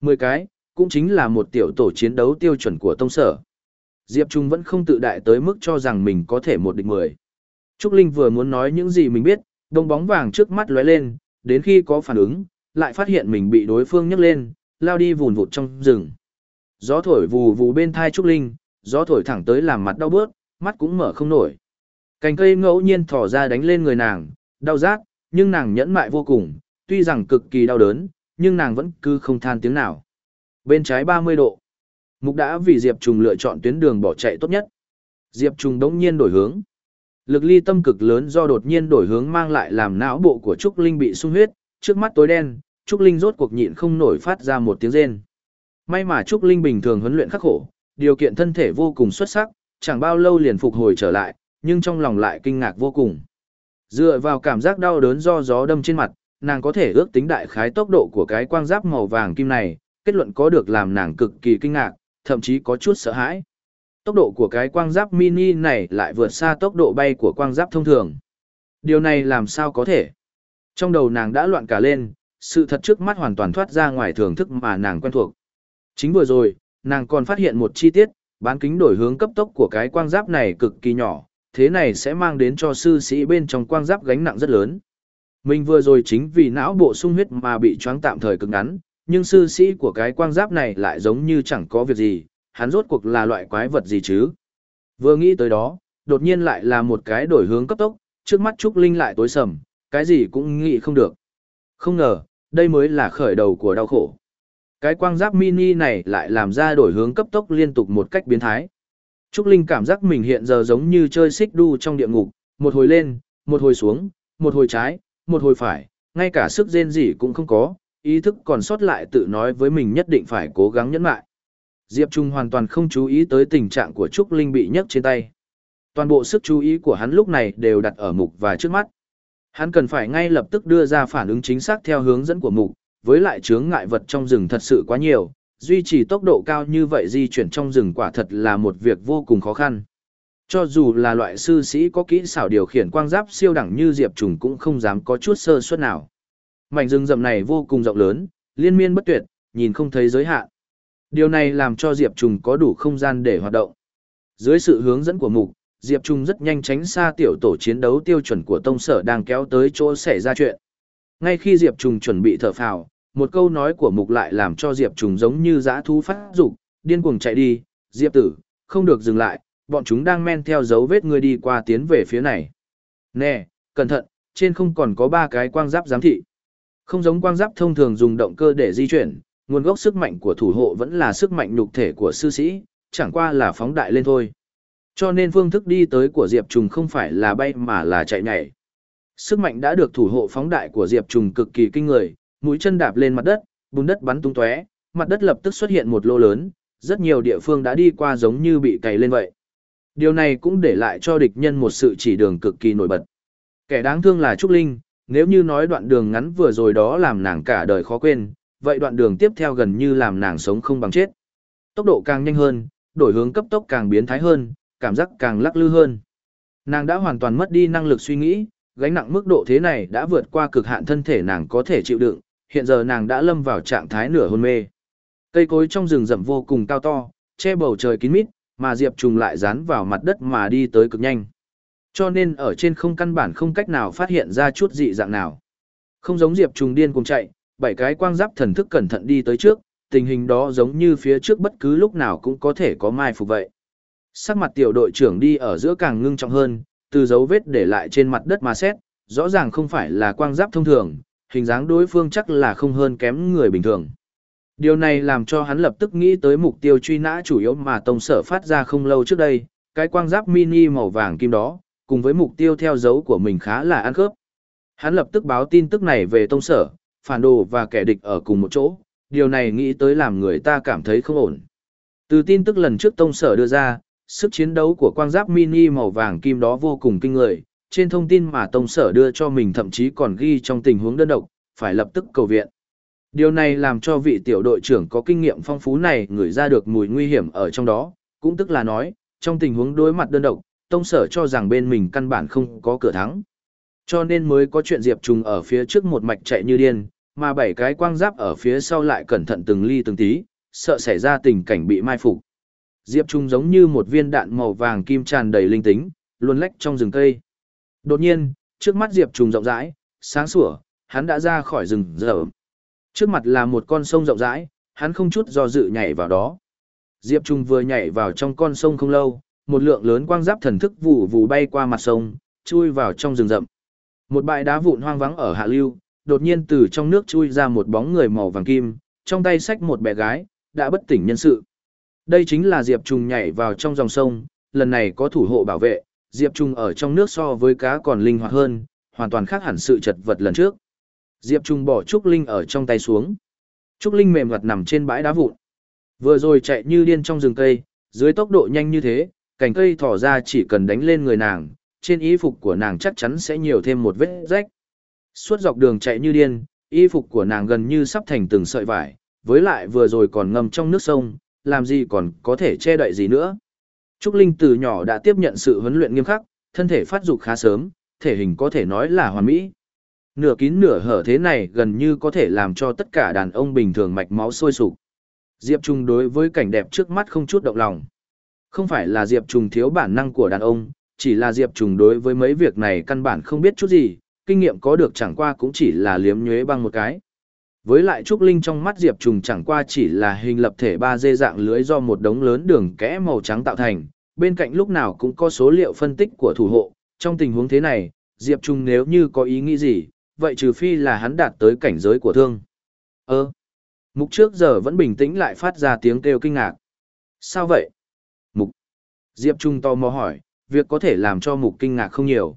Mười cái, cũng chính là một tiểu tổ chiến đấu tiêu chuẩn của tông sở. Diệp Trung vẫn không tự đại tới mức cho rằng mình có thể một địch mười. Trúc Linh vừa muốn nói những gì mình biết, đông bóng vàng trước mắt lóe lên, đến khi có phản ứng, lại phát hiện mình bị đối phương nhấc lên, lao đi vùn vụt trong rừng. Gió thổi vù vù bên thai Trúc Linh, gió thổi thẳng tới làm mặt đau bớt, mắt cũng mở không nổi. Cành cây ngẫu nhiên thỏ ra đánh lên người nàng, đau rát, nhưng nàng nhẫn mại vô cùng, tuy rằng cực kỳ đau đớn, nhưng nàng vẫn cứ không than tiếng nào. Bên trái 30 độ. Mục đã vì Diệp Trùng lựa chọn tuyến đường bỏ chạy tốt nhất. Diệp Trùng đống nhiên đổi hướng. Lực ly tâm cực lớn do đột nhiên đổi hướng mang lại làm não bộ của Trúc Linh bị sung huyết, trước mắt tối đen, Trúc Linh rốt cuộc nhịn không nổi phát ra một tiếng rên. May mà Trúc Linh bình thường huấn luyện khắc khổ, điều kiện thân thể vô cùng xuất sắc, chẳng bao lâu liền phục hồi trở lại, nhưng trong lòng lại kinh ngạc vô cùng. Dựa vào cảm giác đau đớn do gió đâm trên mặt, nàng có thể ước tính đại khái tốc độ của cái quang giáp màu vàng kim này, kết luận có được làm nàng cực kỳ kinh ngạc, thậm chí có chút sợ hãi. Tốc độ của cái quang giáp mini này lại vượt xa tốc độ bay của quang giáp thông thường. Điều này làm sao có thể? Trong đầu nàng đã loạn cả lên, sự thật trước mắt hoàn toàn thoát ra ngoài thưởng thức mà nàng quen thuộc. Chính vừa rồi, nàng còn phát hiện một chi tiết, bán kính đổi hướng cấp tốc của cái quang giáp này cực kỳ nhỏ, thế này sẽ mang đến cho sư sĩ bên trong quang giáp gánh nặng rất lớn. Mình vừa rồi chính vì não bộ sung huyết mà bị choáng tạm thời cực ngắn, nhưng sư sĩ của cái quang giáp này lại giống như chẳng có việc gì, hắn rốt cuộc là loại quái vật gì chứ. Vừa nghĩ tới đó, đột nhiên lại là một cái đổi hướng cấp tốc, trước mắt Trúc Linh lại tối sầm, cái gì cũng nghĩ không được. Không ngờ, đây mới là khởi đầu của đau khổ. Cái quang giáp mini này lại làm ra đổi hướng cấp tốc liên tục một cách biến thái. Trúc Linh cảm giác mình hiện giờ giống như chơi xích đu trong địa ngục, một hồi lên, một hồi xuống, một hồi trái, một hồi phải, ngay cả sức rên gì cũng không có, ý thức còn sót lại tự nói với mình nhất định phải cố gắng nhẫn lại. Diệp Trung hoàn toàn không chú ý tới tình trạng của Trúc Linh bị nhấc trên tay. Toàn bộ sức chú ý của hắn lúc này đều đặt ở mục và trước mắt. Hắn cần phải ngay lập tức đưa ra phản ứng chính xác theo hướng dẫn của mục, với lại chướng ngại vật trong rừng thật sự quá nhiều, duy trì tốc độ cao như vậy di chuyển trong rừng quả thật là một việc vô cùng khó khăn. Cho dù là loại sư sĩ có kỹ xảo điều khiển quang giáp siêu đẳng như Diệp Trùng cũng không dám có chút sơ suất nào. Mảnh rừng rậm này vô cùng rộng lớn, liên miên bất tuyệt, nhìn không thấy giới hạn. Điều này làm cho Diệp Trùng có đủ không gian để hoạt động. Dưới sự hướng dẫn của mục, Diệp Trung rất nhanh tránh xa tiểu tổ chiến đấu tiêu chuẩn của tông sở đang kéo tới chỗ xảy ra chuyện. Ngay khi Diệp Trung chuẩn bị thở phào, một câu nói của mục lại làm cho Diệp Trùng giống như dã thú phát dục, điên cuồng chạy đi, Diệp tử, không được dừng lại, bọn chúng đang men theo dấu vết ngươi đi qua tiến về phía này. Nè, cẩn thận, trên không còn có ba cái quang giáp giám thị. Không giống quang giáp thông thường dùng động cơ để di chuyển, nguồn gốc sức mạnh của thủ hộ vẫn là sức mạnh nhục thể của sư sĩ, chẳng qua là phóng đại lên thôi. Cho nên phương thức đi tới của Diệp Trùng không phải là bay mà là chạy nhảy. Sức mạnh đã được thủ hộ phóng đại của Diệp Trùng cực kỳ kinh người, mũi chân đạp lên mặt đất, bùn đất bắn tung tóe, mặt đất lập tức xuất hiện một lô lớn, rất nhiều địa phương đã đi qua giống như bị cày lên vậy. Điều này cũng để lại cho địch nhân một sự chỉ đường cực kỳ nổi bật. Kẻ đáng thương là Trúc Linh, nếu như nói đoạn đường ngắn vừa rồi đó làm nàng cả đời khó quên, vậy đoạn đường tiếp theo gần như làm nàng sống không bằng chết. Tốc độ càng nhanh hơn, đổi hướng cấp tốc càng biến thái hơn, cảm giác càng lắc lư hơn. Nàng đã hoàn toàn mất đi năng lực suy nghĩ, gánh nặng mức độ thế này đã vượt qua cực hạn thân thể nàng có thể chịu đựng, hiện giờ nàng đã lâm vào trạng thái nửa hôn mê. Cây cối trong rừng rậm vô cùng cao to, che bầu trời kín mít, mà Diệp Trùng lại dán vào mặt đất mà đi tới cực nhanh. Cho nên ở trên không căn bản không cách nào phát hiện ra chút dị dạng nào. Không giống Diệp Trùng điên cùng chạy, bảy cái quang giáp thần thức cẩn thận đi tới trước, tình hình đó giống như phía trước bất cứ lúc nào cũng có thể có mai phục vậy. Sắc mặt tiểu đội trưởng đi ở giữa càng ngưng trọng hơn, từ dấu vết để lại trên mặt đất mà xét, rõ ràng không phải là quang giáp thông thường, hình dáng đối phương chắc là không hơn kém người bình thường. Điều này làm cho hắn lập tức nghĩ tới mục tiêu truy nã chủ yếu mà Tông Sở phát ra không lâu trước đây, cái quang giáp mini màu vàng kim đó, cùng với mục tiêu theo dấu của mình khá là ăn khớp. Hắn lập tức báo tin tức này về Tông Sở, phản đồ và kẻ địch ở cùng một chỗ, điều này nghĩ tới làm người ta cảm thấy không ổn. Từ tin tức lần trước Tông Sở đưa ra, sức chiến đấu của quang giáp mini màu vàng kim đó vô cùng kinh người, trên thông tin mà Tông Sở đưa cho mình thậm chí còn ghi trong tình huống đơn độc, phải lập tức cầu viện. Điều này làm cho vị tiểu đội trưởng có kinh nghiệm phong phú này ngửi ra được mùi nguy hiểm ở trong đó, cũng tức là nói, trong tình huống đối mặt đơn độc, Tông Sở cho rằng bên mình căn bản không có cửa thắng. Cho nên mới có chuyện Diệp Trùng ở phía trước một mạch chạy như điên, mà bảy cái quang giáp ở phía sau lại cẩn thận từng ly từng tí, sợ xảy ra tình cảnh bị mai phục. Diệp Trung giống như một viên đạn màu vàng kim tràn đầy linh tính, luôn lách trong rừng cây. Đột nhiên, trước mắt Diệp Trung rộng rãi, sáng sủa, hắn đã ra khỏi rừng rậm. Trước mặt là một con sông rộng rãi, hắn không chút do dự nhảy vào đó. Diệp Trung vừa nhảy vào trong con sông không lâu, một lượng lớn quang giáp thần thức vụ vụ bay qua mặt sông, chui vào trong rừng rậm. Một bãi đá vụn hoang vắng ở hạ lưu, đột nhiên từ trong nước chui ra một bóng người màu vàng kim, trong tay xách một bé gái, đã bất tỉnh nhân sự. Đây chính là Diệp Trung nhảy vào trong dòng sông, lần này có thủ hộ bảo vệ, Diệp Trung ở trong nước so với cá còn linh hoạt hơn, hoàn toàn khác hẳn sự chật vật lần trước. Diệp Trung bỏ Trúc Linh ở trong tay xuống. Trúc Linh mềm mặt nằm trên bãi đá vụn. Vừa rồi chạy như điên trong rừng cây, dưới tốc độ nhanh như thế, cành cây thỏ ra chỉ cần đánh lên người nàng, trên y phục của nàng chắc chắn sẽ nhiều thêm một vết rách. Suốt dọc đường chạy như điên, y phục của nàng gần như sắp thành từng sợi vải, với lại vừa rồi còn ngâm trong nước sông, làm gì còn có thể che đậy gì nữa. Trúc Linh từ nhỏ đã tiếp nhận sự huấn luyện nghiêm khắc, thân thể phát dục khá sớm, thể hình có thể nói là hoàn mỹ. Nửa kín nửa hở thế này gần như có thể làm cho tất cả đàn ông bình thường mạch máu sôi sục. Diệp Trung đối với cảnh đẹp trước mắt không chút động lòng. Không phải là Diệp Trung thiếu bản năng của đàn ông, chỉ là Diệp Trung đối với mấy việc này căn bản không biết chút gì, kinh nghiệm có được chẳng qua cũng chỉ là liếm nhuế băng một cái. Với lại Trúc Linh trong mắt Diệp Trùng chẳng qua chỉ là hình lập thể 3D dạng lưới do một đống lớn đường kẽ màu trắng tạo thành, bên cạnh lúc nào cũng có số liệu phân tích của thủ hộ. Trong tình huống thế này, Diệp Trùng nếu như có ý nghĩ gì, vậy trừ phi là hắn đạt tới cảnh giới của thương. Ơ, mục trước giờ vẫn bình tĩnh lại phát ra tiếng kêu kinh ngạc. Sao vậy? Mục. Diệp Trung to mò hỏi, việc có thể làm cho mục kinh ngạc không nhiều.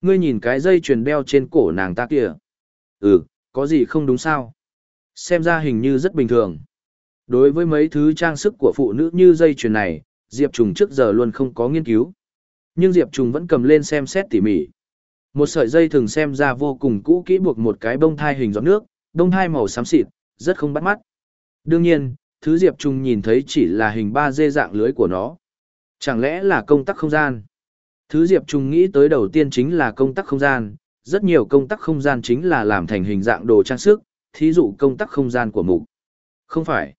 Ngươi nhìn cái dây chuyền đeo trên cổ nàng ta kìa. Ừ, có gì không đúng sao? Xem ra hình như rất bình thường. Đối với mấy thứ trang sức của phụ nữ như dây chuyền này, Diệp Trùng trước giờ luôn không có nghiên cứu. Nhưng Diệp Trùng vẫn cầm lên xem xét tỉ mỉ. Một sợi dây thường xem ra vô cùng cũ kỹ buộc một cái bông thai hình giọt nước, bông thai màu xám xịt, rất không bắt mắt. Đương nhiên, thứ Diệp Trung nhìn thấy chỉ là hình 3D dạng lưới của nó. Chẳng lẽ là công tắc không gian? Thứ Diệp Trung nghĩ tới đầu tiên chính là công tắc không gian, rất nhiều công tắc không gian chính là làm thành hình dạng đồ trang sức, thí dụ công tắc không gian của mục. Không phải.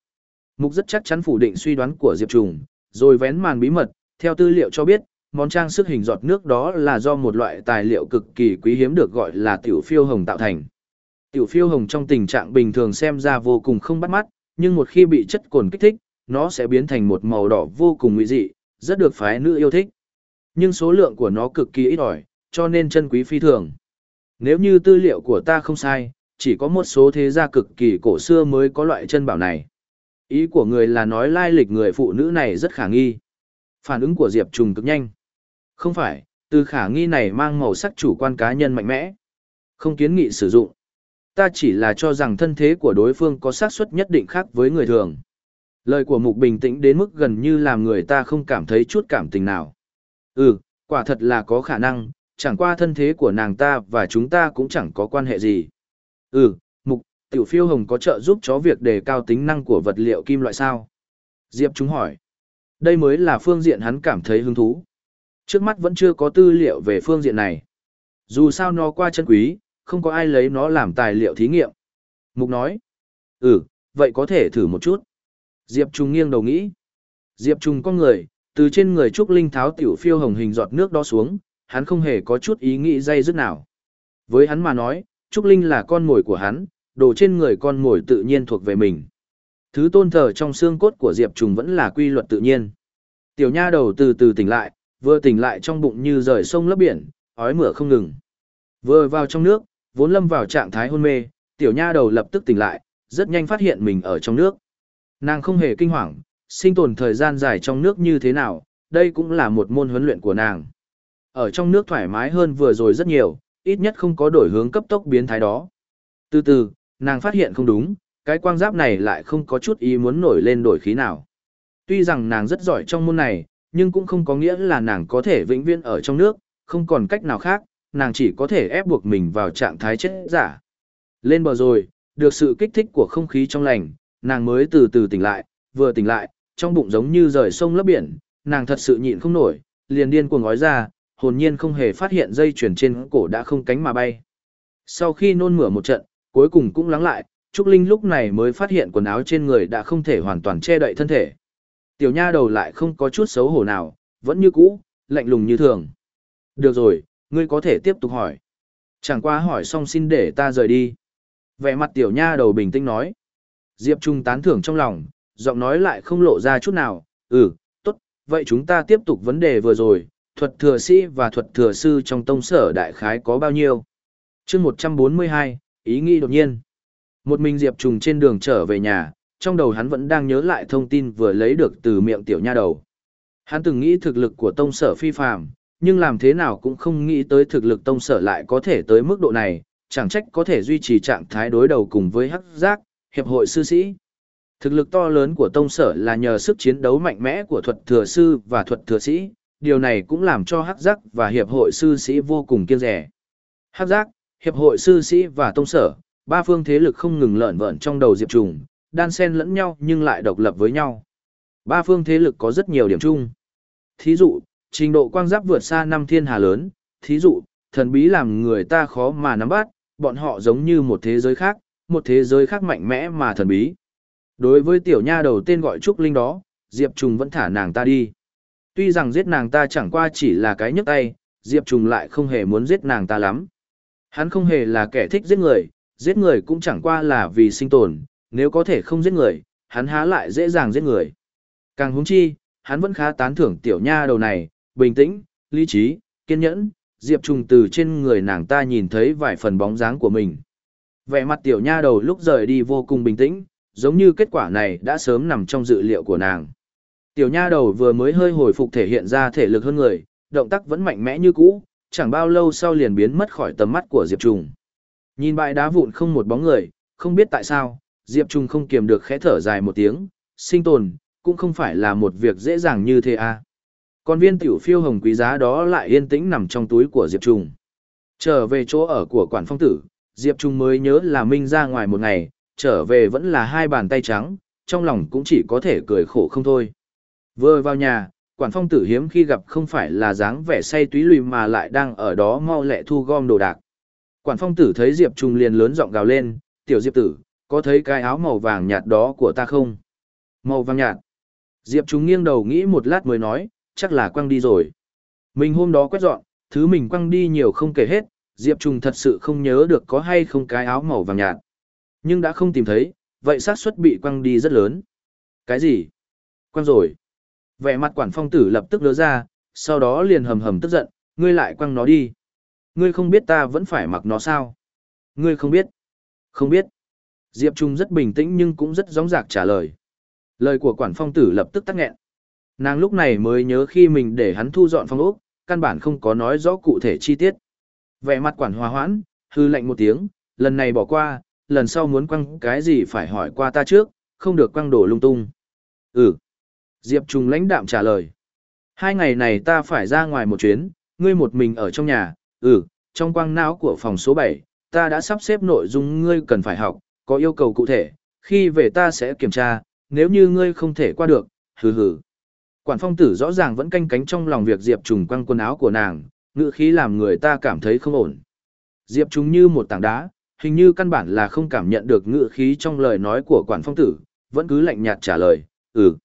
Mục rất chắc chắn phủ định suy đoán của Diệp Trùng, rồi vén màn bí mật, theo tư liệu cho biết, món trang sức hình giọt nước đó là do một loại tài liệu cực kỳ quý hiếm được gọi là tiểu phiêu hồng tạo thành. Tiểu phiêu hồng trong tình trạng bình thường xem ra vô cùng không bắt mắt, nhưng một khi bị chất cồn kích thích, nó sẽ biến thành một màu đỏ vô cùng nguy dị, rất được phái nữ yêu thích. Nhưng số lượng của nó cực kỳ ít ỏi, cho nên chân quý phi thường. Nếu như tư liệu của ta không sai, chỉ có một số thế gia cực kỳ cổ xưa mới có loại chân bảo này. Ý của người là nói lai lịch người phụ nữ này rất khả nghi. Phản ứng của Diệp Trùng cực nhanh. Không phải, từ khả nghi này mang màu sắc chủ quan cá nhân mạnh mẽ. Không kiến nghị sử dụng. Ta chỉ là cho rằng thân thế của đối phương có xác suất nhất định khác với người thường. Lời của Mục bình tĩnh đến mức gần như làm người ta không cảm thấy chút cảm tình nào. Ừ, quả thật là có khả năng, chẳng qua thân thế của nàng ta và chúng ta cũng chẳng có quan hệ gì. Ừ, Mục, tiểu phiêu hồng có trợ giúp cho việc đề cao tính năng của vật liệu kim loại sao? Diệp chúng hỏi. Đây mới là phương diện hắn cảm thấy hứng thú. Trước mắt vẫn chưa có tư liệu về phương diện này. Dù sao nó qua chân quý, không có ai lấy nó làm tài liệu thí nghiệm. Mục nói. Ừ, vậy có thể thử một chút. Diệp Trung nghiêng đầu nghĩ. Diệp Trung con người, từ trên người Trúc Linh tháo tiểu phiêu hồng hình giọt nước đó xuống, hắn không hề có chút ý nghĩ dây dứt nào. Với hắn mà nói, Trúc Linh là con mồi của hắn, đồ trên người con mồi tự nhiên thuộc về mình. Thứ tôn thờ trong xương cốt của Diệp Trùng vẫn là quy luật tự nhiên. Tiểu nha đầu từ từ tỉnh lại, vừa tỉnh lại trong bụng như rời sông lấp biển, ói mửa không ngừng. Vừa vào trong nước, vốn lâm vào trạng thái hôn mê, tiểu nha đầu lập tức tỉnh lại, rất nhanh phát hiện mình ở trong nước. Nàng không hề kinh hoàng, sinh tồn thời gian dài trong nước như thế nào, đây cũng là một môn huấn luyện của nàng. Ở trong nước thoải mái hơn vừa rồi rất nhiều, ít nhất không có đổi hướng cấp tốc biến thái đó. Từ từ, nàng phát hiện không đúng, cái quang giáp này lại không có chút ý muốn nổi lên đổi khí nào. Tuy rằng nàng rất giỏi trong môn này, nhưng cũng không có nghĩa là nàng có thể vĩnh viễn ở trong nước, không còn cách nào khác, nàng chỉ có thể ép buộc mình vào trạng thái chết giả. Lên bờ rồi, được sự kích thích của không khí trong lành, nàng mới từ từ tỉnh lại, vừa tỉnh lại, trong bụng giống như rời sông lấp biển, nàng thật sự nhịn không nổi, liền điên cuồng ngói ra, hồn nhiên không hề phát hiện dây chuyển trên cổ đã không cánh mà bay. Sau khi nôn mửa một trận, cuối cùng cũng lắng lại, Trúc Linh lúc này mới phát hiện quần áo trên người đã không thể hoàn toàn che đậy thân thể. Tiểu nha đầu lại không có chút xấu hổ nào, vẫn như cũ, lạnh lùng như thường. Được rồi, ngươi có thể tiếp tục hỏi. Chẳng qua hỏi xong xin để ta rời đi. Vẻ mặt tiểu nha đầu bình tĩnh nói. Diệp Trung tán thưởng trong lòng, giọng nói lại không lộ ra chút nào. Ừ, tốt, vậy chúng ta tiếp tục vấn đề vừa rồi. Thuật thừa sĩ và thuật thừa sư trong tông sở đại khái có bao nhiêu? chương 142, ý nghĩ đột nhiên. Một mình Diệp Trùng trên đường trở về nhà, trong đầu hắn vẫn đang nhớ lại thông tin vừa lấy được từ miệng tiểu nha đầu. Hắn từng nghĩ thực lực của tông sở phi phàm, nhưng làm thế nào cũng không nghĩ tới thực lực tông sở lại có thể tới mức độ này, chẳng trách có thể duy trì trạng thái đối đầu cùng với hắc giác, hiệp hội sư sĩ. Thực lực to lớn của tông sở là nhờ sức chiến đấu mạnh mẽ của thuật thừa sư và thuật thừa sĩ, điều này cũng làm cho hắc giác và hiệp hội sư sĩ vô cùng kiêng rẻ. Hắc giác, hiệp hội sư sĩ và tông sở, ba phương thế lực không ngừng lợn vợn trong đầu Diệp Trùng, đan xen lẫn nhau nhưng lại độc lập với nhau. Ba phương thế lực có rất nhiều điểm chung. Thí dụ, trình độ quang giáp vượt xa năm thiên hà lớn, thí dụ, thần bí làm người ta khó mà nắm bắt, bọn họ giống như một thế giới khác, một thế giới khác mạnh mẽ mà thần bí. Đối với tiểu nha đầu tên gọi Trúc Linh đó, Diệp Trùng vẫn thả nàng ta đi. Tuy rằng giết nàng ta chẳng qua chỉ là cái nhấc tay, Diệp Trùng lại không hề muốn giết nàng ta lắm. Hắn không hề là kẻ thích giết người, giết người cũng chẳng qua là vì sinh tồn, nếu có thể không giết người, hắn há lại dễ dàng giết người. Càng húng chi, hắn vẫn khá tán thưởng tiểu nha đầu này, bình tĩnh, lý trí, kiên nhẫn, Diệp Trùng từ trên người nàng ta nhìn thấy vài phần bóng dáng của mình. Vẻ mặt tiểu nha đầu lúc rời đi vô cùng bình tĩnh, giống như kết quả này đã sớm nằm trong dự liệu của nàng. Tiểu nha đầu vừa mới hơi hồi phục thể hiện ra thể lực hơn người, động tác vẫn mạnh mẽ như cũ, chẳng bao lâu sau liền biến mất khỏi tầm mắt của Diệp Trùng. Nhìn bãi đá vụn không một bóng người, không biết tại sao, Diệp Trung không kiềm được khẽ thở dài một tiếng, sinh tồn, cũng không phải là một việc dễ dàng như thế à. Còn viên tiểu phiêu hồng quý giá đó lại yên tĩnh nằm trong túi của Diệp Trung. Trở về chỗ ở của quản phong tử, Diệp Trung mới nhớ là Minh ra ngoài một ngày, trở về vẫn là hai bàn tay trắng, trong lòng cũng chỉ có thể cười khổ không thôi. Vừa vào nhà, quản phong tử hiếm khi gặp không phải là dáng vẻ say túy lùi mà lại đang ở đó mau lẹ thu gom đồ đạc. Quản phong tử thấy Diệp Trung liền lớn giọng gào lên, tiểu Diệp tử, có thấy cái áo màu vàng nhạt đó của ta không? Màu vàng nhạt. Diệp Trung nghiêng đầu nghĩ một lát mới nói, chắc là quăng đi rồi. Mình hôm đó quét dọn, thứ mình quăng đi nhiều không kể hết, Diệp Trùng thật sự không nhớ được có hay không cái áo màu vàng nhạt. Nhưng đã không tìm thấy, vậy xác suất bị quăng đi rất lớn. Cái gì? Quăng rồi. Vẻ mặt quản phong tử lập tức đỡ ra, sau đó liền hầm hầm tức giận, ngươi lại quăng nó đi. Ngươi không biết ta vẫn phải mặc nó sao? Ngươi không biết. Không biết. Diệp Trung rất bình tĩnh nhưng cũng rất gióng giạc trả lời. Lời của quản phong tử lập tức tắc nghẹn. Nàng lúc này mới nhớ khi mình để hắn thu dọn phong ốc, căn bản không có nói rõ cụ thể chi tiết. Vẻ mặt quản hòa hoãn, hư lạnh một tiếng, lần này bỏ qua, lần sau muốn quăng cái gì phải hỏi qua ta trước, không được quăng đổ lung tung. Ừ. Diệp Trung lãnh đạm trả lời. Hai ngày này ta phải ra ngoài một chuyến, ngươi một mình ở trong nhà, ừ, trong quang não của phòng số 7, ta đã sắp xếp nội dung ngươi cần phải học, có yêu cầu cụ thể, khi về ta sẽ kiểm tra, nếu như ngươi không thể qua được, hừ hừ. Quản phong tử rõ ràng vẫn canh cánh trong lòng việc Diệp Trùng quăng quần áo của nàng, ngữ khí làm người ta cảm thấy không ổn. Diệp Trùng như một tảng đá, hình như căn bản là không cảm nhận được ngữ khí trong lời nói của quản phong tử, vẫn cứ lạnh nhạt trả lời, ừ,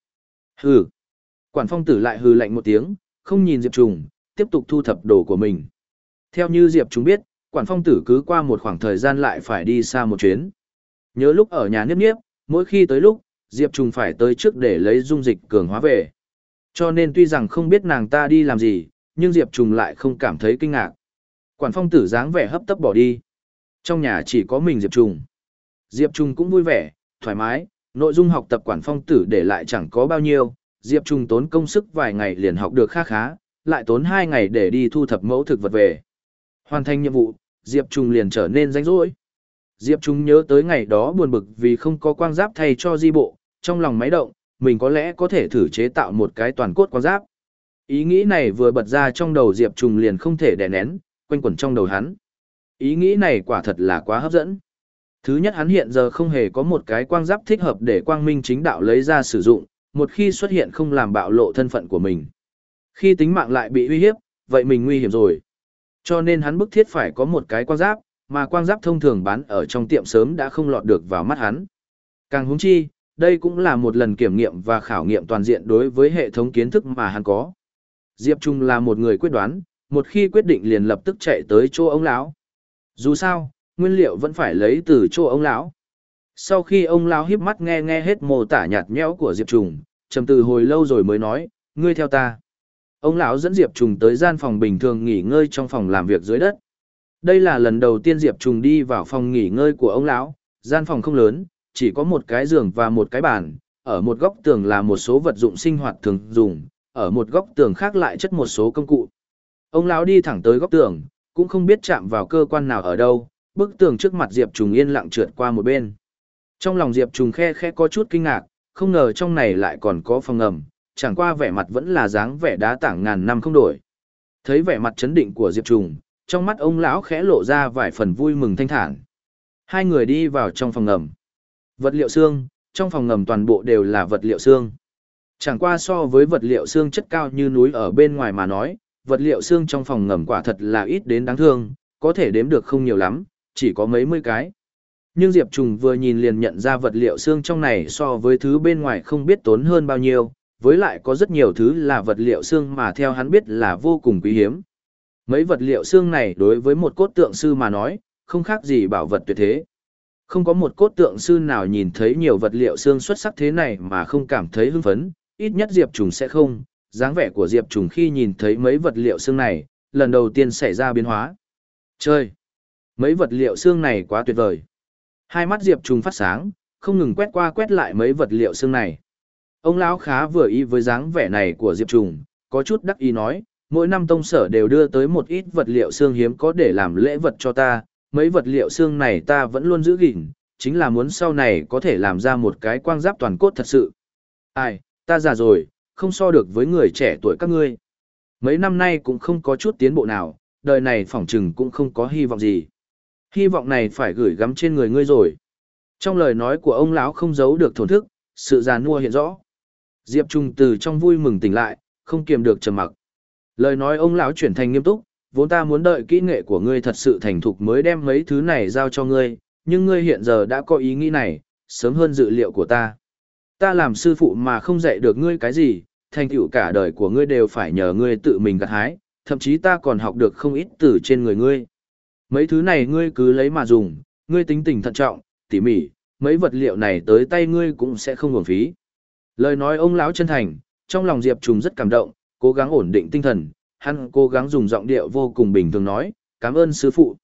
hừ. Quản phong tử lại hừ lạnh một tiếng, không nhìn Diệp Trùng, tiếp tục thu thập đồ của mình. Theo như Diệp Trùng biết, quản phong tử cứ qua một khoảng thời gian lại phải đi xa một chuyến. Nhớ lúc ở nhà niếp niếp, mỗi khi tới lúc, Diệp Trùng phải tới trước để lấy dung dịch cường hóa về. Cho nên tuy rằng không biết nàng ta đi làm gì, nhưng Diệp Trùng lại không cảm thấy kinh ngạc. Quản phong tử dáng vẻ hấp tấp bỏ đi. Trong nhà chỉ có mình Diệp Trùng. Diệp Trùng cũng vui vẻ, thoải mái, nội dung học tập quản phong tử để lại chẳng có bao nhiêu. Diệp Trùng tốn công sức vài ngày liền học được khá khá, lại tốn hai ngày để đi thu thập mẫu thực vật về. Hoàn thành nhiệm vụ, Diệp Trùng liền trở nên rảnh rỗi. Diệp Trung nhớ tới ngày đó buồn bực vì không có quang giáp thay cho di bộ, trong lòng máy động, mình có lẽ có thể thử chế tạo một cái toàn cốt quang giáp. Ý nghĩ này vừa bật ra trong đầu Diệp Trung liền không thể đè nén, quanh quẩn trong đầu hắn. Ý nghĩ này quả thật là quá hấp dẫn. Thứ nhất hắn hiện giờ không hề có một cái quang giáp thích hợp để quang minh chính đạo lấy ra sử dụng, một khi xuất hiện không làm bạo lộ thân phận của mình. Khi tính mạng lại bị uy hiếp, vậy mình nguy hiểm rồi. Cho nên hắn bức thiết phải có một cái quang giáp, mà quang giáp thông thường bán ở trong tiệm sớm đã không lọt được vào mắt hắn. Càng húng chi, đây cũng là một lần kiểm nghiệm và khảo nghiệm toàn diện đối với hệ thống kiến thức mà hắn có. Diệp Trung là một người quyết đoán, một khi quyết định liền lập tức chạy tới chỗ ông lão. Dù sao, nguyên liệu vẫn phải lấy từ chỗ ông lão. Sau khi ông lão híp mắt nghe nghe hết mô tả nhạt nhẽo của Diệp Trung, trầm từ hồi lâu rồi mới nói, ngươi theo ta. Ông lão dẫn Diệp Trung tới gian phòng bình thường nghỉ ngơi trong phòng làm việc dưới đất. Đây là lần đầu tiên Diệp Trùng đi vào phòng nghỉ ngơi của ông lão, gian phòng không lớn, chỉ có một cái giường và một cái bàn, ở một góc tường là một số vật dụng sinh hoạt thường dùng, ở một góc tường khác lại chất một số công cụ. Ông lão đi thẳng tới góc tường, cũng không biết chạm vào cơ quan nào ở đâu, bức tường trước mặt Diệp Trùng yên lặng trượt qua một bên. Trong lòng Diệp Trùng khe khe có chút kinh ngạc, không ngờ trong này lại còn có phòng ngầm, chẳng qua vẻ mặt vẫn là dáng vẻ đá tảng ngàn năm không đổi. Thấy vẻ mặt chấn định của Diệp Trùng, trong mắt ông lão khẽ lộ ra vài phần vui mừng thanh thản. Hai người đi vào trong phòng ngầm. Vật liệu xương, trong phòng ngầm toàn bộ đều là vật liệu xương. Chẳng qua so với vật liệu xương chất cao như núi ở bên ngoài mà nói, vật liệu xương trong phòng ngầm quả thật là ít đến đáng thương, có thể đếm được không nhiều lắm, chỉ có mấy mươi cái. Nhưng Diệp Trùng vừa nhìn liền nhận ra vật liệu xương trong này so với thứ bên ngoài không biết tốn hơn bao nhiêu, với lại có rất nhiều thứ là vật liệu xương mà theo hắn biết là vô cùng quý hiếm. Mấy vật liệu xương này đối với một cốt tượng sư mà nói, không khác gì bảo vật tuyệt thế. Không có một cốt tượng sư nào nhìn thấy nhiều vật liệu xương xuất sắc thế này mà không cảm thấy hưng phấn, ít nhất Diệp Trùng sẽ không. dáng vẻ của Diệp Trùng khi nhìn thấy mấy vật liệu xương này, lần đầu tiên xảy ra biến hóa. Chơi! Mấy vật liệu xương này quá tuyệt vời. Hai mắt Diệp Trùng phát sáng, không ngừng quét qua quét lại mấy vật liệu xương này. Ông lão khá vừa ý với dáng vẻ này của Diệp Trùng, có chút đắc ý nói, mỗi năm tông sở đều đưa tới một ít vật liệu xương hiếm có để làm lễ vật cho ta, mấy vật liệu xương này ta vẫn luôn giữ gìn, chính là muốn sau này có thể làm ra một cái quang giáp toàn cốt thật sự. Ai, ta già rồi, không so được với người trẻ tuổi các ngươi. Mấy năm nay cũng không có chút tiến bộ nào, đời này phỏng chừng cũng không có hy vọng gì. Hy vọng này phải gửi gắm trên người ngươi rồi. Trong lời nói của ông lão không giấu được thổn thức, sự già nua hiện rõ. Diệp Trung từ trong vui mừng tỉnh lại, không kiềm được trầm mặc. Lời nói ông lão chuyển thành nghiêm túc, vốn ta muốn đợi kỹ nghệ của ngươi thật sự thành thục mới đem mấy thứ này giao cho ngươi, nhưng ngươi hiện giờ đã có ý nghĩ này, sớm hơn dự liệu của ta. Ta làm sư phụ mà không dạy được ngươi cái gì, thành tựu cả đời của ngươi đều phải nhờ ngươi tự mình gặt hái, thậm chí ta còn học được không ít từ trên người ngươi. Mấy thứ này ngươi cứ lấy mà dùng, ngươi tính tình thận trọng, tỉ mỉ, mấy vật liệu này tới tay ngươi cũng sẽ không uổng phí. Lời nói ông lão chân thành, trong lòng Diệp Trùng rất cảm động, cố gắng ổn định tinh thần, hắn cố gắng dùng giọng điệu vô cùng bình thường nói, cảm ơn sư phụ.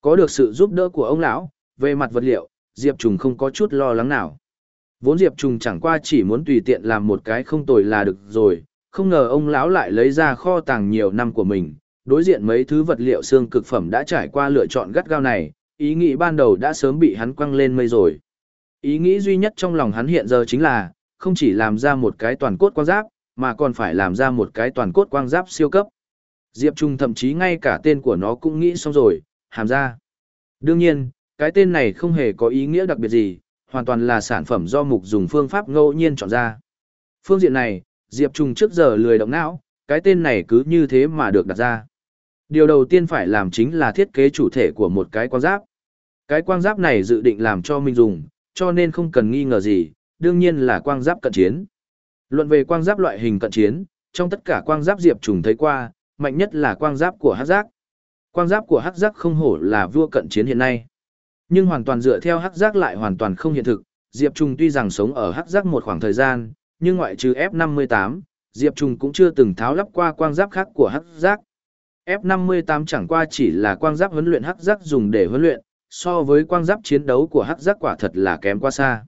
Có được sự giúp đỡ của ông lão, về mặt vật liệu, Diệp Trùng không có chút lo lắng nào. Vốn Diệp Trùng chẳng qua chỉ muốn tùy tiện làm một cái không tồi là được rồi, không ngờ ông lão lại lấy ra kho tàng nhiều năm của mình, đối diện mấy thứ vật liệu xương cực phẩm đã trải qua lựa chọn gắt gao này, ý nghĩ ban đầu đã sớm bị hắn quăng lên mây rồi. Ý nghĩ duy nhất trong lòng hắn hiện giờ chính là, không chỉ làm ra một cái toàn cốt quan giáp, mà còn phải làm ra một cái toàn cốt quang giáp siêu cấp. Diệp Trung thậm chí ngay cả tên của nó cũng nghĩ xong rồi, hàm ra. Đương nhiên, cái tên này không hề có ý nghĩa đặc biệt gì, hoàn toàn là sản phẩm do mục dùng phương pháp ngẫu nhiên chọn ra. Phương diện này, Diệp Trung trước giờ lười động não, cái tên này cứ như thế mà được đặt ra. Điều đầu tiên phải làm chính là thiết kế chủ thể của một cái quang giáp. Cái quang giáp này dự định làm cho mình dùng, cho nên không cần nghi ngờ gì, đương nhiên là quang giáp cận chiến. Luận về quang giáp loại hình cận chiến, trong tất cả quang giáp Diệp Trùng thấy qua, mạnh nhất là quang giáp của Hắc Giác. Quang giáp của Hắc Giác không hổ là vua cận chiến hiện nay. Nhưng hoàn toàn dựa theo Hắc Giác lại hoàn toàn không hiện thực, Diệp Trùng tuy rằng sống ở Hắc Giác một khoảng thời gian, nhưng ngoại trừ F58, Diệp Trùng cũng chưa từng tháo lắp qua quang giáp khác của Hắc Giác. F58 chẳng qua chỉ là quang giáp huấn luyện Hắc Giác dùng để huấn luyện, so với quang giáp chiến đấu của Hắc Giác quả thật là kém quá xa.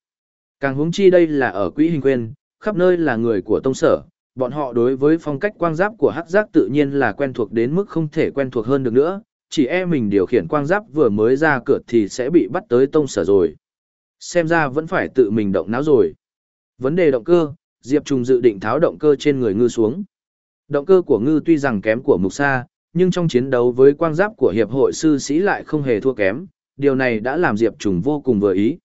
Càng huống chi đây là ở quỹ hình quên, khắp nơi là người của tông sở, bọn họ đối với phong cách quang giáp của hắc giác tự nhiên là quen thuộc đến mức không thể quen thuộc hơn được nữa, chỉ e mình điều khiển quang giáp vừa mới ra cửa thì sẽ bị bắt tới tông sở rồi. Xem ra vẫn phải tự mình động não rồi. Vấn đề động cơ, Diệp Trùng dự định tháo động cơ trên người ngư xuống. Động cơ của ngư tuy rằng kém của mục sa, nhưng trong chiến đấu với quang giáp của hiệp hội sư sĩ lại không hề thua kém, điều này đã làm Diệp Trùng vô cùng vừa ý.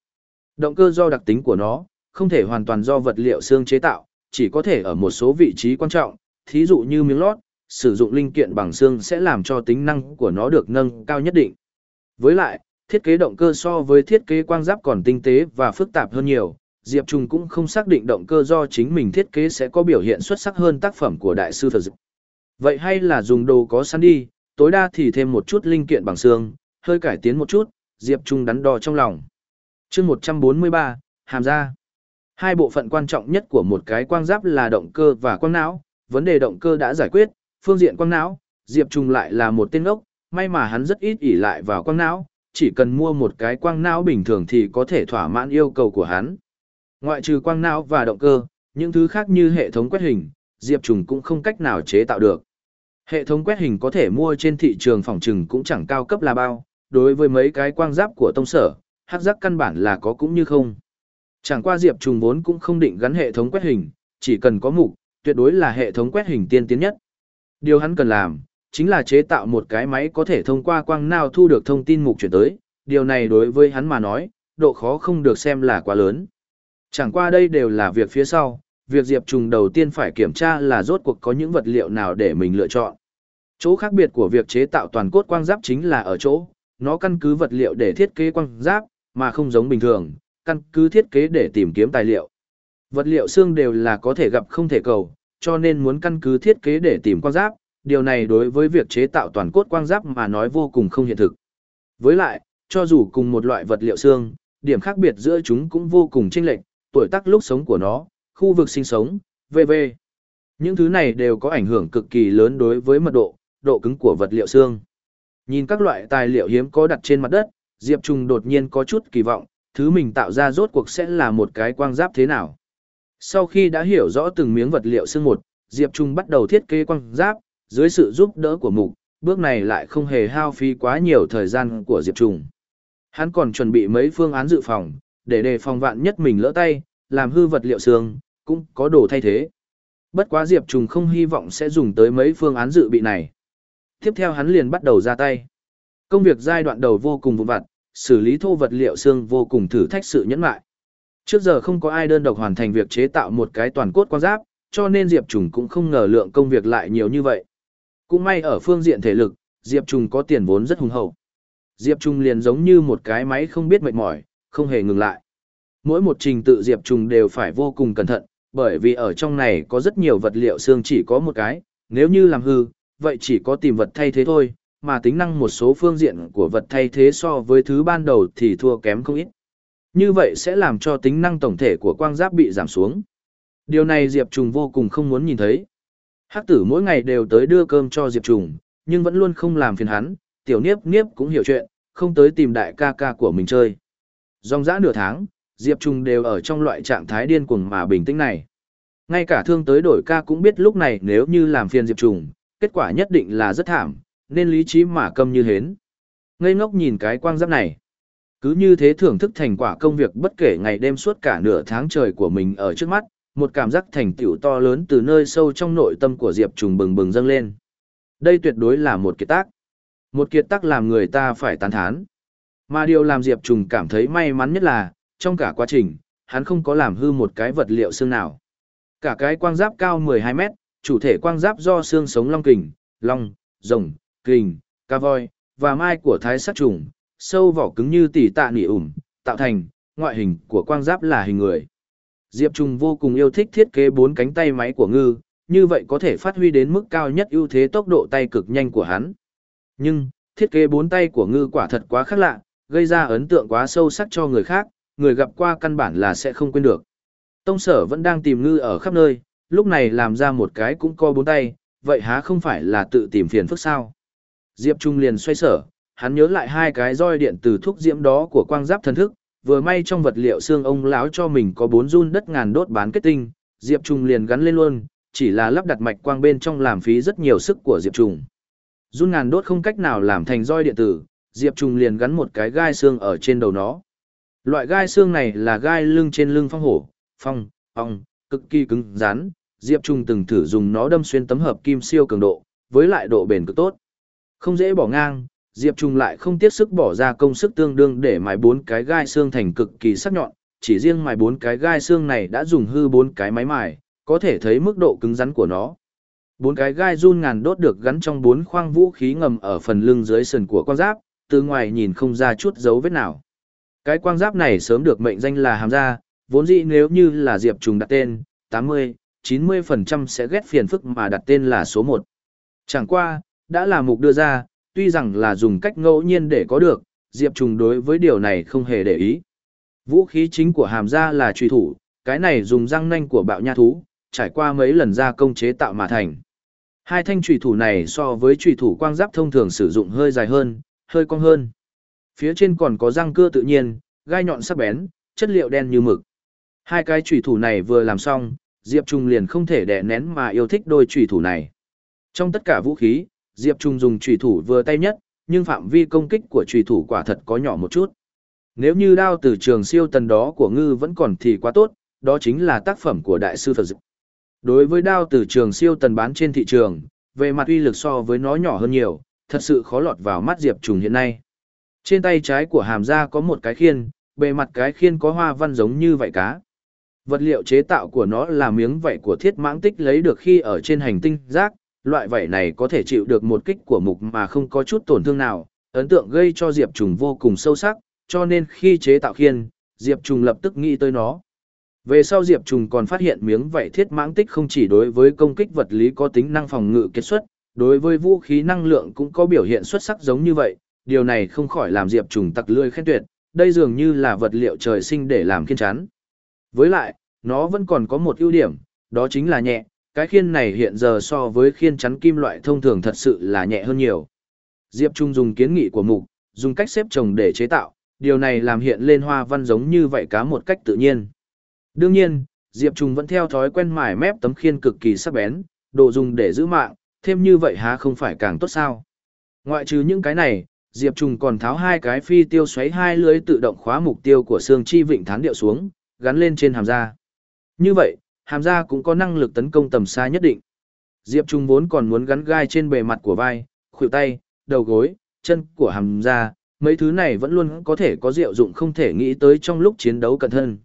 Động cơ do đặc tính của nó, không thể hoàn toàn do vật liệu xương chế tạo, chỉ có thể ở một số vị trí quan trọng, thí dụ như miếng lót, sử dụng linh kiện bằng xương sẽ làm cho tính năng của nó được nâng cao nhất định. Với lại, thiết kế động cơ so với thiết kế quang giáp còn tinh tế và phức tạp hơn nhiều, Diệp Trung cũng không xác định động cơ do chính mình thiết kế sẽ có biểu hiện xuất sắc hơn tác phẩm của đại sư Phật Dực. Vậy hay là dùng đồ có sẵn đi, tối đa thì thêm một chút linh kiện bằng xương, hơi cải tiến một chút, Diệp Trung đắn đo trong lòng. chương 143, Hàm ra. Hai bộ phận quan trọng nhất của một cái quang giáp là động cơ và quang não, vấn đề động cơ đã giải quyết, phương diện quang não, Diệp Trung lại là một tên ốc, may mà hắn rất ít ỉ lại vào quang não, chỉ cần mua một cái quang não bình thường thì có thể thỏa mãn yêu cầu của hắn. Ngoại trừ quang não và động cơ, những thứ khác như hệ thống quét hình, Diệp Trung cũng không cách nào chế tạo được. Hệ thống quét hình có thể mua trên thị trường phòng trừng cũng chẳng cao cấp là bao, đối với mấy cái quang giáp của tông sở, hắc giác căn bản là có cũng như không. Chẳng qua Diệp Trùng vốn cũng không định gắn hệ thống quét hình, chỉ cần có mục, tuyệt đối là hệ thống quét hình tiên tiến nhất. Điều hắn cần làm, chính là chế tạo một cái máy có thể thông qua quang nào thu được thông tin mục chuyển tới, điều này đối với hắn mà nói, độ khó không được xem là quá lớn. Chẳng qua đây đều là việc phía sau, việc Diệp Trùng đầu tiên phải kiểm tra là rốt cuộc có những vật liệu nào để mình lựa chọn. Chỗ khác biệt của việc chế tạo toàn cốt quang giáp chính là ở chỗ, nó căn cứ vật liệu để thiết kế quang giáp, mà không giống bình thường, căn cứ thiết kế để tìm kiếm tài liệu. Vật liệu xương đều là có thể gặp không thể cầu, cho nên muốn căn cứ thiết kế để tìm quang giáp, điều này đối với việc chế tạo toàn cốt quang giáp mà nói vô cùng không hiện thực. Với lại, cho dù cùng một loại vật liệu xương, điểm khác biệt giữa chúng cũng vô cùng chênh lệch, tuổi tác lúc sống của nó, khu vực sinh sống, v.v. Những thứ này đều có ảnh hưởng cực kỳ lớn đối với mật độ, độ cứng của vật liệu xương. Nhìn các loại tài liệu hiếm có đặt trên mặt đất, Diệp Trung đột nhiên có chút kỳ vọng, thứ mình tạo ra rốt cuộc sẽ là một cái quang giáp thế nào. Sau khi đã hiểu rõ từng miếng vật liệu xương một, Diệp Trung bắt đầu thiết kế quang giáp, dưới sự giúp đỡ của mục, bước này lại không hề hao phí quá nhiều thời gian của Diệp Trung. Hắn còn chuẩn bị mấy phương án dự phòng, để đề phòng vạn nhất mình lỡ tay, làm hư vật liệu xương, cũng có đồ thay thế. Bất quá Diệp Trung không hy vọng sẽ dùng tới mấy phương án dự bị này. Tiếp theo hắn liền bắt đầu ra tay. Công việc giai đoạn đầu vô cùng vụn vặt, xử lý thô vật liệu xương vô cùng thử thách sự nhẫn mại. Trước giờ không có ai đơn độc hoàn thành việc chế tạo một cái toàn cốt quan giáp, cho nên Diệp Trùng cũng không ngờ lượng công việc lại nhiều như vậy. Cũng may ở phương diện thể lực, Diệp Trùng có tiền vốn rất hùng hậu. Diệp Trùng liền giống như một cái máy không biết mệt mỏi, không hề ngừng lại. Mỗi một trình tự Diệp Trùng đều phải vô cùng cẩn thận, bởi vì ở trong này có rất nhiều vật liệu xương chỉ có một cái, nếu như làm hư, vậy chỉ có tìm vật thay thế thôi, mà tính năng một số phương diện của vật thay thế so với thứ ban đầu thì thua kém không ít. Như vậy sẽ làm cho tính năng tổng thể của quang giáp bị giảm xuống. Điều này Diệp Trùng vô cùng không muốn nhìn thấy. Hắc tử mỗi ngày đều tới đưa cơm cho Diệp Trùng, nhưng vẫn luôn không làm phiền hắn, tiểu niếp niếp cũng hiểu chuyện, không tới tìm đại ca ca của mình chơi. Dòng dã nửa tháng, Diệp Trùng đều ở trong loại trạng thái điên cuồng mà bình tĩnh này. Ngay cả thương tới đổi ca cũng biết lúc này nếu như làm phiền Diệp Trùng, kết quả nhất định là rất thảm, nên lý trí mà câm như hến. Ngây ngốc nhìn cái quang giáp này. Cứ như thế thưởng thức thành quả công việc bất kể ngày đêm suốt cả nửa tháng trời của mình ở trước mắt, một cảm giác thành tựu to lớn từ nơi sâu trong nội tâm của Diệp Trùng bừng bừng dâng lên. Đây tuyệt đối là một kiệt tác. Một kiệt tác làm người ta phải tán thán. Mà điều làm Diệp Trùng cảm thấy may mắn nhất là, trong cả quá trình, hắn không có làm hư một cái vật liệu xương nào. Cả cái quang giáp cao 12 mét, chủ thể quang giáp do xương sống long kình, long, rồng, kình, ca voi, và mai của thái sát trùng, sâu vỏ cứng như tỉ tạ nỉ ủm, tạo thành, ngoại hình của quang giáp là hình người. Diệp Trùng vô cùng yêu thích thiết kế bốn cánh tay máy của ngư, như vậy có thể phát huy đến mức cao nhất ưu thế tốc độ tay cực nhanh của hắn. Nhưng, thiết kế bốn tay của ngư quả thật quá khác lạ, gây ra ấn tượng quá sâu sắc cho người khác, người gặp qua căn bản là sẽ không quên được. Tông sở vẫn đang tìm ngư ở khắp nơi, lúc này làm ra một cái cũng có bốn tay, vậy há không phải là tự tìm phiền phức sao? Diệp Trung liền xoay sở, hắn nhớ lại hai cái roi điện từ thuốc diễm đó của quang giáp thần thức, vừa may trong vật liệu xương ông lão cho mình có bốn run đất ngàn đốt bán kết tinh, Diệp Trung liền gắn lên luôn, chỉ là lắp đặt mạch quang bên trong làm phí rất nhiều sức của Diệp Trung. Run ngàn đốt không cách nào làm thành roi điện tử, Diệp Trung liền gắn một cái gai xương ở trên đầu nó. Loại gai xương này là gai lưng trên lưng phong hổ, phong, ong, cực kỳ cứng rắn, Diệp Trung từng thử dùng nó đâm xuyên tấm hợp kim siêu cường độ, với lại độ bền cực tốt. Không dễ bỏ ngang, Diệp Trung lại không tiếc sức bỏ ra công sức tương đương để mài bốn cái gai xương thành cực kỳ sắc nhọn, chỉ riêng mài bốn cái gai xương này đã dùng hư bốn cái máy mài, có thể thấy mức độ cứng rắn của nó. Bốn cái gai run ngàn đốt được gắn trong bốn khoang vũ khí ngầm ở phần lưng dưới sườn của con giáp, từ ngoài nhìn không ra chút dấu vết nào. Cái quang giáp này sớm được mệnh danh là hàm gia, vốn dĩ nếu như là Diệp Trùng đặt tên, 80, 90% sẽ ghét phiền phức mà đặt tên là số 1. Chẳng qua, đã là mục đưa ra, tuy rằng là dùng cách ngẫu nhiên để có được, Diệp Trùng đối với điều này không hề để ý. Vũ khí chính của hàm gia là truy thủ, cái này dùng răng nanh của bạo nha thú, trải qua mấy lần gia công chế tạo mà thành. Hai thanh trùy thủ này so với trùy thủ quang giáp thông thường sử dụng hơi dài hơn, hơi cong hơn. Phía trên còn có răng cưa tự nhiên, gai nhọn sắc bén, chất liệu đen như mực. Hai cái trùy thủ này vừa làm xong, Diệp Trung liền không thể đè nén mà yêu thích đôi trùy thủ này. Trong tất cả vũ khí, Diệp Trung dùng trùy thủ vừa tay nhất, nhưng phạm vi công kích của trùy thủ quả thật có nhỏ một chút. Nếu như đao từ trường siêu tần đó của ngư vẫn còn thì quá tốt, đó chính là tác phẩm của đại sư Phật Dịch. Đối với đao từ trường siêu tần bán trên thị trường, về mặt uy lực so với nó nhỏ hơn nhiều, thật sự khó lọt vào mắt Diệp Trùng hiện nay. Trên tay trái của hàm ra có một cái khiên, bề mặt cái khiên có hoa văn giống như vảy cá. Vật liệu chế tạo của nó là miếng vảy của thiết mãng tích lấy được khi ở trên hành tinh rác, loại vảy này có thể chịu được một kích của mục mà không có chút tổn thương nào, ấn tượng gây cho Diệp Trùng vô cùng sâu sắc, cho nên khi chế tạo khiên, Diệp Trùng lập tức nghĩ tới nó. Về sau Diệp Trùng còn phát hiện miếng vảy thiết mãng tích không chỉ đối với công kích vật lý có tính năng phòng ngự kết xuất, đối với vũ khí năng lượng cũng có biểu hiện xuất sắc giống như vậy, điều này không khỏi làm Diệp Trùng tặc lươi khen tuyệt, đây dường như là vật liệu trời sinh để làm khiên chắn. Với lại, nó vẫn còn có một ưu điểm, đó chính là nhẹ, cái khiên này hiện giờ so với khiên chắn kim loại thông thường thật sự là nhẹ hơn nhiều. Diệp Trung dùng kiến nghị của mục, dùng cách xếp chồng để chế tạo, điều này làm hiện lên hoa văn giống như vậy cá một cách tự nhiên. Đương nhiên, Diệp Trung vẫn theo thói quen mài mép tấm khiên cực kỳ sắc bén, đồ dùng để giữ mạng, thêm như vậy há không phải càng tốt sao. Ngoại trừ những cái này, Diệp Trung còn tháo hai cái phi tiêu xoáy hai lưới tự động khóa mục tiêu của xương chi vịnh thán điệu xuống, gắn lên trên hàm da. Như vậy, hàm ra cũng có năng lực tấn công tầm xa nhất định. Diệp Trung vốn còn muốn gắn gai trên bề mặt của vai, khuỷu tay, đầu gối, chân của hàm ra, mấy thứ này vẫn luôn có thể có diệu dụng không thể nghĩ tới trong lúc chiến đấu cẩn thân.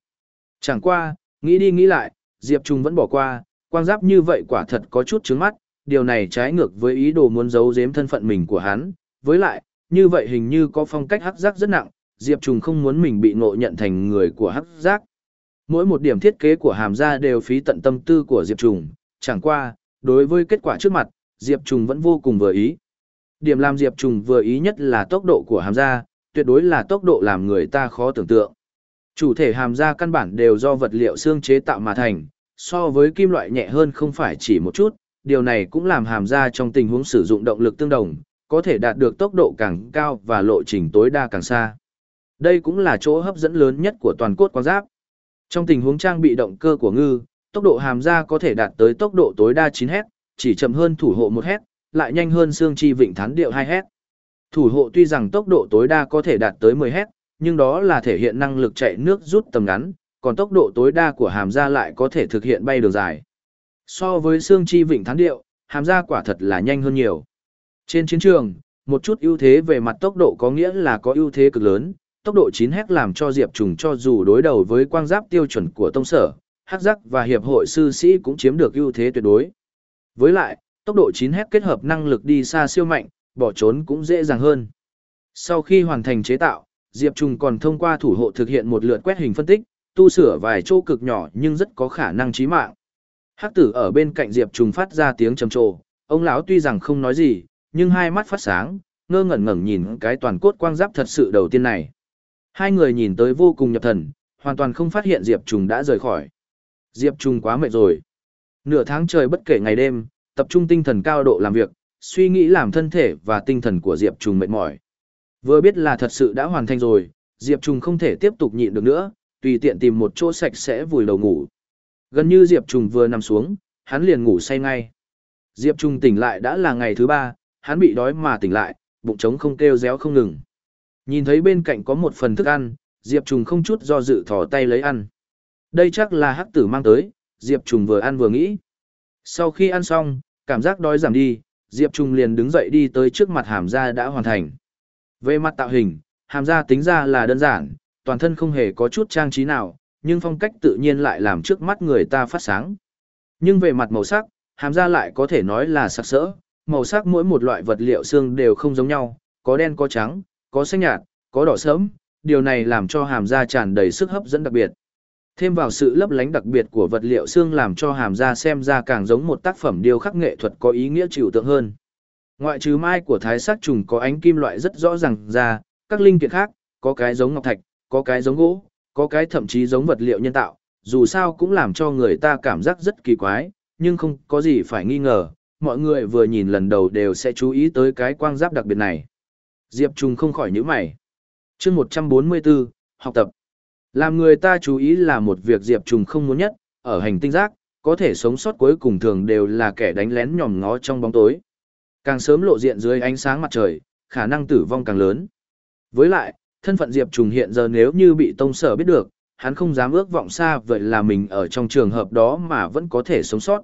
Chẳng qua, nghĩ đi nghĩ lại, Diệp Trung vẫn bỏ qua, quang giáp như vậy quả thật có chút trướng mắt, điều này trái ngược với ý đồ muốn giấu giếm thân phận mình của hắn, với lại, như vậy hình như có phong cách hắc giác rất nặng, Diệp Trung không muốn mình bị ngộ nhận thành người của hắc giác. Mỗi một điểm thiết kế của hàm gia đều phí tận tâm tư của Diệp Trùng. chẳng qua, đối với kết quả trước mặt, Diệp Trùng vẫn vô cùng vừa ý. Điểm làm Diệp Trùng vừa ý nhất là tốc độ của hàm ra, tuyệt đối là tốc độ làm người ta khó tưởng tượng. Chủ thể hàm ra căn bản đều do vật liệu xương chế tạo mà thành, so với kim loại nhẹ hơn không phải chỉ một chút, điều này cũng làm hàm ra trong tình huống sử dụng động lực tương đồng, có thể đạt được tốc độ càng cao và lộ trình tối đa càng xa. Đây cũng là chỗ hấp dẫn lớn nhất của toàn cốt quang giáp. Trong tình huống trang bị động cơ của ngư, tốc độ hàm ra có thể đạt tới tốc độ tối đa 9 h chỉ chậm hơn thủ hộ 1 h lại nhanh hơn xương chi vịnh thán điệu 2 h Thủ hộ tuy rằng tốc độ tối đa có thể đạt tới 10 h nhưng đó là thể hiện năng lực chạy nước rút tầm ngắn, còn tốc độ tối đa của hàm ra lại có thể thực hiện bay đường dài. So với xương chi vịnh thán điệu, hàm ra quả thật là nhanh hơn nhiều. Trên chiến trường, một chút ưu thế về mặt tốc độ có nghĩa là có ưu thế cực lớn, tốc độ 9 hét làm cho Diệp Trùng cho dù đối đầu với quang giáp tiêu chuẩn của tông sở, hắc giác và hiệp hội sư sĩ cũng chiếm được ưu thế tuyệt đối. Với lại, tốc độ 9 hét kết hợp năng lực đi xa siêu mạnh, bỏ trốn cũng dễ dàng hơn. Sau khi hoàn thành chế tạo, Diệp Trùng còn thông qua thủ hộ thực hiện một lượt quét hình phân tích, tu sửa vài chỗ cực nhỏ nhưng rất có khả năng chí mạng. Hắc tử ở bên cạnh Diệp Trùng phát ra tiếng trầm trồ, ông lão tuy rằng không nói gì, nhưng hai mắt phát sáng, ngơ ngẩn ngẩn nhìn cái toàn cốt quang giáp thật sự đầu tiên này. Hai người nhìn tới vô cùng nhập thần, hoàn toàn không phát hiện Diệp Trùng đã rời khỏi. Diệp Trùng quá mệt rồi. Nửa tháng trời bất kể ngày đêm, tập trung tinh thần cao độ làm việc, suy nghĩ làm thân thể và tinh thần của Diệp Trùng mệt mỏi. Vừa biết là thật sự đã hoàn thành rồi, Diệp Trùng không thể tiếp tục nhịn được nữa, tùy tiện tìm một chỗ sạch sẽ vùi đầu ngủ. Gần như Diệp Trùng vừa nằm xuống, hắn liền ngủ say ngay. Diệp Trùng tỉnh lại đã là ngày thứ ba, hắn bị đói mà tỉnh lại, bụng trống không kêu réo không ngừng. Nhìn thấy bên cạnh có một phần thức ăn, Diệp Trùng không chút do dự thò tay lấy ăn. Đây chắc là hắc tử mang tới, Diệp Trùng vừa ăn vừa nghĩ. Sau khi ăn xong, cảm giác đói giảm đi, Diệp Trùng liền đứng dậy đi tới trước mặt hàm da đã hoàn thành. Về mặt tạo hình, hàm da tính ra là đơn giản, toàn thân không hề có chút trang trí nào, nhưng phong cách tự nhiên lại làm trước mắt người ta phát sáng. Nhưng về mặt màu sắc, hàm da lại có thể nói là sặc sỡ, màu sắc mỗi một loại vật liệu xương đều không giống nhau, có đen có trắng, có xanh nhạt, có đỏ sớm, điều này làm cho hàm da tràn đầy sức hấp dẫn đặc biệt. Thêm vào sự lấp lánh đặc biệt của vật liệu xương làm cho hàm da xem ra càng giống một tác phẩm điêu khắc nghệ thuật có ý nghĩa trừu tượng hơn. Ngoại trừ mai của thái sắc trùng có ánh kim loại rất rõ ràng ra, các linh kiện khác, có cái giống ngọc thạch, có cái giống gỗ, có cái thậm chí giống vật liệu nhân tạo, dù sao cũng làm cho người ta cảm giác rất kỳ quái, nhưng không có gì phải nghi ngờ, mọi người vừa nhìn lần đầu đều sẽ chú ý tới cái quang giáp đặc biệt này. Diệp Trung không khỏi nhíu mày. chương 144, học tập. Làm người ta chú ý là một việc Diệp Trung không muốn nhất, ở hành tinh giác, có thể sống sót cuối cùng thường đều là kẻ đánh lén nhòm ngó trong bóng tối. Càng sớm lộ diện dưới ánh sáng mặt trời, khả năng tử vong càng lớn. Với lại, thân phận Diệp Trùng hiện giờ nếu như bị tông sở biết được, hắn không dám ước vọng xa vậy là mình ở trong trường hợp đó mà vẫn có thể sống sót.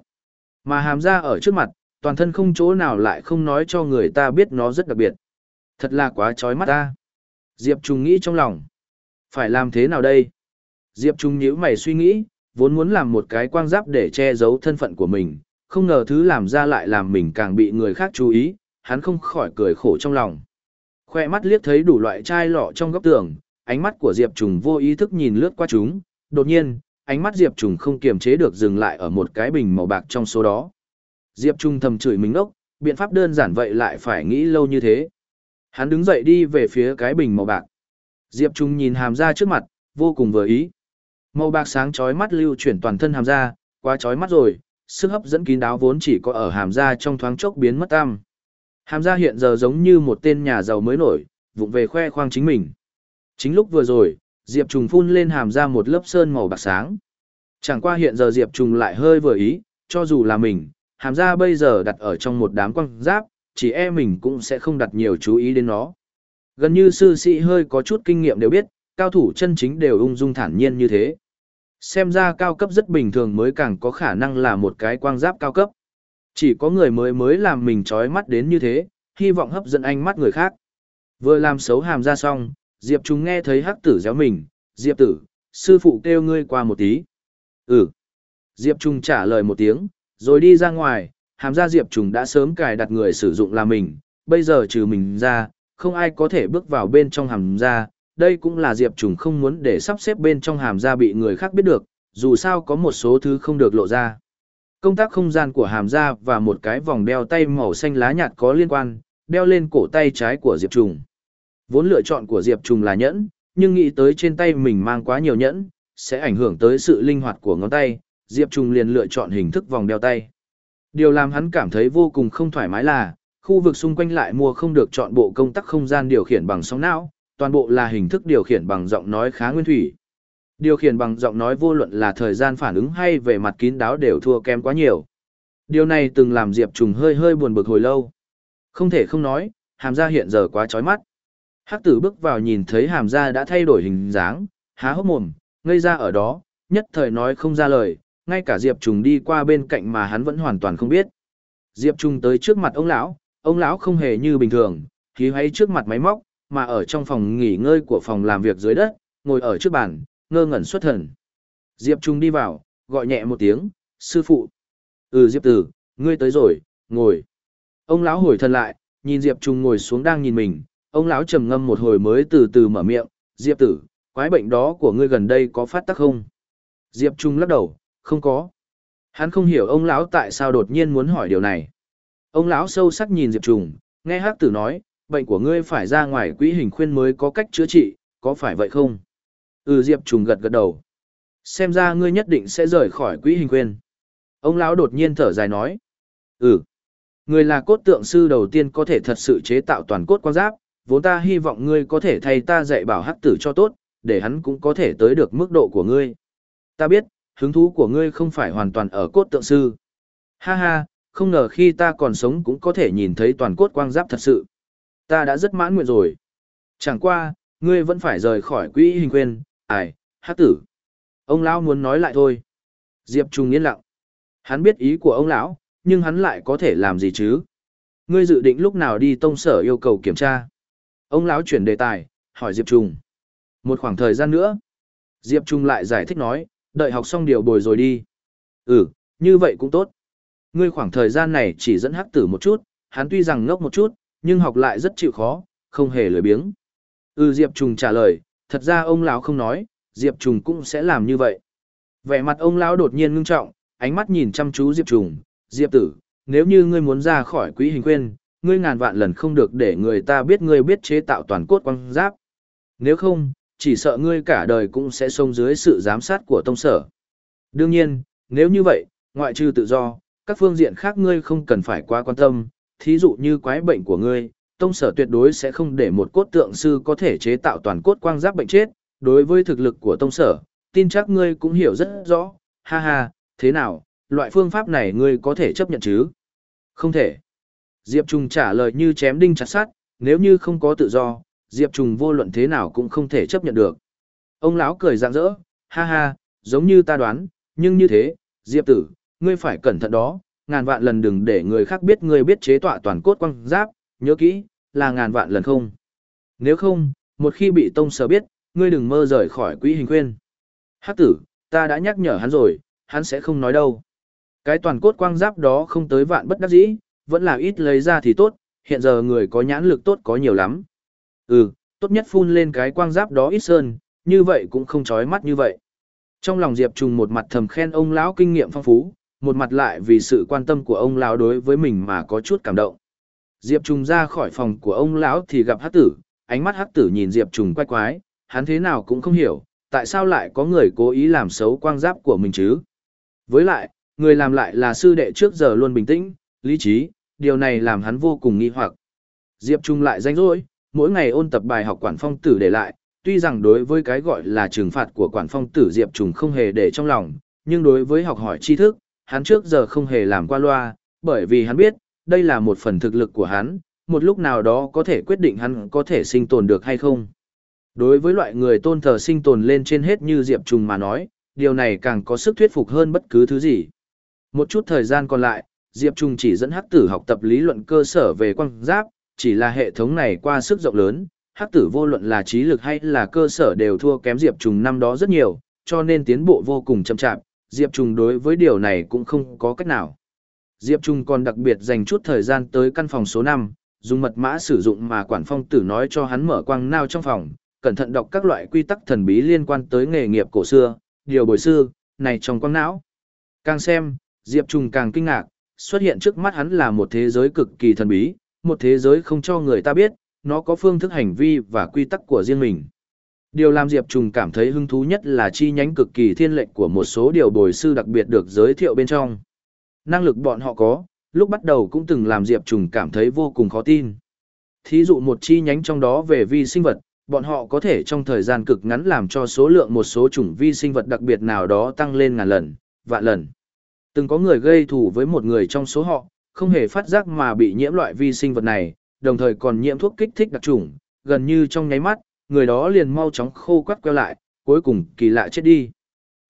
Mà hàm ra ở trước mặt, toàn thân không chỗ nào lại không nói cho người ta biết nó rất đặc biệt. Thật là quá chói mắt ta. Diệp Trung nghĩ trong lòng. Phải làm thế nào đây? Diệp Trung nhíu mày suy nghĩ, vốn muốn làm một cái quang giáp để che giấu thân phận của mình, không ngờ thứ làm ra lại làm mình càng bị người khác chú ý, hắn không khỏi cười khổ trong lòng. Khoe mắt liếc thấy đủ loại chai lọ trong góc tường, ánh mắt của Diệp Trùng vô ý thức nhìn lướt qua chúng, đột nhiên, ánh mắt Diệp Trùng không kiềm chế được dừng lại ở một cái bình màu bạc trong số đó. Diệp Trung thầm chửi mình ốc, biện pháp đơn giản vậy lại phải nghĩ lâu như thế. Hắn đứng dậy đi về phía cái bình màu bạc. Diệp Trung nhìn hàm ra trước mặt, vô cùng vừa ý. Màu bạc sáng chói mắt lưu chuyển toàn thân hàm ra, quá chói mắt rồi, sức hấp dẫn kín đáo vốn chỉ có ở hàm ra trong thoáng chốc biến mất tam. Hàm ra hiện giờ giống như một tên nhà giàu mới nổi, vụng về khoe khoang chính mình. Chính lúc vừa rồi, Diệp Trùng phun lên hàm ra một lớp sơn màu bạc sáng. Chẳng qua hiện giờ Diệp Trùng lại hơi vừa ý, cho dù là mình, hàm ra bây giờ đặt ở trong một đám quăng giáp, chỉ e mình cũng sẽ không đặt nhiều chú ý đến nó. Gần như sư sĩ hơi có chút kinh nghiệm đều biết, cao thủ chân chính đều ung dung thản nhiên như thế. Xem ra cao cấp rất bình thường mới càng có khả năng là một cái quang giáp cao cấp. Chỉ có người mới mới làm mình trói mắt đến như thế, hy vọng hấp dẫn ánh mắt người khác. Vừa làm xấu hàm ra xong, Diệp chúng nghe thấy hắc tử réo mình, Diệp tử, sư phụ kêu ngươi qua một tí. Ừ. Diệp Trung trả lời một tiếng, rồi đi ra ngoài, hàm ra Diệp Trùng đã sớm cài đặt người sử dụng là mình, bây giờ trừ mình ra, không ai có thể bước vào bên trong hàm ra, đây cũng là Diệp Trùng không muốn để sắp xếp bên trong hàm ra bị người khác biết được, dù sao có một số thứ không được lộ ra. Công tác không gian của hàm ra và một cái vòng đeo tay màu xanh lá nhạt có liên quan, đeo lên cổ tay trái của Diệp Trùng. Vốn lựa chọn của Diệp Trùng là nhẫn, nhưng nghĩ tới trên tay mình mang quá nhiều nhẫn, sẽ ảnh hưởng tới sự linh hoạt của ngón tay, Diệp Trùng liền lựa chọn hình thức vòng đeo tay. Điều làm hắn cảm thấy vô cùng không thoải mái là, khu vực xung quanh lại mua không được chọn bộ công tắc không gian điều khiển bằng sóng não, toàn bộ là hình thức điều khiển bằng giọng nói khá nguyên thủy. Điều khiển bằng giọng nói vô luận là thời gian phản ứng hay về mặt kín đáo đều thua kém quá nhiều. Điều này từng làm Diệp Trùng hơi hơi buồn bực hồi lâu. Không thể không nói, hàm gia hiện giờ quá chói mắt. Hắc tử bước vào nhìn thấy hàm gia đã thay đổi hình dáng, há hốc mồm, ngây ra ở đó, nhất thời nói không ra lời, ngay cả Diệp Trùng đi qua bên cạnh mà hắn vẫn hoàn toàn không biết. Diệp Trùng tới trước mặt ông lão, ông lão không hề như bình thường, khí hay trước mặt máy móc, mà ở trong phòng nghỉ ngơi của phòng làm việc dưới đất, ngồi ở trước bàn, ngơ ngẩn xuất thần. Diệp Trung đi vào, gọi nhẹ một tiếng, sư phụ. Ừ Diệp Tử, ngươi tới rồi, ngồi. Ông lão hồi thân lại, nhìn Diệp Trung ngồi xuống đang nhìn mình, ông lão trầm ngâm một hồi mới từ từ mở miệng, Diệp Tử, quái bệnh đó của ngươi gần đây có phát tác không? Diệp Trung lắc đầu, không có. Hắn không hiểu ông lão tại sao đột nhiên muốn hỏi điều này. Ông lão sâu sắc nhìn Diệp Trùng nghe Hắc Tử nói, bệnh của ngươi phải ra ngoài quỹ hình khuyên mới có cách chữa trị, có phải vậy không? Ừ Diệp Trùng gật gật đầu. Xem ra ngươi nhất định sẽ rời khỏi quỹ hình khuyên. Ông lão đột nhiên thở dài nói. Ừ. người là cốt tượng sư đầu tiên có thể thật sự chế tạo toàn cốt quan giáp, vốn ta hy vọng ngươi có thể thay ta dạy bảo hắc tử cho tốt, để hắn cũng có thể tới được mức độ của ngươi. Ta biết, hứng thú của ngươi không phải hoàn toàn ở cốt tượng sư. Ha ha, không ngờ khi ta còn sống cũng có thể nhìn thấy toàn cốt quang giáp thật sự. Ta đã rất mãn nguyện rồi. Chẳng qua, ngươi vẫn phải rời khỏi quỹ hình quyền, ải, hát tử. Ông lão muốn nói lại thôi. Diệp Trung yên lặng. Hắn biết ý của ông lão, nhưng hắn lại có thể làm gì chứ? Ngươi dự định lúc nào đi tông sở yêu cầu kiểm tra? Ông lão chuyển đề tài, hỏi Diệp Trung. Một khoảng thời gian nữa. Diệp Trung lại giải thích nói, đợi học xong điều bồi rồi đi. Ừ, như vậy cũng tốt. Ngươi khoảng thời gian này chỉ dẫn hắc tử một chút, hắn tuy rằng ngốc một chút, nhưng học lại rất chịu khó, không hề lười biếng. Ừ Diệp Trùng trả lời, thật ra ông lão không nói, Diệp Trùng cũng sẽ làm như vậy. Vẻ mặt ông lão đột nhiên ngưng trọng, ánh mắt nhìn chăm chú Diệp Trùng, Diệp tử, nếu như ngươi muốn ra khỏi quỹ hình quên, ngươi ngàn vạn lần không được để người ta biết ngươi biết chế tạo toàn cốt quang giáp. Nếu không, chỉ sợ ngươi cả đời cũng sẽ sống dưới sự giám sát của tông sở. Đương nhiên, nếu như vậy, ngoại trừ tự do, các phương diện khác ngươi không cần phải quá quan tâm, thí dụ như quái bệnh của ngươi, tông sở tuyệt đối sẽ không để một cốt tượng sư có thể chế tạo toàn cốt quang giáp bệnh chết, đối với thực lực của tông sở, tin chắc ngươi cũng hiểu rất rõ, ha ha, thế nào, loại phương pháp này ngươi có thể chấp nhận chứ? Không thể. Diệp Trung trả lời như chém đinh chặt sắt, nếu như không có tự do, Diệp Trùng vô luận thế nào cũng không thể chấp nhận được. Ông lão cười rạng rỡ, ha ha, giống như ta đoán, nhưng như thế, Diệp tử, ngươi phải cẩn thận đó, ngàn vạn lần đừng để người khác biết ngươi biết chế tọa toàn cốt quang giáp, nhớ kỹ, là ngàn vạn lần không. Nếu không, một khi bị tông sở biết, ngươi đừng mơ rời khỏi quỹ hình khuyên. Hắc tử, ta đã nhắc nhở hắn rồi, hắn sẽ không nói đâu. Cái toàn cốt quang giáp đó không tới vạn bất đắc dĩ, vẫn là ít lấy ra thì tốt, hiện giờ người có nhãn lực tốt có nhiều lắm. Ừ, tốt nhất phun lên cái quang giáp đó ít sơn, như vậy cũng không chói mắt như vậy. Trong lòng Diệp Trùng một mặt thầm khen ông lão kinh nghiệm phong phú, một mặt lại vì sự quan tâm của ông lão đối với mình mà có chút cảm động. Diệp Trùng ra khỏi phòng của ông lão thì gặp Hắc Tử, ánh mắt Hắc Tử nhìn Diệp Trùng quay quái, hắn thế nào cũng không hiểu, tại sao lại có người cố ý làm xấu quang giáp của mình chứ? Với lại, người làm lại là sư đệ trước giờ luôn bình tĩnh, lý trí, điều này làm hắn vô cùng nghi hoặc. Diệp Trung lại danh rỗi, mỗi ngày ôn tập bài học quản phong tử để lại, tuy rằng đối với cái gọi là trừng phạt của quản phong tử Diệp Trung không hề để trong lòng, nhưng đối với học hỏi tri thức, hắn trước giờ không hề làm qua loa, bởi vì hắn biết, đây là một phần thực lực của hắn, một lúc nào đó có thể quyết định hắn có thể sinh tồn được hay không. Đối với loại người tôn thờ sinh tồn lên trên hết như Diệp Trùng mà nói, điều này càng có sức thuyết phục hơn bất cứ thứ gì. Một chút thời gian còn lại, Diệp Trùng chỉ dẫn hắc tử học tập lý luận cơ sở về quang giáp, chỉ là hệ thống này qua sức rộng lớn, hắc tử vô luận là trí lực hay là cơ sở đều thua kém Diệp Trùng năm đó rất nhiều, cho nên tiến bộ vô cùng chậm chạp, Diệp Trùng đối với điều này cũng không có cách nào. Diệp trùng còn đặc biệt dành chút thời gian tới căn phòng số 5, dùng mật mã sử dụng mà quản phong tử nói cho hắn mở quang nao trong phòng, cẩn thận đọc các loại quy tắc thần bí liên quan tới nghề nghiệp cổ xưa, điều bồi sư, này trong quang não. Càng xem, Diệp trùng càng kinh ngạc, xuất hiện trước mắt hắn là một thế giới cực kỳ thần bí, một thế giới không cho người ta biết, nó có phương thức hành vi và quy tắc của riêng mình. Điều làm Diệp Trùng cảm thấy hứng thú nhất là chi nhánh cực kỳ thiên lệnh của một số điều bồi sư đặc biệt được giới thiệu bên trong. Năng lực bọn họ có, lúc bắt đầu cũng từng làm Diệp Trùng cảm thấy vô cùng khó tin. Thí dụ một chi nhánh trong đó về vi sinh vật, bọn họ có thể trong thời gian cực ngắn làm cho số lượng một số chủng vi sinh vật đặc biệt nào đó tăng lên ngàn lần, vạn lần. Từng có người gây thù với một người trong số họ, không hề phát giác mà bị nhiễm loại vi sinh vật này, đồng thời còn nhiễm thuốc kích thích đặc trùng, gần như trong nháy mắt, người đó liền mau chóng khô quắt queo lại, cuối cùng kỳ lạ chết đi.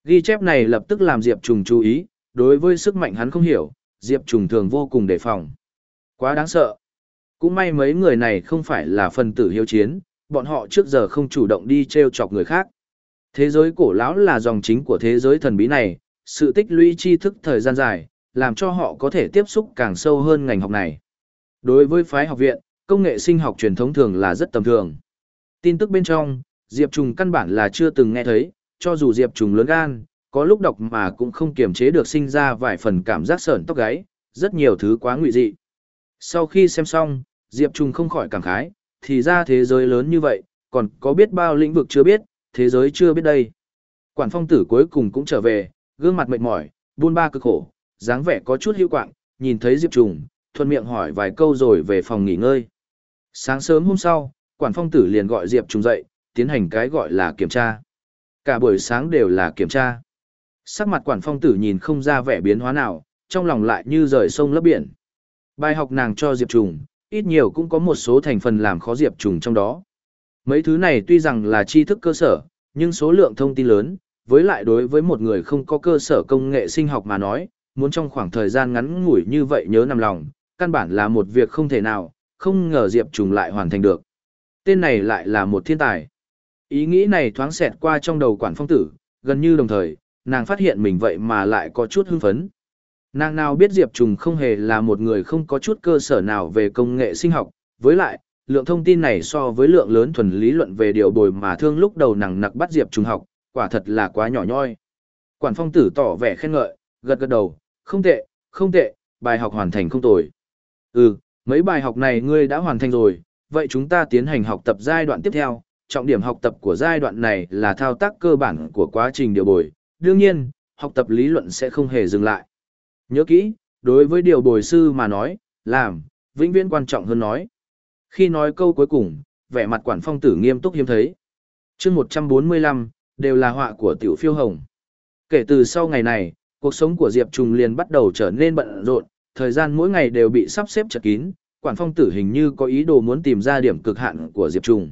Ghi chép này lập tức làm Diệp Trùng chú ý, đối với sức mạnh hắn không hiểu, Diệp Trùng thường vô cùng đề phòng. Quá đáng sợ. Cũng may mấy người này không phải là phần tử hiếu chiến, bọn họ trước giờ không chủ động đi treo chọc người khác. Thế giới cổ lão là dòng chính của thế giới thần bí này, sự tích lũy tri thức thời gian dài, làm cho họ có thể tiếp xúc càng sâu hơn ngành học này. Đối với phái học viện, công nghệ sinh học truyền thống thường là rất tầm thường. Tin tức bên trong, Diệp Trùng căn bản là chưa từng nghe thấy, cho dù Diệp Trùng lớn gan, có lúc đọc mà cũng không kiềm chế được sinh ra vài phần cảm giác sởn tóc gáy, rất nhiều thứ quá nguy dị. Sau khi xem xong, Diệp Trùng không khỏi cảm khái, thì ra thế giới lớn như vậy, còn có biết bao lĩnh vực chưa biết, thế giới chưa biết đây. Quản phong tử cuối cùng cũng trở về, gương mặt mệt mỏi, buôn ba cực khổ, dáng vẻ có chút hữu quạng, nhìn thấy Diệp Trùng, thuận miệng hỏi vài câu rồi về phòng nghỉ ngơi. Sáng sớm hôm sau, quản phong tử liền gọi Diệp Trùng dậy, tiến hành cái gọi là kiểm tra. Cả buổi sáng đều là kiểm tra. Sắc mặt quản phong tử nhìn không ra vẻ biến hóa nào, trong lòng lại như rời sông lấp biển. Bài học nàng cho Diệp Trùng, ít nhiều cũng có một số thành phần làm khó Diệp Trùng trong đó. Mấy thứ này tuy rằng là tri thức cơ sở, nhưng số lượng thông tin lớn, với lại đối với một người không có cơ sở công nghệ sinh học mà nói, muốn trong khoảng thời gian ngắn ngủi như vậy nhớ nằm lòng, căn bản là một việc không thể nào, không ngờ Diệp Trùng lại hoàn thành được. Tên này lại là một thiên tài. Ý nghĩ này thoáng xẹt qua trong đầu quản phong tử, gần như đồng thời, nàng phát hiện mình vậy mà lại có chút hưng phấn. Nàng nào biết Diệp Trùng không hề là một người không có chút cơ sở nào về công nghệ sinh học, với lại, lượng thông tin này so với lượng lớn thuần lý luận về điều bồi mà thương lúc đầu nàng nặc bắt Diệp Trùng học, quả thật là quá nhỏ nhoi. Quản phong tử tỏ vẻ khen ngợi, gật gật đầu, không tệ, không tệ, bài học hoàn thành không tồi. Ừ, mấy bài học này ngươi đã hoàn thành rồi, vậy chúng ta tiến hành học tập giai đoạn tiếp theo. Trọng điểm học tập của giai đoạn này là thao tác cơ bản của quá trình điều bồi. Đương nhiên, học tập lý luận sẽ không hề dừng lại. Nhớ kỹ, đối với điều bồi sư mà nói, làm, vĩnh viễn quan trọng hơn nói. Khi nói câu cuối cùng, vẻ mặt quản phong tử nghiêm túc hiếm thấy. chương 145, đều là họa của tiểu phiêu hồng. Kể từ sau ngày này, cuộc sống của Diệp Trùng liền bắt đầu trở nên bận rộn, thời gian mỗi ngày đều bị sắp xếp chật kín, quản phong tử hình như có ý đồ muốn tìm ra điểm cực hạn của Diệp Trùng.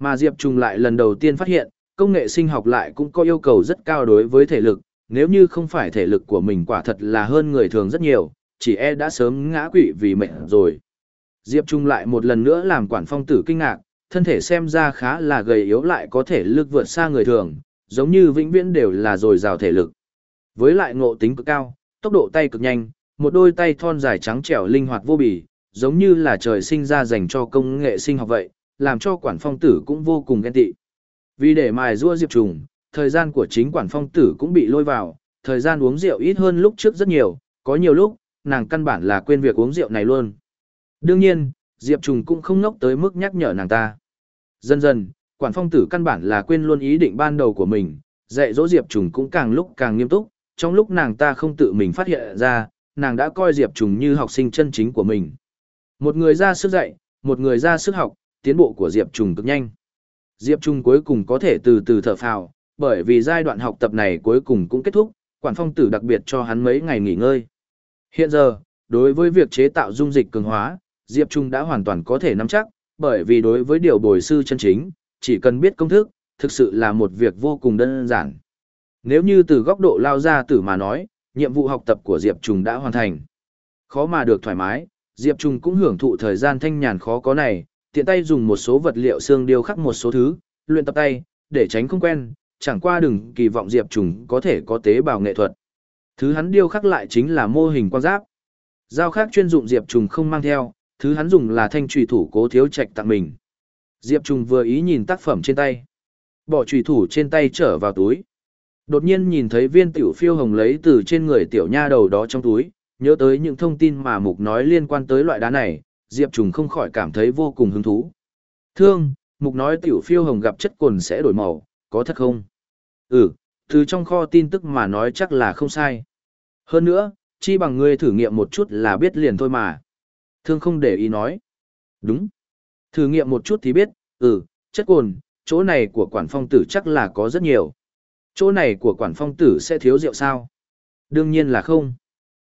Mà Diệp Trùng lại lần đầu tiên phát hiện, công nghệ sinh học lại cũng có yêu cầu rất cao đối với thể lực, nếu như không phải thể lực của mình quả thật là hơn người thường rất nhiều, chỉ e đã sớm ngã quỵ vì mệnh rồi. Diệp Trung lại một lần nữa làm quản phong tử kinh ngạc, thân thể xem ra khá là gầy yếu lại có thể lực vượt xa người thường, giống như vĩnh viễn đều là dồi dào thể lực. Với lại ngộ tính cực cao, tốc độ tay cực nhanh, một đôi tay thon dài trắng trẻo linh hoạt vô bì, giống như là trời sinh ra dành cho công nghệ sinh học vậy, làm cho quản phong tử cũng vô cùng ghen tị. Vì để mài rua Diệp Trùng, thời gian của chính quản phong tử cũng bị lôi vào, thời gian uống rượu ít hơn lúc trước rất nhiều, có nhiều lúc, nàng căn bản là quên việc uống rượu này luôn. Đương nhiên, Diệp Trùng cũng không ngốc tới mức nhắc nhở nàng ta. Dần dần, quản phong tử căn bản là quên luôn ý định ban đầu của mình, dạy dỗ Diệp Trùng cũng càng lúc càng nghiêm túc, trong lúc nàng ta không tự mình phát hiện ra, nàng đã coi Diệp Trùng như học sinh chân chính của mình. Một người ra sức dạy, một người ra sức học, tiến bộ của Diệp Trùng cực nhanh. Diệp Trùng cuối cùng có thể từ từ thở phào, bởi vì giai đoạn học tập này cuối cùng cũng kết thúc, quản phong tử đặc biệt cho hắn mấy ngày nghỉ ngơi. Hiện giờ, đối với việc chế tạo dung dịch cường hóa, Diệp Trung đã hoàn toàn có thể nắm chắc, bởi vì đối với điều bồi sư chân chính, chỉ cần biết công thức, thực sự là một việc vô cùng đơn giản. Nếu như từ góc độ lao ra tử mà nói, nhiệm vụ học tập của Diệp Trung đã hoàn thành. Khó mà được thoải mái, Diệp Trung cũng hưởng thụ thời gian thanh nhàn khó có này, tiện tay dùng một số vật liệu xương điêu khắc một số thứ, luyện tập tay, để tránh không quen, chẳng qua đừng kỳ vọng Diệp Trùng có thể có tế bào nghệ thuật. Thứ hắn điêu khắc lại chính là mô hình quan giáp. Giao khác chuyên dụng Diệp Trùng không mang theo, thứ hắn dùng là thanh trùy thủ cố thiếu trạch tặng mình. Diệp Trùng vừa ý nhìn tác phẩm trên tay. Bỏ trùy thủ trên tay trở vào túi. Đột nhiên nhìn thấy viên tiểu phiêu hồng lấy từ trên người tiểu nha đầu đó trong túi, nhớ tới những thông tin mà Mục nói liên quan tới loại đá này, Diệp Trùng không khỏi cảm thấy vô cùng hứng thú. Thương, mục nói tiểu phiêu hồng gặp chất cồn sẽ đổi màu, có thật không? Ừ, từ trong kho tin tức mà nói chắc là không sai. Hơn nữa, chi bằng ngươi thử nghiệm một chút là biết liền thôi mà. Thương không để ý nói. Đúng. Thử nghiệm một chút thì biết, ừ, chất cồn, chỗ này của quản phong tử chắc là có rất nhiều. Chỗ này của quản phong tử sẽ thiếu rượu sao? Đương nhiên là không.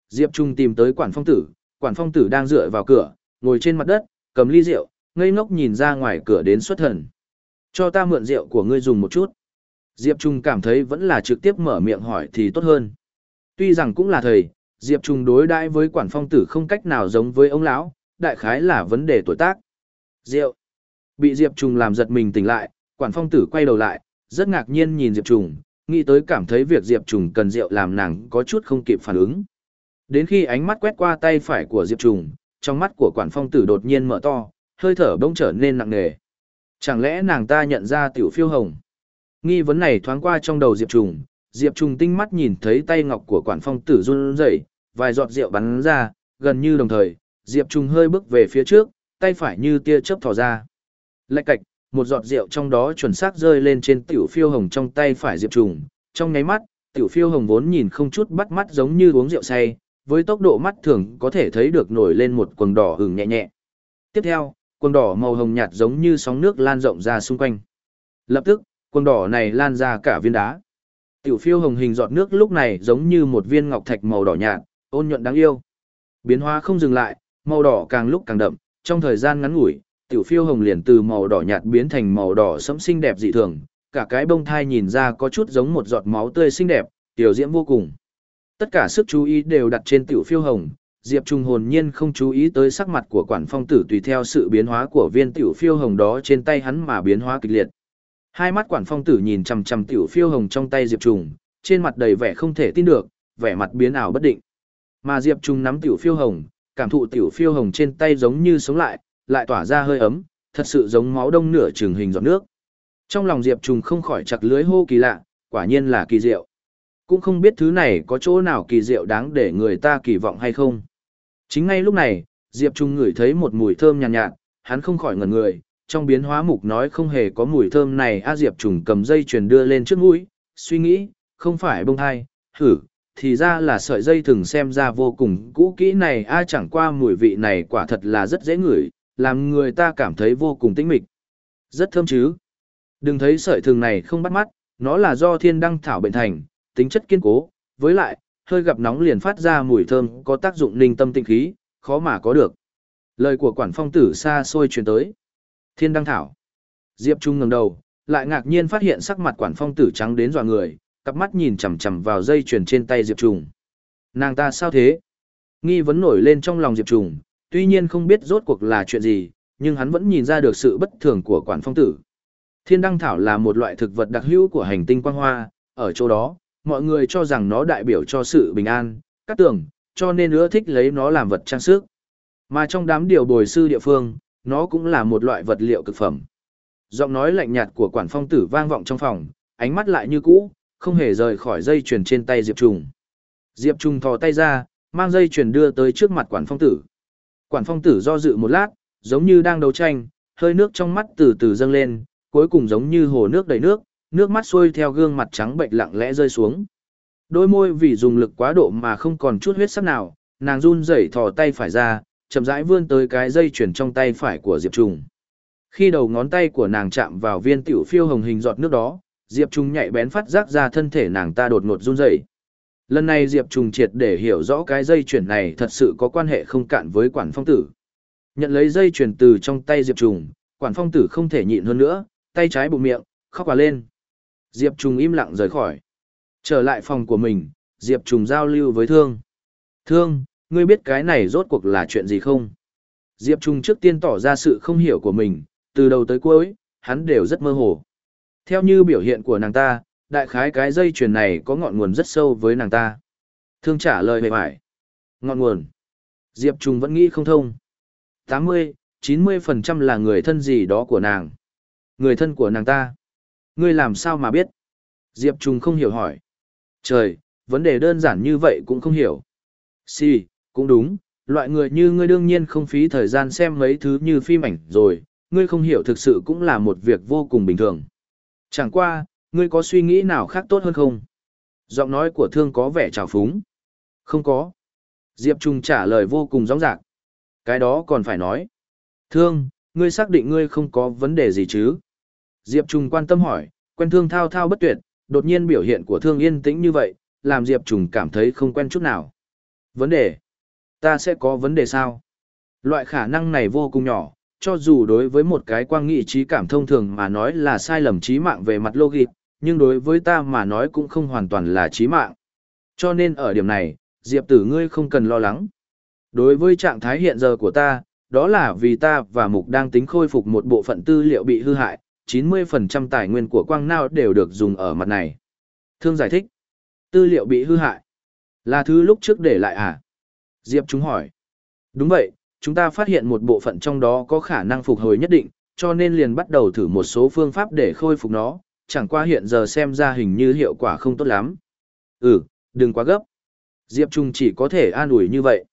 Diệp Trung tìm tới quản phong tử, quản phong tử đang dựa vào cửa, ngồi trên mặt đất, cầm ly rượu, ngây ngốc nhìn ra ngoài cửa đến xuất thần. Cho ta mượn rượu của ngươi dùng một chút. Diệp Trung cảm thấy vẫn là trực tiếp mở miệng hỏi thì tốt hơn. Tuy rằng cũng là thầy, Diệp Trung đối đãi với quản phong tử không cách nào giống với ông lão, đại khái là vấn đề tuổi tác. Rượu. Bị Diệp Trung làm giật mình tỉnh lại, quản phong tử quay đầu lại, rất ngạc nhiên nhìn Diệp Trung, nghĩ tới cảm thấy việc Diệp Trùng cần rượu làm nàng có chút không kịp phản ứng. Đến khi ánh mắt quét qua tay phải của Diệp Trùng, trong mắt của quản phong tử đột nhiên mở to, hơi thở bỗng trở nên nặng nề. Chẳng lẽ nàng ta nhận ra tiểu phiêu hồng? Nghi vấn này thoáng qua trong đầu Diệp Trùng, Diệp Trùng tinh mắt nhìn thấy tay ngọc của quản phong tử run rẩy, vài giọt rượu bắn ra, gần như đồng thời, Diệp Trùng hơi bước về phía trước, tay phải như tia chớp thò ra. Lạch cạch, một giọt rượu trong đó chuẩn xác rơi lên trên tiểu phiêu hồng trong tay phải Diệp Trùng, trong nháy mắt, tiểu phiêu hồng vốn nhìn không chút bắt mắt giống như uống rượu say, với tốc độ mắt thường có thể thấy được nổi lên một quầng đỏ hừng nhẹ nhẹ. Tiếp theo, quầng đỏ màu hồng nhạt giống như sóng nước lan rộng ra xung quanh. Lập tức, quầng đỏ này lan ra cả viên đá. Tiểu phiêu hồng hình giọt nước lúc này giống như một viên ngọc thạch màu đỏ nhạt, ôn nhuận đáng yêu. Biến hóa không dừng lại, màu đỏ càng lúc càng đậm, trong thời gian ngắn ngủi, tiểu phiêu hồng liền từ màu đỏ nhạt biến thành màu đỏ sẫm xinh đẹp dị thường, cả cái bông thai nhìn ra có chút giống một giọt máu tươi xinh đẹp, tiểu diễm vô cùng. Tất cả sức chú ý đều đặt trên tiểu phiêu hồng, Diệp Trung hồn nhiên không chú ý tới sắc mặt của quản phong tử tùy theo sự biến hóa của viên tiểu phiêu hồng đó trên tay hắn mà biến hóa kịch liệt. Hai mắt quản phong tử nhìn chằm chằm tiểu phiêu hồng trong tay Diệp Trung, trên mặt đầy vẻ không thể tin được, vẻ mặt biến ảo bất định. Mà Diệp Trung nắm tiểu phiêu hồng, cảm thụ tiểu phiêu hồng trên tay giống như sống lại, lại tỏa ra hơi ấm, thật sự giống máu đông nửa trường hình giọt nước. Trong lòng Diệp Trung không khỏi chặt lưới hô kỳ lạ, quả nhiên là kỳ diệu. Cũng không biết thứ này có chỗ nào kỳ diệu đáng để người ta kỳ vọng hay không. Chính ngay lúc này, Diệp Trung ngửi thấy một mùi thơm nhàn nhạt, nhạt, hắn không khỏi ngẩn người, trong biến hóa mục nói không hề có mùi thơm này A Diệp Trung cầm dây chuyền đưa lên trước mũi, suy nghĩ, không phải bông hai, thử, thì ra là sợi dây thừng xem ra vô cùng cũ kỹ này A chẳng qua mùi vị này quả thật là rất dễ ngửi, làm người ta cảm thấy vô cùng tĩnh mịch. Rất thơm chứ. Đừng thấy sợi thường này không bắt mắt, nó là do thiên đăng thảo bệnh thành, tính chất kiên cố, với lại, hơi gặp nóng liền phát ra mùi thơm có tác dụng ninh tâm tinh khí, khó mà có được. Lời của quản phong tử xa xôi truyền tới. Thiên đăng thảo. Diệp Trung ngẩng đầu, lại ngạc nhiên phát hiện sắc mặt quản phong tử trắng đến dọa người, cặp mắt nhìn chằm chằm vào dây chuyền trên tay Diệp Trung. Nàng ta sao thế? Nghi vấn nổi lên trong lòng Diệp Trung, tuy nhiên không biết rốt cuộc là chuyện gì, nhưng hắn vẫn nhìn ra được sự bất thường của quản phong tử. Thiên đăng thảo là một loại thực vật đặc hữu của hành tinh quang hoa, ở chỗ đó, mọi người cho rằng nó đại biểu cho sự bình an, cát tường, cho nên ưa thích lấy nó làm vật trang sức. Mà trong đám điều bồi sư địa phương, nó cũng là một loại vật liệu cực phẩm. Giọng nói lạnh nhạt của quản phong tử vang vọng trong phòng, ánh mắt lại như cũ, không hề rời khỏi dây chuyền trên tay Diệp Trùng. Diệp Trùng thò tay ra, mang dây chuyền đưa tới trước mặt quản phong tử. Quản phong tử do dự một lát, giống như đang đấu tranh, hơi nước trong mắt từ từ dâng lên, cuối cùng giống như hồ nước đầy nước, nước mắt xuôi theo gương mặt trắng bệnh lặng lẽ rơi xuống. Đôi môi vì dùng lực quá độ mà không còn chút huyết sắc nào, nàng run rẩy thò tay phải ra, chậm rãi vươn tới cái dây chuyển trong tay phải của Diệp Trùng. Khi đầu ngón tay của nàng chạm vào viên tiểu phiêu hồng hình giọt nước đó, Diệp Trùng nhạy bén phát giác ra thân thể nàng ta đột ngột run rẩy. Lần này Diệp Trùng triệt để hiểu rõ cái dây chuyển này thật sự có quan hệ không cạn với quản phong tử. Nhận lấy dây chuyển từ trong tay Diệp Trùng, quản phong tử không thể nhịn hơn nữa, tay trái bụng miệng, khóc quả lên. Diệp Trùng im lặng rời khỏi. Trở lại phòng của mình, Diệp Trùng giao lưu với Thương. Thương, ngươi biết cái này rốt cuộc là chuyện gì không? Diệp Trùng trước tiên tỏ ra sự không hiểu của mình, từ đầu tới cuối, hắn đều rất mơ hồ. Theo như biểu hiện của nàng ta, đại khái cái dây chuyền này có ngọn nguồn rất sâu với nàng ta. Thương trả lời bề mải. Ngọn nguồn. Diệp Trùng vẫn nghĩ không thông. 80, 90% là người thân gì đó của nàng. Người thân của nàng ta. Ngươi làm sao mà biết? Diệp Trung không hiểu hỏi. Trời, vấn đề đơn giản như vậy cũng không hiểu. Si, cũng đúng, Loại người như ngươi đương nhiên không phí thời gian xem mấy thứ như phim ảnh rồi, ngươi không hiểu thực sự cũng là một việc vô cùng bình thường. Chẳng qua, ngươi có suy nghĩ nào khác tốt hơn không? Giọng nói của thương có vẻ trào phúng. Không có. Diệp Trung trả lời vô cùng rõ ràng. Cái đó còn phải nói. Thương, ngươi xác định ngươi không có vấn đề gì chứ? Diệp Trung quan tâm hỏi, quen thương thao thao bất tuyệt, đột nhiên biểu hiện của thương yên tĩnh như vậy, làm Diệp Trung cảm thấy không quen chút nào. Vấn đề? Ta sẽ có vấn đề sao? Loại khả năng này vô cùng nhỏ, cho dù đối với một cái quang nghị trí cảm thông thường mà nói là sai lầm trí mạng về mặt logic, nhưng đối với ta mà nói cũng không hoàn toàn là trí mạng. Cho nên ở điểm này, Diệp tử ngươi không cần lo lắng. Đối với trạng thái hiện giờ của ta, đó là vì ta và Mục đang tính khôi phục một bộ phận tư liệu bị hư hại, 90% tài nguyên của quang nao đều được dùng ở mặt này. Thương giải thích, tư liệu bị hư hại, là thứ lúc trước để lại à? Diệp chúng hỏi. Đúng vậy, chúng ta phát hiện một bộ phận trong đó có khả năng phục hồi nhất định, cho nên liền bắt đầu thử một số phương pháp để khôi phục nó, chẳng qua hiện giờ xem ra hình như hiệu quả không tốt lắm. Ừ, đừng quá gấp. Diệp Trung chỉ có thể an ủi như vậy.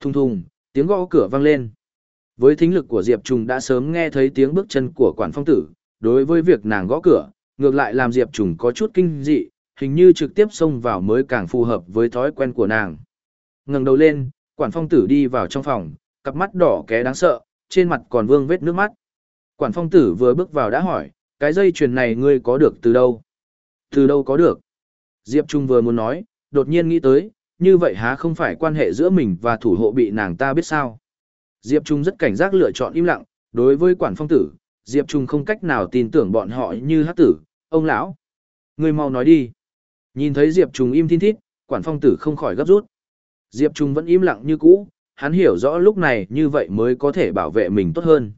Thùng thùng, tiếng gõ cửa vang lên. Với thính lực của Diệp Trung đã sớm nghe thấy tiếng bước chân của quản phong tử, đối với việc nàng gõ cửa, ngược lại làm Diệp Trung có chút kinh dị, hình như trực tiếp xông vào mới càng phù hợp với thói quen của nàng. Ngẩng đầu lên, quản phong tử đi vào trong phòng, cặp mắt đỏ ké đáng sợ, trên mặt còn vương vết nước mắt. Quản phong tử vừa bước vào đã hỏi, cái dây chuyền này ngươi có được từ đâu? Từ đâu có được? Diệp Trung vừa muốn nói, đột nhiên nghĩ tới, như vậy há không phải quan hệ giữa mình và thủ hộ bị nàng ta biết sao? Diệp Trung rất cảnh giác lựa chọn im lặng, đối với quản phong tử, Diệp Trung không cách nào tin tưởng bọn họ như hát tử, ông lão. Ngươi mau nói đi. Nhìn thấy Diệp Trung im thiên thít, quản phong tử không khỏi gấp rút. Diệp Trung vẫn im lặng như cũ, hắn hiểu rõ lúc này như vậy mới có thể bảo vệ mình tốt hơn.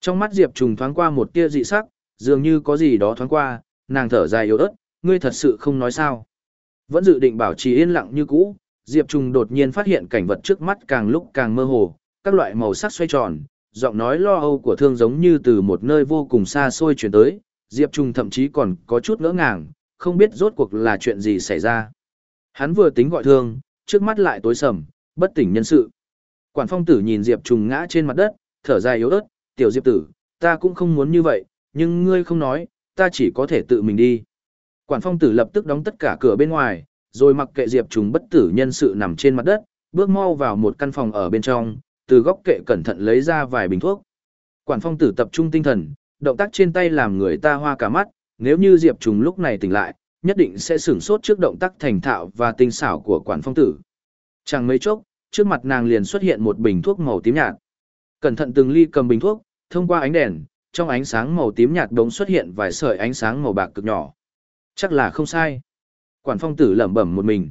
Trong mắt Diệp Trung thoáng qua một tia dị sắc, dường như có gì đó thoáng qua, nàng thở dài yếu ớt, ngươi thật sự không nói sao. Vẫn dự định bảo trì yên lặng như cũ, Diệp trùng đột nhiên phát hiện cảnh vật trước mắt càng lúc càng mơ hồ, các loại màu sắc xoay tròn, giọng nói lo âu của thương giống như từ một nơi vô cùng xa xôi chuyển tới, Diệp trùng thậm chí còn có chút ngỡ ngàng, không biết rốt cuộc là chuyện gì xảy ra. Hắn vừa tính gọi thương, trước mắt lại tối sầm, bất tỉnh nhân sự. Quản phong tử nhìn Diệp Trùng ngã trên mặt đất, thở dài yếu ớt, tiểu Diệp tử, ta cũng không muốn như vậy, nhưng ngươi không nói, ta chỉ có thể tự mình đi. Quản phong tử lập tức đóng tất cả cửa bên ngoài, rồi mặc kệ Diệp Trùng bất tử nhân sự nằm trên mặt đất, bước mau vào một căn phòng ở bên trong, từ góc kệ cẩn thận lấy ra vài bình thuốc. Quản phong tử tập trung tinh thần, động tác trên tay làm người ta hoa cả mắt, nếu như Diệp Trùng lúc này tỉnh lại, nhất định sẽ sửng sốt trước động tác thành thạo và tinh xảo của quản phong tử. Chẳng mấy chốc, trước mặt nàng liền xuất hiện một bình thuốc màu tím nhạt. Cẩn thận từng ly cầm bình thuốc, thông qua ánh đèn, trong ánh sáng màu tím nhạt đống xuất hiện vài sợi ánh sáng màu bạc cực nhỏ. Chắc là không sai. Quản phong tử lẩm bẩm một mình.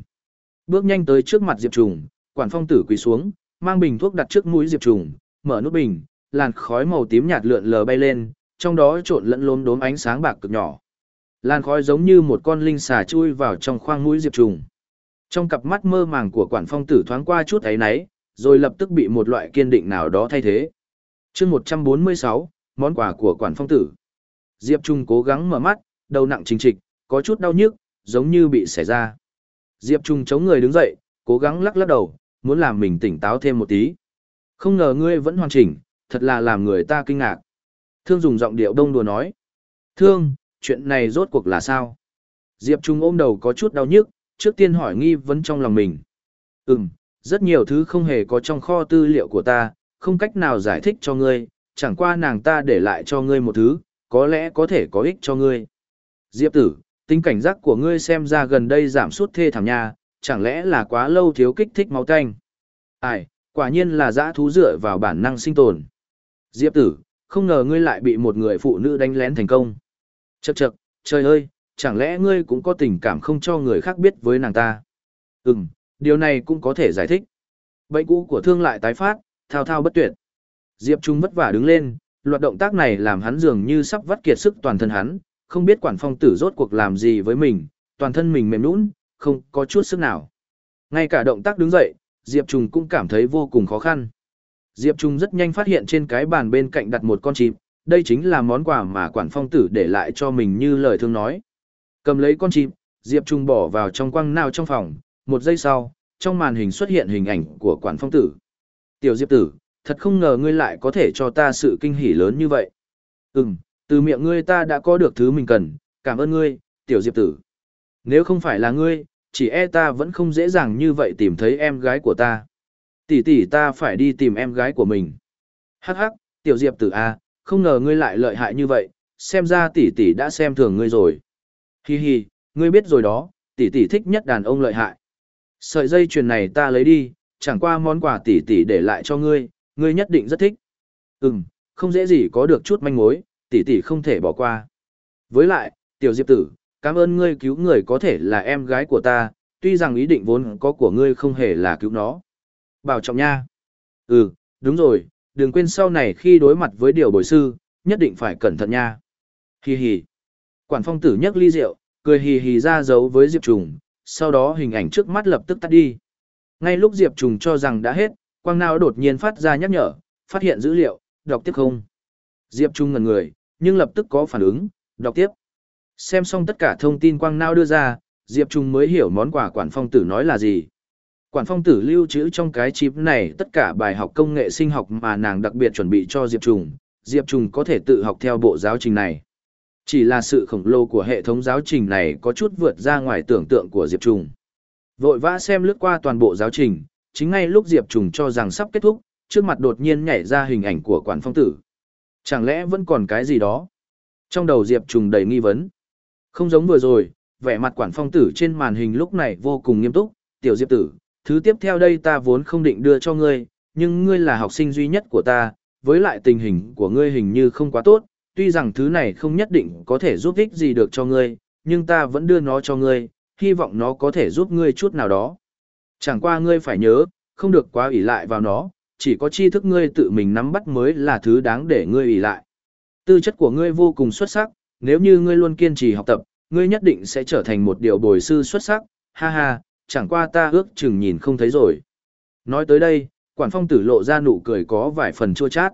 Bước nhanh tới trước mặt Diệp Trùng, quản phong tử quỳ xuống, mang bình thuốc đặt trước mũi Diệp Trùng, mở nút bình, làn khói màu tím nhạt lượn lờ bay lên, trong đó trộn lẫn lốm đốm ánh sáng bạc cực nhỏ. Làn khói giống như một con linh xà chui vào trong khoang mũi Diệp Trùng. Trong cặp mắt mơ màng của quản phong tử thoáng qua chút ấy náy, rồi lập tức bị một loại kiên định nào đó thay thế. chương 146, món quà của quản phong tử. Diệp Trung cố gắng mở mắt, đầu nặng trình trịch, có chút đau nhức, giống như bị xẻ ra. Diệp Trung chống người đứng dậy, cố gắng lắc lắc đầu, muốn làm mình tỉnh táo thêm một tí. Không ngờ ngươi vẫn hoàn chỉnh, thật là làm người ta kinh ngạc. Thương dùng giọng điệu đông đùa nói. Thương, chuyện này rốt cuộc là sao? Diệp Trung ôm đầu có chút đau nhức, trước tiên hỏi nghi vấn trong lòng mình. Ừm, rất nhiều thứ không hề có trong kho tư liệu của ta, không cách nào giải thích cho ngươi, chẳng qua nàng ta để lại cho ngươi một thứ, có lẽ có thể có ích cho ngươi. Diệp tử, tính cảnh giác của ngươi xem ra gần đây giảm sút thê thảm nha, chẳng lẽ là quá lâu thiếu kích thích máu tanh? Ai, quả nhiên là dã thú dựa vào bản năng sinh tồn. Diệp tử, không ngờ ngươi lại bị một người phụ nữ đánh lén thành công. Chậc chậc, trời ơi, chẳng lẽ ngươi cũng có tình cảm không cho người khác biết với nàng ta? Ừm, điều này cũng có thể giải thích. Bệnh cũ của thương lại tái phát, thao thao bất tuyệt. Diệp Trung vất vả đứng lên, loạt động tác này làm hắn dường như sắp vắt kiệt sức toàn thân hắn, không biết quản phong tử rốt cuộc làm gì với mình, toàn thân mình mềm nũng, không có chút sức nào. Ngay cả động tác đứng dậy, Diệp Trung cũng cảm thấy vô cùng khó khăn. Diệp Trung rất nhanh phát hiện trên cái bàn bên cạnh đặt một con chim, đây chính là món quà mà quản phong tử để lại cho mình như lời thương nói. Cầm lấy con chim, Diệp Trung bỏ vào trong quăng nào trong phòng, một giây sau, trong màn hình xuất hiện hình ảnh của quản phong tử. Tiểu Diệp tử, thật không ngờ ngươi lại có thể cho ta sự kinh hỉ lớn như vậy. Ừm, từ miệng ngươi ta đã có được thứ mình cần, cảm ơn ngươi, Tiểu Diệp tử. Nếu không phải là ngươi, chỉ e ta vẫn không dễ dàng như vậy tìm thấy em gái của ta. Tỷ tỷ ta phải đi tìm em gái của mình. Hắc hắc, Tiểu Diệp tử a, à, không ngờ ngươi lại lợi hại như vậy, xem ra tỷ tỷ đã xem thường ngươi rồi. Hi hi, ngươi biết rồi đó, tỷ tỷ thích nhất đàn ông lợi hại. Sợi dây chuyền này ta lấy đi, chẳng qua món quà tỷ tỷ để lại cho ngươi, ngươi nhất định rất thích. Ừm, không dễ gì có được chút manh mối, tỷ tỷ không thể bỏ qua. Với lại, tiểu diệp tử, cảm ơn ngươi cứu người có thể là em gái của ta, tuy rằng ý định vốn có của ngươi không hề là cứu nó. Bảo trọng nha. Ừ, đúng rồi, đừng quên sau này khi đối mặt với điều bồi sư, nhất định phải cẩn thận nha. Hi hi. Quản phong tử nhấc ly rượu, cười hì hì ra dấu với Diệp Trùng, sau đó hình ảnh trước mắt lập tức tắt đi. Ngay lúc Diệp Trùng cho rằng đã hết, quang não đột nhiên phát ra nhắc nhở, phát hiện dữ liệu, đọc tiếp không. Diệp Trung ngần người, nhưng lập tức có phản ứng, đọc tiếp. Xem xong tất cả thông tin quang não đưa ra, Diệp Trung mới hiểu món quà quản phong tử nói là gì. Quản phong tử lưu trữ trong cái chip này tất cả bài học công nghệ sinh học mà nàng đặc biệt chuẩn bị cho Diệp Trung, Diệp Trung có thể tự học theo bộ giáo trình này. Chỉ là sự khổng lồ của hệ thống giáo trình này có chút vượt ra ngoài tưởng tượng của Diệp Trung. Vội vã xem lướt qua toàn bộ giáo trình, chính ngay lúc Diệp Trùng cho rằng sắp kết thúc, trước mặt đột nhiên nhảy ra hình ảnh của quản phong tử. Chẳng lẽ vẫn còn cái gì đó? Trong đầu Diệp Trùng đầy nghi vấn. Không giống vừa rồi, vẻ mặt quản phong tử trên màn hình lúc này vô cùng nghiêm túc. Tiểu Diệp tử, thứ tiếp theo đây ta vốn không định đưa cho ngươi, nhưng ngươi là học sinh duy nhất của ta, với lại tình hình của ngươi hình như không quá tốt, tuy rằng thứ này không nhất định có thể giúp ích gì được cho ngươi, nhưng ta vẫn đưa nó cho ngươi, hy vọng nó có thể giúp ngươi chút nào đó. Chẳng qua ngươi phải nhớ, không được quá ủy lại vào nó, chỉ có tri thức ngươi tự mình nắm bắt mới là thứ đáng để ngươi ủy lại. Tư chất của ngươi vô cùng xuất sắc, nếu như ngươi luôn kiên trì học tập, ngươi nhất định sẽ trở thành một điều bồi sư xuất sắc, ha ha, chẳng qua ta ước chừng nhìn không thấy rồi. Nói tới đây, quản phong tử lộ ra nụ cười có vài phần chua chát.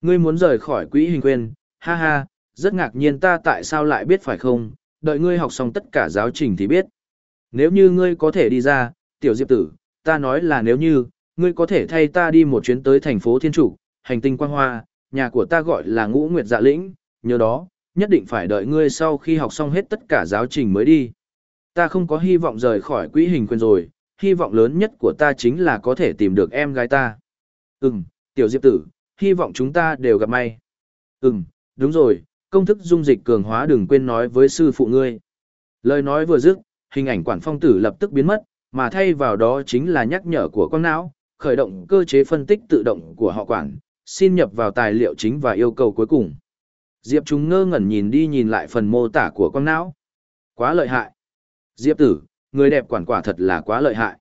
Ngươi muốn rời khỏi quỹ hình quên, ha ha, rất ngạc nhiên ta tại sao lại biết phải không, đợi ngươi học xong tất cả giáo trình thì biết. Nếu như ngươi có thể đi ra, tiểu diệp tử, ta nói là nếu như, ngươi có thể thay ta đi một chuyến tới thành phố Thiên Chủ, hành tinh Quang Hoa, nhà của ta gọi là Ngũ Nguyệt Dạ Lĩnh, nhớ đó, nhất định phải đợi ngươi sau khi học xong hết tất cả giáo trình mới đi. Ta không có hy vọng rời khỏi quỹ hình quyền rồi, hy vọng lớn nhất của ta chính là có thể tìm được em gái ta. Ừm, tiểu diệp tử, hy vọng chúng ta đều gặp may. Ừm, đúng rồi, công thức dung dịch cường hóa đừng quên nói với sư phụ ngươi. Lời nói vừa dứt, hình ảnh quản phong tử lập tức biến mất, mà thay vào đó chính là nhắc nhở của con não, khởi động cơ chế phân tích tự động của họ quản, xin nhập vào tài liệu chính và yêu cầu cuối cùng. Diệp chúng ngơ ngẩn nhìn đi nhìn lại phần mô tả của con não. Quá lợi hại. Diệp tử, người đẹp quản quả thật là quá lợi hại.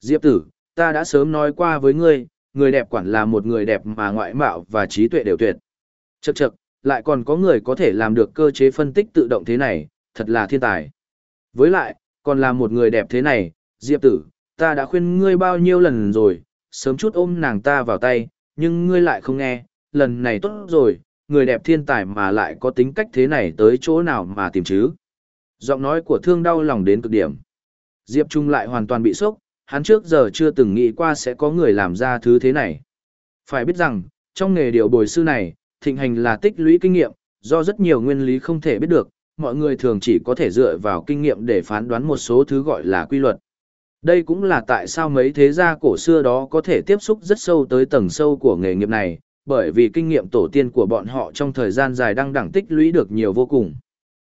Diệp tử, ta đã sớm nói qua với ngươi, người đẹp quản là một người đẹp mà ngoại mạo và trí tuệ đều tuyệt. Chậc chậc, lại còn có người có thể làm được cơ chế phân tích tự động thế này, thật là thiên tài. Với lại, còn là một người đẹp thế này, Diệp tử, ta đã khuyên ngươi bao nhiêu lần rồi, sớm chút ôm nàng ta vào tay, nhưng ngươi lại không nghe, lần này tốt rồi, người đẹp thiên tài mà lại có tính cách thế này tới chỗ nào mà tìm chứ. Giọng nói của thương đau lòng đến cực điểm. Diệp Trung lại hoàn toàn bị sốc, hắn trước giờ chưa từng nghĩ qua sẽ có người làm ra thứ thế này. Phải biết rằng, trong nghề điều bồi sư này, thịnh hành là tích lũy kinh nghiệm, do rất nhiều nguyên lý không thể biết được, mọi người thường chỉ có thể dựa vào kinh nghiệm để phán đoán một số thứ gọi là quy luật. Đây cũng là tại sao mấy thế gia cổ xưa đó có thể tiếp xúc rất sâu tới tầng sâu của nghề nghiệp này, bởi vì kinh nghiệm tổ tiên của bọn họ trong thời gian dài đang đẳng tích lũy được nhiều vô cùng.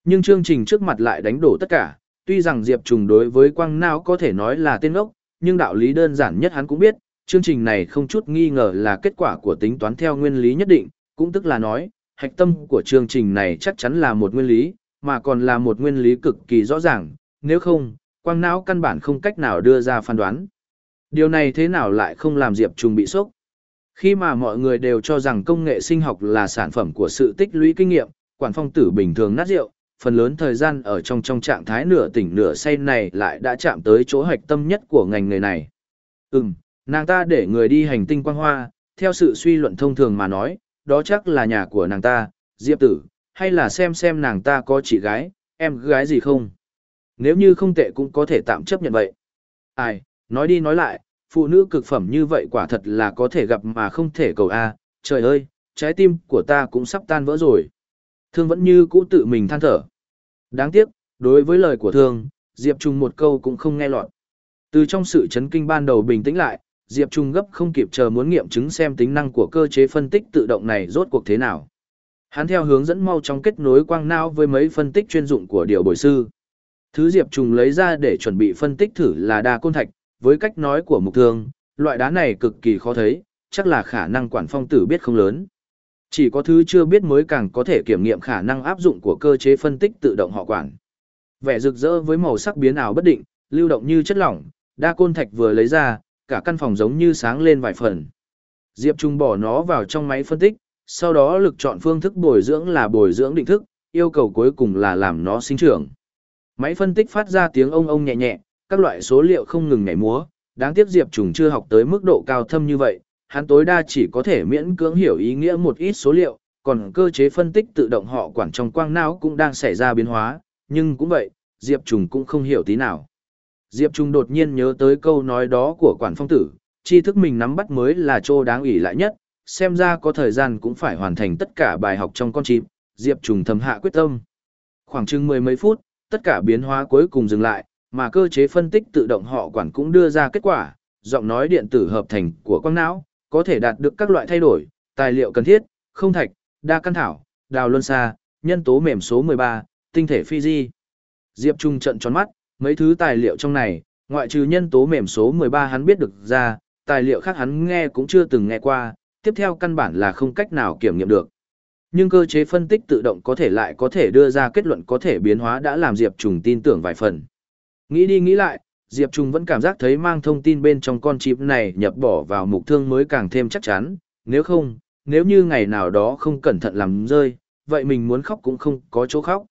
Nhưng chương trình trước mặt lại đánh đổ tất cả, tuy rằng Diệp Trùng đối với Quang Nao có thể nói là tên ốc, nhưng đạo lý đơn giản nhất hắn cũng biết, chương trình này không chút nghi ngờ là kết quả của tính toán theo nguyên lý nhất định, cũng tức là nói, hạch tâm của chương trình này chắc chắn là một nguyên lý, mà còn là một nguyên lý cực kỳ rõ ràng, nếu không, quang não căn bản không cách nào đưa ra phán đoán. Điều này thế nào lại không làm Diệp Trùng bị sốc? Khi mà mọi người đều cho rằng công nghệ sinh học là sản phẩm của sự tích lũy kinh nghiệm, quản phong tử bình thường nát rượu, phần lớn thời gian ở trong trong trạng thái nửa tỉnh nửa say này lại đã chạm tới chỗ hạch tâm nhất của ngành nghề này. Ừm, nàng ta để người đi hành tinh quang hoa, theo sự suy luận thông thường mà nói, đó chắc là nhà của nàng ta, Diệp tử, hay là xem xem nàng ta có chị gái, em gái gì không. Nếu như không tệ cũng có thể tạm chấp nhận vậy. Ai, nói đi nói lại, phụ nữ cực phẩm như vậy quả thật là có thể gặp mà không thể cầu a. trời ơi, trái tim của ta cũng sắp tan vỡ rồi. Thương vẫn như cũ tự mình than thở. Đáng tiếc, đối với lời của thương, Diệp Trung một câu cũng không nghe lọt. Từ trong sự chấn kinh ban đầu bình tĩnh lại, Diệp Trung gấp không kịp chờ muốn nghiệm chứng xem tính năng của cơ chế phân tích tự động này rốt cuộc thế nào. Hắn theo hướng dẫn mau chóng kết nối quang não với mấy phân tích chuyên dụng của điều bồi sư. Thứ Diệp Trung lấy ra để chuẩn bị phân tích thử là đa côn thạch, với cách nói của mục thương, loại đá này cực kỳ khó thấy, chắc là khả năng quản phong tử biết không lớn. Chỉ có thứ chưa biết mới càng có thể kiểm nghiệm khả năng áp dụng của cơ chế phân tích tự động họ quản. Vẻ rực rỡ với màu sắc biến ảo bất định, lưu động như chất lỏng, đa côn thạch vừa lấy ra, cả căn phòng giống như sáng lên vài phần. Diệp Trung bỏ nó vào trong máy phân tích, sau đó lực chọn phương thức bồi dưỡng là bồi dưỡng định thức, yêu cầu cuối cùng là làm nó sinh trưởng. Máy phân tích phát ra tiếng ông ông nhẹ nhẹ, các loại số liệu không ngừng nhảy múa, đáng tiếc Diệp Trùng chưa học tới mức độ cao thâm như vậy, hắn tối đa chỉ có thể miễn cưỡng hiểu ý nghĩa một ít số liệu, còn cơ chế phân tích tự động họ quản trong quang não cũng đang xảy ra biến hóa, nhưng cũng vậy, Diệp Trùng cũng không hiểu tí nào. Diệp Trùng đột nhiên nhớ tới câu nói đó của quản phong tử, tri thức mình nắm bắt mới là chỗ đáng ủy lại nhất, xem ra có thời gian cũng phải hoàn thành tất cả bài học trong con chim, Diệp Trùng thầm hạ quyết tâm. Khoảng chừng mười mấy phút, tất cả biến hóa cuối cùng dừng lại, mà cơ chế phân tích tự động họ quản cũng đưa ra kết quả, giọng nói điện tử hợp thành của quang não, có thể đạt được các loại thay đổi, tài liệu cần thiết, không thạch, đa căn thảo, đào luân xa, nhân tố mềm số 13, tinh thể phi di. Diệp Trung trận tròn mắt, mấy thứ tài liệu trong này, ngoại trừ nhân tố mềm số 13 hắn biết được ra, tài liệu khác hắn nghe cũng chưa từng nghe qua, tiếp theo căn bản là không cách nào kiểm nghiệm được. Nhưng cơ chế phân tích tự động có thể lại có thể đưa ra kết luận có thể biến hóa đã làm Diệp Trùng tin tưởng vài phần. Nghĩ đi nghĩ lại, Diệp Trung vẫn cảm giác thấy mang thông tin bên trong con chip này nhập bỏ vào mục thương mới càng thêm chắc chắn, nếu không, nếu như ngày nào đó không cẩn thận làm rơi, vậy mình muốn khóc cũng không có chỗ khóc.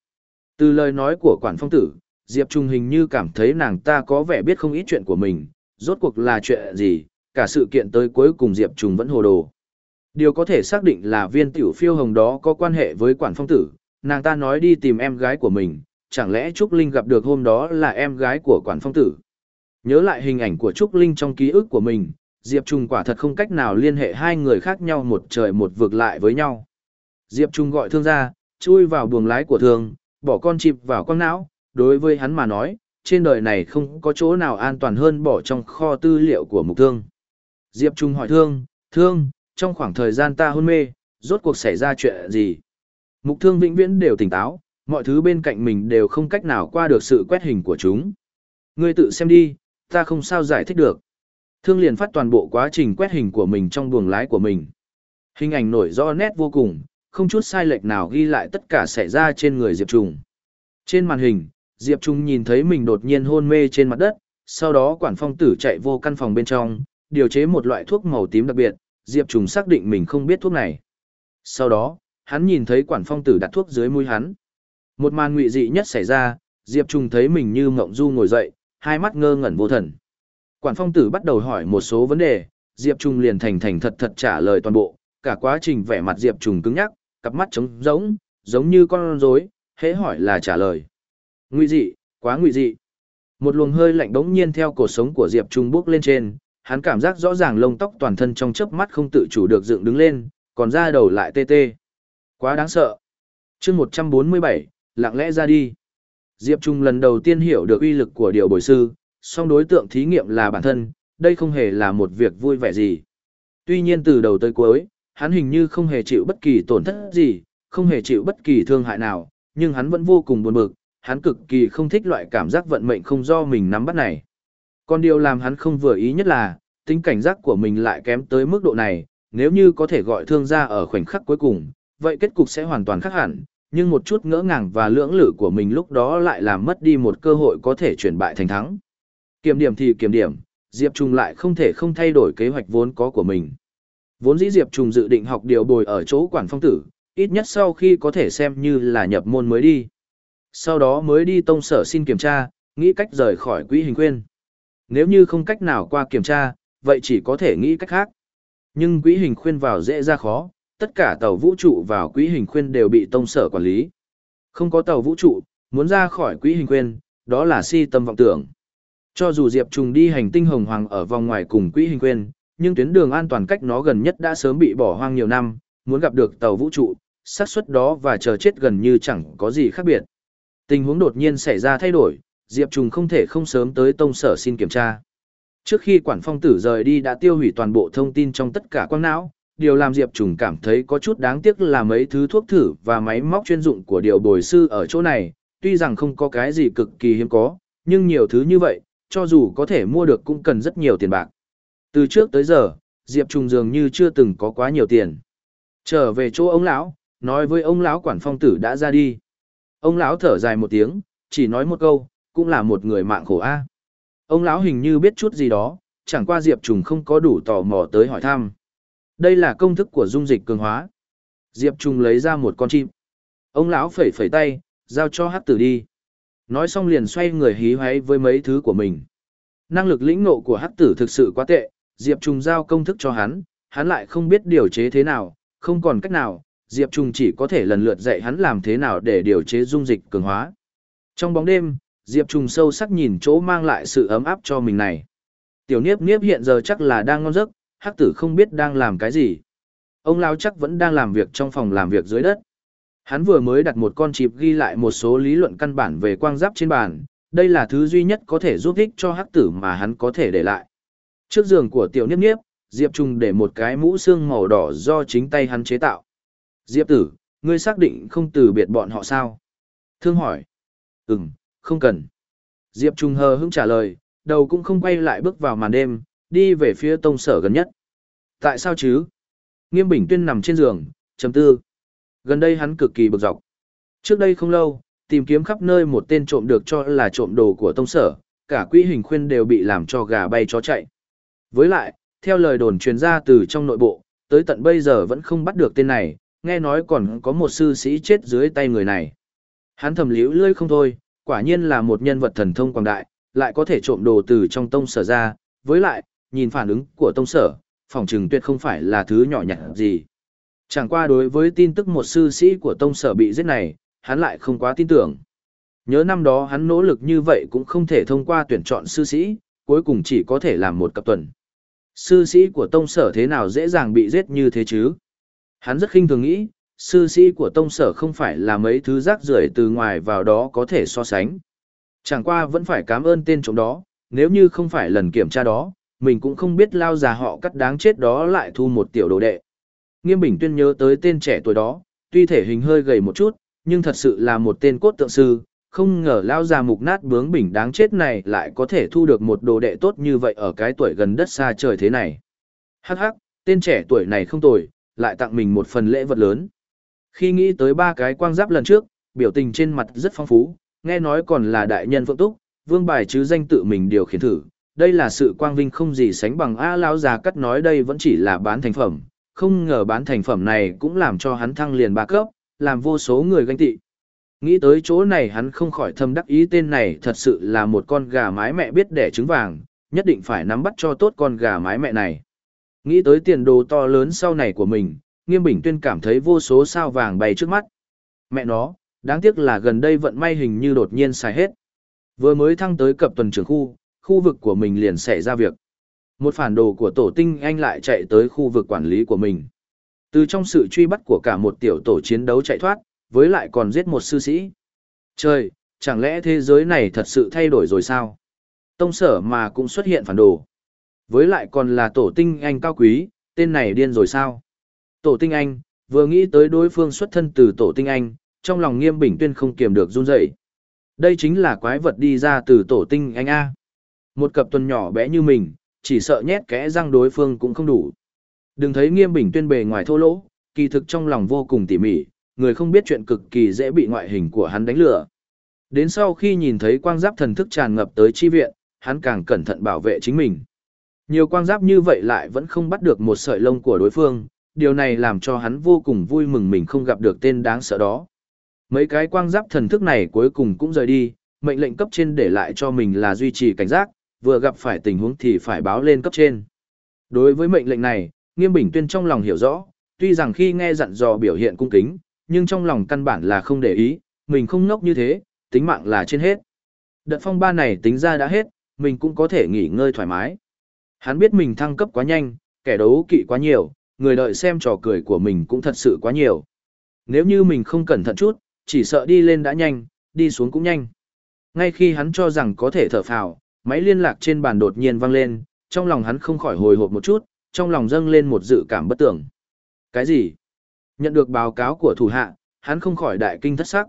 Từ lời nói của quản phong tử, Diệp Trung hình như cảm thấy nàng ta có vẻ biết không ít chuyện của mình, rốt cuộc là chuyện gì, cả sự kiện tới cuối cùng Diệp Trung vẫn hồ đồ. Điều có thể xác định là viên tiểu phiêu hồng đó có quan hệ với quản phong tử, nàng ta nói đi tìm em gái của mình, chẳng lẽ Trúc Linh gặp được hôm đó là em gái của quản phong tử. Nhớ lại hình ảnh của Trúc Linh trong ký ức của mình, Diệp Trung quả thật không cách nào liên hệ hai người khác nhau một trời một vực lại với nhau. Diệp Trung gọi thương ra, chui vào buồng lái của thương, bỏ con chịp vào con não, đối với hắn mà nói, trên đời này không có chỗ nào an toàn hơn bỏ trong kho tư liệu của mục thương. Diệp Trung hỏi thương, thương, trong khoảng thời gian ta hôn mê, rốt cuộc xảy ra chuyện gì? Mục thương vĩnh viễn đều tỉnh táo, mọi thứ bên cạnh mình đều không cách nào qua được sự quét hình của chúng. Ngươi tự xem đi, ta không sao giải thích được. Thương liền phát toàn bộ quá trình quét hình của mình trong buồng lái của mình. Hình ảnh nổi rõ nét vô cùng, không chút sai lệch nào ghi lại tất cả xảy ra trên người Diệp Trùng. Trên màn hình, Diệp Trung nhìn thấy mình đột nhiên hôn mê trên mặt đất, sau đó quản phong tử chạy vô căn phòng bên trong, điều chế một loại thuốc màu tím đặc biệt, Diệp Trung xác định mình không biết thuốc này. Sau đó, hắn nhìn thấy quản phong tử đặt thuốc dưới mũi hắn. Một màn ngụy dị nhất xảy ra, Diệp Trung thấy mình như mộng du ngồi dậy, hai mắt ngơ ngẩn vô thần. Quản phong tử bắt đầu hỏi một số vấn đề, Diệp Trung liền thành thành thật thật trả lời toàn bộ, cả quá trình vẻ mặt Diệp Trung cứng nhắc, cặp mắt trống rỗng, giống như con rối, hễ hỏi là trả lời. Ngụy dị, quá ngụy dị. Một luồng hơi lạnh đống nhiên theo cổ sống của Diệp Trung bước lên trên, hắn cảm giác rõ ràng lông tóc toàn thân trong chớp mắt không tự chủ được dựng đứng lên, còn da đầu lại tê tê. Quá đáng sợ. chương 147, lặng lẽ ra đi. Diệp Trung lần đầu tiên hiểu được uy lực của điều bồi sư, song đối tượng thí nghiệm là bản thân, đây không hề là một việc vui vẻ gì. Tuy nhiên từ đầu tới cuối, hắn hình như không hề chịu bất kỳ tổn thất gì, không hề chịu bất kỳ thương hại nào, nhưng hắn vẫn vô cùng buồn bực, hắn cực kỳ không thích loại cảm giác vận mệnh không do mình nắm bắt này. Còn điều làm hắn không vừa ý nhất là, tính cảnh giác của mình lại kém tới mức độ này, nếu như có thể gọi thương ra ở khoảnh khắc cuối cùng, vậy kết cục sẽ hoàn toàn khác hẳn, nhưng một chút ngỡ ngàng và lưỡng lự của mình lúc đó lại làm mất đi một cơ hội có thể chuyển bại thành thắng. Kiểm điểm thì kiểm điểm, Diệp Trung lại không thể không thay đổi kế hoạch vốn có của mình. Vốn dĩ Diệp Trung dự định học điều bồi ở chỗ quản phong tử, ít nhất sau khi có thể xem như là nhập môn mới đi. Sau đó mới đi tông sở xin kiểm tra, nghĩ cách rời khỏi quỹ hình quyên. Nếu như không cách nào qua kiểm tra, vậy chỉ có thể nghĩ cách khác. Nhưng quỹ hình khuyên vào dễ ra khó, tất cả tàu vũ trụ vào quỹ hình khuyên đều bị tông sở quản lý. Không có tàu vũ trụ, muốn ra khỏi quỹ hình khuyên, đó là si tâm vọng tưởng. Cho dù Diệp Trùng đi hành tinh hồng hoàng ở vòng ngoài cùng quỹ hình khuyên, nhưng tuyến đường an toàn cách nó gần nhất đã sớm bị bỏ hoang nhiều năm, muốn gặp được tàu vũ trụ, xác suất đó và chờ chết gần như chẳng có gì khác biệt. Tình huống đột nhiên xảy ra thay đổi, Diệp Trùng không thể không sớm tới tông sở xin kiểm tra. Trước khi quản phong tử rời đi đã tiêu hủy toàn bộ thông tin trong tất cả quang não, điều làm Diệp Trùng cảm thấy có chút đáng tiếc là mấy thứ thuốc thử và máy móc chuyên dụng của điều bồi sư ở chỗ này, tuy rằng không có cái gì cực kỳ hiếm có, nhưng nhiều thứ như vậy, cho dù có thể mua được cũng cần rất nhiều tiền bạc. Từ trước tới giờ, Diệp Trùng dường như chưa từng có quá nhiều tiền. Trở về chỗ ông lão, nói với ông lão quản phong tử đã ra đi. Ông lão thở dài một tiếng, chỉ nói một câu, cũng là một người mạng khổ a. Ông lão hình như biết chút gì đó, chẳng qua Diệp Trùng không có đủ tò mò tới hỏi thăm. Đây là công thức của dung dịch cường hóa. Diệp Trùng lấy ra một con chim. Ông lão phẩy phẩy tay, giao cho hắc tử đi. Nói xong liền xoay người hí hoáy với mấy thứ của mình. Năng lực lĩnh ngộ của hắc tử thực sự quá tệ, Diệp Trùng giao công thức cho hắn, hắn lại không biết điều chế thế nào, không còn cách nào, Diệp Trùng chỉ có thể lần lượt dạy hắn làm thế nào để điều chế dung dịch cường hóa. Trong bóng đêm, Diệp Trùng sâu sắc nhìn chỗ mang lại sự ấm áp cho mình này. Tiểu Niếp Niếp hiện giờ chắc là đang ngon giấc, Hắc Tử không biết đang làm cái gì. Ông Lão chắc vẫn đang làm việc trong phòng làm việc dưới đất. Hắn vừa mới đặt một con chip ghi lại một số lý luận căn bản về quang giáp trên bàn, đây là thứ duy nhất có thể giúp ích cho Hắc Tử mà hắn có thể để lại. Trước giường của Tiểu Niếp Niếp, Diệp Trung để một cái mũ xương màu đỏ do chính tay hắn chế tạo. Diệp tử, ngươi xác định không từ biệt bọn họ sao? Thương hỏi. Ừm, không cần. Diệp Trung hờ hững trả lời, đầu cũng không quay lại bước vào màn đêm, đi về phía tông sở gần nhất. Tại sao chứ? Nghiêm Bình Tuyên nằm trên giường, trầm tư. Gần đây hắn cực kỳ bực dọc. Trước đây không lâu, tìm kiếm khắp nơi một tên trộm được cho là trộm đồ của tông sở, cả quỹ hình khuyên đều bị làm cho gà bay chó chạy. Với lại, theo lời đồn truyền ra từ trong nội bộ, tới tận bây giờ vẫn không bắt được tên này, nghe nói còn có một sư sĩ chết dưới tay người này. Hắn thầm liễu lươi không thôi, quả nhiên là một nhân vật thần thông quảng đại, lại có thể trộm đồ từ trong tông sở ra, với lại, nhìn phản ứng của tông sở, phòng trừng tuyệt không phải là thứ nhỏ nhặt gì. Chẳng qua đối với tin tức một sư sĩ của tông sở bị giết này, hắn lại không quá tin tưởng. Nhớ năm đó hắn nỗ lực như vậy cũng không thể thông qua tuyển chọn sư sĩ, cuối cùng chỉ có thể làm một cặp tuần. Sư sĩ của tông sở thế nào dễ dàng bị giết như thế chứ? Hắn rất khinh thường nghĩ, sư sĩ của tông sở không phải là mấy thứ rác rưởi từ ngoài vào đó có thể so sánh. Chẳng qua vẫn phải cảm ơn tên chúng đó, nếu như không phải lần kiểm tra đó, mình cũng không biết lao già họ cắt đáng chết đó lại thu một tiểu đồ đệ. Nghiêm Bình Tuyên nhớ tới tên trẻ tuổi đó, tuy thể hình hơi gầy một chút, nhưng thật sự là một tên cốt tượng sư, không ngờ lao già mục nát bướng bỉnh đáng chết này lại có thể thu được một đồ đệ tốt như vậy ở cái tuổi gần đất xa trời thế này. Hắc hắc, tên trẻ tuổi này không tồi, lại tặng mình một phần lễ vật lớn. Khi nghĩ tới ba cái quang giáp lần trước, biểu tình trên mặt rất phong phú, nghe nói còn là đại nhân phượng túc, vương bài chứ danh tự mình điều khiển thử. Đây là sự quang vinh không gì sánh bằng A Lao già cắt nói đây vẫn chỉ là bán thành phẩm, không ngờ bán thành phẩm này cũng làm cho hắn thăng liền ba cấp, làm vô số người ganh tị. Nghĩ tới chỗ này hắn không khỏi thâm đắc ý tên này thật sự là một con gà mái mẹ biết đẻ trứng vàng, nhất định phải nắm bắt cho tốt con gà mái mẹ này. Nghĩ tới tiền đồ to lớn sau này của mình, Nghiêm Bình Tuyên cảm thấy vô số sao vàng bay trước mắt. Mẹ nó, đáng tiếc là gần đây vận may hình như đột nhiên xài hết. Vừa mới thăng tới cập tuần trưởng khu, khu vực của mình liền xảy ra việc. Một phản đồ của tổ tinh anh lại chạy tới khu vực quản lý của mình. Từ trong sự truy bắt của cả một tiểu tổ chiến đấu chạy thoát, với lại còn giết một sư sĩ. Trời, chẳng lẽ thế giới này thật sự thay đổi rồi sao? Tông sở mà cũng xuất hiện phản đồ. Với lại còn là tổ tinh anh cao quý, tên này điên rồi sao? Tổ tinh anh, vừa nghĩ tới đối phương xuất thân từ tổ tinh anh, trong lòng nghiêm bình tuyên không kiềm được run rẩy. Đây chính là quái vật đi ra từ tổ tinh anh A. Một cặp tuần nhỏ bé như mình, chỉ sợ nhét kẽ răng đối phương cũng không đủ. Đừng thấy nghiêm bình tuyên bề ngoài thô lỗ, kỳ thực trong lòng vô cùng tỉ mỉ, người không biết chuyện cực kỳ dễ bị ngoại hình của hắn đánh lừa. Đến sau khi nhìn thấy quang giáp thần thức tràn ngập tới chi viện, hắn càng cẩn thận bảo vệ chính mình. Nhiều quang giáp như vậy lại vẫn không bắt được một sợi lông của đối phương, điều này làm cho hắn vô cùng vui mừng mình không gặp được tên đáng sợ đó. Mấy cái quang giáp thần thức này cuối cùng cũng rời đi, mệnh lệnh cấp trên để lại cho mình là duy trì cảnh giác, vừa gặp phải tình huống thì phải báo lên cấp trên. Đối với mệnh lệnh này, Nghiêm Bình Tuyên trong lòng hiểu rõ, tuy rằng khi nghe dặn dò biểu hiện cung kính, nhưng trong lòng căn bản là không để ý, mình không ngốc như thế, tính mạng là trên hết. Đợt phong ba này tính ra đã hết, mình cũng có thể nghỉ ngơi thoải mái. Hắn biết mình thăng cấp quá nhanh, kẻ đấu kỵ quá nhiều, người đợi xem trò cười của mình cũng thật sự quá nhiều. Nếu như mình không cẩn thận chút, chỉ sợ đi lên đã nhanh, đi xuống cũng nhanh. Ngay khi hắn cho rằng có thể thở phào, máy liên lạc trên bàn đột nhiên vang lên, trong lòng hắn không khỏi hồi hộp một chút, trong lòng dâng lên một dự cảm bất tưởng. Cái gì? Nhận được báo cáo của thủ hạ, hắn không khỏi đại kinh thất sắc.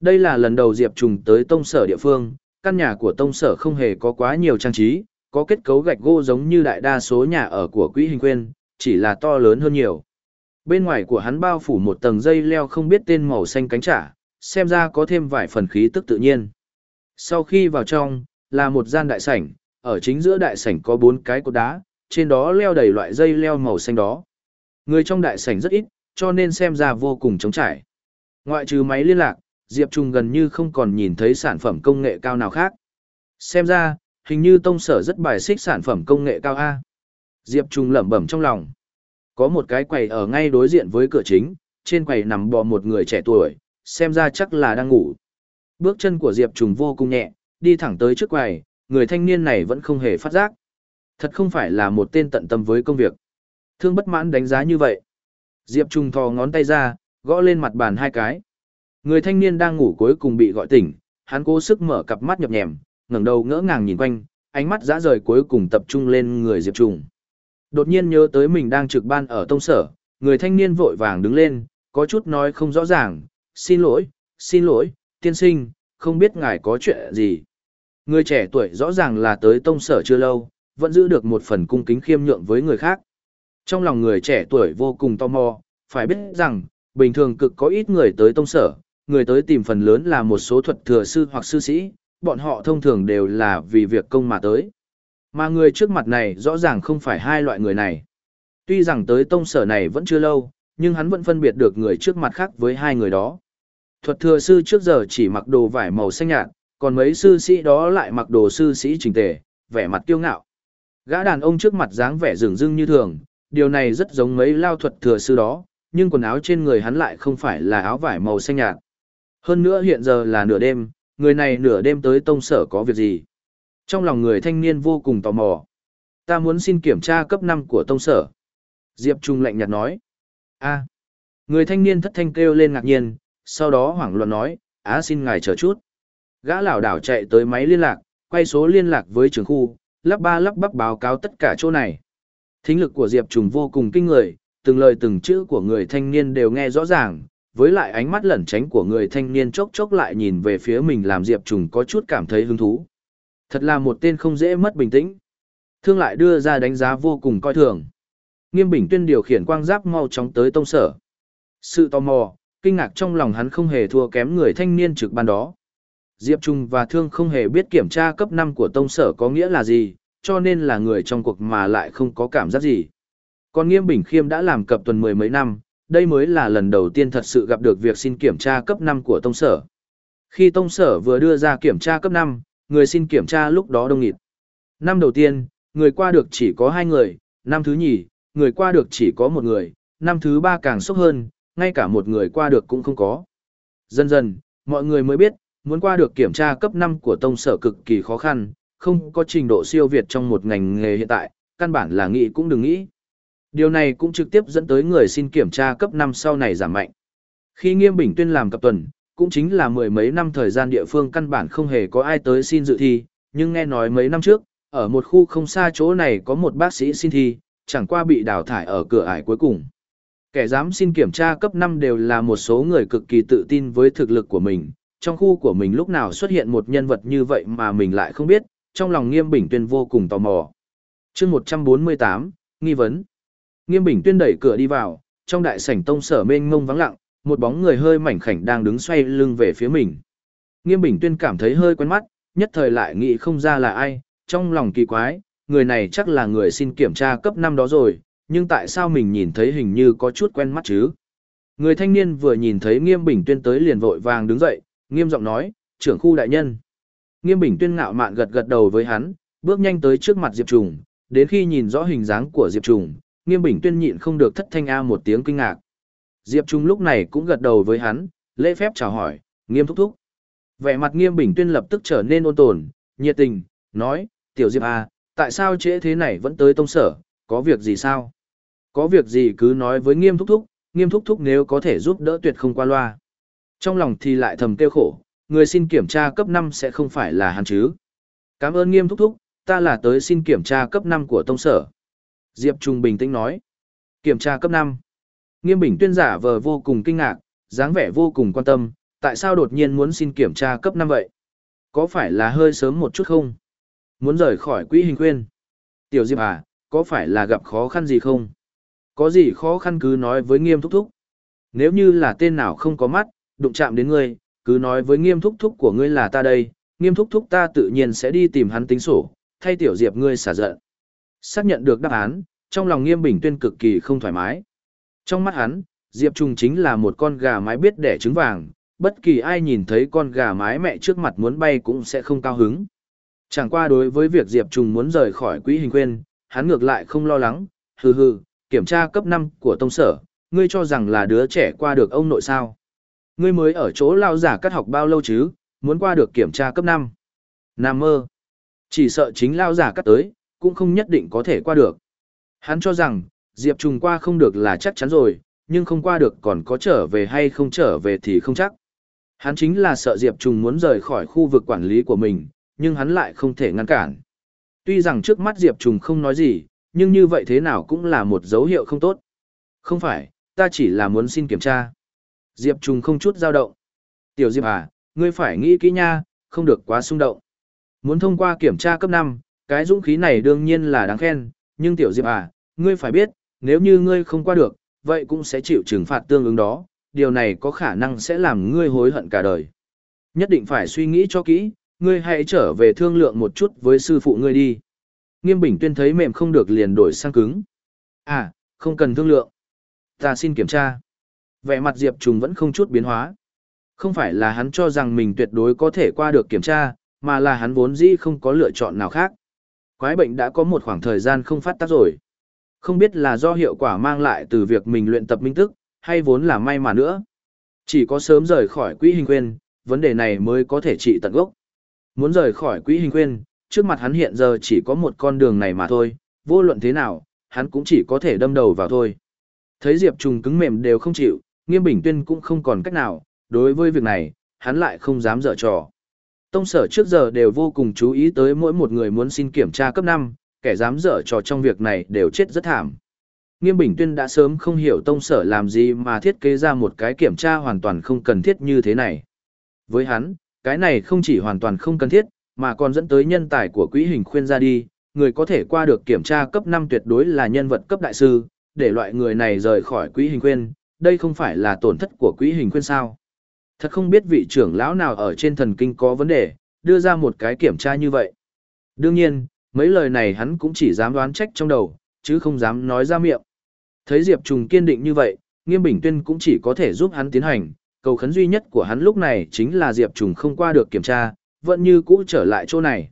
Đây là lần đầu Diệp Trùng tới tông sở địa phương, căn nhà của tông sở không hề có quá nhiều trang trí, có kết cấu gạch gỗ giống như đại đa số nhà ở của quỹ hình quên, chỉ là to lớn hơn nhiều. Bên ngoài của hắn bao phủ một tầng dây leo không biết tên màu xanh cánh trả, xem ra có thêm vài phần khí tức tự nhiên. Sau khi vào trong, là một gian đại sảnh, ở chính giữa đại sảnh có bốn cái cột đá, trên đó leo đầy loại dây leo màu xanh đó. Người trong đại sảnh rất ít, cho nên xem ra vô cùng trống trải. Ngoại trừ máy liên lạc, Diệp Trung gần như không còn nhìn thấy sản phẩm công nghệ cao nào khác. Xem ra, hình như tông sở rất bài xích sản phẩm công nghệ cao A. Diệp Trung lẩm bẩm trong lòng. Có một cái quầy ở ngay đối diện với cửa chính, trên quầy nằm bò một người trẻ tuổi, xem ra chắc là đang ngủ. Bước chân của Diệp Trung vô cùng nhẹ, đi thẳng tới trước quầy, người thanh niên này vẫn không hề phát giác. Thật không phải là một tên tận tâm với công việc. Thương bất mãn đánh giá như vậy. Diệp Trung thò ngón tay ra, gõ lên mặt bàn hai cái. Người thanh niên đang ngủ cuối cùng bị gọi tỉnh, hắn cố sức mở cặp mắt nhập nhèm, ngẩng đầu ngỡ ngàng nhìn quanh, ánh mắt dã rời cuối cùng tập trung lên người Diệp Trung. Đột nhiên nhớ tới mình đang trực ban ở tông sở, người thanh niên vội vàng đứng lên, có chút nói không rõ ràng, xin lỗi, xin lỗi, tiên sinh, không biết ngài có chuyện gì. Người trẻ tuổi rõ ràng là tới tông sở chưa lâu, vẫn giữ được một phần cung kính khiêm nhượng với người khác. Trong lòng người trẻ tuổi vô cùng tò mò, phải biết rằng, bình thường cực có ít người tới tông sở, người tới tìm phần lớn là một số thuật thừa sư hoặc sư sĩ, bọn họ thông thường đều là vì việc công mà tới. Mà người trước mặt này rõ ràng không phải hai loại người này. Tuy rằng tới tông sở này vẫn chưa lâu, nhưng hắn vẫn phân biệt được người trước mặt khác với hai người đó. Thuật thừa sư trước giờ chỉ mặc đồ vải màu xanh nhạt, còn mấy sư sĩ đó lại mặc đồ sư sĩ chỉnh tề, vẻ mặt kiêu ngạo. Gã đàn ông trước mặt dáng vẻ rừng rưng như thường, điều này rất giống mấy lao thuật thừa sư đó, nhưng quần áo trên người hắn lại không phải là áo vải màu xanh nhạt. Hơn nữa hiện giờ là nửa đêm, người này nửa đêm tới tông sở có việc gì? Trong lòng người thanh niên vô cùng tò mò. Ta muốn xin kiểm tra cấp 5 của tông sở. Diệp Trung lạnh nhạt nói. a Người thanh niên thất thanh kêu lên ngạc nhiên, sau đó hoảng loạn nói, á xin ngài chờ chút. Gã lảo đảo chạy tới máy liên lạc, quay số liên lạc với trưởng khu, lắp ba lắp bắp báo cáo tất cả chỗ này. Thính lực của Diệp Trùng vô cùng kinh người, từng lời từng chữ của người thanh niên đều nghe rõ ràng, với lại ánh mắt lẩn tránh của người thanh niên chốc chốc lại nhìn về phía mình làm Diệp Trùng có chút cảm thấy hứng thú. Thật là một tên không dễ mất bình tĩnh. Thương lại đưa ra đánh giá vô cùng coi thường. Nghiêm Bình Tuyên điều khiển quang giáp mau chóng tới tông sở. Sự tò mò, kinh ngạc trong lòng hắn không hề thua kém người thanh niên trực ban đó. Diệp Trung và Thương không hề biết kiểm tra cấp 5 của tông sở có nghĩa là gì, cho nên là người trong cuộc mà lại không có cảm giác gì. Còn Nghiêm Bình Khiêm đã làm cập tuần mười mấy năm, đây mới là lần đầu tiên thật sự gặp được việc xin kiểm tra cấp 5 của tông sở. Khi tông sở vừa đưa ra kiểm tra cấp 5, người xin kiểm tra lúc đó đông nghịt. Năm đầu tiên, người qua được chỉ có hai người, năm thứ nhì, người qua được chỉ có một người, năm thứ ba càng sốc hơn, ngay cả một người qua được cũng không có. Dần dần, mọi người mới biết, muốn qua được kiểm tra cấp 5 của tông sở cực kỳ khó khăn, không có trình độ siêu việt trong một ngành nghề hiện tại, căn bản là nghĩ cũng đừng nghĩ. Điều này cũng trực tiếp dẫn tới người xin kiểm tra cấp 5 sau này giảm mạnh. Khi Nghiêm Bình Tuyên làm cập tuần, cũng chính là mười mấy năm thời gian địa phương căn bản không hề có ai tới xin dự thi, nhưng nghe nói mấy năm trước, ở một khu không xa chỗ này có một bác sĩ xin thi, chẳng qua bị đào thải ở cửa ải cuối cùng. Kẻ dám xin kiểm tra cấp 5 đều là một số người cực kỳ tự tin với thực lực của mình, trong khu của mình lúc nào xuất hiện một nhân vật như vậy mà mình lại không biết, trong lòng Nghiêm Bình Tuyên vô cùng tò mò. chương 148, nghi vấn. Nghiêm Bình Tuyên đẩy cửa đi vào, trong đại sảnh tông sở mênh mông vắng lặng, một bóng người hơi mảnh khảnh đang đứng xoay lưng về phía mình. Nghiêm Bình Tuyên cảm thấy hơi quen mắt, nhất thời lại nghĩ không ra là ai, trong lòng kỳ quái, người này chắc là người xin kiểm tra cấp 5 đó rồi, nhưng tại sao mình nhìn thấy hình như có chút quen mắt chứ? Người thanh niên vừa nhìn thấy Nghiêm Bình Tuyên tới liền vội vàng đứng dậy, nghiêm giọng nói, trưởng khu đại nhân. Nghiêm Bình Tuyên ngạo mạn gật gật đầu với hắn, bước nhanh tới trước mặt Diệp Trùng, đến khi nhìn rõ hình dáng của Diệp Trùng, Nghiêm Bình Tuyên nhịn không được thất thanh a một tiếng kinh ngạc. Diệp Trung lúc này cũng gật đầu với hắn, lễ phép chào hỏi, nghiêm thúc thúc. Vẻ mặt Nghiêm Bình Tuyên lập tức trở nên ôn tồn, nhiệt tình, nói, tiểu Diệp à, tại sao trễ thế này vẫn tới tông sở, có việc gì sao? Có việc gì cứ nói với nghiêm thúc thúc, nghiêm thúc thúc nếu có thể giúp đỡ tuyệt không qua loa. Trong lòng thì lại thầm kêu khổ, người xin kiểm tra cấp 5 sẽ không phải là hắn chứ. Cảm ơn nghiêm thúc thúc, ta là tới xin kiểm tra cấp 5 của tông sở. Diệp Trung bình tĩnh nói. Kiểm tra cấp 5. Nghiêm bình tuyên giả vờ vô cùng kinh ngạc, dáng vẻ vô cùng quan tâm, tại sao đột nhiên muốn xin kiểm tra cấp 5 vậy? Có phải là hơi sớm một chút không? Muốn rời khỏi quỹ hình khuyên. Tiểu Diệp à, có phải là gặp khó khăn gì không? Có gì khó khăn cứ nói với nghiêm thúc thúc. Nếu như là tên nào không có mắt, đụng chạm đến ngươi, cứ nói với nghiêm thúc thúc của ngươi là ta đây, nghiêm thúc thúc ta tự nhiên sẽ đi tìm hắn tính sổ, thay tiểu diệp ngươi xả giận. Xác nhận được đáp án, trong lòng nghiêm bình tuyên cực kỳ không thoải mái. Trong mắt hắn, Diệp Trung chính là một con gà mái biết đẻ trứng vàng, bất kỳ ai nhìn thấy con gà mái mẹ trước mặt muốn bay cũng sẽ không cao hứng. Chẳng qua đối với việc Diệp Trung muốn rời khỏi quỹ hình khuyên, hắn ngược lại không lo lắng, hừ hừ, kiểm tra cấp 5 của tông sở, ngươi cho rằng là đứa trẻ qua được ông nội sao. Ngươi mới ở chỗ lao giả cắt học bao lâu chứ, muốn qua được kiểm tra cấp 5. Nam mơ. Chỉ sợ chính lao giả cắt tới, cũng không nhất định có thể qua được. Hắn cho rằng, Diệp Trùng qua không được là chắc chắn rồi, nhưng không qua được còn có trở về hay không trở về thì không chắc. Hắn chính là sợ Diệp Trùng muốn rời khỏi khu vực quản lý của mình, nhưng hắn lại không thể ngăn cản. Tuy rằng trước mắt Diệp Trùng không nói gì, nhưng như vậy thế nào cũng là một dấu hiệu không tốt. Không phải, ta chỉ là muốn xin kiểm tra. Diệp Trùng không chút dao động. Tiểu Diệp à, ngươi phải nghĩ kỹ nha, không được quá xung động. Muốn thông qua kiểm tra cấp 5, cái dũng khí này đương nhiên là đáng khen, nhưng Tiểu Diệp à, ngươi phải biết, nếu như ngươi không qua được, vậy cũng sẽ chịu trừng phạt tương ứng đó, điều này có khả năng sẽ làm ngươi hối hận cả đời. Nhất định phải suy nghĩ cho kỹ, ngươi hãy trở về thương lượng một chút với sư phụ ngươi đi. Nghiêm Bình Tuyên thấy mềm không được liền đổi sang cứng. À, không cần thương lượng. Ta xin kiểm tra. Vẻ mặt Diệp Trùng vẫn không chút biến hóa. Không phải là hắn cho rằng mình tuyệt đối có thể qua được kiểm tra, mà là hắn vốn dĩ không có lựa chọn nào khác. Quái bệnh đã có một khoảng thời gian không phát tác rồi. Không biết là do hiệu quả mang lại từ việc mình luyện tập minh tức, hay vốn là may mà nữa. Chỉ có sớm rời khỏi quỹ hình quên, vấn đề này mới có thể trị tận gốc. Muốn rời khỏi quỹ hình quên, trước mặt hắn hiện giờ chỉ có một con đường này mà thôi, vô luận thế nào, hắn cũng chỉ có thể đâm đầu vào thôi. Thấy Diệp Trùng cứng mềm đều không chịu, Nghiêm Bình Tuyên cũng không còn cách nào, đối với việc này, hắn lại không dám dở trò. Tông sở trước giờ đều vô cùng chú ý tới mỗi một người muốn xin kiểm tra cấp 5, kẻ dám dở trò trong việc này đều chết rất thảm. Nghiêm Bình Tuyên đã sớm không hiểu tông sở làm gì mà thiết kế ra một cái kiểm tra hoàn toàn không cần thiết như thế này. Với hắn, cái này không chỉ hoàn toàn không cần thiết, mà còn dẫn tới nhân tài của quỹ hình khuyên ra đi, người có thể qua được kiểm tra cấp 5 tuyệt đối là nhân vật cấp đại sư, để loại người này rời khỏi quỹ hình khuyên, đây không phải là tổn thất của quỹ hình khuyên sao. Thật không biết vị trưởng lão nào ở trên thần kinh có vấn đề, đưa ra một cái kiểm tra như vậy. Đương nhiên, mấy lời này hắn cũng chỉ dám đoán trách trong đầu, chứ không dám nói ra miệng. Thấy Diệp Trùng kiên định như vậy, Nghiêm Bình Tuyên cũng chỉ có thể giúp hắn tiến hành, cầu khấn duy nhất của hắn lúc này chính là Diệp Trùng không qua được kiểm tra, vẫn như cũ trở lại chỗ này.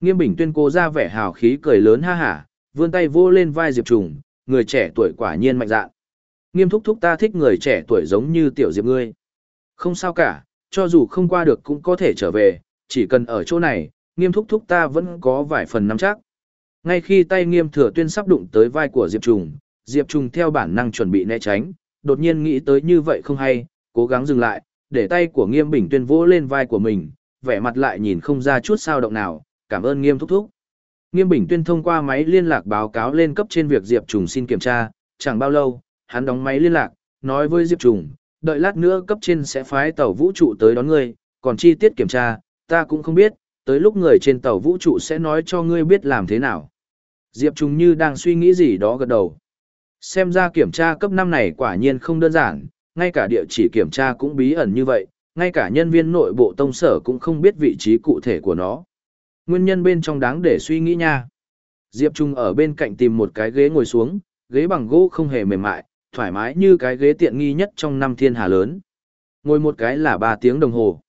Nghiêm Bình Tuyên cố ra vẻ hào khí cười lớn ha hả, vươn tay vô lên vai Diệp Trùng, người trẻ tuổi quả nhiên mạnh dạn. Nghiêm thúc thúc ta thích người trẻ tuổi giống như tiểu Diệp ngươi. Không sao cả, cho dù không qua được cũng có thể trở về, chỉ cần ở chỗ này, nghiêm thúc thúc ta vẫn có vài phần nắm chắc. Ngay khi tay nghiêm thừa tuyên sắp đụng tới vai của Diệp Trùng, Diệp Trùng theo bản năng chuẩn bị né tránh, đột nhiên nghĩ tới như vậy không hay, cố gắng dừng lại, để tay của nghiêm bình tuyên vỗ lên vai của mình, vẻ mặt lại nhìn không ra chút sao động nào, cảm ơn nghiêm thúc thúc. Nghiêm bình tuyên thông qua máy liên lạc báo cáo lên cấp trên việc Diệp Trùng xin kiểm tra, chẳng bao lâu, hắn đóng máy liên lạc, nói với Diệp Trùng, đợi lát nữa cấp trên sẽ phái tàu vũ trụ tới đón ngươi, còn chi tiết kiểm tra, ta cũng không biết, tới lúc người trên tàu vũ trụ sẽ nói cho ngươi biết làm thế nào. Diệp Trùng như đang suy nghĩ gì đó gật đầu. Xem ra kiểm tra cấp 5 này quả nhiên không đơn giản, ngay cả địa chỉ kiểm tra cũng bí ẩn như vậy, ngay cả nhân viên nội bộ tông sở cũng không biết vị trí cụ thể của nó. Nguyên nhân bên trong đáng để suy nghĩ nha. Diệp Trung ở bên cạnh tìm một cái ghế ngồi xuống, ghế bằng gỗ không hề mềm mại, thoải mái như cái ghế tiện nghi nhất trong năm thiên hà lớn. Ngồi một cái là 3 tiếng đồng hồ.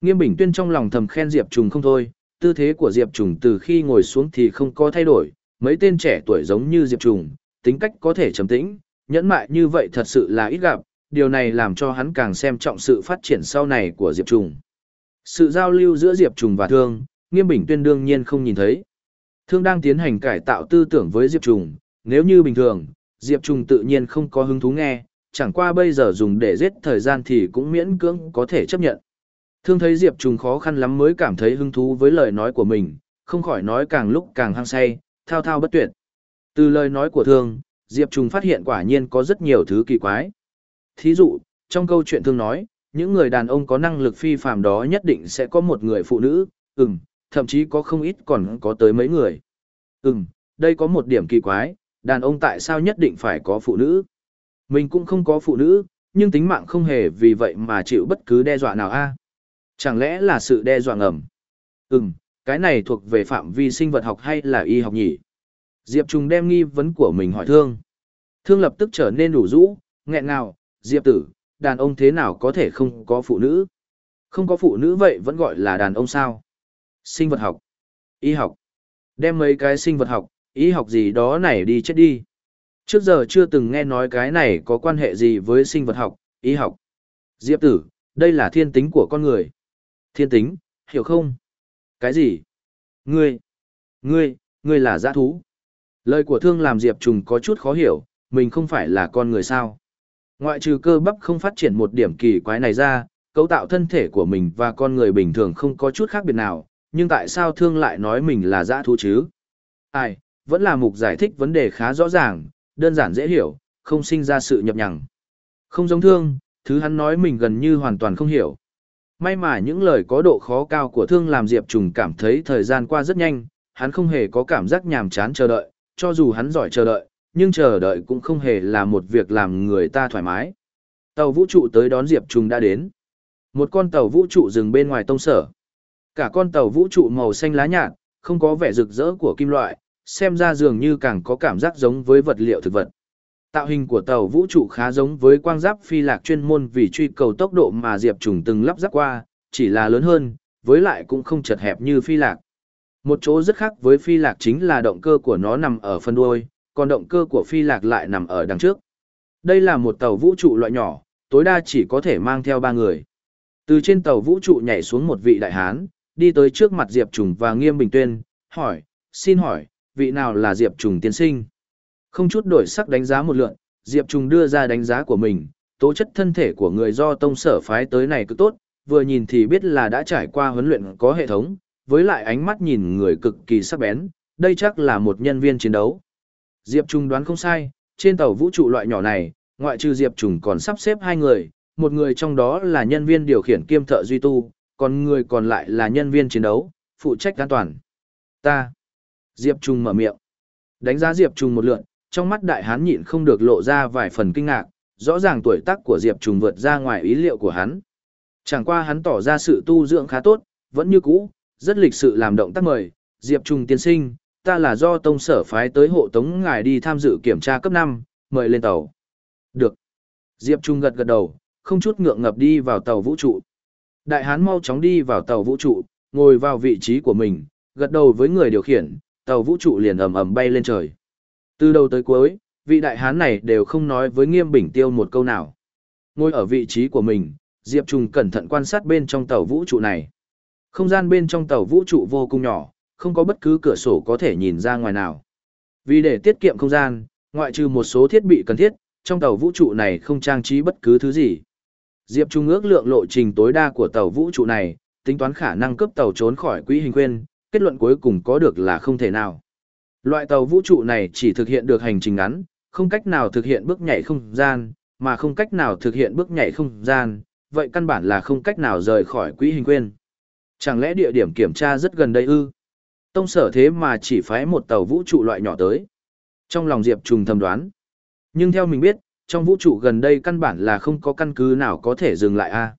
Nghiêm Bình Tuyên trong lòng thầm khen Diệp Trùng không thôi, tư thế của Diệp Trùng từ khi ngồi xuống thì không có thay đổi, mấy tên trẻ tuổi giống như Diệp Trùng, tính cách có thể trầm tĩnh, nhẫn mại như vậy thật sự là ít gặp, điều này làm cho hắn càng xem trọng sự phát triển sau này của Diệp Trùng. Sự giao lưu giữa Diệp Trùng và Thương, Nghiêm Bình Tuyên đương nhiên không nhìn thấy. Thương đang tiến hành cải tạo tư tưởng với Diệp Trùng, nếu như bình thường, Diệp Trùng tự nhiên không có hứng thú nghe, chẳng qua bây giờ dùng để giết thời gian thì cũng miễn cưỡng có thể chấp nhận. Thương thấy Diệp Trùng khó khăn lắm mới cảm thấy hứng thú với lời nói của mình, không khỏi nói càng lúc càng hăng say, thao thao bất tuyệt. Từ lời nói của Thương, Diệp Trùng phát hiện quả nhiên có rất nhiều thứ kỳ quái. Thí dụ, trong câu chuyện Thương nói, những người đàn ông có năng lực phi phàm đó nhất định sẽ có một người phụ nữ, ừm, thậm chí có không ít còn có tới mấy người. Ừm, đây có một điểm kỳ quái, đàn ông tại sao nhất định phải có phụ nữ? Mình cũng không có phụ nữ, nhưng tính mạng không hề vì vậy mà chịu bất cứ đe dọa nào a. Chẳng lẽ là sự đe dọa ngầm? Ừm, cái này thuộc về phạm vi sinh vật học hay là y học nhỉ? Diệp Trùng đem nghi vấn của mình hỏi Thương. Thương lập tức trở nên đủ rũ, nghẹn ngào, Diệp tử, đàn ông thế nào có thể không có phụ nữ? Không có phụ nữ vậy vẫn gọi là đàn ông sao? Sinh vật học, y học. Đem mấy cái sinh vật học, y học gì đó này đi chết đi. Trước giờ chưa từng nghe nói cái này có quan hệ gì với sinh vật học, y học. Diệp tử, đây là thiên tính của con người. Thiên tính, hiểu không? Cái gì? Ngươi, ngươi, ngươi là giã thú. Lời của thương làm Diệp Trùng có chút khó hiểu, mình không phải là con người sao. Ngoại trừ cơ bắp không phát triển một điểm kỳ quái này ra, cấu tạo thân thể của mình và con người bình thường không có chút khác biệt nào, nhưng tại sao thương lại nói mình là dã thú chứ? Ai, vẫn là mục giải thích vấn đề khá rõ ràng, đơn giản dễ hiểu, không sinh ra sự nhập nhằng. Không giống thương, thứ hắn nói mình gần như hoàn toàn không hiểu. May mà những lời có độ khó cao của thương làm Diệp Trùng cảm thấy thời gian qua rất nhanh, hắn không hề có cảm giác nhàm chán chờ đợi, cho dù hắn giỏi chờ đợi, nhưng chờ đợi cũng không hề là một việc làm người ta thoải mái. Tàu vũ trụ tới đón Diệp Trùng đã đến. Một con tàu vũ trụ dừng bên ngoài tông sở. Cả con tàu vũ trụ màu xanh lá nhạt, không có vẻ rực rỡ của kim loại, xem ra dường như càng có cảm giác giống với vật liệu thực vật. Tạo hình của tàu vũ trụ khá giống với quang giáp phi lạc chuyên môn vì truy cầu tốc độ mà Diệp Trùng từng lắp ráp qua, chỉ là lớn hơn, với lại cũng không chật hẹp như phi lạc. Một chỗ rất khác với phi lạc chính là động cơ của nó nằm ở phần đuôi, còn động cơ của phi lạc lại nằm ở đằng trước. Đây là một tàu vũ trụ loại nhỏ, tối đa chỉ có thể mang theo ba người. Từ trên tàu vũ trụ nhảy xuống một vị đại hán, đi tới trước mặt Diệp Trùng và Nghiêm Bình Tuyên, hỏi, xin hỏi, vị nào là Diệp Trùng tiên sinh? Không chút đổi sắc đánh giá một lượn, Diệp Trùng đưa ra đánh giá của mình, tố chất thân thể của người do tông sở phái tới này cứ tốt, vừa nhìn thì biết là đã trải qua huấn luyện có hệ thống, với lại ánh mắt nhìn người cực kỳ sắc bén, đây chắc là một nhân viên chiến đấu. Diệp Trùng đoán không sai, trên tàu vũ trụ loại nhỏ này, ngoại trừ Diệp Trùng còn sắp xếp hai người, một người trong đó là nhân viên điều khiển kiêm thợ duy tu, còn người còn lại là nhân viên chiến đấu, phụ trách an toàn. Ta. Diệp Trùng mở miệng. Đánh giá Diệp Trùng một lượt trong mắt đại hán nhịn không được lộ ra vài phần kinh ngạc, rõ ràng tuổi tác của Diệp Trùng vượt ra ngoài ý liệu của hắn. Chẳng qua hắn tỏ ra sự tu dưỡng khá tốt, vẫn như cũ, rất lịch sự làm động tác mời, Diệp Trùng tiên sinh, ta là do tông sở phái tới hộ tống ngài đi tham dự kiểm tra cấp 5, mời lên tàu. Được. Diệp Trung gật gật đầu, không chút ngượng ngập đi vào tàu vũ trụ. Đại hán mau chóng đi vào tàu vũ trụ, ngồi vào vị trí của mình, gật đầu với người điều khiển, tàu vũ trụ liền ầm ầm bay lên trời. Từ đầu tới cuối, vị đại hán này đều không nói với Nghiêm Bình Tiêu một câu nào. Ngồi ở vị trí của mình, Diệp Trung cẩn thận quan sát bên trong tàu vũ trụ này. Không gian bên trong tàu vũ trụ vô cùng nhỏ, không có bất cứ cửa sổ có thể nhìn ra ngoài nào. Vì để tiết kiệm không gian, ngoại trừ một số thiết bị cần thiết, trong tàu vũ trụ này không trang trí bất cứ thứ gì. Diệp Trung ước lượng lộ trình tối đa của tàu vũ trụ này, tính toán khả năng cướp tàu trốn khỏi quỹ hình khuyên, kết luận cuối cùng có được là không thể nào. Loại tàu vũ trụ này chỉ thực hiện được hành trình ngắn, không cách nào thực hiện bước nhảy không gian, mà không cách nào thực hiện bước nhảy không gian, vậy căn bản là không cách nào rời khỏi quỹ hình quyên. Chẳng lẽ địa điểm kiểm tra rất gần đây ư? Tông sở thế mà chỉ phái một tàu vũ trụ loại nhỏ tới. Trong lòng Diệp Trùng thầm đoán. Nhưng theo mình biết, trong vũ trụ gần đây căn bản là không có căn cứ nào có thể dừng lại a.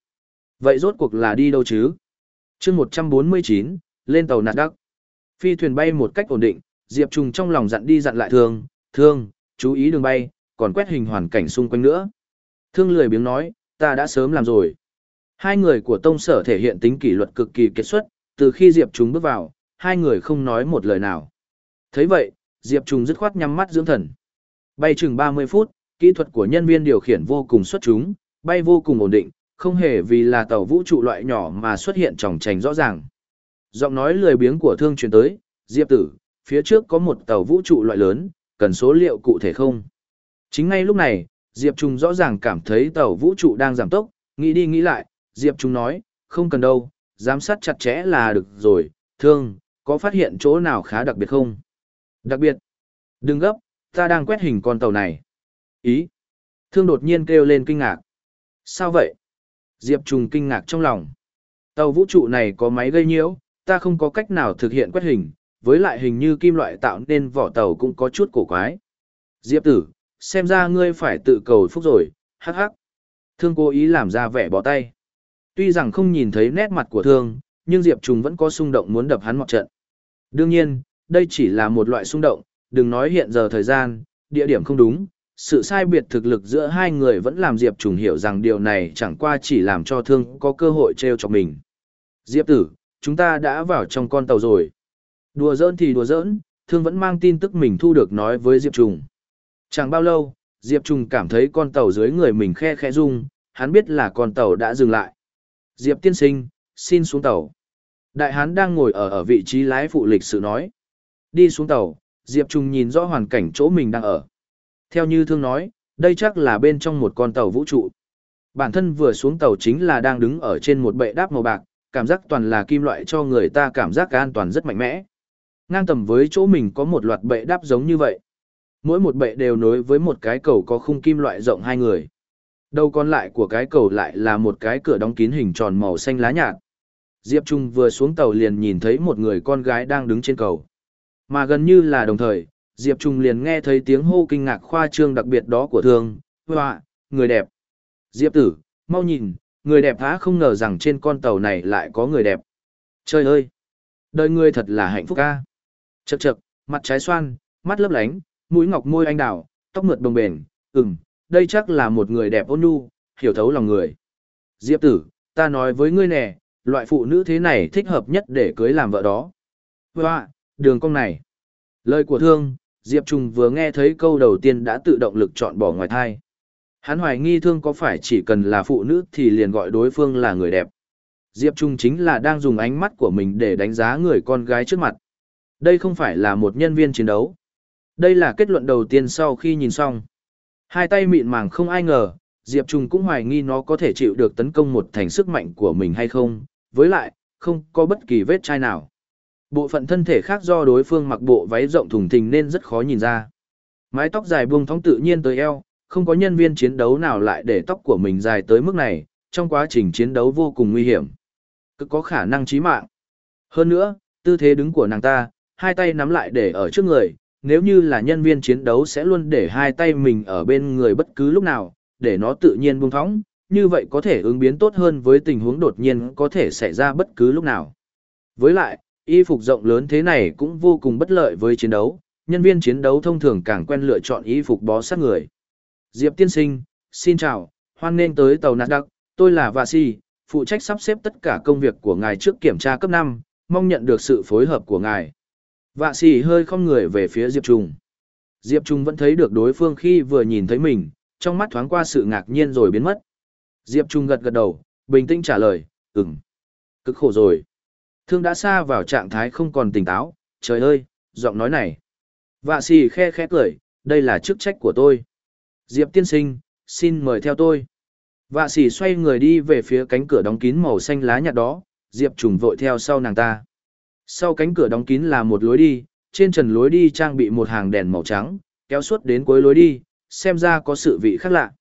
Vậy rốt cuộc là đi đâu chứ? chương 149, lên tàu nạt đắc. Phi thuyền bay một cách ổn định, Diệp Trùng trong lòng dặn đi dặn lại thương, thương, chú ý đường bay, còn quét hình hoàn cảnh xung quanh nữa. Thương lười biếng nói, ta đã sớm làm rồi. Hai người của tông sở thể hiện tính kỷ luật cực kỳ kết xuất, từ khi Diệp Trùng bước vào, hai người không nói một lời nào. thấy vậy, Diệp Trùng dứt khoát nhắm mắt dưỡng thần. Bay chừng 30 phút, kỹ thuật của nhân viên điều khiển vô cùng xuất chúng, bay vô cùng ổn định, không hề vì là tàu vũ trụ loại nhỏ mà xuất hiện tròng trành rõ ràng. Giọng nói lười biếng của thương truyền tới, Diệp tử, phía trước có một tàu vũ trụ loại lớn, cần số liệu cụ thể không? Chính ngay lúc này, Diệp Trung rõ ràng cảm thấy tàu vũ trụ đang giảm tốc, nghĩ đi nghĩ lại, Diệp Trung nói, không cần đâu, giám sát chặt chẽ là được rồi, thương, có phát hiện chỗ nào khá đặc biệt không? Đặc biệt, đừng gấp, ta đang quét hình con tàu này. Ý, thương đột nhiên kêu lên kinh ngạc. Sao vậy? Diệp Trung kinh ngạc trong lòng. Tàu vũ trụ này có máy gây nhiễu, ta không có cách nào thực hiện quét hình, với lại hình như kim loại tạo nên vỏ tàu cũng có chút cổ quái. Diệp tử, xem ra ngươi phải tự cầu phúc rồi, hắc hắc. Thương cố ý làm ra vẻ bỏ tay. Tuy rằng không nhìn thấy nét mặt của thương, nhưng Diệp Trùng vẫn có xung động muốn đập hắn một trận. Đương nhiên, đây chỉ là một loại xung động, đừng nói hiện giờ thời gian, địa điểm không đúng, sự sai biệt thực lực giữa hai người vẫn làm Diệp Trùng hiểu rằng điều này chẳng qua chỉ làm cho thương có cơ hội treo cho mình. Diệp tử, chúng ta đã vào trong con tàu rồi. Đùa giỡn thì đùa giỡn, thương vẫn mang tin tức mình thu được nói với Diệp Trùng. Chẳng bao lâu, Diệp Trùng cảm thấy con tàu dưới người mình khe khẽ rung, hắn biết là con tàu đã dừng lại. Diệp tiên sinh, xin xuống tàu. Đại hán đang ngồi ở ở vị trí lái phụ lịch sự nói. Đi xuống tàu, Diệp Trùng nhìn rõ hoàn cảnh chỗ mình đang ở. Theo như thương nói, đây chắc là bên trong một con tàu vũ trụ. Bản thân vừa xuống tàu chính là đang đứng ở trên một bệ đáp màu bạc, cảm giác toàn là kim loại cho người ta cảm giác an toàn rất mạnh mẽ. Ngang tầm với chỗ mình có một loạt bệ đáp giống như vậy. Mỗi một bệ đều nối với một cái cầu có khung kim loại rộng hai người. Đầu còn lại của cái cầu lại là một cái cửa đóng kín hình tròn màu xanh lá nhạt. Diệp Trung vừa xuống tàu liền nhìn thấy một người con gái đang đứng trên cầu. Mà gần như là đồng thời, Diệp Trung liền nghe thấy tiếng hô kinh ngạc khoa trương đặc biệt đó của thương, hoa, người đẹp. Diệp tử, mau nhìn, người đẹp há không ngờ rằng trên con tàu này lại có người đẹp. Trời ơi! Đời người thật là hạnh phúc ca. Chậc chậc, mặt trái xoan, mắt lấp lánh, mũi ngọc môi anh đào, tóc mượt đồng bền, ừm, đây chắc là một người đẹp ôn nhu, hiểu thấu lòng người. Diệp tử, ta nói với ngươi nè, loại phụ nữ thế này thích hợp nhất để cưới làm vợ đó. Hoa, đường cong này. Lời của thương, Diệp Trung vừa nghe thấy câu đầu tiên đã tự động lực chọn bỏ ngoài thai. Hắn hoài nghi thương có phải chỉ cần là phụ nữ thì liền gọi đối phương là người đẹp. Diệp Trung chính là đang dùng ánh mắt của mình để đánh giá người con gái trước mặt. Đây không phải là một nhân viên chiến đấu. Đây là kết luận đầu tiên sau khi nhìn xong. Hai tay mịn màng không ai ngờ, Diệp Trung cũng hoài nghi nó có thể chịu được tấn công một thành sức mạnh của mình hay không, với lại, không có bất kỳ vết chai nào. Bộ phận thân thể khác do đối phương mặc bộ váy rộng thùng thình nên rất khó nhìn ra. Mái tóc dài buông thóng tự nhiên tới eo, không có nhân viên chiến đấu nào lại để tóc của mình dài tới mức này, trong quá trình chiến đấu vô cùng nguy hiểm. Cực có khả năng chí mạng. Hơn nữa, tư thế đứng của nàng ta, hai tay nắm lại để ở trước người, nếu như là nhân viên chiến đấu sẽ luôn để hai tay mình ở bên người bất cứ lúc nào, để nó tự nhiên buông thõng, như vậy có thể ứng biến tốt hơn với tình huống đột nhiên có thể xảy ra bất cứ lúc nào. Với lại, y phục rộng lớn thế này cũng vô cùng bất lợi với chiến đấu, nhân viên chiến đấu thông thường càng quen lựa chọn y phục bó sát người. Diệp tiên sinh, xin chào, hoan nghênh tới tàu nạt đặc, tôi là Vạ Si, phụ trách sắp xếp tất cả công việc của ngài trước kiểm tra cấp 5, mong nhận được sự phối hợp của ngài. Vạ Si hơi không người về phía Diệp Trung. Diệp Trung vẫn thấy được đối phương khi vừa nhìn thấy mình, trong mắt thoáng qua sự ngạc nhiên rồi biến mất. Diệp Trung gật gật đầu, bình tĩnh trả lời, ừm. Cực khổ rồi. Thương đã xa vào trạng thái không còn tỉnh táo, trời ơi, giọng nói này. Vạ Si khe khẽ cười, đây là chức trách của tôi. Diệp tiên sinh, xin mời theo tôi. Vạ sĩ xoay người đi về phía cánh cửa đóng kín màu xanh lá nhạt đó, Diệp trùng vội theo sau nàng ta. Sau cánh cửa đóng kín là một lối đi, trên trần lối đi trang bị một hàng đèn màu trắng, kéo suốt đến cuối lối đi, xem ra có sự vị khác lạ.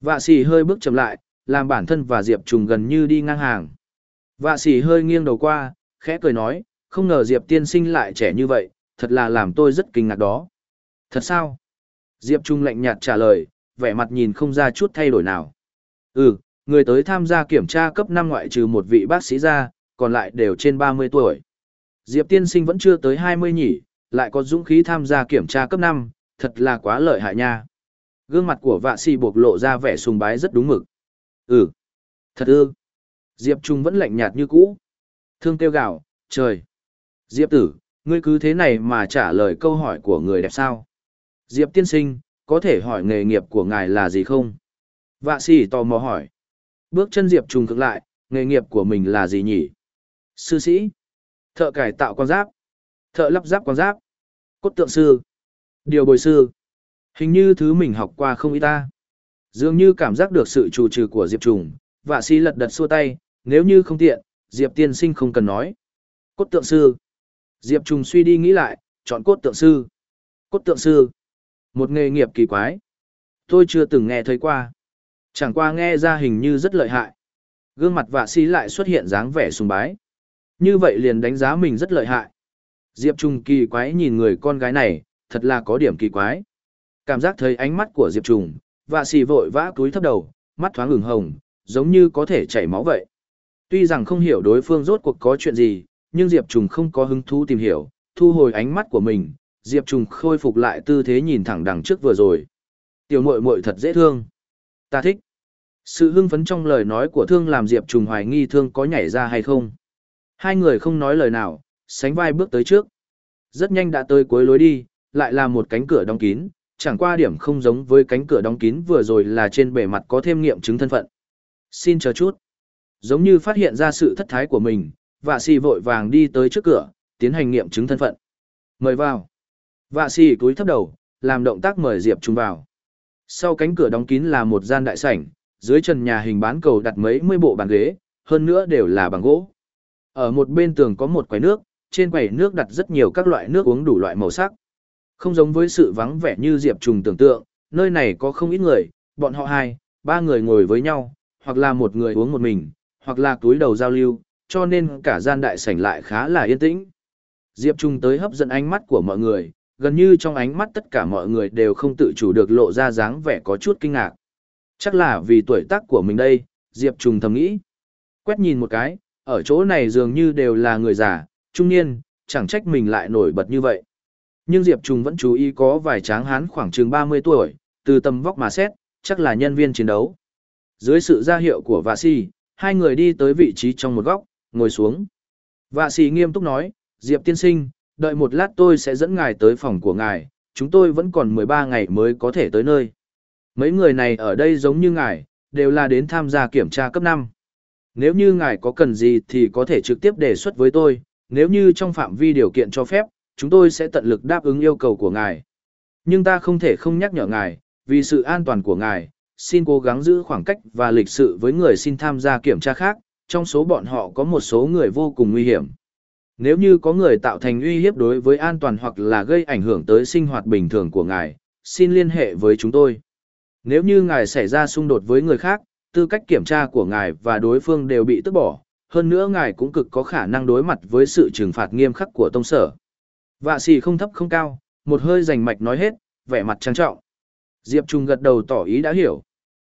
Vạ sĩ hơi bước chậm lại, làm bản thân và Diệp trùng gần như đi ngang hàng. Vạ sĩ hơi nghiêng đầu qua, khẽ cười nói, không ngờ Diệp tiên sinh lại trẻ như vậy, thật là làm tôi rất kinh ngạc đó. Thật sao? Diệp Trung lạnh nhạt trả lời, vẻ mặt nhìn không ra chút thay đổi nào. Ừ, người tới tham gia kiểm tra cấp 5 ngoại trừ một vị bác sĩ ra, còn lại đều trên 30 tuổi. Diệp tiên sinh vẫn chưa tới 20 nhỉ, lại có dũng khí tham gia kiểm tra cấp 5, thật là quá lợi hại nha. Gương mặt của vạ sĩ bộc lộ ra vẻ sùng bái rất đúng mực. Ừ, thật ư. Diệp Trung vẫn lạnh nhạt như cũ. Thương kêu gạo, trời. Diệp tử, ngươi cứ thế này mà trả lời câu hỏi của người đẹp sao? Diệp tiên sinh, có thể hỏi nghề nghiệp của ngài là gì không? Vạ sĩ tò mò hỏi. Bước chân Diệp Trung cực lại, nghề nghiệp của mình là gì nhỉ? Sư sĩ. Thợ cải tạo quan giáp. Thợ lắp ráp quan giáp. Cốt tượng sư. Điều bồi sư. Hình như thứ mình học qua không ít ta. Dường như cảm giác được sự chủ trừ của Diệp Trùng, vạ sĩ lật đật xua tay, nếu như không tiện, Diệp tiên sinh không cần nói. Cốt tượng sư. Diệp Trùng suy đi nghĩ lại, chọn cốt tượng sư. Cốt tượng sư. Một nghề nghiệp kỳ quái. Tôi chưa từng nghe thấy qua. Chẳng qua nghe ra hình như rất lợi hại. Gương mặt vạ sĩ lại xuất hiện dáng vẻ sùng bái. Như vậy liền đánh giá mình rất lợi hại. Diệp Trung kỳ quái nhìn người con gái này, thật là có điểm kỳ quái. Cảm giác thấy ánh mắt của Diệp Trung, vạ xì vội vã túi thấp đầu, mắt thoáng ửng hồng, giống như có thể chảy máu vậy. Tuy rằng không hiểu đối phương rốt cuộc có chuyện gì, nhưng Diệp Trung không có hứng thú tìm hiểu, thu hồi ánh mắt của mình, Diệp Trung khôi phục lại tư thế nhìn thẳng đằng trước vừa rồi. Tiểu muội muội thật dễ thương. Ta thích. Sự hưng phấn trong lời nói của thương làm Diệp Trung hoài nghi thương có nhảy ra hay không. Hai người không nói lời nào, sánh vai bước tới trước. Rất nhanh đã tới cuối lối đi, lại là một cánh cửa đóng kín, chẳng qua điểm không giống với cánh cửa đóng kín vừa rồi là trên bề mặt có thêm nghiệm chứng thân phận. Xin chờ chút. Giống như phát hiện ra sự thất thái của mình, vạ sĩ vội vàng đi tới trước cửa, tiến hành nghiệm chứng thân phận. Mời vào. Vạ sĩ cúi thấp đầu, làm động tác mời Diệp Trung vào. Sau cánh cửa đóng kín là một gian đại sảnh, dưới trần nhà hình bán cầu đặt mấy mươi bộ bàn ghế, hơn nữa đều là bằng gỗ. Ở một bên tường có một quầy nước, trên quầy nước đặt rất nhiều các loại nước uống đủ loại màu sắc. Không giống với sự vắng vẻ như Diệp Trùng tưởng tượng, nơi này có không ít người, bọn họ hai, ba người ngồi với nhau, hoặc là một người uống một mình, hoặc là túi đầu giao lưu, cho nên cả gian đại sảnh lại khá là yên tĩnh. Diệp Trung tới hấp dẫn ánh mắt của mọi người, gần như trong ánh mắt tất cả mọi người đều không tự chủ được lộ ra dáng vẻ có chút kinh ngạc. Chắc là vì tuổi tác của mình đây, Diệp Trung thầm nghĩ. Quét nhìn một cái, ở chỗ này dường như đều là người già, trung niên, chẳng trách mình lại nổi bật như vậy. Nhưng Diệp Trung vẫn chú ý có vài tráng hán khoảng chừng 30 tuổi, từ tầm vóc mà xét, chắc là nhân viên chiến đấu. Dưới sự ra hiệu của Vạ Sĩ, hai người đi tới vị trí trong một góc, ngồi xuống. Vạ Sĩ nghiêm túc nói, Diệp tiên sinh, đợi một lát tôi sẽ dẫn ngài tới phòng của ngài, chúng tôi vẫn còn 13 ngày mới có thể tới nơi. Mấy người này ở đây giống như ngài, đều là đến tham gia kiểm tra cấp 5. Nếu như ngài có cần gì thì có thể trực tiếp đề xuất với tôi, nếu như trong phạm vi điều kiện cho phép, chúng tôi sẽ tận lực đáp ứng yêu cầu của ngài. Nhưng ta không thể không nhắc nhở ngài, vì sự an toàn của ngài, xin cố gắng giữ khoảng cách và lịch sự với người xin tham gia kiểm tra khác, trong số bọn họ có một số người vô cùng nguy hiểm. Nếu như có người tạo thành uy hiếp đối với an toàn hoặc là gây ảnh hưởng tới sinh hoạt bình thường của ngài, xin liên hệ với chúng tôi. Nếu như ngài xảy ra xung đột với người khác, tư cách kiểm tra của ngài và đối phương đều bị tước bỏ, hơn nữa ngài cũng cực có khả năng đối mặt với sự trừng phạt nghiêm khắc của tông sở. Vạ sĩ không thấp không cao, một hơi rành mạch nói hết, vẻ mặt trang trọng. Diệp Trung gật đầu tỏ ý đã hiểu.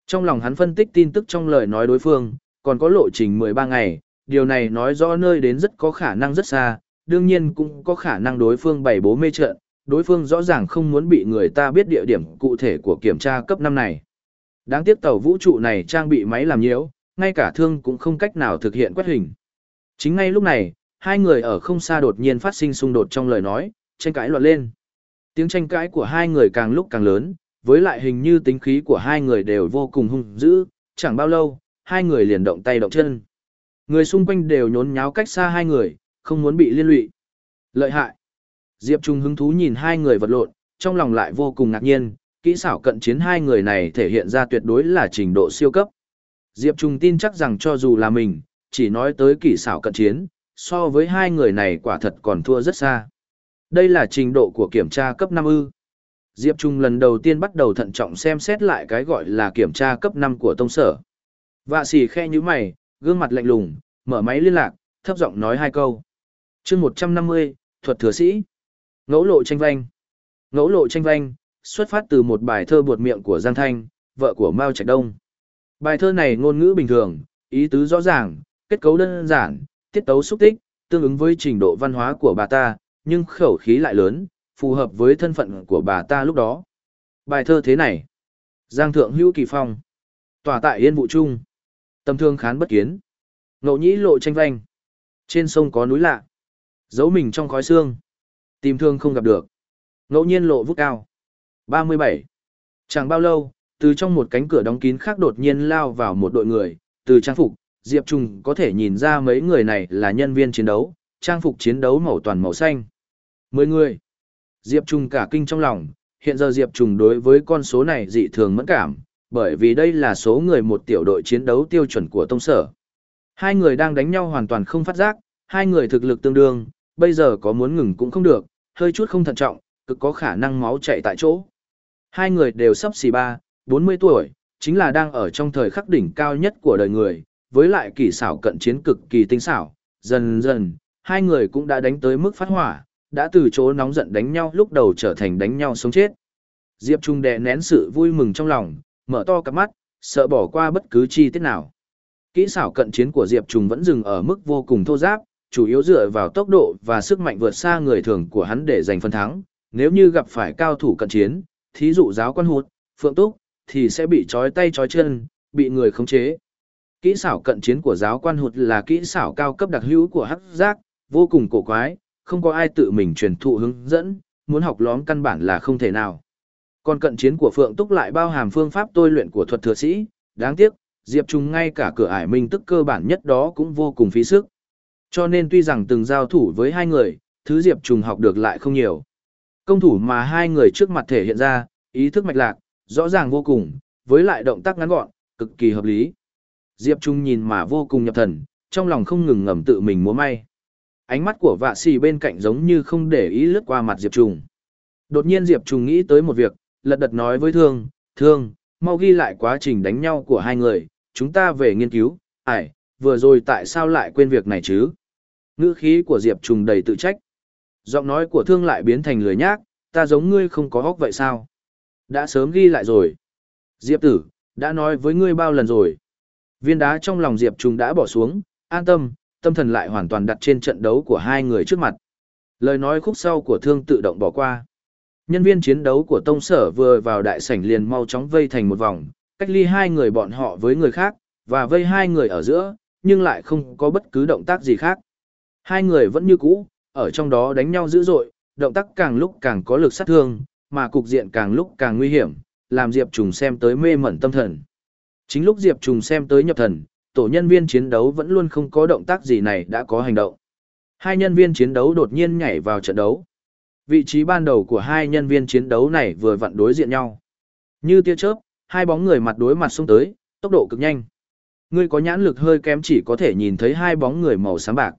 Trong lòng hắn phân tích tin tức trong lời nói đối phương, còn có lộ trình 13 ngày, điều này nói rõ nơi đến rất có khả năng rất xa, đương nhiên cũng có khả năng đối phương bày bố mê trận, đối phương rõ ràng không muốn bị người ta biết địa điểm cụ thể của kiểm tra cấp 5 này. Đáng tiếc tàu vũ trụ này trang bị máy làm nhiễu, ngay cả thương cũng không cách nào thực hiện quét hình. Chính ngay lúc này, hai người ở không xa đột nhiên phát sinh xung đột trong lời nói, tranh cãi loạn lên. Tiếng tranh cãi của hai người càng lúc càng lớn, với lại hình như tính khí của hai người đều vô cùng hung dữ, chẳng bao lâu, hai người liền động tay động chân. Người xung quanh đều nhốn nháo cách xa hai người, không muốn bị liên lụy. Lợi hại. Diệp Trung hứng thú nhìn hai người vật lộn, trong lòng lại vô cùng ngạc nhiên, kỹ xảo cận chiến hai người này thể hiện ra tuyệt đối là trình độ siêu cấp. Diệp Trung tin chắc rằng cho dù là mình, chỉ nói tới kỹ xảo cận chiến, so với hai người này quả thật còn thua rất xa. Đây là trình độ của kiểm tra cấp 5 ư. Diệp Trung lần đầu tiên bắt đầu thận trọng xem xét lại cái gọi là kiểm tra cấp 5 của tông sở. Vạ xì khe như mày, gương mặt lạnh lùng, mở máy liên lạc, thấp giọng nói hai câu. chương 150, thuật thừa sĩ. Ngẫu lộ tranh vanh. Ngẫu lộ tranh vanh, xuất phát từ một bài thơ buột miệng của Giang Thanh, vợ của Mao Trạch Đông. Bài thơ này ngôn ngữ bình thường, ý tứ rõ ràng, kết cấu đơn giản, tiết tấu xúc tích, tương ứng với trình độ văn hóa của bà ta, nhưng khẩu khí lại lớn, phù hợp với thân phận của bà ta lúc đó. Bài thơ thế này. Giang Thượng Hữu Kỳ Phong. tỏa tại Yên Vụ Trung. Tâm thương khán bất kiến. Ngẫu nhĩ lộ tranh vanh. Trên sông có núi lạ. Giấu mình trong khói xương. Tìm thương không gặp được. Ngẫu nhiên lộ vút cao. 37. Chẳng bao lâu, từ trong một cánh cửa đóng kín khác đột nhiên lao vào một đội người, từ trang phục, Diệp Trung có thể nhìn ra mấy người này là nhân viên chiến đấu, trang phục chiến đấu màu toàn màu xanh. Mười người. Diệp Trung cả kinh trong lòng, hiện giờ Diệp Trung đối với con số này dị thường mẫn cảm, bởi vì đây là số người một tiểu đội chiến đấu tiêu chuẩn của tông sở. Hai người đang đánh nhau hoàn toàn không phát giác, hai người thực lực tương đương, bây giờ có muốn ngừng cũng không được, hơi chút không thận trọng, cực có khả năng máu chạy tại chỗ. Hai người đều sắp xì ba, 40 tuổi, chính là đang ở trong thời khắc đỉnh cao nhất của đời người, với lại kỳ xảo cận chiến cực kỳ tinh xảo, dần dần, hai người cũng đã đánh tới mức phát hỏa, đã từ chỗ nóng giận đánh nhau lúc đầu trở thành đánh nhau sống chết. Diệp Trung đè nén sự vui mừng trong lòng, mở to cặp mắt, sợ bỏ qua bất cứ chi tiết nào. Kỹ xảo cận chiến của Diệp Trung vẫn dừng ở mức vô cùng thô giáp, chủ yếu dựa vào tốc độ và sức mạnh vượt xa người thường của hắn để giành phân thắng. Nếu như gặp phải cao thủ cận chiến, thí dụ giáo quan hụt, phượng túc, thì sẽ bị trói tay trói chân, bị người khống chế. Kỹ xảo cận chiến của giáo quan hụt là kỹ xảo cao cấp đặc hữu của hắc giác, vô cùng cổ quái, không có ai tự mình truyền thụ hướng dẫn, muốn học lóm căn bản là không thể nào. Còn cận chiến của Phượng Túc lại bao hàm phương pháp tôi luyện của thuật thừa sĩ, đáng tiếc, Diệp Trung ngay cả cửa ải minh tức cơ bản nhất đó cũng vô cùng phí sức. Cho nên tuy rằng từng giao thủ với hai người, thứ Diệp Trung học được lại không nhiều. Công thủ mà hai người trước mặt thể hiện ra, ý thức mạch lạc, rõ ràng vô cùng, với lại động tác ngắn gọn, cực kỳ hợp lý. Diệp Trung nhìn mà vô cùng nhập thần, trong lòng không ngừng ngầm tự mình múa may. Ánh mắt của vạ xì bên cạnh giống như không để ý lướt qua mặt Diệp Trung. Đột nhiên Diệp Trung nghĩ tới một việc, lật đật nói với Thương, Thương, mau ghi lại quá trình đánh nhau của hai người, chúng ta về nghiên cứu, ải, vừa rồi tại sao lại quên việc này chứ? Ngữ khí của Diệp Trung đầy tự trách. Giọng nói của Thương lại biến thành lười nhác, ta giống ngươi không có hốc vậy sao? Đã sớm ghi lại rồi. Diệp tử, đã nói với ngươi bao lần rồi. Viên đá trong lòng Diệp Trung đã bỏ xuống, an tâm, tâm thần lại hoàn toàn đặt trên trận đấu của hai người trước mặt. Lời nói khúc sau của thương tự động bỏ qua. Nhân viên chiến đấu của tông sở vừa vào đại sảnh liền mau chóng vây thành một vòng, cách ly hai người bọn họ với người khác, và vây hai người ở giữa, nhưng lại không có bất cứ động tác gì khác. Hai người vẫn như cũ, ở trong đó đánh nhau dữ dội, động tác càng lúc càng có lực sát thương, mà cục diện càng lúc càng nguy hiểm, làm Diệp Trùng xem tới mê mẩn tâm thần. Chính lúc Diệp Trùng xem tới nhập thần, tổ nhân viên chiến đấu vẫn luôn không có động tác gì này đã có hành động. Hai nhân viên chiến đấu đột nhiên nhảy vào trận đấu. Vị trí ban đầu của hai nhân viên chiến đấu này vừa vặn đối diện nhau. Như tia chớp, hai bóng người mặt đối mặt xung tới, tốc độ cực nhanh. Người có nhãn lực hơi kém chỉ có thể nhìn thấy hai bóng người màu xám bạc.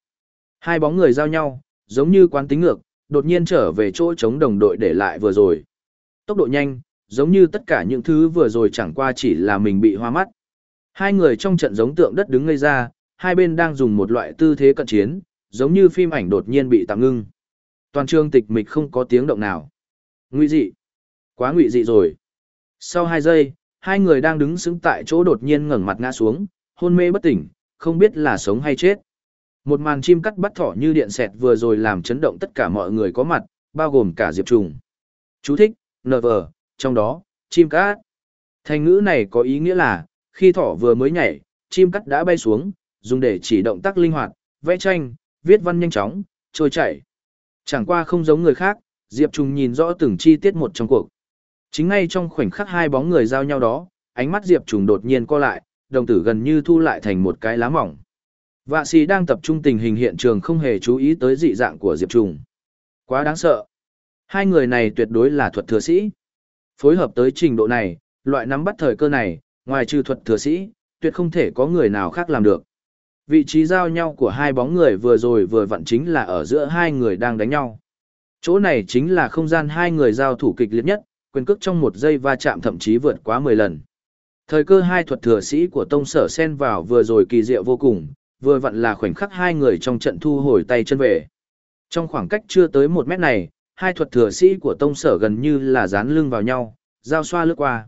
Hai bóng người giao nhau, giống như quán tính ngược, đột nhiên trở về chỗ chống đồng đội để lại vừa rồi. Tốc độ nhanh, giống như tất cả những thứ vừa rồi chẳng qua chỉ là mình bị hoa mắt. Hai người trong trận giống tượng đất đứng ngây ra, hai bên đang dùng một loại tư thế cận chiến, giống như phim ảnh đột nhiên bị tạm ngưng. Toàn trường tịch mịch không có tiếng động nào. Ngụy dị. Quá ngụy dị rồi. Sau hai giây, hai người đang đứng xứng tại chỗ đột nhiên ngẩng mặt ngã xuống, hôn mê bất tỉnh, không biết là sống hay chết. Một màn chim cắt bắt thỏ như điện xẹt vừa rồi làm chấn động tất cả mọi người có mặt, bao gồm cả Diệp Trùng. Chú thích, NV, trong đó, chim cắt. Thành ngữ này có ý nghĩa là, khi thỏ vừa mới nhảy, chim cắt đã bay xuống, dùng để chỉ động tác linh hoạt, vẽ tranh, viết văn nhanh chóng, trôi chảy. Chẳng qua không giống người khác, Diệp Trùng nhìn rõ từng chi tiết một trong cuộc. Chính ngay trong khoảnh khắc hai bóng người giao nhau đó, ánh mắt Diệp Trùng đột nhiên co lại, đồng tử gần như thu lại thành một cái lá mỏng. Vạ sĩ đang tập trung tình hình hiện trường không hề chú ý tới dị dạng của Diệp Trùng. Quá đáng sợ. Hai người này tuyệt đối là thuật thừa sĩ. Phối hợp tới trình độ này, loại nắm bắt thời cơ này, ngoài trừ thuật thừa sĩ, tuyệt không thể có người nào khác làm được. Vị trí giao nhau của hai bóng người vừa rồi vừa vặn chính là ở giữa hai người đang đánh nhau. Chỗ này chính là không gian hai người giao thủ kịch liệt nhất, quyền cước trong một giây va chạm thậm chí vượt quá 10 lần. Thời cơ hai thuật thừa sĩ của tông sở sen vào vừa rồi kỳ diệu vô cùng, vừa vặn là khoảnh khắc hai người trong trận thu hồi tay chân về. Trong khoảng cách chưa tới một mét này, hai thuật thừa sĩ của tông sở gần như là dán lưng vào nhau, giao xoa lướt qua.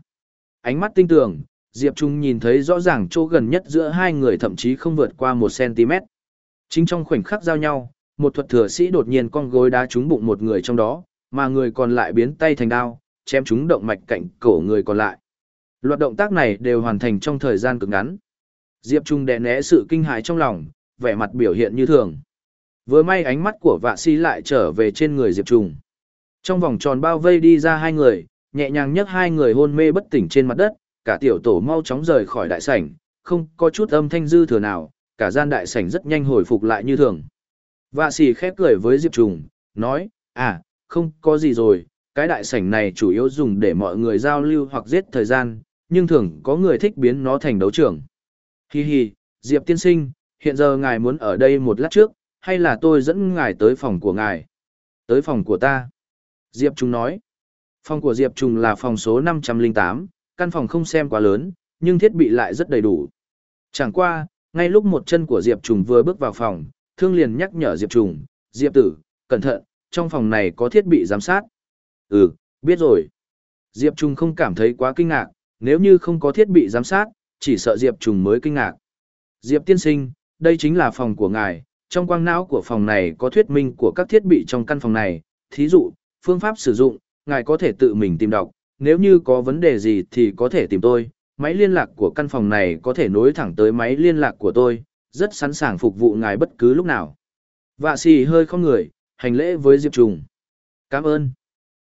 Ánh mắt tinh tường, Diệp Trung nhìn thấy rõ ràng chỗ gần nhất giữa hai người thậm chí không vượt qua một cm. Chính trong khoảnh khắc giao nhau, một thuật thừa sĩ đột nhiên con gối đá trúng bụng một người trong đó, mà người còn lại biến tay thành đao, chém trúng động mạch cạnh cổ người còn lại. Loạt động tác này đều hoàn thành trong thời gian cực ngắn. Diệp Trung đè né sự kinh hãi trong lòng, vẻ mặt biểu hiện như thường. Vừa may ánh mắt của vạ si lại trở về trên người Diệp Trung. Trong vòng tròn bao vây đi ra hai người, nhẹ nhàng nhấc hai người hôn mê bất tỉnh trên mặt đất, cả tiểu tổ mau chóng rời khỏi đại sảnh, không có chút âm thanh dư thừa nào, cả gian đại sảnh rất nhanh hồi phục lại như thường. Vạ sĩ khép cười với Diệp Trùng, nói, à, không có gì rồi, cái đại sảnh này chủ yếu dùng để mọi người giao lưu hoặc giết thời gian, nhưng thường có người thích biến nó thành đấu trường. Hi hi, Diệp tiên sinh, hiện giờ ngài muốn ở đây một lát trước, hay là tôi dẫn ngài tới phòng của ngài? Tới phòng của ta. Diệp Trung nói. Phòng của Diệp Trung là phòng số 508, căn phòng không xem quá lớn, nhưng thiết bị lại rất đầy đủ. Chẳng qua, ngay lúc một chân của Diệp Trung vừa bước vào phòng, thương liền nhắc nhở Diệp Trung, Diệp tử, cẩn thận, trong phòng này có thiết bị giám sát. Ừ, biết rồi. Diệp Trung không cảm thấy quá kinh ngạc, nếu như không có thiết bị giám sát, chỉ sợ Diệp Trùng mới kinh ngạc. Diệp tiên sinh, đây chính là phòng của ngài, trong quang não của phòng này có thuyết minh của các thiết bị trong căn phòng này, thí dụ, phương pháp sử dụng, ngài có thể tự mình tìm đọc, nếu như có vấn đề gì thì có thể tìm tôi, máy liên lạc của căn phòng này có thể nối thẳng tới máy liên lạc của tôi, rất sẵn sàng phục vụ ngài bất cứ lúc nào. Vạ xì hơi không người, hành lễ với Diệp Trùng. Cảm ơn.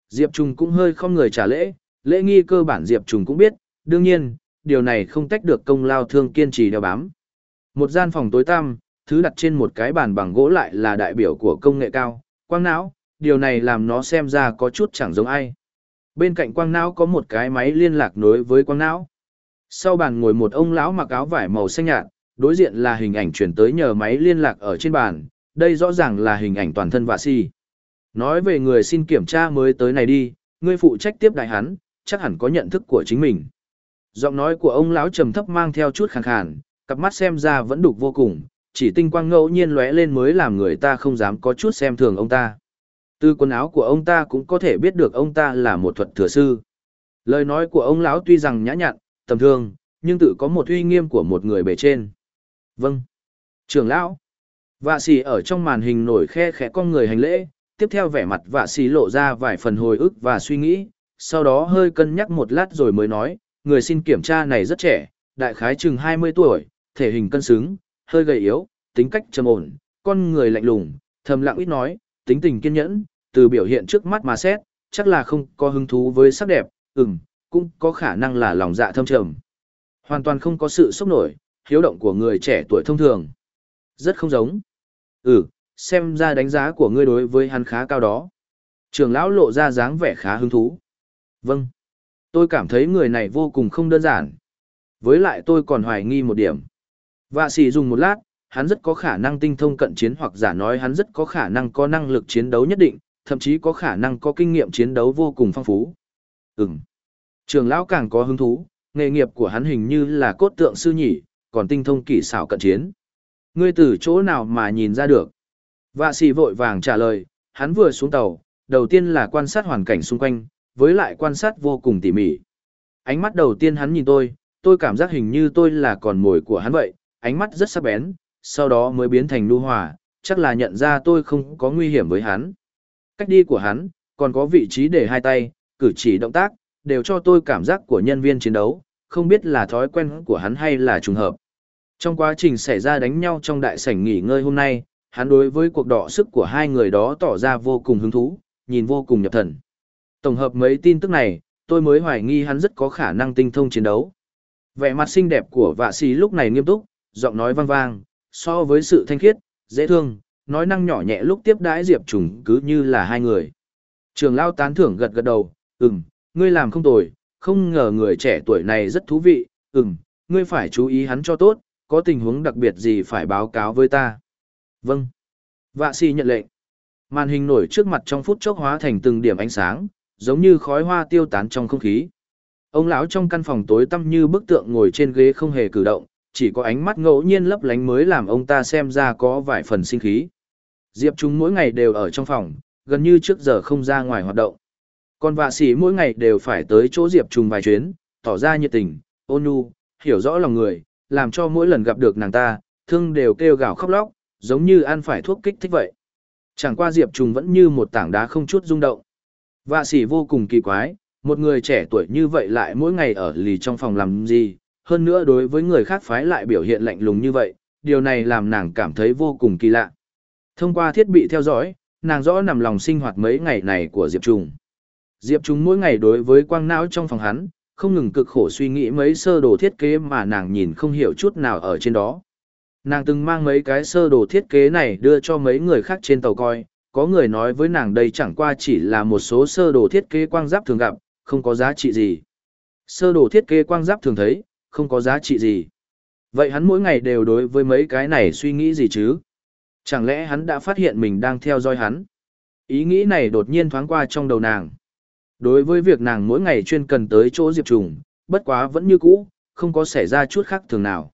Diệp Trùng cũng hơi không người trả lễ, lễ nghi cơ bản Diệp Trùng cũng biết, đương nhiên, điều này không tách được công lao thương kiên trì đeo bám. Một gian phòng tối tăm, thứ đặt trên một cái bàn bằng gỗ lại là đại biểu của công nghệ cao, quang não, điều này làm nó xem ra có chút chẳng giống ai. Bên cạnh quang não có một cái máy liên lạc nối với quang não. Sau bàn ngồi một ông lão mặc áo vải màu xanh nhạt, đối diện là hình ảnh chuyển tới nhờ máy liên lạc ở trên bàn, đây rõ ràng là hình ảnh toàn thân vạ si. Nói về người xin kiểm tra mới tới này đi, người phụ trách tiếp đại hắn, chắc hẳn có nhận thức của chính mình. Giọng nói của ông lão trầm thấp mang theo chút khàn khàn, cặp mắt xem ra vẫn đục vô cùng, chỉ tinh quang ngẫu nhiên lóe lên mới làm người ta không dám có chút xem thường ông ta. Từ quần áo của ông ta cũng có thể biết được ông ta là một thuật thừa sư. Lời nói của ông lão tuy rằng nhã nhặn, tầm thường, nhưng tự có một uy nghiêm của một người bề trên. Vâng. Trưởng lão. Vạ sĩ ở trong màn hình nổi khe khẽ con người hành lễ, tiếp theo vẻ mặt vạ sĩ lộ ra vài phần hồi ức và suy nghĩ, sau đó hơi cân nhắc một lát rồi mới nói, người xin kiểm tra này rất trẻ, đại khái chừng 20 tuổi, thể hình cân xứng, hơi gầy yếu, tính cách trầm ổn, con người lạnh lùng, thầm lặng ít nói, tính tình kiên nhẫn, từ biểu hiện trước mắt mà xét, chắc là không có hứng thú với sắc đẹp, ừm, cũng có khả năng là lòng dạ thâm trầm. Hoàn toàn không có sự sốc nổi, hiếu động của người trẻ tuổi thông thường. Rất không giống. Ừ, xem ra đánh giá của ngươi đối với hắn khá cao đó. Trường lão lộ ra dáng vẻ khá hứng thú. Vâng. Tôi cảm thấy người này vô cùng không đơn giản. Với lại tôi còn hoài nghi một điểm. Vạ sĩ dùng một lát, hắn rất có khả năng tinh thông cận chiến hoặc giả nói hắn rất có khả năng có năng lực chiến đấu nhất định, thậm chí có khả năng có kinh nghiệm chiến đấu vô cùng phong phú. Ừm. Trường lão càng có hứng thú, nghề nghiệp của hắn hình như là cốt tượng sư nhỉ, còn tinh thông kỹ xảo cận chiến. Ngươi từ chỗ nào mà nhìn ra được? Vạ sĩ vội vàng trả lời, hắn vừa xuống tàu, đầu tiên là quan sát hoàn cảnh xung quanh, với lại quan sát vô cùng tỉ mỉ. Ánh mắt đầu tiên hắn nhìn tôi, tôi cảm giác hình như tôi là còn mồi của hắn vậy, ánh mắt rất sắc bén, sau đó mới biến thành nu hòa, chắc là nhận ra tôi không có nguy hiểm với hắn. Cách đi của hắn, còn có vị trí để hai tay, cử chỉ động tác, đều cho tôi cảm giác của nhân viên chiến đấu, không biết là thói quen của hắn hay là trùng hợp. Trong quá trình xảy ra đánh nhau trong đại sảnh nghỉ ngơi hôm nay, hắn đối với cuộc đọ sức của hai người đó tỏ ra vô cùng hứng thú, nhìn vô cùng nhập thần. Tổng hợp mấy tin tức này, tôi mới hoài nghi hắn rất có khả năng tinh thông chiến đấu. Vẻ mặt xinh đẹp của vạ sĩ lúc này nghiêm túc, giọng nói vang vang, so với sự thanh khiết, dễ thương, nói năng nhỏ nhẹ lúc tiếp đãi Diệp Trùng cứ như là hai người. Trường lao tán thưởng gật gật đầu, ừm, ngươi làm không tồi, không ngờ người trẻ tuổi này rất thú vị, ừm, ngươi phải chú ý hắn cho tốt, có tình huống đặc biệt gì phải báo cáo với ta. Vâng. Vạ Sĩ nhận lệnh. Màn hình nổi trước mặt trong phút chốc hóa thành từng điểm ánh sáng, giống như khói hoa tiêu tán trong không khí. Ông lão trong căn phòng tối tăm như bức tượng ngồi trên ghế không hề cử động, chỉ có ánh mắt ngẫu nhiên lấp lánh mới làm ông ta xem ra có vài phần sinh khí. Diệp Trung mỗi ngày đều ở trong phòng, gần như trước giờ không ra ngoài hoạt động. Còn vạ sĩ mỗi ngày đều phải tới chỗ Diệp Trung vài chuyến, tỏ ra nhiệt tình, ôn nhu, hiểu rõ lòng người, làm cho mỗi lần gặp được nàng ta, thương đều kêu gào khóc lóc, giống như ăn phải thuốc kích thích vậy. Chẳng qua Diệp Trung vẫn như một tảng đá không chút rung động. Vạ sĩ vô cùng kỳ quái, một người trẻ tuổi như vậy lại mỗi ngày ở lì trong phòng làm gì, hơn nữa đối với người khác phái lại biểu hiện lạnh lùng như vậy, điều này làm nàng cảm thấy vô cùng kỳ lạ. Thông qua thiết bị theo dõi, nàng rõ nằm lòng sinh hoạt mấy ngày này của Diệp Trung. Diệp Trung mỗi ngày đối với quang não trong phòng hắn, không ngừng cực khổ suy nghĩ mấy sơ đồ thiết kế mà nàng nhìn không hiểu chút nào ở trên đó. Nàng từng mang mấy cái sơ đồ thiết kế này đưa cho mấy người khác trên tàu coi, có người nói với nàng đây chẳng qua chỉ là một số sơ đồ thiết kế quang giáp thường gặp, không có giá trị gì. Sơ đồ thiết kế quang giáp thường thấy, không có giá trị gì. Vậy hắn mỗi ngày đều đối với mấy cái này suy nghĩ gì chứ? Chẳng lẽ hắn đã phát hiện mình đang theo dõi hắn? Ý nghĩ này đột nhiên thoáng qua trong đầu nàng. Đối với việc nàng mỗi ngày chuyên cần tới chỗ Diệp Trùng, bất quá vẫn như cũ, không có xảy ra chút khác thường nào.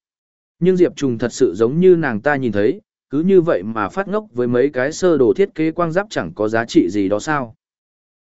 Nhưng Diệp Trùng thật sự giống như nàng ta nhìn thấy, cứ như vậy mà phát ngốc với mấy cái sơ đồ thiết kế quang giáp chẳng có giá trị gì đó sao.